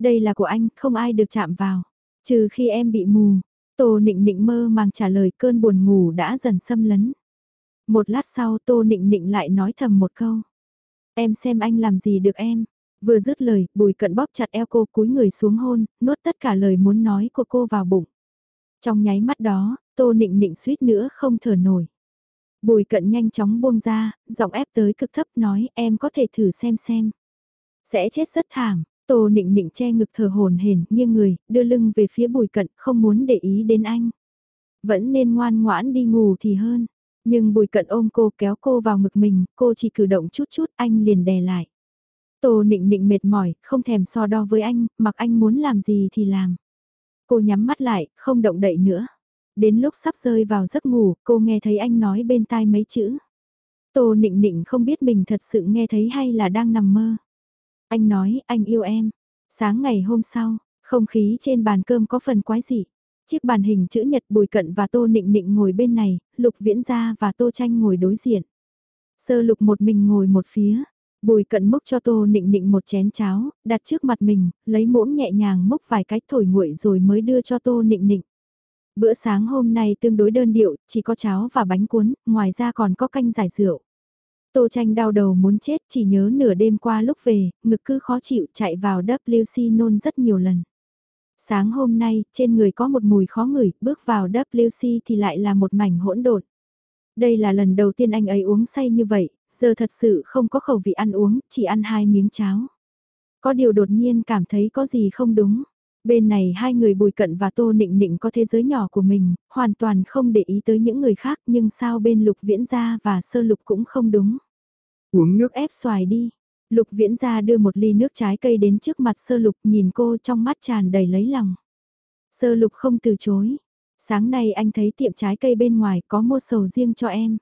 Đây là của anh, không ai được chạm vào. Trừ khi em bị mù, Tô Nịnh Nịnh mơ màng trả lời cơn buồn ngủ đã dần xâm lấn. Một lát sau Tô Nịnh Nịnh lại nói thầm một câu. Em xem anh làm gì được em. Vừa dứt lời, bùi cận bóp chặt eo cô cúi người xuống hôn, nuốt tất cả lời muốn nói của cô vào bụng. Trong nháy mắt đó, Tô Nịnh Nịnh suýt nữa không thở nổi. Bùi cận nhanh chóng buông ra, giọng ép tới cực thấp nói em có thể thử xem xem. Sẽ chết rất thảm, Tô Nịnh Nịnh che ngực thở hồn hển nghiêng người, đưa lưng về phía bùi cận không muốn để ý đến anh. Vẫn nên ngoan ngoãn đi ngủ thì hơn. Nhưng bùi cận ôm cô kéo cô vào ngực mình, cô chỉ cử động chút chút anh liền đè lại. Tô nịnh nịnh mệt mỏi, không thèm so đo với anh, mặc anh muốn làm gì thì làm. Cô nhắm mắt lại, không động đậy nữa. Đến lúc sắp rơi vào giấc ngủ, cô nghe thấy anh nói bên tai mấy chữ. Tô nịnh nịnh không biết mình thật sự nghe thấy hay là đang nằm mơ. Anh nói, anh yêu em. Sáng ngày hôm sau, không khí trên bàn cơm có phần quái dị. Chiếc bàn hình chữ nhật bùi cận và tô nịnh nịnh ngồi bên này, lục viễn gia và tô tranh ngồi đối diện. Sơ lục một mình ngồi một phía, bùi cận múc cho tô nịnh nịnh một chén cháo, đặt trước mặt mình, lấy muỗng nhẹ nhàng múc vài cái thổi nguội rồi mới đưa cho tô nịnh nịnh. Bữa sáng hôm nay tương đối đơn điệu, chỉ có cháo và bánh cuốn, ngoài ra còn có canh giải rượu. Tô tranh đau đầu muốn chết chỉ nhớ nửa đêm qua lúc về, ngực cứ khó chịu chạy vào WC nôn rất nhiều lần. Sáng hôm nay, trên người có một mùi khó ngửi, bước vào WC thì lại là một mảnh hỗn độn. Đây là lần đầu tiên anh ấy uống say như vậy, giờ thật sự không có khẩu vị ăn uống, chỉ ăn hai miếng cháo. Có điều đột nhiên cảm thấy có gì không đúng. Bên này hai người Bùi Cận và Tô Nịnh Nịnh có thế giới nhỏ của mình, hoàn toàn không để ý tới những người khác nhưng sao bên Lục Viễn Gia và Sơ Lục cũng không đúng. Uống nước ép xoài đi. Lục Viễn Gia đưa một ly nước trái cây đến trước mặt Sơ Lục nhìn cô trong mắt tràn đầy lấy lòng. Sơ Lục không từ chối. Sáng nay anh thấy tiệm trái cây bên ngoài có mua sầu riêng cho em.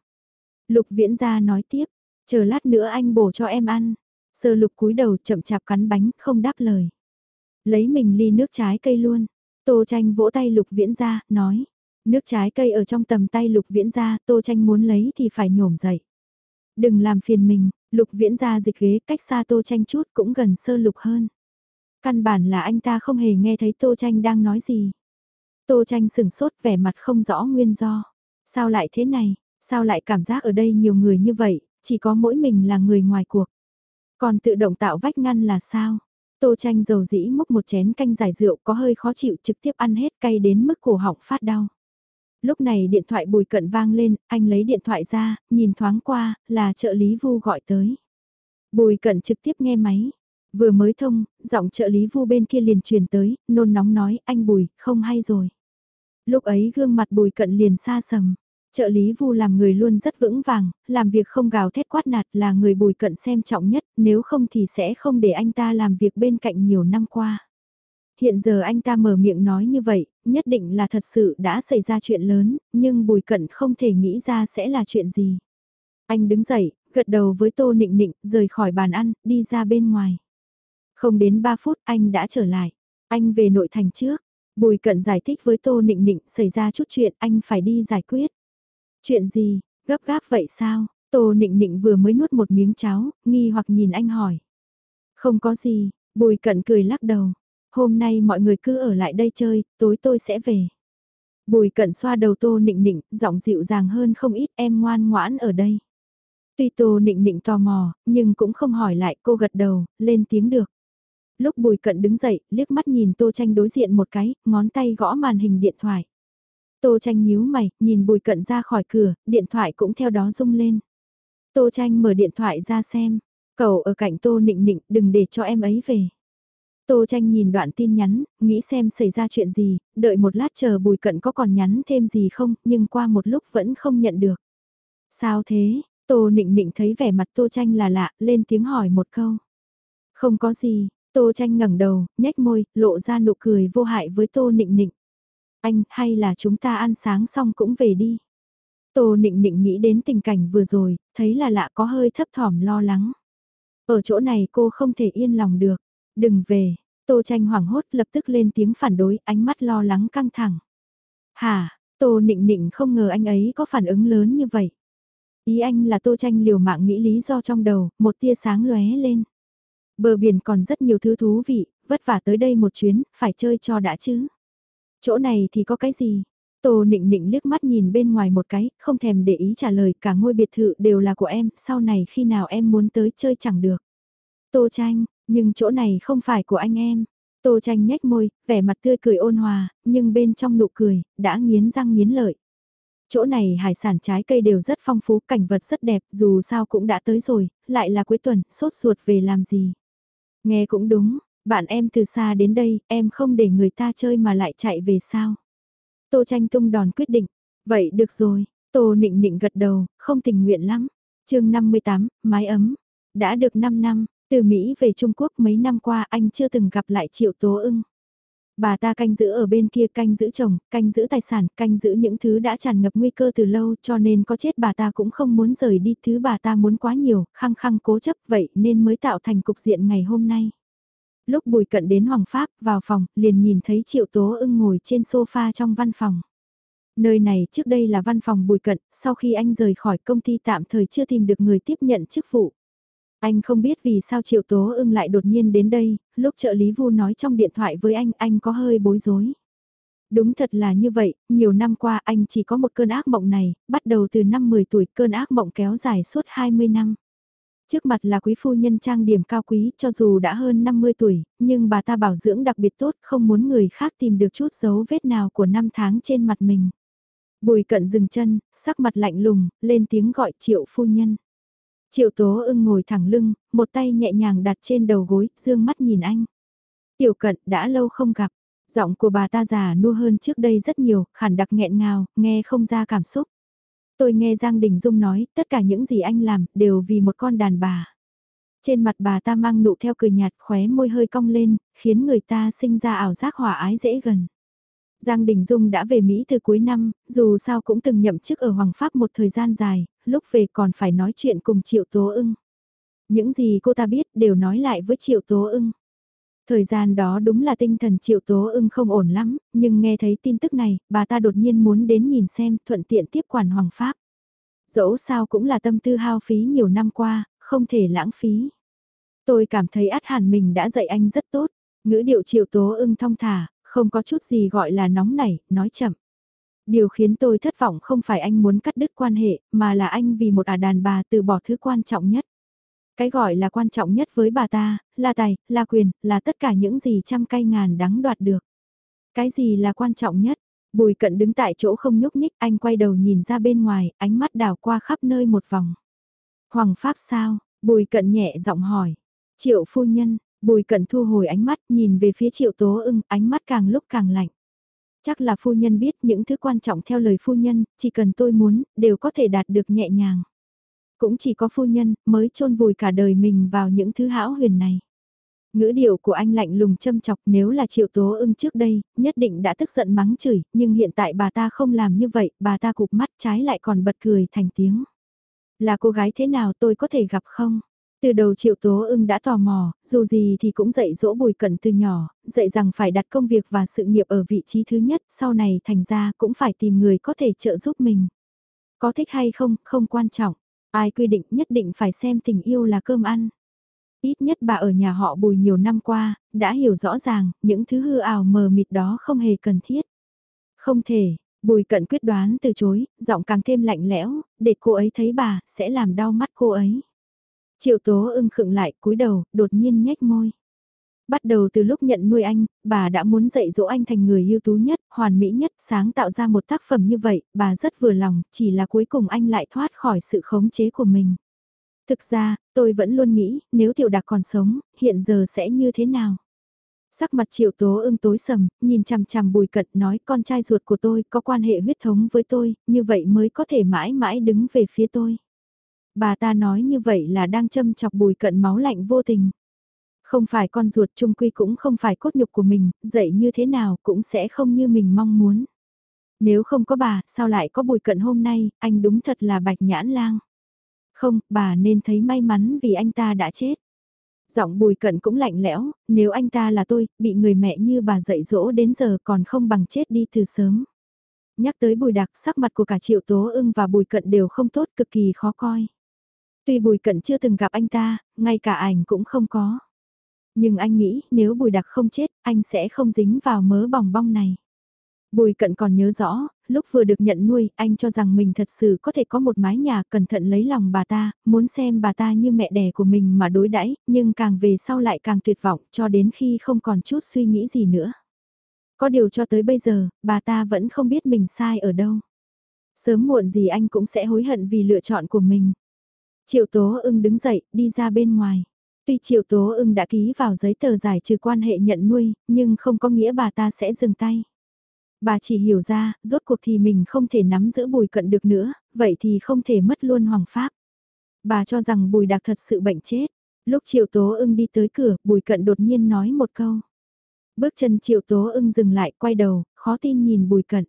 Lục Viễn Gia nói tiếp, chờ lát nữa anh bổ cho em ăn. Sơ Lục cúi đầu chậm chạp cắn bánh không đáp lời. Lấy mình ly nước trái cây luôn. Tô tranh vỗ tay lục viễn ra, nói. Nước trái cây ở trong tầm tay lục viễn ra, tô tranh muốn lấy thì phải nhổm dậy. Đừng làm phiền mình, lục viễn ra dịch ghế cách xa tô tranh chút cũng gần sơ lục hơn. Căn bản là anh ta không hề nghe thấy tô tranh đang nói gì. Tô tranh sừng sốt vẻ mặt không rõ nguyên do. Sao lại thế này, sao lại cảm giác ở đây nhiều người như vậy, chỉ có mỗi mình là người ngoài cuộc. Còn tự động tạo vách ngăn là sao? Tô tranh dầu dĩ múc một chén canh giải rượu có hơi khó chịu trực tiếp ăn hết cay đến mức cổ họng phát đau. Lúc này điện thoại bùi cận vang lên, anh lấy điện thoại ra, nhìn thoáng qua, là trợ lý vu gọi tới. Bùi cận trực tiếp nghe máy. Vừa mới thông, giọng trợ lý vu bên kia liền truyền tới, nôn nóng nói, anh bùi, không hay rồi. Lúc ấy gương mặt bùi cận liền xa sầm. Trợ lý Vu làm người luôn rất vững vàng, làm việc không gào thét quát nạt là người bùi cận xem trọng nhất, nếu không thì sẽ không để anh ta làm việc bên cạnh nhiều năm qua. Hiện giờ anh ta mở miệng nói như vậy, nhất định là thật sự đã xảy ra chuyện lớn, nhưng bùi cận không thể nghĩ ra sẽ là chuyện gì. Anh đứng dậy, gật đầu với tô nịnh nịnh, rời khỏi bàn ăn, đi ra bên ngoài. Không đến 3 phút anh đã trở lại. Anh về nội thành trước. Bùi cận giải thích với tô nịnh nịnh xảy ra chút chuyện anh phải đi giải quyết. Chuyện gì, gấp gáp vậy sao? Tô nịnh nịnh vừa mới nuốt một miếng cháo, nghi hoặc nhìn anh hỏi. Không có gì, bùi cận cười lắc đầu. Hôm nay mọi người cứ ở lại đây chơi, tối tôi sẽ về. Bùi cận xoa đầu tô nịnh nịnh, giọng dịu dàng hơn không ít em ngoan ngoãn ở đây. Tuy tô nịnh nịnh tò mò, nhưng cũng không hỏi lại cô gật đầu, lên tiếng được. Lúc bùi cận đứng dậy, liếc mắt nhìn tô tranh đối diện một cái, ngón tay gõ màn hình điện thoại. Tô tranh nhíu mày, nhìn bùi cận ra khỏi cửa, điện thoại cũng theo đó rung lên. Tô tranh mở điện thoại ra xem, cậu ở cạnh tô nịnh nịnh, đừng để cho em ấy về. Tô tranh nhìn đoạn tin nhắn, nghĩ xem xảy ra chuyện gì, đợi một lát chờ bùi cận có còn nhắn thêm gì không, nhưng qua một lúc vẫn không nhận được. Sao thế, tô nịnh nịnh thấy vẻ mặt tô tranh là lạ, lên tiếng hỏi một câu. Không có gì, tô tranh ngẩng đầu, nhếch môi, lộ ra nụ cười vô hại với tô nịnh nịnh. Anh, hay là chúng ta ăn sáng xong cũng về đi. Tô nịnh nịnh nghĩ đến tình cảnh vừa rồi, thấy là lạ có hơi thấp thỏm lo lắng. Ở chỗ này cô không thể yên lòng được. Đừng về, Tô tranh hoảng hốt lập tức lên tiếng phản đối, ánh mắt lo lắng căng thẳng. hà Tô nịnh nịnh không ngờ anh ấy có phản ứng lớn như vậy. Ý anh là Tô tranh liều mạng nghĩ lý do trong đầu, một tia sáng lóe lên. Bờ biển còn rất nhiều thứ thú vị, vất vả tới đây một chuyến, phải chơi cho đã chứ. Chỗ này thì có cái gì? Tô nịnh nịnh liếc mắt nhìn bên ngoài một cái, không thèm để ý trả lời cả ngôi biệt thự đều là của em, sau này khi nào em muốn tới chơi chẳng được. Tô tranh, nhưng chỗ này không phải của anh em. Tô tranh nhếch môi, vẻ mặt tươi cười ôn hòa, nhưng bên trong nụ cười, đã nghiến răng nghiến lợi. Chỗ này hải sản trái cây đều rất phong phú, cảnh vật rất đẹp, dù sao cũng đã tới rồi, lại là cuối tuần, sốt ruột về làm gì. Nghe cũng đúng, bạn em từ xa đến đây, em không để người ta chơi mà lại chạy về sao? Tô tranh tung đòn quyết định. Vậy được rồi, Tô nịnh nịnh gật đầu, không tình nguyện lắm. chương 58, mái ấm. Đã được 5 năm, từ Mỹ về Trung Quốc mấy năm qua anh chưa từng gặp lại Triệu Tố ưng. Bà ta canh giữ ở bên kia canh giữ chồng, canh giữ tài sản, canh giữ những thứ đã tràn ngập nguy cơ từ lâu cho nên có chết bà ta cũng không muốn rời đi thứ bà ta muốn quá nhiều, khăng khăng cố chấp vậy nên mới tạo thành cục diện ngày hôm nay lúc Bùi Cận đến Hoàng Pháp vào phòng, liền nhìn thấy Triệu Tố ưng ngồi trên sofa trong văn phòng. Nơi này trước đây là văn phòng Bùi Cận, sau khi anh rời khỏi công ty tạm thời chưa tìm được người tiếp nhận chức vụ. Anh không biết vì sao Triệu Tố ưng lại đột nhiên đến đây, lúc trợ lý Vu nói trong điện thoại với anh, anh có hơi bối rối. Đúng thật là như vậy, nhiều năm qua anh chỉ có một cơn ác mộng này, bắt đầu từ năm 10 tuổi cơn ác mộng kéo dài suốt 20 năm. Trước mặt là quý phu nhân trang điểm cao quý cho dù đã hơn 50 tuổi, nhưng bà ta bảo dưỡng đặc biệt tốt không muốn người khác tìm được chút dấu vết nào của năm tháng trên mặt mình. Bùi cận dừng chân, sắc mặt lạnh lùng, lên tiếng gọi triệu phu nhân. Triệu tố ưng ngồi thẳng lưng, một tay nhẹ nhàng đặt trên đầu gối, dương mắt nhìn anh. Tiểu cận đã lâu không gặp, Giọng của bà ta già nua hơn trước đây rất nhiều, khản đặc nghẹn ngào, nghe không ra cảm xúc. Tôi nghe Giang Đình Dung nói, tất cả những gì anh làm, đều vì một con đàn bà. Trên mặt bà ta mang nụ theo cười nhạt khóe môi hơi cong lên, khiến người ta sinh ra ảo giác hỏa ái dễ gần. Giang Đình Dung đã về Mỹ từ cuối năm, dù sao cũng từng nhậm chức ở Hoàng Pháp một thời gian dài, lúc về còn phải nói chuyện cùng Triệu Tố ưng. Những gì cô ta biết đều nói lại với Triệu Tố ưng. Thời gian đó đúng là tinh thần Triệu Tố ưng không ổn lắm, nhưng nghe thấy tin tức này, bà ta đột nhiên muốn đến nhìn xem, thuận tiện tiếp quản Hoàng Pháp. Dẫu sao cũng là tâm tư hao phí nhiều năm qua, không thể lãng phí. Tôi cảm thấy át hẳn mình đã dạy anh rất tốt, ngữ điệu Triệu Tố ưng thong thả, không có chút gì gọi là nóng nảy, nói chậm. Điều khiến tôi thất vọng không phải anh muốn cắt đứt quan hệ, mà là anh vì một ả đàn bà từ bỏ thứ quan trọng nhất. Cái gọi là quan trọng nhất với bà ta, là tài, là quyền, là tất cả những gì trăm cây ngàn đắng đoạt được. Cái gì là quan trọng nhất? Bùi cận đứng tại chỗ không nhúc nhích, anh quay đầu nhìn ra bên ngoài, ánh mắt đảo qua khắp nơi một vòng. Hoàng Pháp sao? Bùi cận nhẹ giọng hỏi. Triệu phu nhân, bùi cận thu hồi ánh mắt nhìn về phía triệu tố ưng, ánh mắt càng lúc càng lạnh. Chắc là phu nhân biết những thứ quan trọng theo lời phu nhân, chỉ cần tôi muốn, đều có thể đạt được nhẹ nhàng. Cũng chỉ có phu nhân mới chôn vùi cả đời mình vào những thứ hão huyền này. Ngữ điệu của anh lạnh lùng châm chọc nếu là triệu tố ưng trước đây, nhất định đã tức giận mắng chửi, nhưng hiện tại bà ta không làm như vậy, bà ta cụp mắt trái lại còn bật cười thành tiếng. Là cô gái thế nào tôi có thể gặp không? Từ đầu triệu tố ưng đã tò mò, dù gì thì cũng dạy dỗ bùi cẩn từ nhỏ, dạy rằng phải đặt công việc và sự nghiệp ở vị trí thứ nhất, sau này thành ra cũng phải tìm người có thể trợ giúp mình. Có thích hay không, không quan trọng. Ai quy định nhất định phải xem tình yêu là cơm ăn. Ít nhất bà ở nhà họ bùi nhiều năm qua, đã hiểu rõ ràng, những thứ hư ảo mờ mịt đó không hề cần thiết. Không thể, bùi cận quyết đoán từ chối, giọng càng thêm lạnh lẽo, để cô ấy thấy bà, sẽ làm đau mắt cô ấy. Triệu tố ưng khựng lại cúi đầu, đột nhiên nhếch môi. Bắt đầu từ lúc nhận nuôi anh, bà đã muốn dạy dỗ anh thành người ưu tú nhất, hoàn mỹ nhất, sáng tạo ra một tác phẩm như vậy, bà rất vừa lòng, chỉ là cuối cùng anh lại thoát khỏi sự khống chế của mình. Thực ra, tôi vẫn luôn nghĩ, nếu tiểu đặc còn sống, hiện giờ sẽ như thế nào? Sắc mặt triệu tố ưng tối sầm, nhìn chằm chằm bùi cận nói con trai ruột của tôi có quan hệ huyết thống với tôi, như vậy mới có thể mãi mãi đứng về phía tôi. Bà ta nói như vậy là đang châm chọc bùi cận máu lạnh vô tình. Không phải con ruột trung quy cũng không phải cốt nhục của mình, dạy như thế nào cũng sẽ không như mình mong muốn. Nếu không có bà, sao lại có bùi cận hôm nay, anh đúng thật là bạch nhãn lang. Không, bà nên thấy may mắn vì anh ta đã chết. Giọng bùi cận cũng lạnh lẽo, nếu anh ta là tôi, bị người mẹ như bà dạy dỗ đến giờ còn không bằng chết đi từ sớm. Nhắc tới bùi đặc, sắc mặt của cả triệu tố ưng và bùi cận đều không tốt, cực kỳ khó coi. Tuy bùi cận chưa từng gặp anh ta, ngay cả ảnh cũng không có. Nhưng anh nghĩ nếu bùi đặc không chết, anh sẽ không dính vào mớ bòng bong này. Bùi cận còn nhớ rõ, lúc vừa được nhận nuôi, anh cho rằng mình thật sự có thể có một mái nhà cẩn thận lấy lòng bà ta, muốn xem bà ta như mẹ đẻ của mình mà đối đãi nhưng càng về sau lại càng tuyệt vọng cho đến khi không còn chút suy nghĩ gì nữa. Có điều cho tới bây giờ, bà ta vẫn không biết mình sai ở đâu. Sớm muộn gì anh cũng sẽ hối hận vì lựa chọn của mình. Triệu Tố ưng đứng dậy, đi ra bên ngoài. Tuy Triệu Tố ưng đã ký vào giấy tờ giải trừ quan hệ nhận nuôi, nhưng không có nghĩa bà ta sẽ dừng tay. Bà chỉ hiểu ra, rốt cuộc thì mình không thể nắm giữ bùi cận được nữa, vậy thì không thể mất luôn hoàng pháp. Bà cho rằng bùi đặc thật sự bệnh chết. Lúc Triệu Tố ưng đi tới cửa, bùi cận đột nhiên nói một câu. Bước chân Triệu Tố ưng dừng lại, quay đầu, khó tin nhìn bùi cận.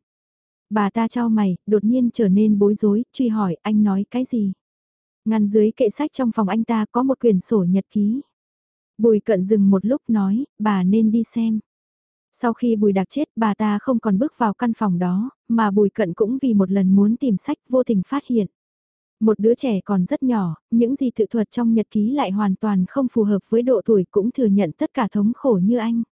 Bà ta trao mày, đột nhiên trở nên bối rối, truy hỏi anh nói cái gì. Ngăn dưới kệ sách trong phòng anh ta có một quyển sổ nhật ký. Bùi cận dừng một lúc nói, bà nên đi xem. Sau khi bùi đặc chết bà ta không còn bước vào căn phòng đó, mà bùi cận cũng vì một lần muốn tìm sách vô tình phát hiện. Một đứa trẻ còn rất nhỏ, những gì tự thuật trong nhật ký lại hoàn toàn không phù hợp với độ tuổi cũng thừa nhận tất cả thống khổ như anh.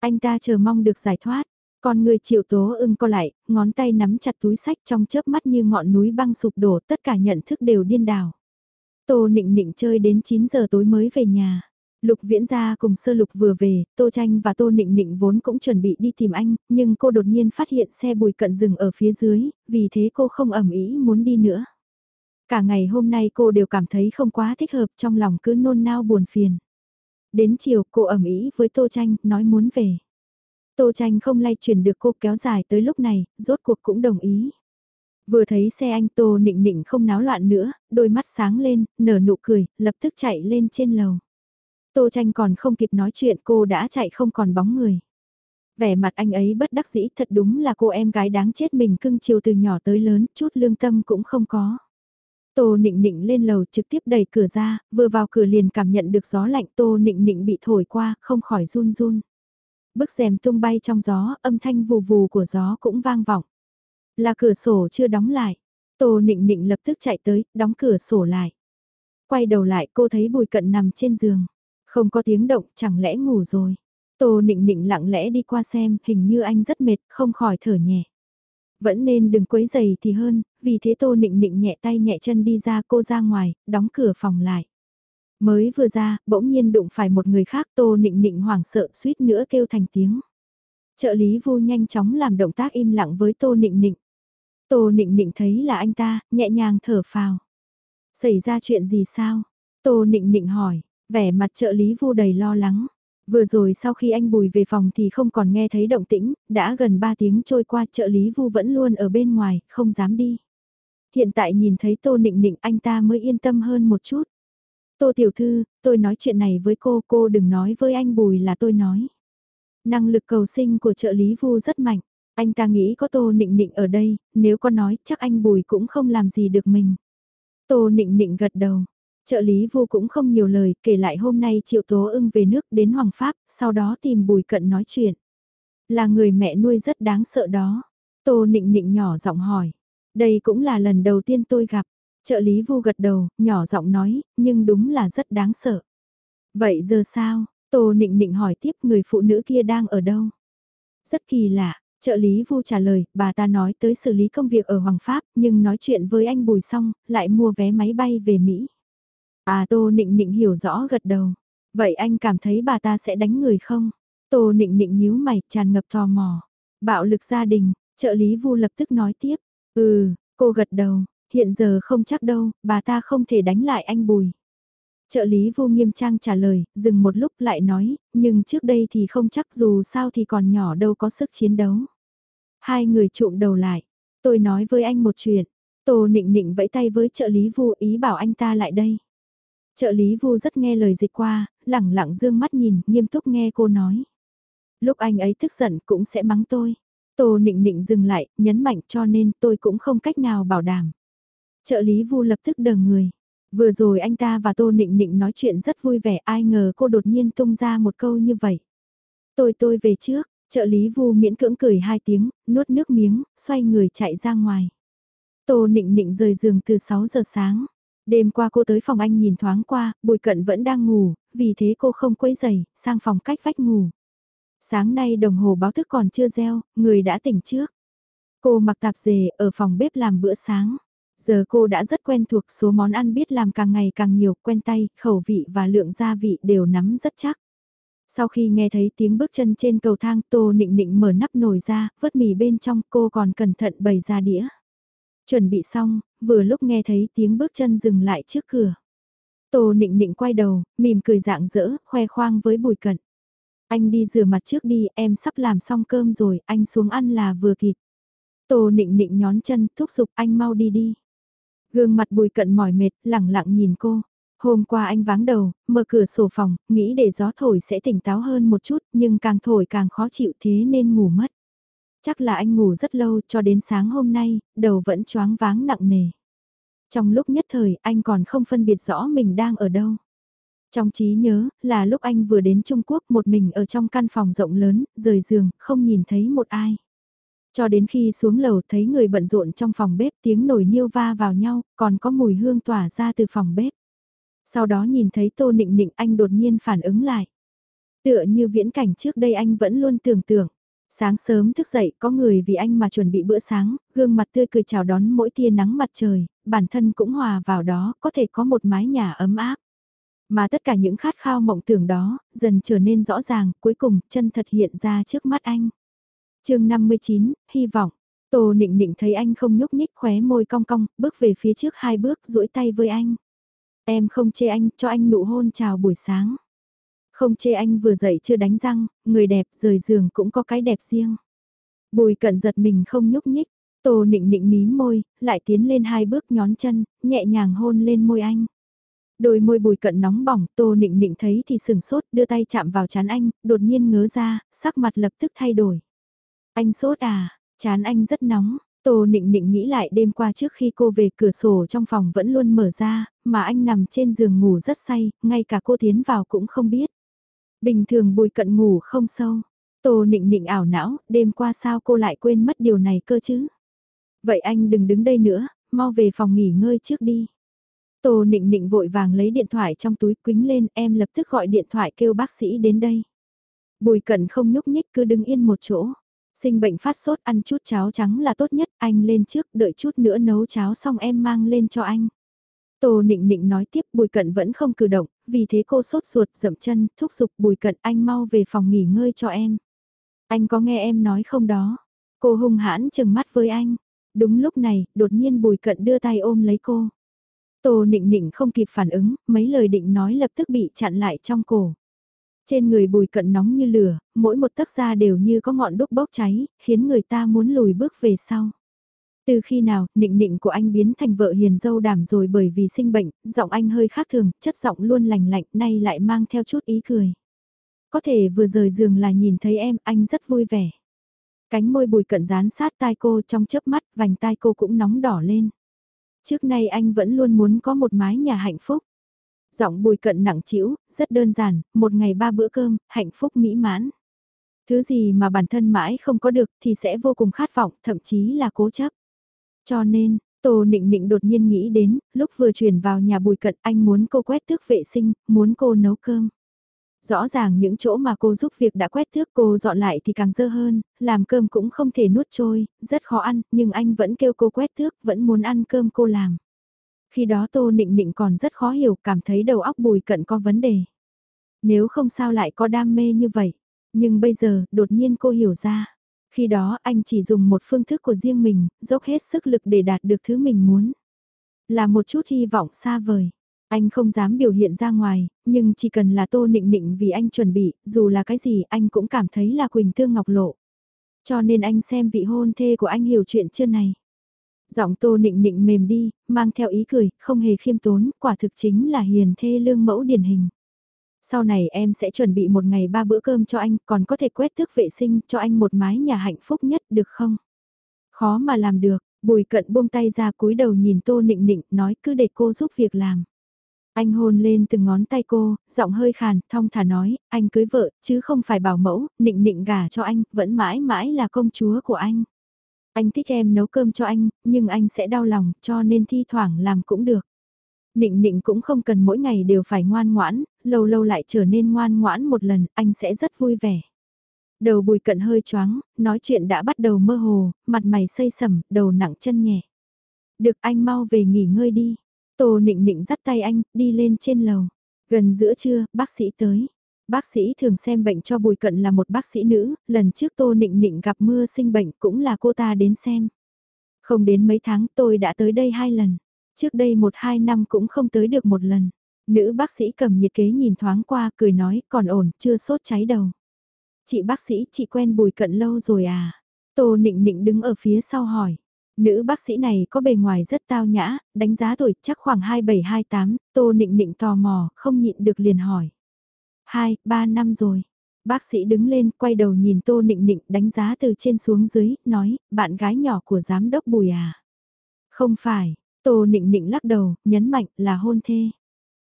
Anh ta chờ mong được giải thoát, còn người triệu tố ưng co lại, ngón tay nắm chặt túi sách trong chớp mắt như ngọn núi băng sụp đổ tất cả nhận thức đều điên đảo. Tô Nịnh Nịnh chơi đến 9 giờ tối mới về nhà. Lục Viễn Gia cùng Sơ Lục vừa về, Tô Tranh và Tô Nịnh Nịnh vốn cũng chuẩn bị đi tìm anh, nhưng cô đột nhiên phát hiện xe bùi cận dừng ở phía dưới, vì thế cô không ẩm ý muốn đi nữa. Cả ngày hôm nay cô đều cảm thấy không quá thích hợp trong lòng cứ nôn nao buồn phiền. Đến chiều cô ẩm ý với Tô Tranh, nói muốn về. Tô tranh không lay chuyển được cô kéo dài tới lúc này, rốt cuộc cũng đồng ý. Vừa thấy xe anh Tô nịnh nịnh không náo loạn nữa, đôi mắt sáng lên, nở nụ cười, lập tức chạy lên trên lầu. Tô tranh còn không kịp nói chuyện cô đã chạy không còn bóng người. Vẻ mặt anh ấy bất đắc dĩ thật đúng là cô em gái đáng chết mình cưng chiều từ nhỏ tới lớn, chút lương tâm cũng không có. Tô nịnh nịnh lên lầu trực tiếp đẩy cửa ra, vừa vào cửa liền cảm nhận được gió lạnh tô nịnh nịnh bị thổi qua, không khỏi run run. Bức rèm tung bay trong gió, âm thanh vù vù của gió cũng vang vọng. Là cửa sổ chưa đóng lại. Tô nịnh nịnh lập tức chạy tới, đóng cửa sổ lại. Quay đầu lại cô thấy bùi cận nằm trên giường. Không có tiếng động, chẳng lẽ ngủ rồi. Tô nịnh nịnh lặng lẽ đi qua xem, hình như anh rất mệt, không khỏi thở nhẹ. Vẫn nên đừng quấy giày thì hơn, vì thế Tô nịnh nịnh nhẹ tay nhẹ chân đi ra cô ra ngoài, đóng cửa phòng lại. Mới vừa ra, bỗng nhiên đụng phải một người khác Tô nịnh nịnh hoảng sợ suýt nữa kêu thành tiếng. Trợ lý vu nhanh chóng làm động tác im lặng với Tô nịnh nịnh. Tô nịnh nịnh thấy là anh ta, nhẹ nhàng thở phào. Xảy ra chuyện gì sao? Tô nịnh nịnh hỏi, vẻ mặt trợ lý vu đầy lo lắng. Vừa rồi sau khi anh Bùi về phòng thì không còn nghe thấy động tĩnh, đã gần 3 tiếng trôi qua trợ lý vu vẫn luôn ở bên ngoài, không dám đi. Hiện tại nhìn thấy Tô Nịnh Nịnh anh ta mới yên tâm hơn một chút. Tô Tiểu Thư, tôi nói chuyện này với cô, cô đừng nói với anh Bùi là tôi nói. Năng lực cầu sinh của trợ lý vu rất mạnh, anh ta nghĩ có Tô Nịnh Nịnh ở đây, nếu có nói chắc anh Bùi cũng không làm gì được mình. Tô Nịnh Nịnh gật đầu, Trợ lý vô cũng không nhiều lời, kể lại hôm nay Triệu Tố ưng về nước đến Hoàng Pháp, sau đó tìm Bùi Cận nói chuyện. Là người mẹ nuôi rất đáng sợ đó. Tô nịnh nịnh nhỏ giọng hỏi. Đây cũng là lần đầu tiên tôi gặp. Trợ lý vu gật đầu, nhỏ giọng nói, nhưng đúng là rất đáng sợ. Vậy giờ sao? Tô nịnh nịnh hỏi tiếp người phụ nữ kia đang ở đâu? Rất kỳ lạ, trợ lý vu trả lời, bà ta nói tới xử lý công việc ở Hoàng Pháp, nhưng nói chuyện với anh Bùi xong, lại mua vé máy bay về Mỹ. À Tô Nịnh Nịnh hiểu rõ gật đầu. Vậy anh cảm thấy bà ta sẽ đánh người không? Tô Nịnh Nịnh nhíu mày tràn ngập tò mò. Bạo lực gia đình, trợ lý vu lập tức nói tiếp. Ừ, cô gật đầu, hiện giờ không chắc đâu, bà ta không thể đánh lại anh Bùi. Trợ lý vô nghiêm trang trả lời, dừng một lúc lại nói, nhưng trước đây thì không chắc dù sao thì còn nhỏ đâu có sức chiến đấu. Hai người trụm đầu lại, tôi nói với anh một chuyện, Tô nịnh nịnh vẫy tay với trợ lý vu ý bảo anh ta lại đây. Trợ lý vu rất nghe lời dịch qua, lẳng lặng dương mắt nhìn, nghiêm túc nghe cô nói. Lúc anh ấy tức giận cũng sẽ mắng tôi. Tô nịnh nịnh dừng lại, nhấn mạnh cho nên tôi cũng không cách nào bảo đảm. Trợ lý vu lập tức đờ người. Vừa rồi anh ta và Tô Nịnh Nịnh nói chuyện rất vui vẻ ai ngờ cô đột nhiên tung ra một câu như vậy. Tôi tôi về trước, trợ lý vu miễn cưỡng cười hai tiếng, nuốt nước miếng, xoay người chạy ra ngoài. Tô Nịnh Nịnh rời giường từ 6 giờ sáng. Đêm qua cô tới phòng anh nhìn thoáng qua, bùi cận vẫn đang ngủ, vì thế cô không quấy giày, sang phòng cách vách ngủ. Sáng nay đồng hồ báo thức còn chưa reo, người đã tỉnh trước. Cô mặc tạp dề ở phòng bếp làm bữa sáng. Giờ cô đã rất quen thuộc số món ăn biết làm càng ngày càng nhiều, quen tay, khẩu vị và lượng gia vị đều nắm rất chắc. Sau khi nghe thấy tiếng bước chân trên cầu thang Tô Nịnh Nịnh mở nắp nồi ra, vớt mì bên trong cô còn cẩn thận bày ra đĩa. Chuẩn bị xong, vừa lúc nghe thấy tiếng bước chân dừng lại trước cửa. Tô nịnh nịnh quay đầu, mỉm cười dạng dỡ, khoe khoang với bùi cận. Anh đi rửa mặt trước đi, em sắp làm xong cơm rồi, anh xuống ăn là vừa kịp. Tô nịnh nịnh nhón chân, thúc giục anh mau đi đi. Gương mặt bùi cận mỏi mệt, lẳng lặng nhìn cô. Hôm qua anh váng đầu, mở cửa sổ phòng, nghĩ để gió thổi sẽ tỉnh táo hơn một chút, nhưng càng thổi càng khó chịu thế nên ngủ mất. Chắc là anh ngủ rất lâu cho đến sáng hôm nay, đầu vẫn choáng váng nặng nề. Trong lúc nhất thời anh còn không phân biệt rõ mình đang ở đâu. Trong trí nhớ là lúc anh vừa đến Trung Quốc một mình ở trong căn phòng rộng lớn, rời giường, không nhìn thấy một ai. Cho đến khi xuống lầu thấy người bận rộn trong phòng bếp tiếng nồi niêu va vào nhau, còn có mùi hương tỏa ra từ phòng bếp. Sau đó nhìn thấy tô nịnh nịnh anh đột nhiên phản ứng lại. Tựa như viễn cảnh trước đây anh vẫn luôn tưởng tượng. Sáng sớm thức dậy có người vì anh mà chuẩn bị bữa sáng, gương mặt tươi cười chào đón mỗi tia nắng mặt trời, bản thân cũng hòa vào đó, có thể có một mái nhà ấm áp. Mà tất cả những khát khao mộng tưởng đó, dần trở nên rõ ràng, cuối cùng chân thật hiện ra trước mắt anh chương 59, hy vọng. Tô nịnh nịnh thấy anh không nhúc nhích khóe môi cong cong, bước về phía trước hai bước duỗi tay với anh. Em không chê anh, cho anh nụ hôn chào buổi sáng. Không chê anh vừa dậy chưa đánh răng, người đẹp rời giường cũng có cái đẹp riêng. Bùi cận giật mình không nhúc nhích, Tô nịnh nịnh mím môi, lại tiến lên hai bước nhón chân, nhẹ nhàng hôn lên môi anh. Đôi môi bùi cận nóng bỏng, tô nịnh nịnh thấy thì sừng sốt, đưa tay chạm vào chán anh, đột nhiên ngớ ra, sắc mặt lập tức thay đổi. Anh sốt à, chán anh rất nóng, tô nịnh nịnh nghĩ lại đêm qua trước khi cô về cửa sổ trong phòng vẫn luôn mở ra, mà anh nằm trên giường ngủ rất say, ngay cả cô tiến vào cũng không biết. Bình thường bùi cận ngủ không sâu. Tô nịnh nịnh ảo não, đêm qua sao cô lại quên mất điều này cơ chứ? Vậy anh đừng đứng đây nữa, mau về phòng nghỉ ngơi trước đi. Tô nịnh nịnh vội vàng lấy điện thoại trong túi quính lên em lập tức gọi điện thoại kêu bác sĩ đến đây. Bùi cận không nhúc nhích cứ đứng yên một chỗ. Sinh bệnh phát sốt ăn chút cháo trắng là tốt nhất, anh lên trước đợi chút nữa nấu cháo xong em mang lên cho anh. Tô nịnh nịnh nói tiếp bùi cận vẫn không cử động, vì thế cô sốt ruột dậm chân, thúc giục bùi cận anh mau về phòng nghỉ ngơi cho em. Anh có nghe em nói không đó? Cô hung hãn chừng mắt với anh. Đúng lúc này, đột nhiên bùi cận đưa tay ôm lấy cô. Tô nịnh nịnh không kịp phản ứng, mấy lời định nói lập tức bị chặn lại trong cổ. Trên người bùi cận nóng như lửa, mỗi một tấc da đều như có ngọn đúc bốc cháy, khiến người ta muốn lùi bước về sau. Từ khi nào, nịnh nịnh của anh biến thành vợ hiền dâu đảm rồi bởi vì sinh bệnh, giọng anh hơi khác thường, chất giọng luôn lành lạnh, nay lại mang theo chút ý cười. Có thể vừa rời giường là nhìn thấy em, anh rất vui vẻ. Cánh môi bùi cận dán sát tai cô trong chớp mắt, vành tai cô cũng nóng đỏ lên. Trước nay anh vẫn luôn muốn có một mái nhà hạnh phúc. Giọng bùi cận nặng trĩu, rất đơn giản, một ngày ba bữa cơm, hạnh phúc mỹ mãn. Thứ gì mà bản thân mãi không có được thì sẽ vô cùng khát vọng, thậm chí là cố chấp. Cho nên, Tô Nịnh Nịnh đột nhiên nghĩ đến, lúc vừa chuyển vào nhà bùi cận anh muốn cô quét tước vệ sinh, muốn cô nấu cơm. Rõ ràng những chỗ mà cô giúp việc đã quét thước cô dọn lại thì càng dơ hơn, làm cơm cũng không thể nuốt trôi, rất khó ăn, nhưng anh vẫn kêu cô quét thước, vẫn muốn ăn cơm cô làm. Khi đó Tô Nịnh Nịnh còn rất khó hiểu, cảm thấy đầu óc bùi cận có vấn đề. Nếu không sao lại có đam mê như vậy. Nhưng bây giờ, đột nhiên cô hiểu ra. Khi đó anh chỉ dùng một phương thức của riêng mình, dốc hết sức lực để đạt được thứ mình muốn. Là một chút hy vọng xa vời. Anh không dám biểu hiện ra ngoài, nhưng chỉ cần là tô nịnh nịnh vì anh chuẩn bị, dù là cái gì anh cũng cảm thấy là Quỳnh thương Ngọc Lộ. Cho nên anh xem vị hôn thê của anh hiểu chuyện chưa này. Giọng tô nịnh nịnh mềm đi, mang theo ý cười, không hề khiêm tốn, quả thực chính là hiền thê lương mẫu điển hình. Sau này em sẽ chuẩn bị một ngày ba bữa cơm cho anh, còn có thể quét tước vệ sinh cho anh một mái nhà hạnh phúc nhất được không? Khó mà làm được, bùi cận buông tay ra cúi đầu nhìn tô nịnh nịnh nói cứ để cô giúp việc làm. Anh hôn lên từng ngón tay cô, giọng hơi khàn, thong thả nói, anh cưới vợ, chứ không phải bảo mẫu, nịnh nịnh gả cho anh, vẫn mãi mãi là công chúa của anh. Anh thích em nấu cơm cho anh, nhưng anh sẽ đau lòng, cho nên thi thoảng làm cũng được. Nịnh nịnh cũng không cần mỗi ngày đều phải ngoan ngoãn, lâu lâu lại trở nên ngoan ngoãn một lần, anh sẽ rất vui vẻ. Đầu bùi cận hơi choáng, nói chuyện đã bắt đầu mơ hồ, mặt mày xây sầm, đầu nặng chân nhẹ. Được anh mau về nghỉ ngơi đi. Tô nịnh nịnh dắt tay anh, đi lên trên lầu. Gần giữa trưa, bác sĩ tới. Bác sĩ thường xem bệnh cho Bùi Cận là một bác sĩ nữ, lần trước Tô Nịnh Nịnh gặp mưa sinh bệnh cũng là cô ta đến xem. Không đến mấy tháng tôi đã tới đây hai lần, trước đây một hai năm cũng không tới được một lần. Nữ bác sĩ cầm nhiệt kế nhìn thoáng qua cười nói còn ổn, chưa sốt cháy đầu. Chị bác sĩ, chị quen Bùi Cận lâu rồi à? Tô Nịnh Nịnh đứng ở phía sau hỏi. Nữ bác sĩ này có bề ngoài rất tao nhã, đánh giá tuổi chắc khoảng 27-28, Tô Nịnh Nịnh tò mò, không nhịn được liền hỏi. 2, 3 năm rồi. Bác sĩ đứng lên, quay đầu nhìn Tô Nịnh Nịnh đánh giá từ trên xuống dưới, nói, bạn gái nhỏ của giám đốc Bùi à. Không phải, Tô Nịnh Nịnh lắc đầu, nhấn mạnh là hôn thê.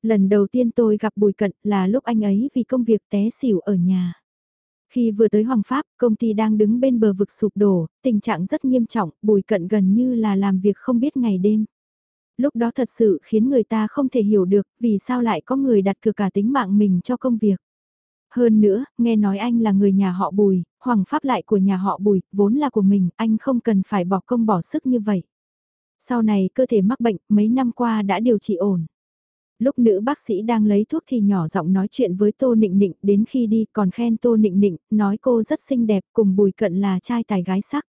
Lần đầu tiên tôi gặp Bùi Cận là lúc anh ấy vì công việc té xỉu ở nhà. Khi vừa tới Hoàng Pháp, công ty đang đứng bên bờ vực sụp đổ, tình trạng rất nghiêm trọng, bùi cận gần như là làm việc không biết ngày đêm. Lúc đó thật sự khiến người ta không thể hiểu được vì sao lại có người đặt cược cả tính mạng mình cho công việc. Hơn nữa, nghe nói anh là người nhà họ bùi, Hoàng Pháp lại của nhà họ bùi, vốn là của mình, anh không cần phải bỏ công bỏ sức như vậy. Sau này cơ thể mắc bệnh, mấy năm qua đã điều trị ổn. Lúc nữ bác sĩ đang lấy thuốc thì nhỏ giọng nói chuyện với Tô Nịnh Nịnh đến khi đi còn khen Tô Nịnh Nịnh, nói cô rất xinh đẹp cùng Bùi Cận là trai tài gái sắc.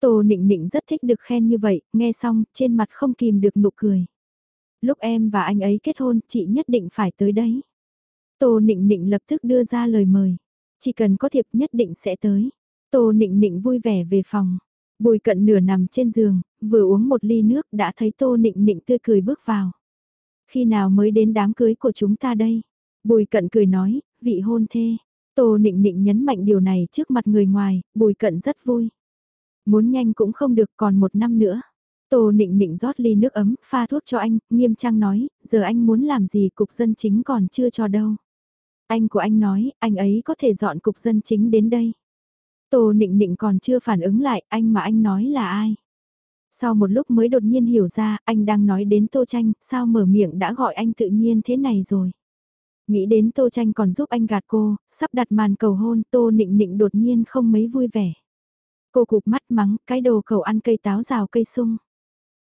Tô Nịnh Nịnh rất thích được khen như vậy, nghe xong trên mặt không kìm được nụ cười. Lúc em và anh ấy kết hôn chị nhất định phải tới đấy. Tô Nịnh Nịnh lập tức đưa ra lời mời. Chỉ cần có thiệp nhất định sẽ tới. Tô Nịnh Nịnh vui vẻ về phòng. Bùi cận nửa nằm trên giường, vừa uống một ly nước đã thấy Tô Nịnh Nịnh tươi cười bước vào. Khi nào mới đến đám cưới của chúng ta đây? Bùi cận cười nói, vị hôn thê. Tô Nịnh Nịnh nhấn mạnh điều này trước mặt người ngoài, bùi cận rất vui. Muốn nhanh cũng không được còn một năm nữa. Tô Nịnh Nịnh rót ly nước ấm, pha thuốc cho anh, nghiêm trang nói, giờ anh muốn làm gì cục dân chính còn chưa cho đâu. Anh của anh nói, anh ấy có thể dọn cục dân chính đến đây. Tô Nịnh Nịnh còn chưa phản ứng lại, anh mà anh nói là ai. Sau một lúc mới đột nhiên hiểu ra, anh đang nói đến Tô Tranh, sao mở miệng đã gọi anh tự nhiên thế này rồi. Nghĩ đến Tô Tranh còn giúp anh gạt cô, sắp đặt màn cầu hôn, Tô Nịnh Nịnh đột nhiên không mấy vui vẻ. Cô cụp mắt mắng, cái đồ cầu ăn cây táo rào cây sung.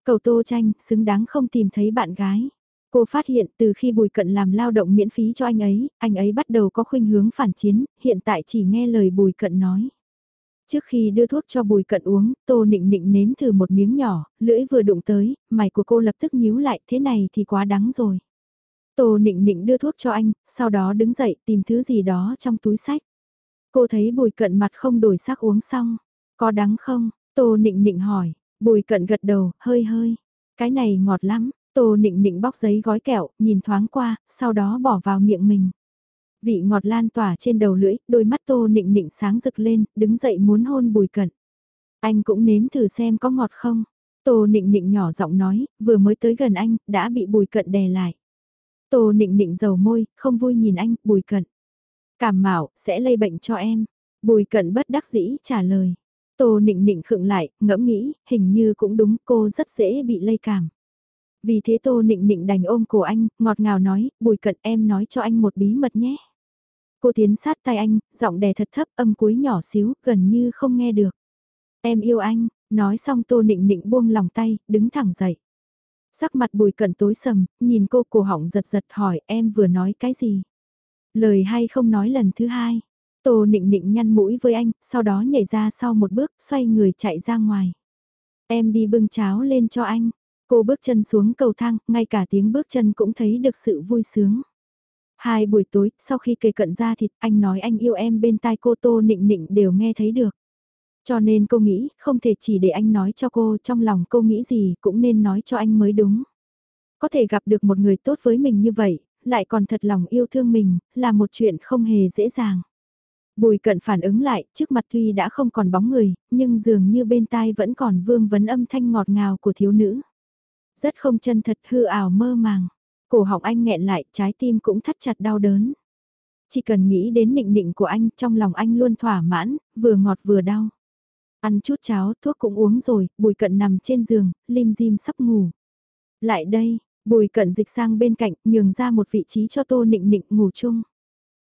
Cầu Tô Tranh, xứng đáng không tìm thấy bạn gái. Cô phát hiện từ khi Bùi Cận làm lao động miễn phí cho anh ấy, anh ấy bắt đầu có khuynh hướng phản chiến, hiện tại chỉ nghe lời Bùi Cận nói. Trước khi đưa thuốc cho Bùi Cận uống, Tô Nịnh Nịnh nếm thử một miếng nhỏ, lưỡi vừa đụng tới, mày của cô lập tức nhíu lại, thế này thì quá đắng rồi. Tô Nịnh Nịnh đưa thuốc cho anh, sau đó đứng dậy tìm thứ gì đó trong túi sách. Cô thấy Bùi Cận mặt không đổi sắc uống xong, có đắng không? Tô Nịnh Nịnh hỏi, Bùi Cận gật đầu, hơi hơi, cái này ngọt lắm. Tô nịnh nịnh bóc giấy gói kẹo, nhìn thoáng qua, sau đó bỏ vào miệng mình. Vị ngọt lan tỏa trên đầu lưỡi, đôi mắt tô nịnh nịnh sáng rực lên, đứng dậy muốn hôn bùi cận. Anh cũng nếm thử xem có ngọt không. Tô nịnh nịnh nhỏ giọng nói, vừa mới tới gần anh, đã bị bùi cận đè lại. Tô nịnh nịnh dầu môi, không vui nhìn anh, bùi cận. Cảm mạo, sẽ lây bệnh cho em. Bùi cận bất đắc dĩ trả lời. Tô nịnh nịnh khựng lại, ngẫm nghĩ, hình như cũng đúng cô rất dễ bị lây cảm. Vì thế Tô Nịnh Nịnh đành ôm cổ anh, ngọt ngào nói, bùi cận em nói cho anh một bí mật nhé. Cô tiến sát tay anh, giọng đè thật thấp âm cuối nhỏ xíu, gần như không nghe được. Em yêu anh, nói xong Tô Nịnh Nịnh buông lòng tay, đứng thẳng dậy. Sắc mặt bùi cận tối sầm, nhìn cô cổ họng giật giật hỏi em vừa nói cái gì. Lời hay không nói lần thứ hai. Tô Nịnh Nịnh nhăn mũi với anh, sau đó nhảy ra sau một bước, xoay người chạy ra ngoài. Em đi bưng cháo lên cho anh. Cô bước chân xuống cầu thang, ngay cả tiếng bước chân cũng thấy được sự vui sướng. Hai buổi tối, sau khi kề cận ra thịt, anh nói anh yêu em bên tai cô Tô Nịnh Nịnh đều nghe thấy được. Cho nên cô nghĩ, không thể chỉ để anh nói cho cô, trong lòng cô nghĩ gì cũng nên nói cho anh mới đúng. Có thể gặp được một người tốt với mình như vậy, lại còn thật lòng yêu thương mình, là một chuyện không hề dễ dàng. Bùi cận phản ứng lại, trước mặt tuy đã không còn bóng người, nhưng dường như bên tai vẫn còn vương vấn âm thanh ngọt ngào của thiếu nữ. Rất không chân thật hư ảo mơ màng. Cổ họng anh nghẹn lại, trái tim cũng thắt chặt đau đớn. Chỉ cần nghĩ đến nịnh nịnh của anh, trong lòng anh luôn thỏa mãn, vừa ngọt vừa đau. Ăn chút cháo, thuốc cũng uống rồi, bùi cận nằm trên giường, lim dim sắp ngủ. Lại đây, bùi cận dịch sang bên cạnh, nhường ra một vị trí cho tô nịnh nịnh ngủ chung.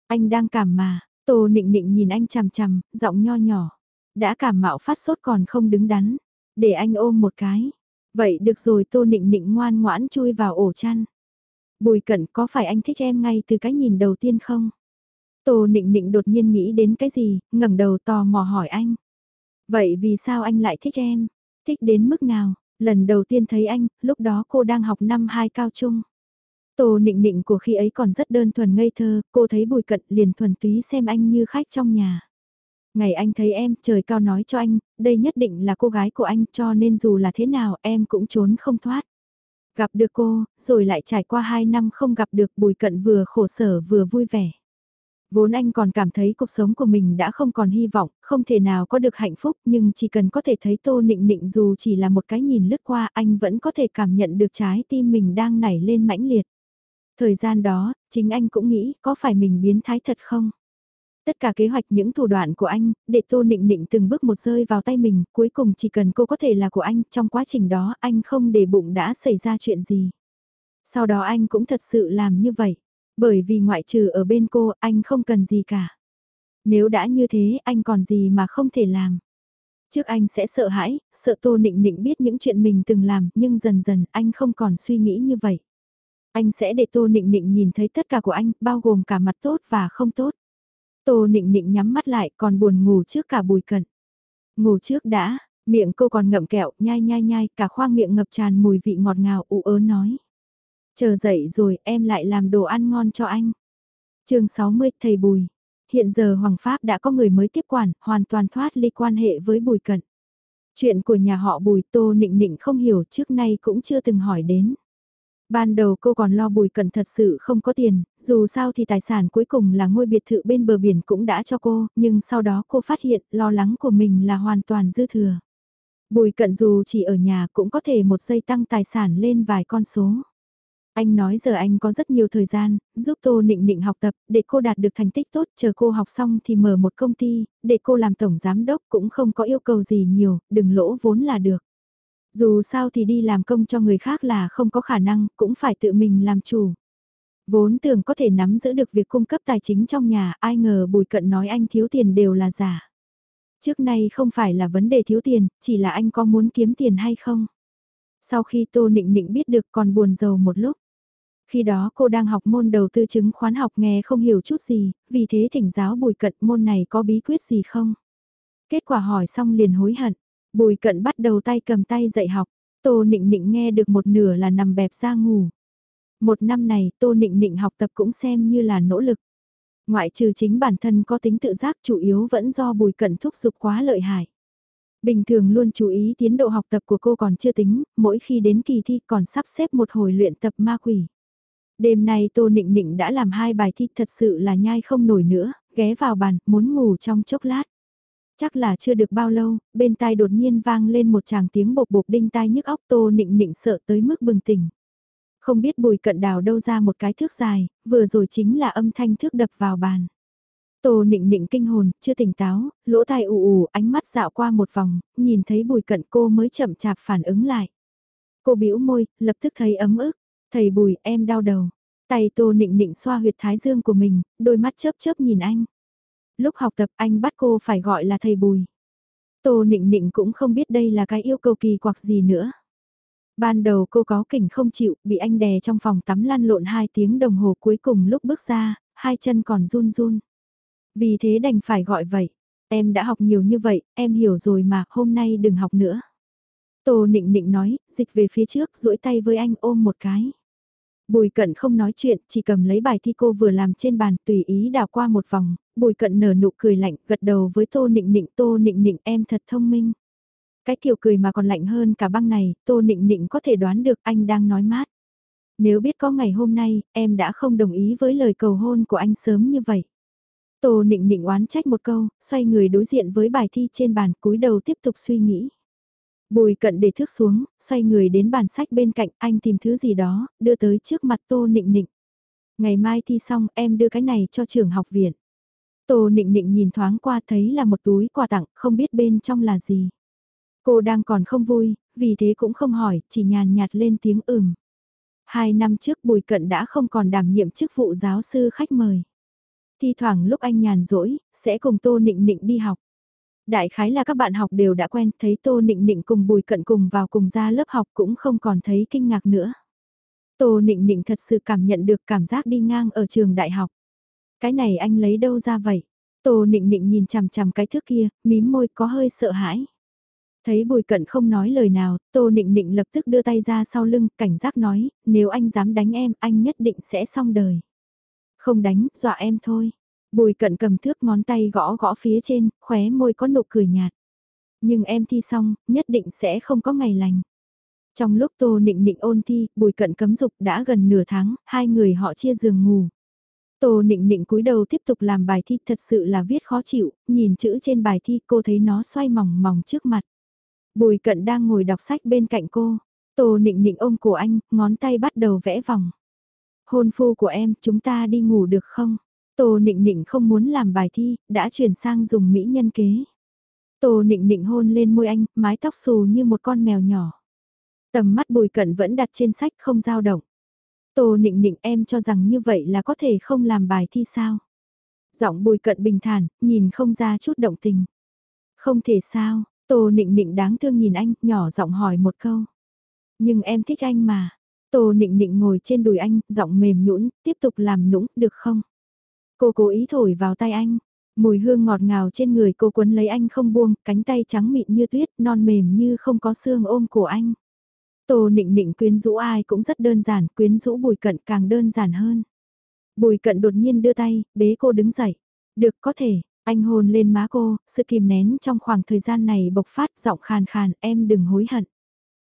Anh đang cảm mà, tô nịnh nịnh nhìn anh chằm chằm, giọng nho nhỏ. Đã cảm mạo phát sốt còn không đứng đắn. Để anh ôm một cái. Vậy được rồi Tô Nịnh Nịnh ngoan ngoãn chui vào ổ chăn. Bùi Cẩn có phải anh thích em ngay từ cái nhìn đầu tiên không? Tô Nịnh Nịnh đột nhiên nghĩ đến cái gì, ngẩng đầu tò mò hỏi anh. Vậy vì sao anh lại thích em? Thích đến mức nào? Lần đầu tiên thấy anh, lúc đó cô đang học năm 2 cao trung. Tô nịnh nịnh của khi ấy còn rất đơn thuần ngây thơ, cô thấy bùi cận liền thuần túy xem anh như khách trong nhà. Ngày anh thấy em, trời cao nói cho anh, đây nhất định là cô gái của anh cho nên dù là thế nào em cũng trốn không thoát. Gặp được cô, rồi lại trải qua 2 năm không gặp được bùi cận vừa khổ sở vừa vui vẻ. Vốn anh còn cảm thấy cuộc sống của mình đã không còn hy vọng, không thể nào có được hạnh phúc nhưng chỉ cần có thể thấy tô nịnh nịnh dù chỉ là một cái nhìn lướt qua anh vẫn có thể cảm nhận được trái tim mình đang nảy lên mãnh liệt. Thời gian đó, chính anh cũng nghĩ có phải mình biến thái thật không? Tất cả kế hoạch những thủ đoạn của anh, để Tô Nịnh Nịnh từng bước một rơi vào tay mình, cuối cùng chỉ cần cô có thể là của anh, trong quá trình đó anh không để bụng đã xảy ra chuyện gì. Sau đó anh cũng thật sự làm như vậy, bởi vì ngoại trừ ở bên cô, anh không cần gì cả. Nếu đã như thế, anh còn gì mà không thể làm. Trước anh sẽ sợ hãi, sợ Tô Nịnh Nịnh biết những chuyện mình từng làm, nhưng dần dần anh không còn suy nghĩ như vậy. Anh sẽ để Tô Nịnh Nịnh nhìn thấy tất cả của anh, bao gồm cả mặt tốt và không tốt. Tô nịnh nịnh nhắm mắt lại còn buồn ngủ trước cả bùi cận. Ngủ trước đã, miệng cô còn ngậm kẹo, nhai nhai nhai, cả khoang miệng ngập tràn mùi vị ngọt ngào ụ ớ nói. Chờ dậy rồi em lại làm đồ ăn ngon cho anh. chương 60, thầy Bùi. Hiện giờ Hoàng Pháp đã có người mới tiếp quản, hoàn toàn thoát ly quan hệ với Bùi Cận. Chuyện của nhà họ Bùi Tô Nịnh Nịnh không hiểu trước nay cũng chưa từng hỏi đến. Ban đầu cô còn lo Bùi Cận thật sự không có tiền, dù sao thì tài sản cuối cùng là ngôi biệt thự bên bờ biển cũng đã cho cô, nhưng sau đó cô phát hiện lo lắng của mình là hoàn toàn dư thừa. Bùi Cận dù chỉ ở nhà cũng có thể một giây tăng tài sản lên vài con số. Anh nói giờ anh có rất nhiều thời gian, giúp Tô Nịnh Nịnh học tập, để cô đạt được thành tích tốt, chờ cô học xong thì mở một công ty, để cô làm tổng giám đốc cũng không có yêu cầu gì nhiều, đừng lỗ vốn là được. Dù sao thì đi làm công cho người khác là không có khả năng, cũng phải tự mình làm chủ. Vốn tưởng có thể nắm giữ được việc cung cấp tài chính trong nhà, ai ngờ Bùi Cận nói anh thiếu tiền đều là giả. Trước nay không phải là vấn đề thiếu tiền, chỉ là anh có muốn kiếm tiền hay không. Sau khi Tô Nịnh Nịnh biết được còn buồn giàu một lúc. Khi đó cô đang học môn đầu tư chứng khoán học nghe không hiểu chút gì, vì thế thỉnh giáo Bùi Cận môn này có bí quyết gì không? Kết quả hỏi xong liền hối hận, Bùi Cận bắt đầu tay cầm tay dạy học, Tô Nịnh Nịnh nghe được một nửa là nằm bẹp ra ngủ. Một năm này Tô Nịnh Nịnh học tập cũng xem như là nỗ lực. Ngoại trừ chính bản thân có tính tự giác chủ yếu vẫn do Bùi Cận thúc giục quá lợi hại. Bình thường luôn chú ý tiến độ học tập của cô còn chưa tính, mỗi khi đến kỳ thi còn sắp xếp một hồi luyện tập ma quỷ. Đêm nay Tô Nịnh Nịnh đã làm hai bài thi thật sự là nhai không nổi nữa, ghé vào bàn, muốn ngủ trong chốc lát. Chắc là chưa được bao lâu, bên tai đột nhiên vang lên một tràng tiếng bột bột đinh tai nhức óc Tô Nịnh Nịnh sợ tới mức bừng tỉnh. Không biết bùi cận đào đâu ra một cái thước dài, vừa rồi chính là âm thanh thước đập vào bàn. Tô nịnh nịnh kinh hồn, chưa tỉnh táo, lỗ tai ù ù, ánh mắt dạo qua một vòng, nhìn thấy bùi cận cô mới chậm chạp phản ứng lại. Cô bĩu môi, lập tức thấy ấm ức, thầy bùi em đau đầu. Tay tô nịnh nịnh xoa huyệt thái dương của mình, đôi mắt chớp chớp nhìn anh. Lúc học tập anh bắt cô phải gọi là thầy bùi. Tô nịnh nịnh cũng không biết đây là cái yêu cầu kỳ quặc gì nữa. Ban đầu cô có kỉnh không chịu, bị anh đè trong phòng tắm lăn lộn 2 tiếng đồng hồ cuối cùng lúc bước ra, hai chân còn run run. Vì thế đành phải gọi vậy. Em đã học nhiều như vậy, em hiểu rồi mà, hôm nay đừng học nữa. Tô nịnh nịnh nói, dịch về phía trước, duỗi tay với anh ôm một cái. Bùi cận không nói chuyện, chỉ cầm lấy bài thi cô vừa làm trên bàn, tùy ý đào qua một vòng, bùi cận nở nụ cười lạnh, gật đầu với tô nịnh nịnh, tô nịnh nịnh em thật thông minh. Cái kiểu cười mà còn lạnh hơn cả băng này, tô nịnh nịnh có thể đoán được anh đang nói mát. Nếu biết có ngày hôm nay, em đã không đồng ý với lời cầu hôn của anh sớm như vậy. Tô nịnh nịnh oán trách một câu, xoay người đối diện với bài thi trên bàn cúi đầu tiếp tục suy nghĩ. Bùi cận để thước xuống, xoay người đến bàn sách bên cạnh anh tìm thứ gì đó, đưa tới trước mặt tô nịnh nịnh. Ngày mai thi xong em đưa cái này cho trường học viện. Tô nịnh nịnh nhìn thoáng qua thấy là một túi quà tặng, không biết bên trong là gì. Cô đang còn không vui, vì thế cũng không hỏi, chỉ nhàn nhạt lên tiếng ừm. Hai năm trước Bùi Cận đã không còn đảm nhiệm chức vụ giáo sư khách mời. Thi thoảng lúc anh nhàn rỗi, sẽ cùng Tô Nịnh Nịnh đi học. Đại khái là các bạn học đều đã quen, thấy Tô Nịnh Nịnh cùng Bùi Cận cùng vào cùng ra lớp học cũng không còn thấy kinh ngạc nữa. Tô Nịnh Nịnh thật sự cảm nhận được cảm giác đi ngang ở trường đại học. Cái này anh lấy đâu ra vậy? Tô Nịnh Nịnh nhìn chằm chằm cái thước kia, mím môi có hơi sợ hãi. Thấy bùi cận không nói lời nào, tô nịnh nịnh lập tức đưa tay ra sau lưng, cảnh giác nói, nếu anh dám đánh em, anh nhất định sẽ xong đời. Không đánh, dọa em thôi. Bùi cận cầm thước ngón tay gõ gõ phía trên, khóe môi có nụ cười nhạt. Nhưng em thi xong, nhất định sẽ không có ngày lành. Trong lúc Tô Nịnh Nịnh ôn thi, Bùi Cận cấm dục đã gần nửa tháng, hai người họ chia giường ngủ. Tô Nịnh Nịnh cúi đầu tiếp tục làm bài thi thật sự là viết khó chịu, nhìn chữ trên bài thi cô thấy nó xoay mỏng mỏng trước mặt. Bùi cận đang ngồi đọc sách bên cạnh cô. Tô nịnh nịnh ôm cổ anh, ngón tay bắt đầu vẽ vòng. Hôn phu của em, chúng ta đi ngủ được không? Tô nịnh nịnh không muốn làm bài thi, đã chuyển sang dùng mỹ nhân kế. Tô nịnh nịnh hôn lên môi anh, mái tóc xù như một con mèo nhỏ. Tầm mắt bùi cận vẫn đặt trên sách không dao động. Tô nịnh nịnh em cho rằng như vậy là có thể không làm bài thi sao? Giọng bùi cận bình thản, nhìn không ra chút động tình. Không thể sao, Tô nịnh nịnh đáng thương nhìn anh, nhỏ giọng hỏi một câu. Nhưng em thích anh mà. Tô nịnh nịnh ngồi trên đùi anh, giọng mềm nhũn, tiếp tục làm nũng, được không? Cô cố ý thổi vào tay anh. Mùi hương ngọt ngào trên người cô quấn lấy anh không buông, cánh tay trắng mịn như tuyết, non mềm như không có xương ôm cổ anh. Tô nịnh nịnh quyến rũ ai cũng rất đơn giản, quyến rũ bùi cận càng đơn giản hơn. Bùi cận đột nhiên đưa tay, bế cô đứng dậy. Được có thể, anh hôn lên má cô, sự kìm nén trong khoảng thời gian này bộc phát giọng khàn khàn, em đừng hối hận.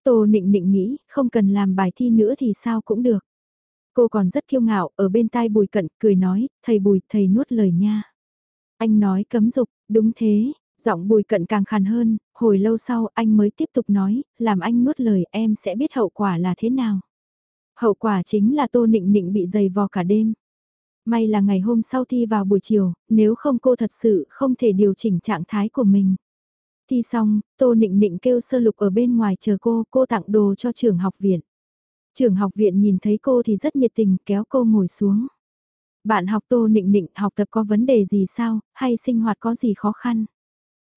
Tô nịnh nịnh nghĩ, không cần làm bài thi nữa thì sao cũng được. Cô còn rất kiêu ngạo, ở bên tai bùi cận, cười nói, thầy bùi, thầy nuốt lời nha. Anh nói cấm dục, đúng thế, giọng bùi cận càng khàn hơn, hồi lâu sau anh mới tiếp tục nói, làm anh nuốt lời em sẽ biết hậu quả là thế nào. Hậu quả chính là tô nịnh nịnh bị dày vò cả đêm. May là ngày hôm sau thi vào buổi chiều, nếu không cô thật sự không thể điều chỉnh trạng thái của mình. Thi xong, Tô Nịnh Nịnh kêu sơ lục ở bên ngoài chờ cô, cô tặng đồ cho trường học viện. Trường học viện nhìn thấy cô thì rất nhiệt tình kéo cô ngồi xuống. Bạn học Tô Nịnh Nịnh học tập có vấn đề gì sao, hay sinh hoạt có gì khó khăn?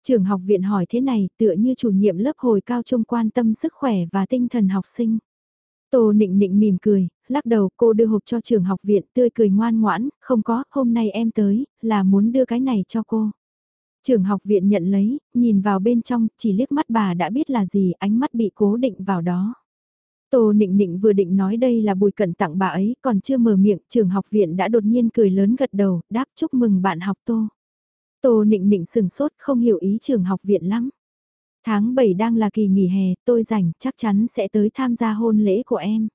Trường học viện hỏi thế này tựa như chủ nhiệm lớp hồi cao trung quan tâm sức khỏe và tinh thần học sinh. Tô nịnh nịnh mỉm cười, lắc đầu cô đưa hộp cho trường học viện tươi cười ngoan ngoãn, không có, hôm nay em tới, là muốn đưa cái này cho cô. Trường học viện nhận lấy, nhìn vào bên trong, chỉ liếc mắt bà đã biết là gì, ánh mắt bị cố định vào đó. Tô Nịnh Nịnh vừa định nói đây là bùi Cẩn tặng bà ấy, còn chưa mở miệng, trường học viện đã đột nhiên cười lớn gật đầu, đáp chúc mừng bạn học Tô. Tô Nịnh Nịnh sừng sốt không hiểu ý trường học viện lắm. Tháng 7 đang là kỳ nghỉ hè, tôi rảnh, chắc chắn sẽ tới tham gia hôn lễ của em.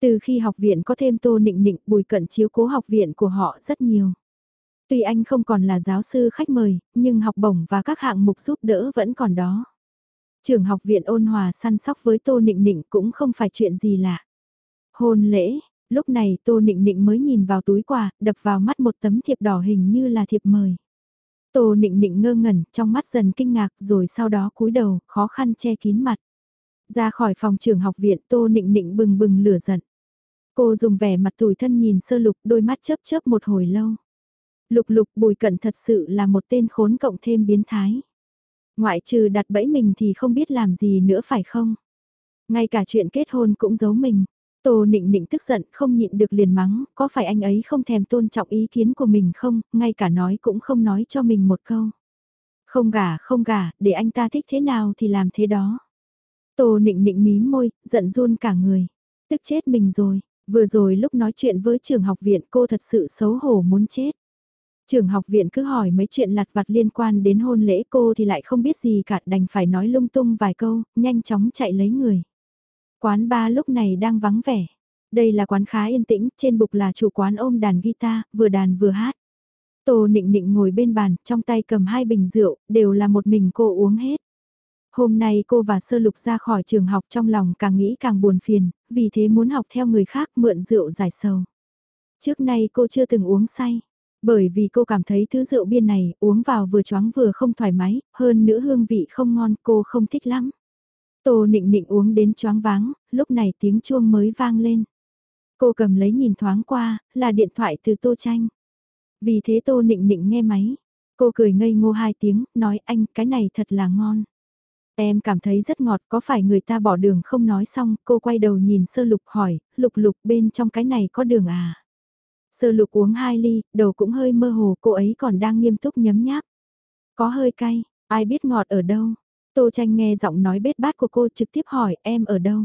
Từ khi học viện có thêm Tô Nịnh Nịnh, bùi Cẩn chiếu cố học viện của họ rất nhiều. Tuy anh không còn là giáo sư khách mời, nhưng học bổng và các hạng mục giúp đỡ vẫn còn đó. Trường học viện ôn hòa săn sóc với Tô Nịnh Nịnh cũng không phải chuyện gì lạ. Hôn lễ, lúc này Tô Nịnh Nịnh mới nhìn vào túi quà, đập vào mắt một tấm thiệp đỏ hình như là thiệp mời. Tô nịnh nịnh ngơ ngẩn, trong mắt dần kinh ngạc rồi sau đó cúi đầu, khó khăn che kín mặt. Ra khỏi phòng trường học viện Tô nịnh nịnh bừng bừng lửa giận. Cô dùng vẻ mặt tủi thân nhìn sơ lục đôi mắt chớp chớp một hồi lâu. Lục lục bùi cận thật sự là một tên khốn cộng thêm biến thái. Ngoại trừ đặt bẫy mình thì không biết làm gì nữa phải không? Ngay cả chuyện kết hôn cũng giấu mình. Tô nịnh nịnh tức giận không nhịn được liền mắng, có phải anh ấy không thèm tôn trọng ý kiến của mình không, ngay cả nói cũng không nói cho mình một câu. Không gả không gả, để anh ta thích thế nào thì làm thế đó. Tô nịnh nịnh mí môi, giận run cả người. Tức chết mình rồi, vừa rồi lúc nói chuyện với trường học viện cô thật sự xấu hổ muốn chết. Trường học viện cứ hỏi mấy chuyện lặt vặt liên quan đến hôn lễ cô thì lại không biết gì cả đành phải nói lung tung vài câu, nhanh chóng chạy lấy người. Quán ba lúc này đang vắng vẻ. Đây là quán khá yên tĩnh, trên bục là chủ quán ôm đàn guitar, vừa đàn vừa hát. Tô nịnh nịnh ngồi bên bàn, trong tay cầm hai bình rượu, đều là một mình cô uống hết. Hôm nay cô và sơ lục ra khỏi trường học trong lòng càng nghĩ càng buồn phiền, vì thế muốn học theo người khác mượn rượu giải sầu. Trước nay cô chưa từng uống say, bởi vì cô cảm thấy thứ rượu biên này uống vào vừa choáng vừa không thoải mái, hơn nữa hương vị không ngon cô không thích lắm. Tô nịnh nịnh uống đến choáng váng, lúc này tiếng chuông mới vang lên. Cô cầm lấy nhìn thoáng qua, là điện thoại từ Tô Tranh. Vì thế Tô nịnh nịnh nghe máy. Cô cười ngây ngô hai tiếng, nói anh cái này thật là ngon. Em cảm thấy rất ngọt, có phải người ta bỏ đường không nói xong, cô quay đầu nhìn sơ lục hỏi, lục lục bên trong cái này có đường à? Sơ lục uống hai ly, đầu cũng hơi mơ hồ, cô ấy còn đang nghiêm túc nhấm nháp. Có hơi cay, ai biết ngọt ở đâu, Tô tranh nghe giọng nói bết bát của cô trực tiếp hỏi em ở đâu.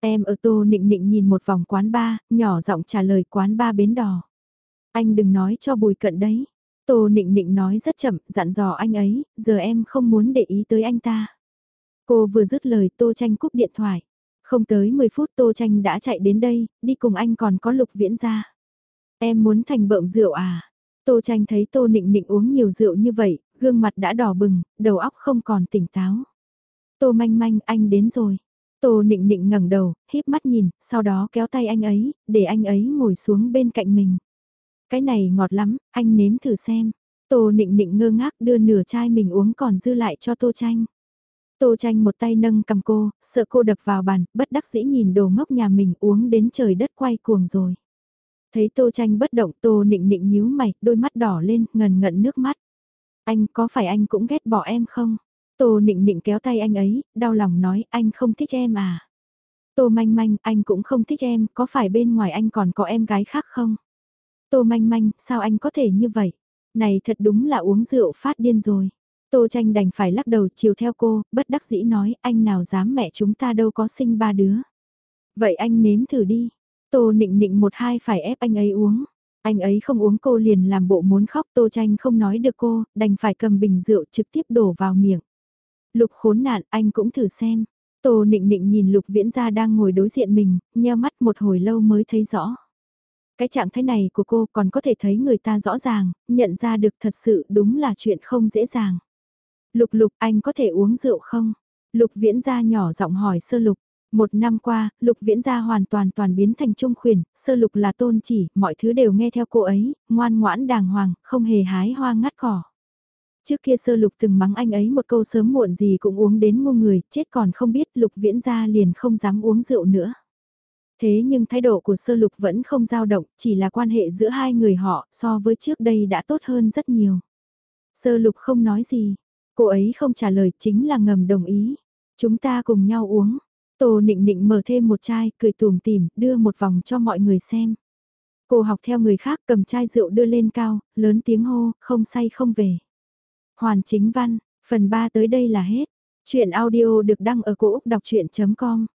Em ở Tô nịnh nịnh nhìn một vòng quán ba, nhỏ giọng trả lời quán ba bến đò. Anh đừng nói cho bùi cận đấy. Tô nịnh nịnh nói rất chậm, dặn dò anh ấy, giờ em không muốn để ý tới anh ta. Cô vừa dứt lời Tô tranh cúp điện thoại. Không tới 10 phút Tô tranh đã chạy đến đây, đi cùng anh còn có lục viễn ra. Em muốn thành bợm rượu à? Tô tranh thấy Tô nịnh nịnh uống nhiều rượu như vậy, gương mặt đã đỏ bừng, đầu óc không còn tỉnh táo. Tô manh manh anh đến rồi. Tô nịnh nịnh ngẩng đầu, híp mắt nhìn, sau đó kéo tay anh ấy, để anh ấy ngồi xuống bên cạnh mình. Cái này ngọt lắm, anh nếm thử xem. Tô nịnh nịnh ngơ ngác đưa nửa chai mình uống còn dư lại cho tô tranh. Tô tranh một tay nâng cầm cô, sợ cô đập vào bàn, bất đắc dĩ nhìn đồ ngốc nhà mình uống đến trời đất quay cuồng rồi. Thấy tô tranh bất động tô nịnh nịnh nhíu mày, đôi mắt đỏ lên, ngần ngận nước mắt. Anh có phải anh cũng ghét bỏ em không? Tô nịnh nịnh kéo tay anh ấy, đau lòng nói anh không thích em à? Tô manh manh, anh cũng không thích em, có phải bên ngoài anh còn có em gái khác không? Tô manh manh, sao anh có thể như vậy? Này thật đúng là uống rượu phát điên rồi. Tô tranh đành phải lắc đầu chiều theo cô, bất đắc dĩ nói anh nào dám mẹ chúng ta đâu có sinh ba đứa. Vậy anh nếm thử đi. Tô nịnh nịnh một hai phải ép anh ấy uống. Anh ấy không uống cô liền làm bộ muốn khóc Tô Tranh không nói được cô, đành phải cầm bình rượu trực tiếp đổ vào miệng. Lục khốn nạn anh cũng thử xem. Tô nịnh nịnh nhìn Lục Viễn Gia đang ngồi đối diện mình, nheo mắt một hồi lâu mới thấy rõ. Cái trạng thái này của cô còn có thể thấy người ta rõ ràng, nhận ra được thật sự đúng là chuyện không dễ dàng. Lục lục anh có thể uống rượu không? Lục Viễn Gia nhỏ giọng hỏi sơ lục. Một năm qua, Lục Viễn Gia hoàn toàn toàn biến thành trung khuyển, sơ lục là tôn chỉ, mọi thứ đều nghe theo cô ấy, ngoan ngoãn đàng hoàng, không hề hái hoa ngắt cỏ. Trước kia sơ lục từng mắng anh ấy một câu sớm muộn gì cũng uống đến ngu người, chết còn không biết lục viễn gia liền không dám uống rượu nữa. Thế nhưng thái độ của sơ lục vẫn không dao động, chỉ là quan hệ giữa hai người họ so với trước đây đã tốt hơn rất nhiều. Sơ lục không nói gì, cô ấy không trả lời chính là ngầm đồng ý. Chúng ta cùng nhau uống. Tô nịnh nịnh mở thêm một chai, cười tùm tìm, đưa một vòng cho mọi người xem. Cô học theo người khác cầm chai rượu đưa lên cao, lớn tiếng hô, không say không về. Hoàn chính văn, phần 3 tới đây là hết. Chuyện audio được đăng ở cổ Úc đọc chuyện.com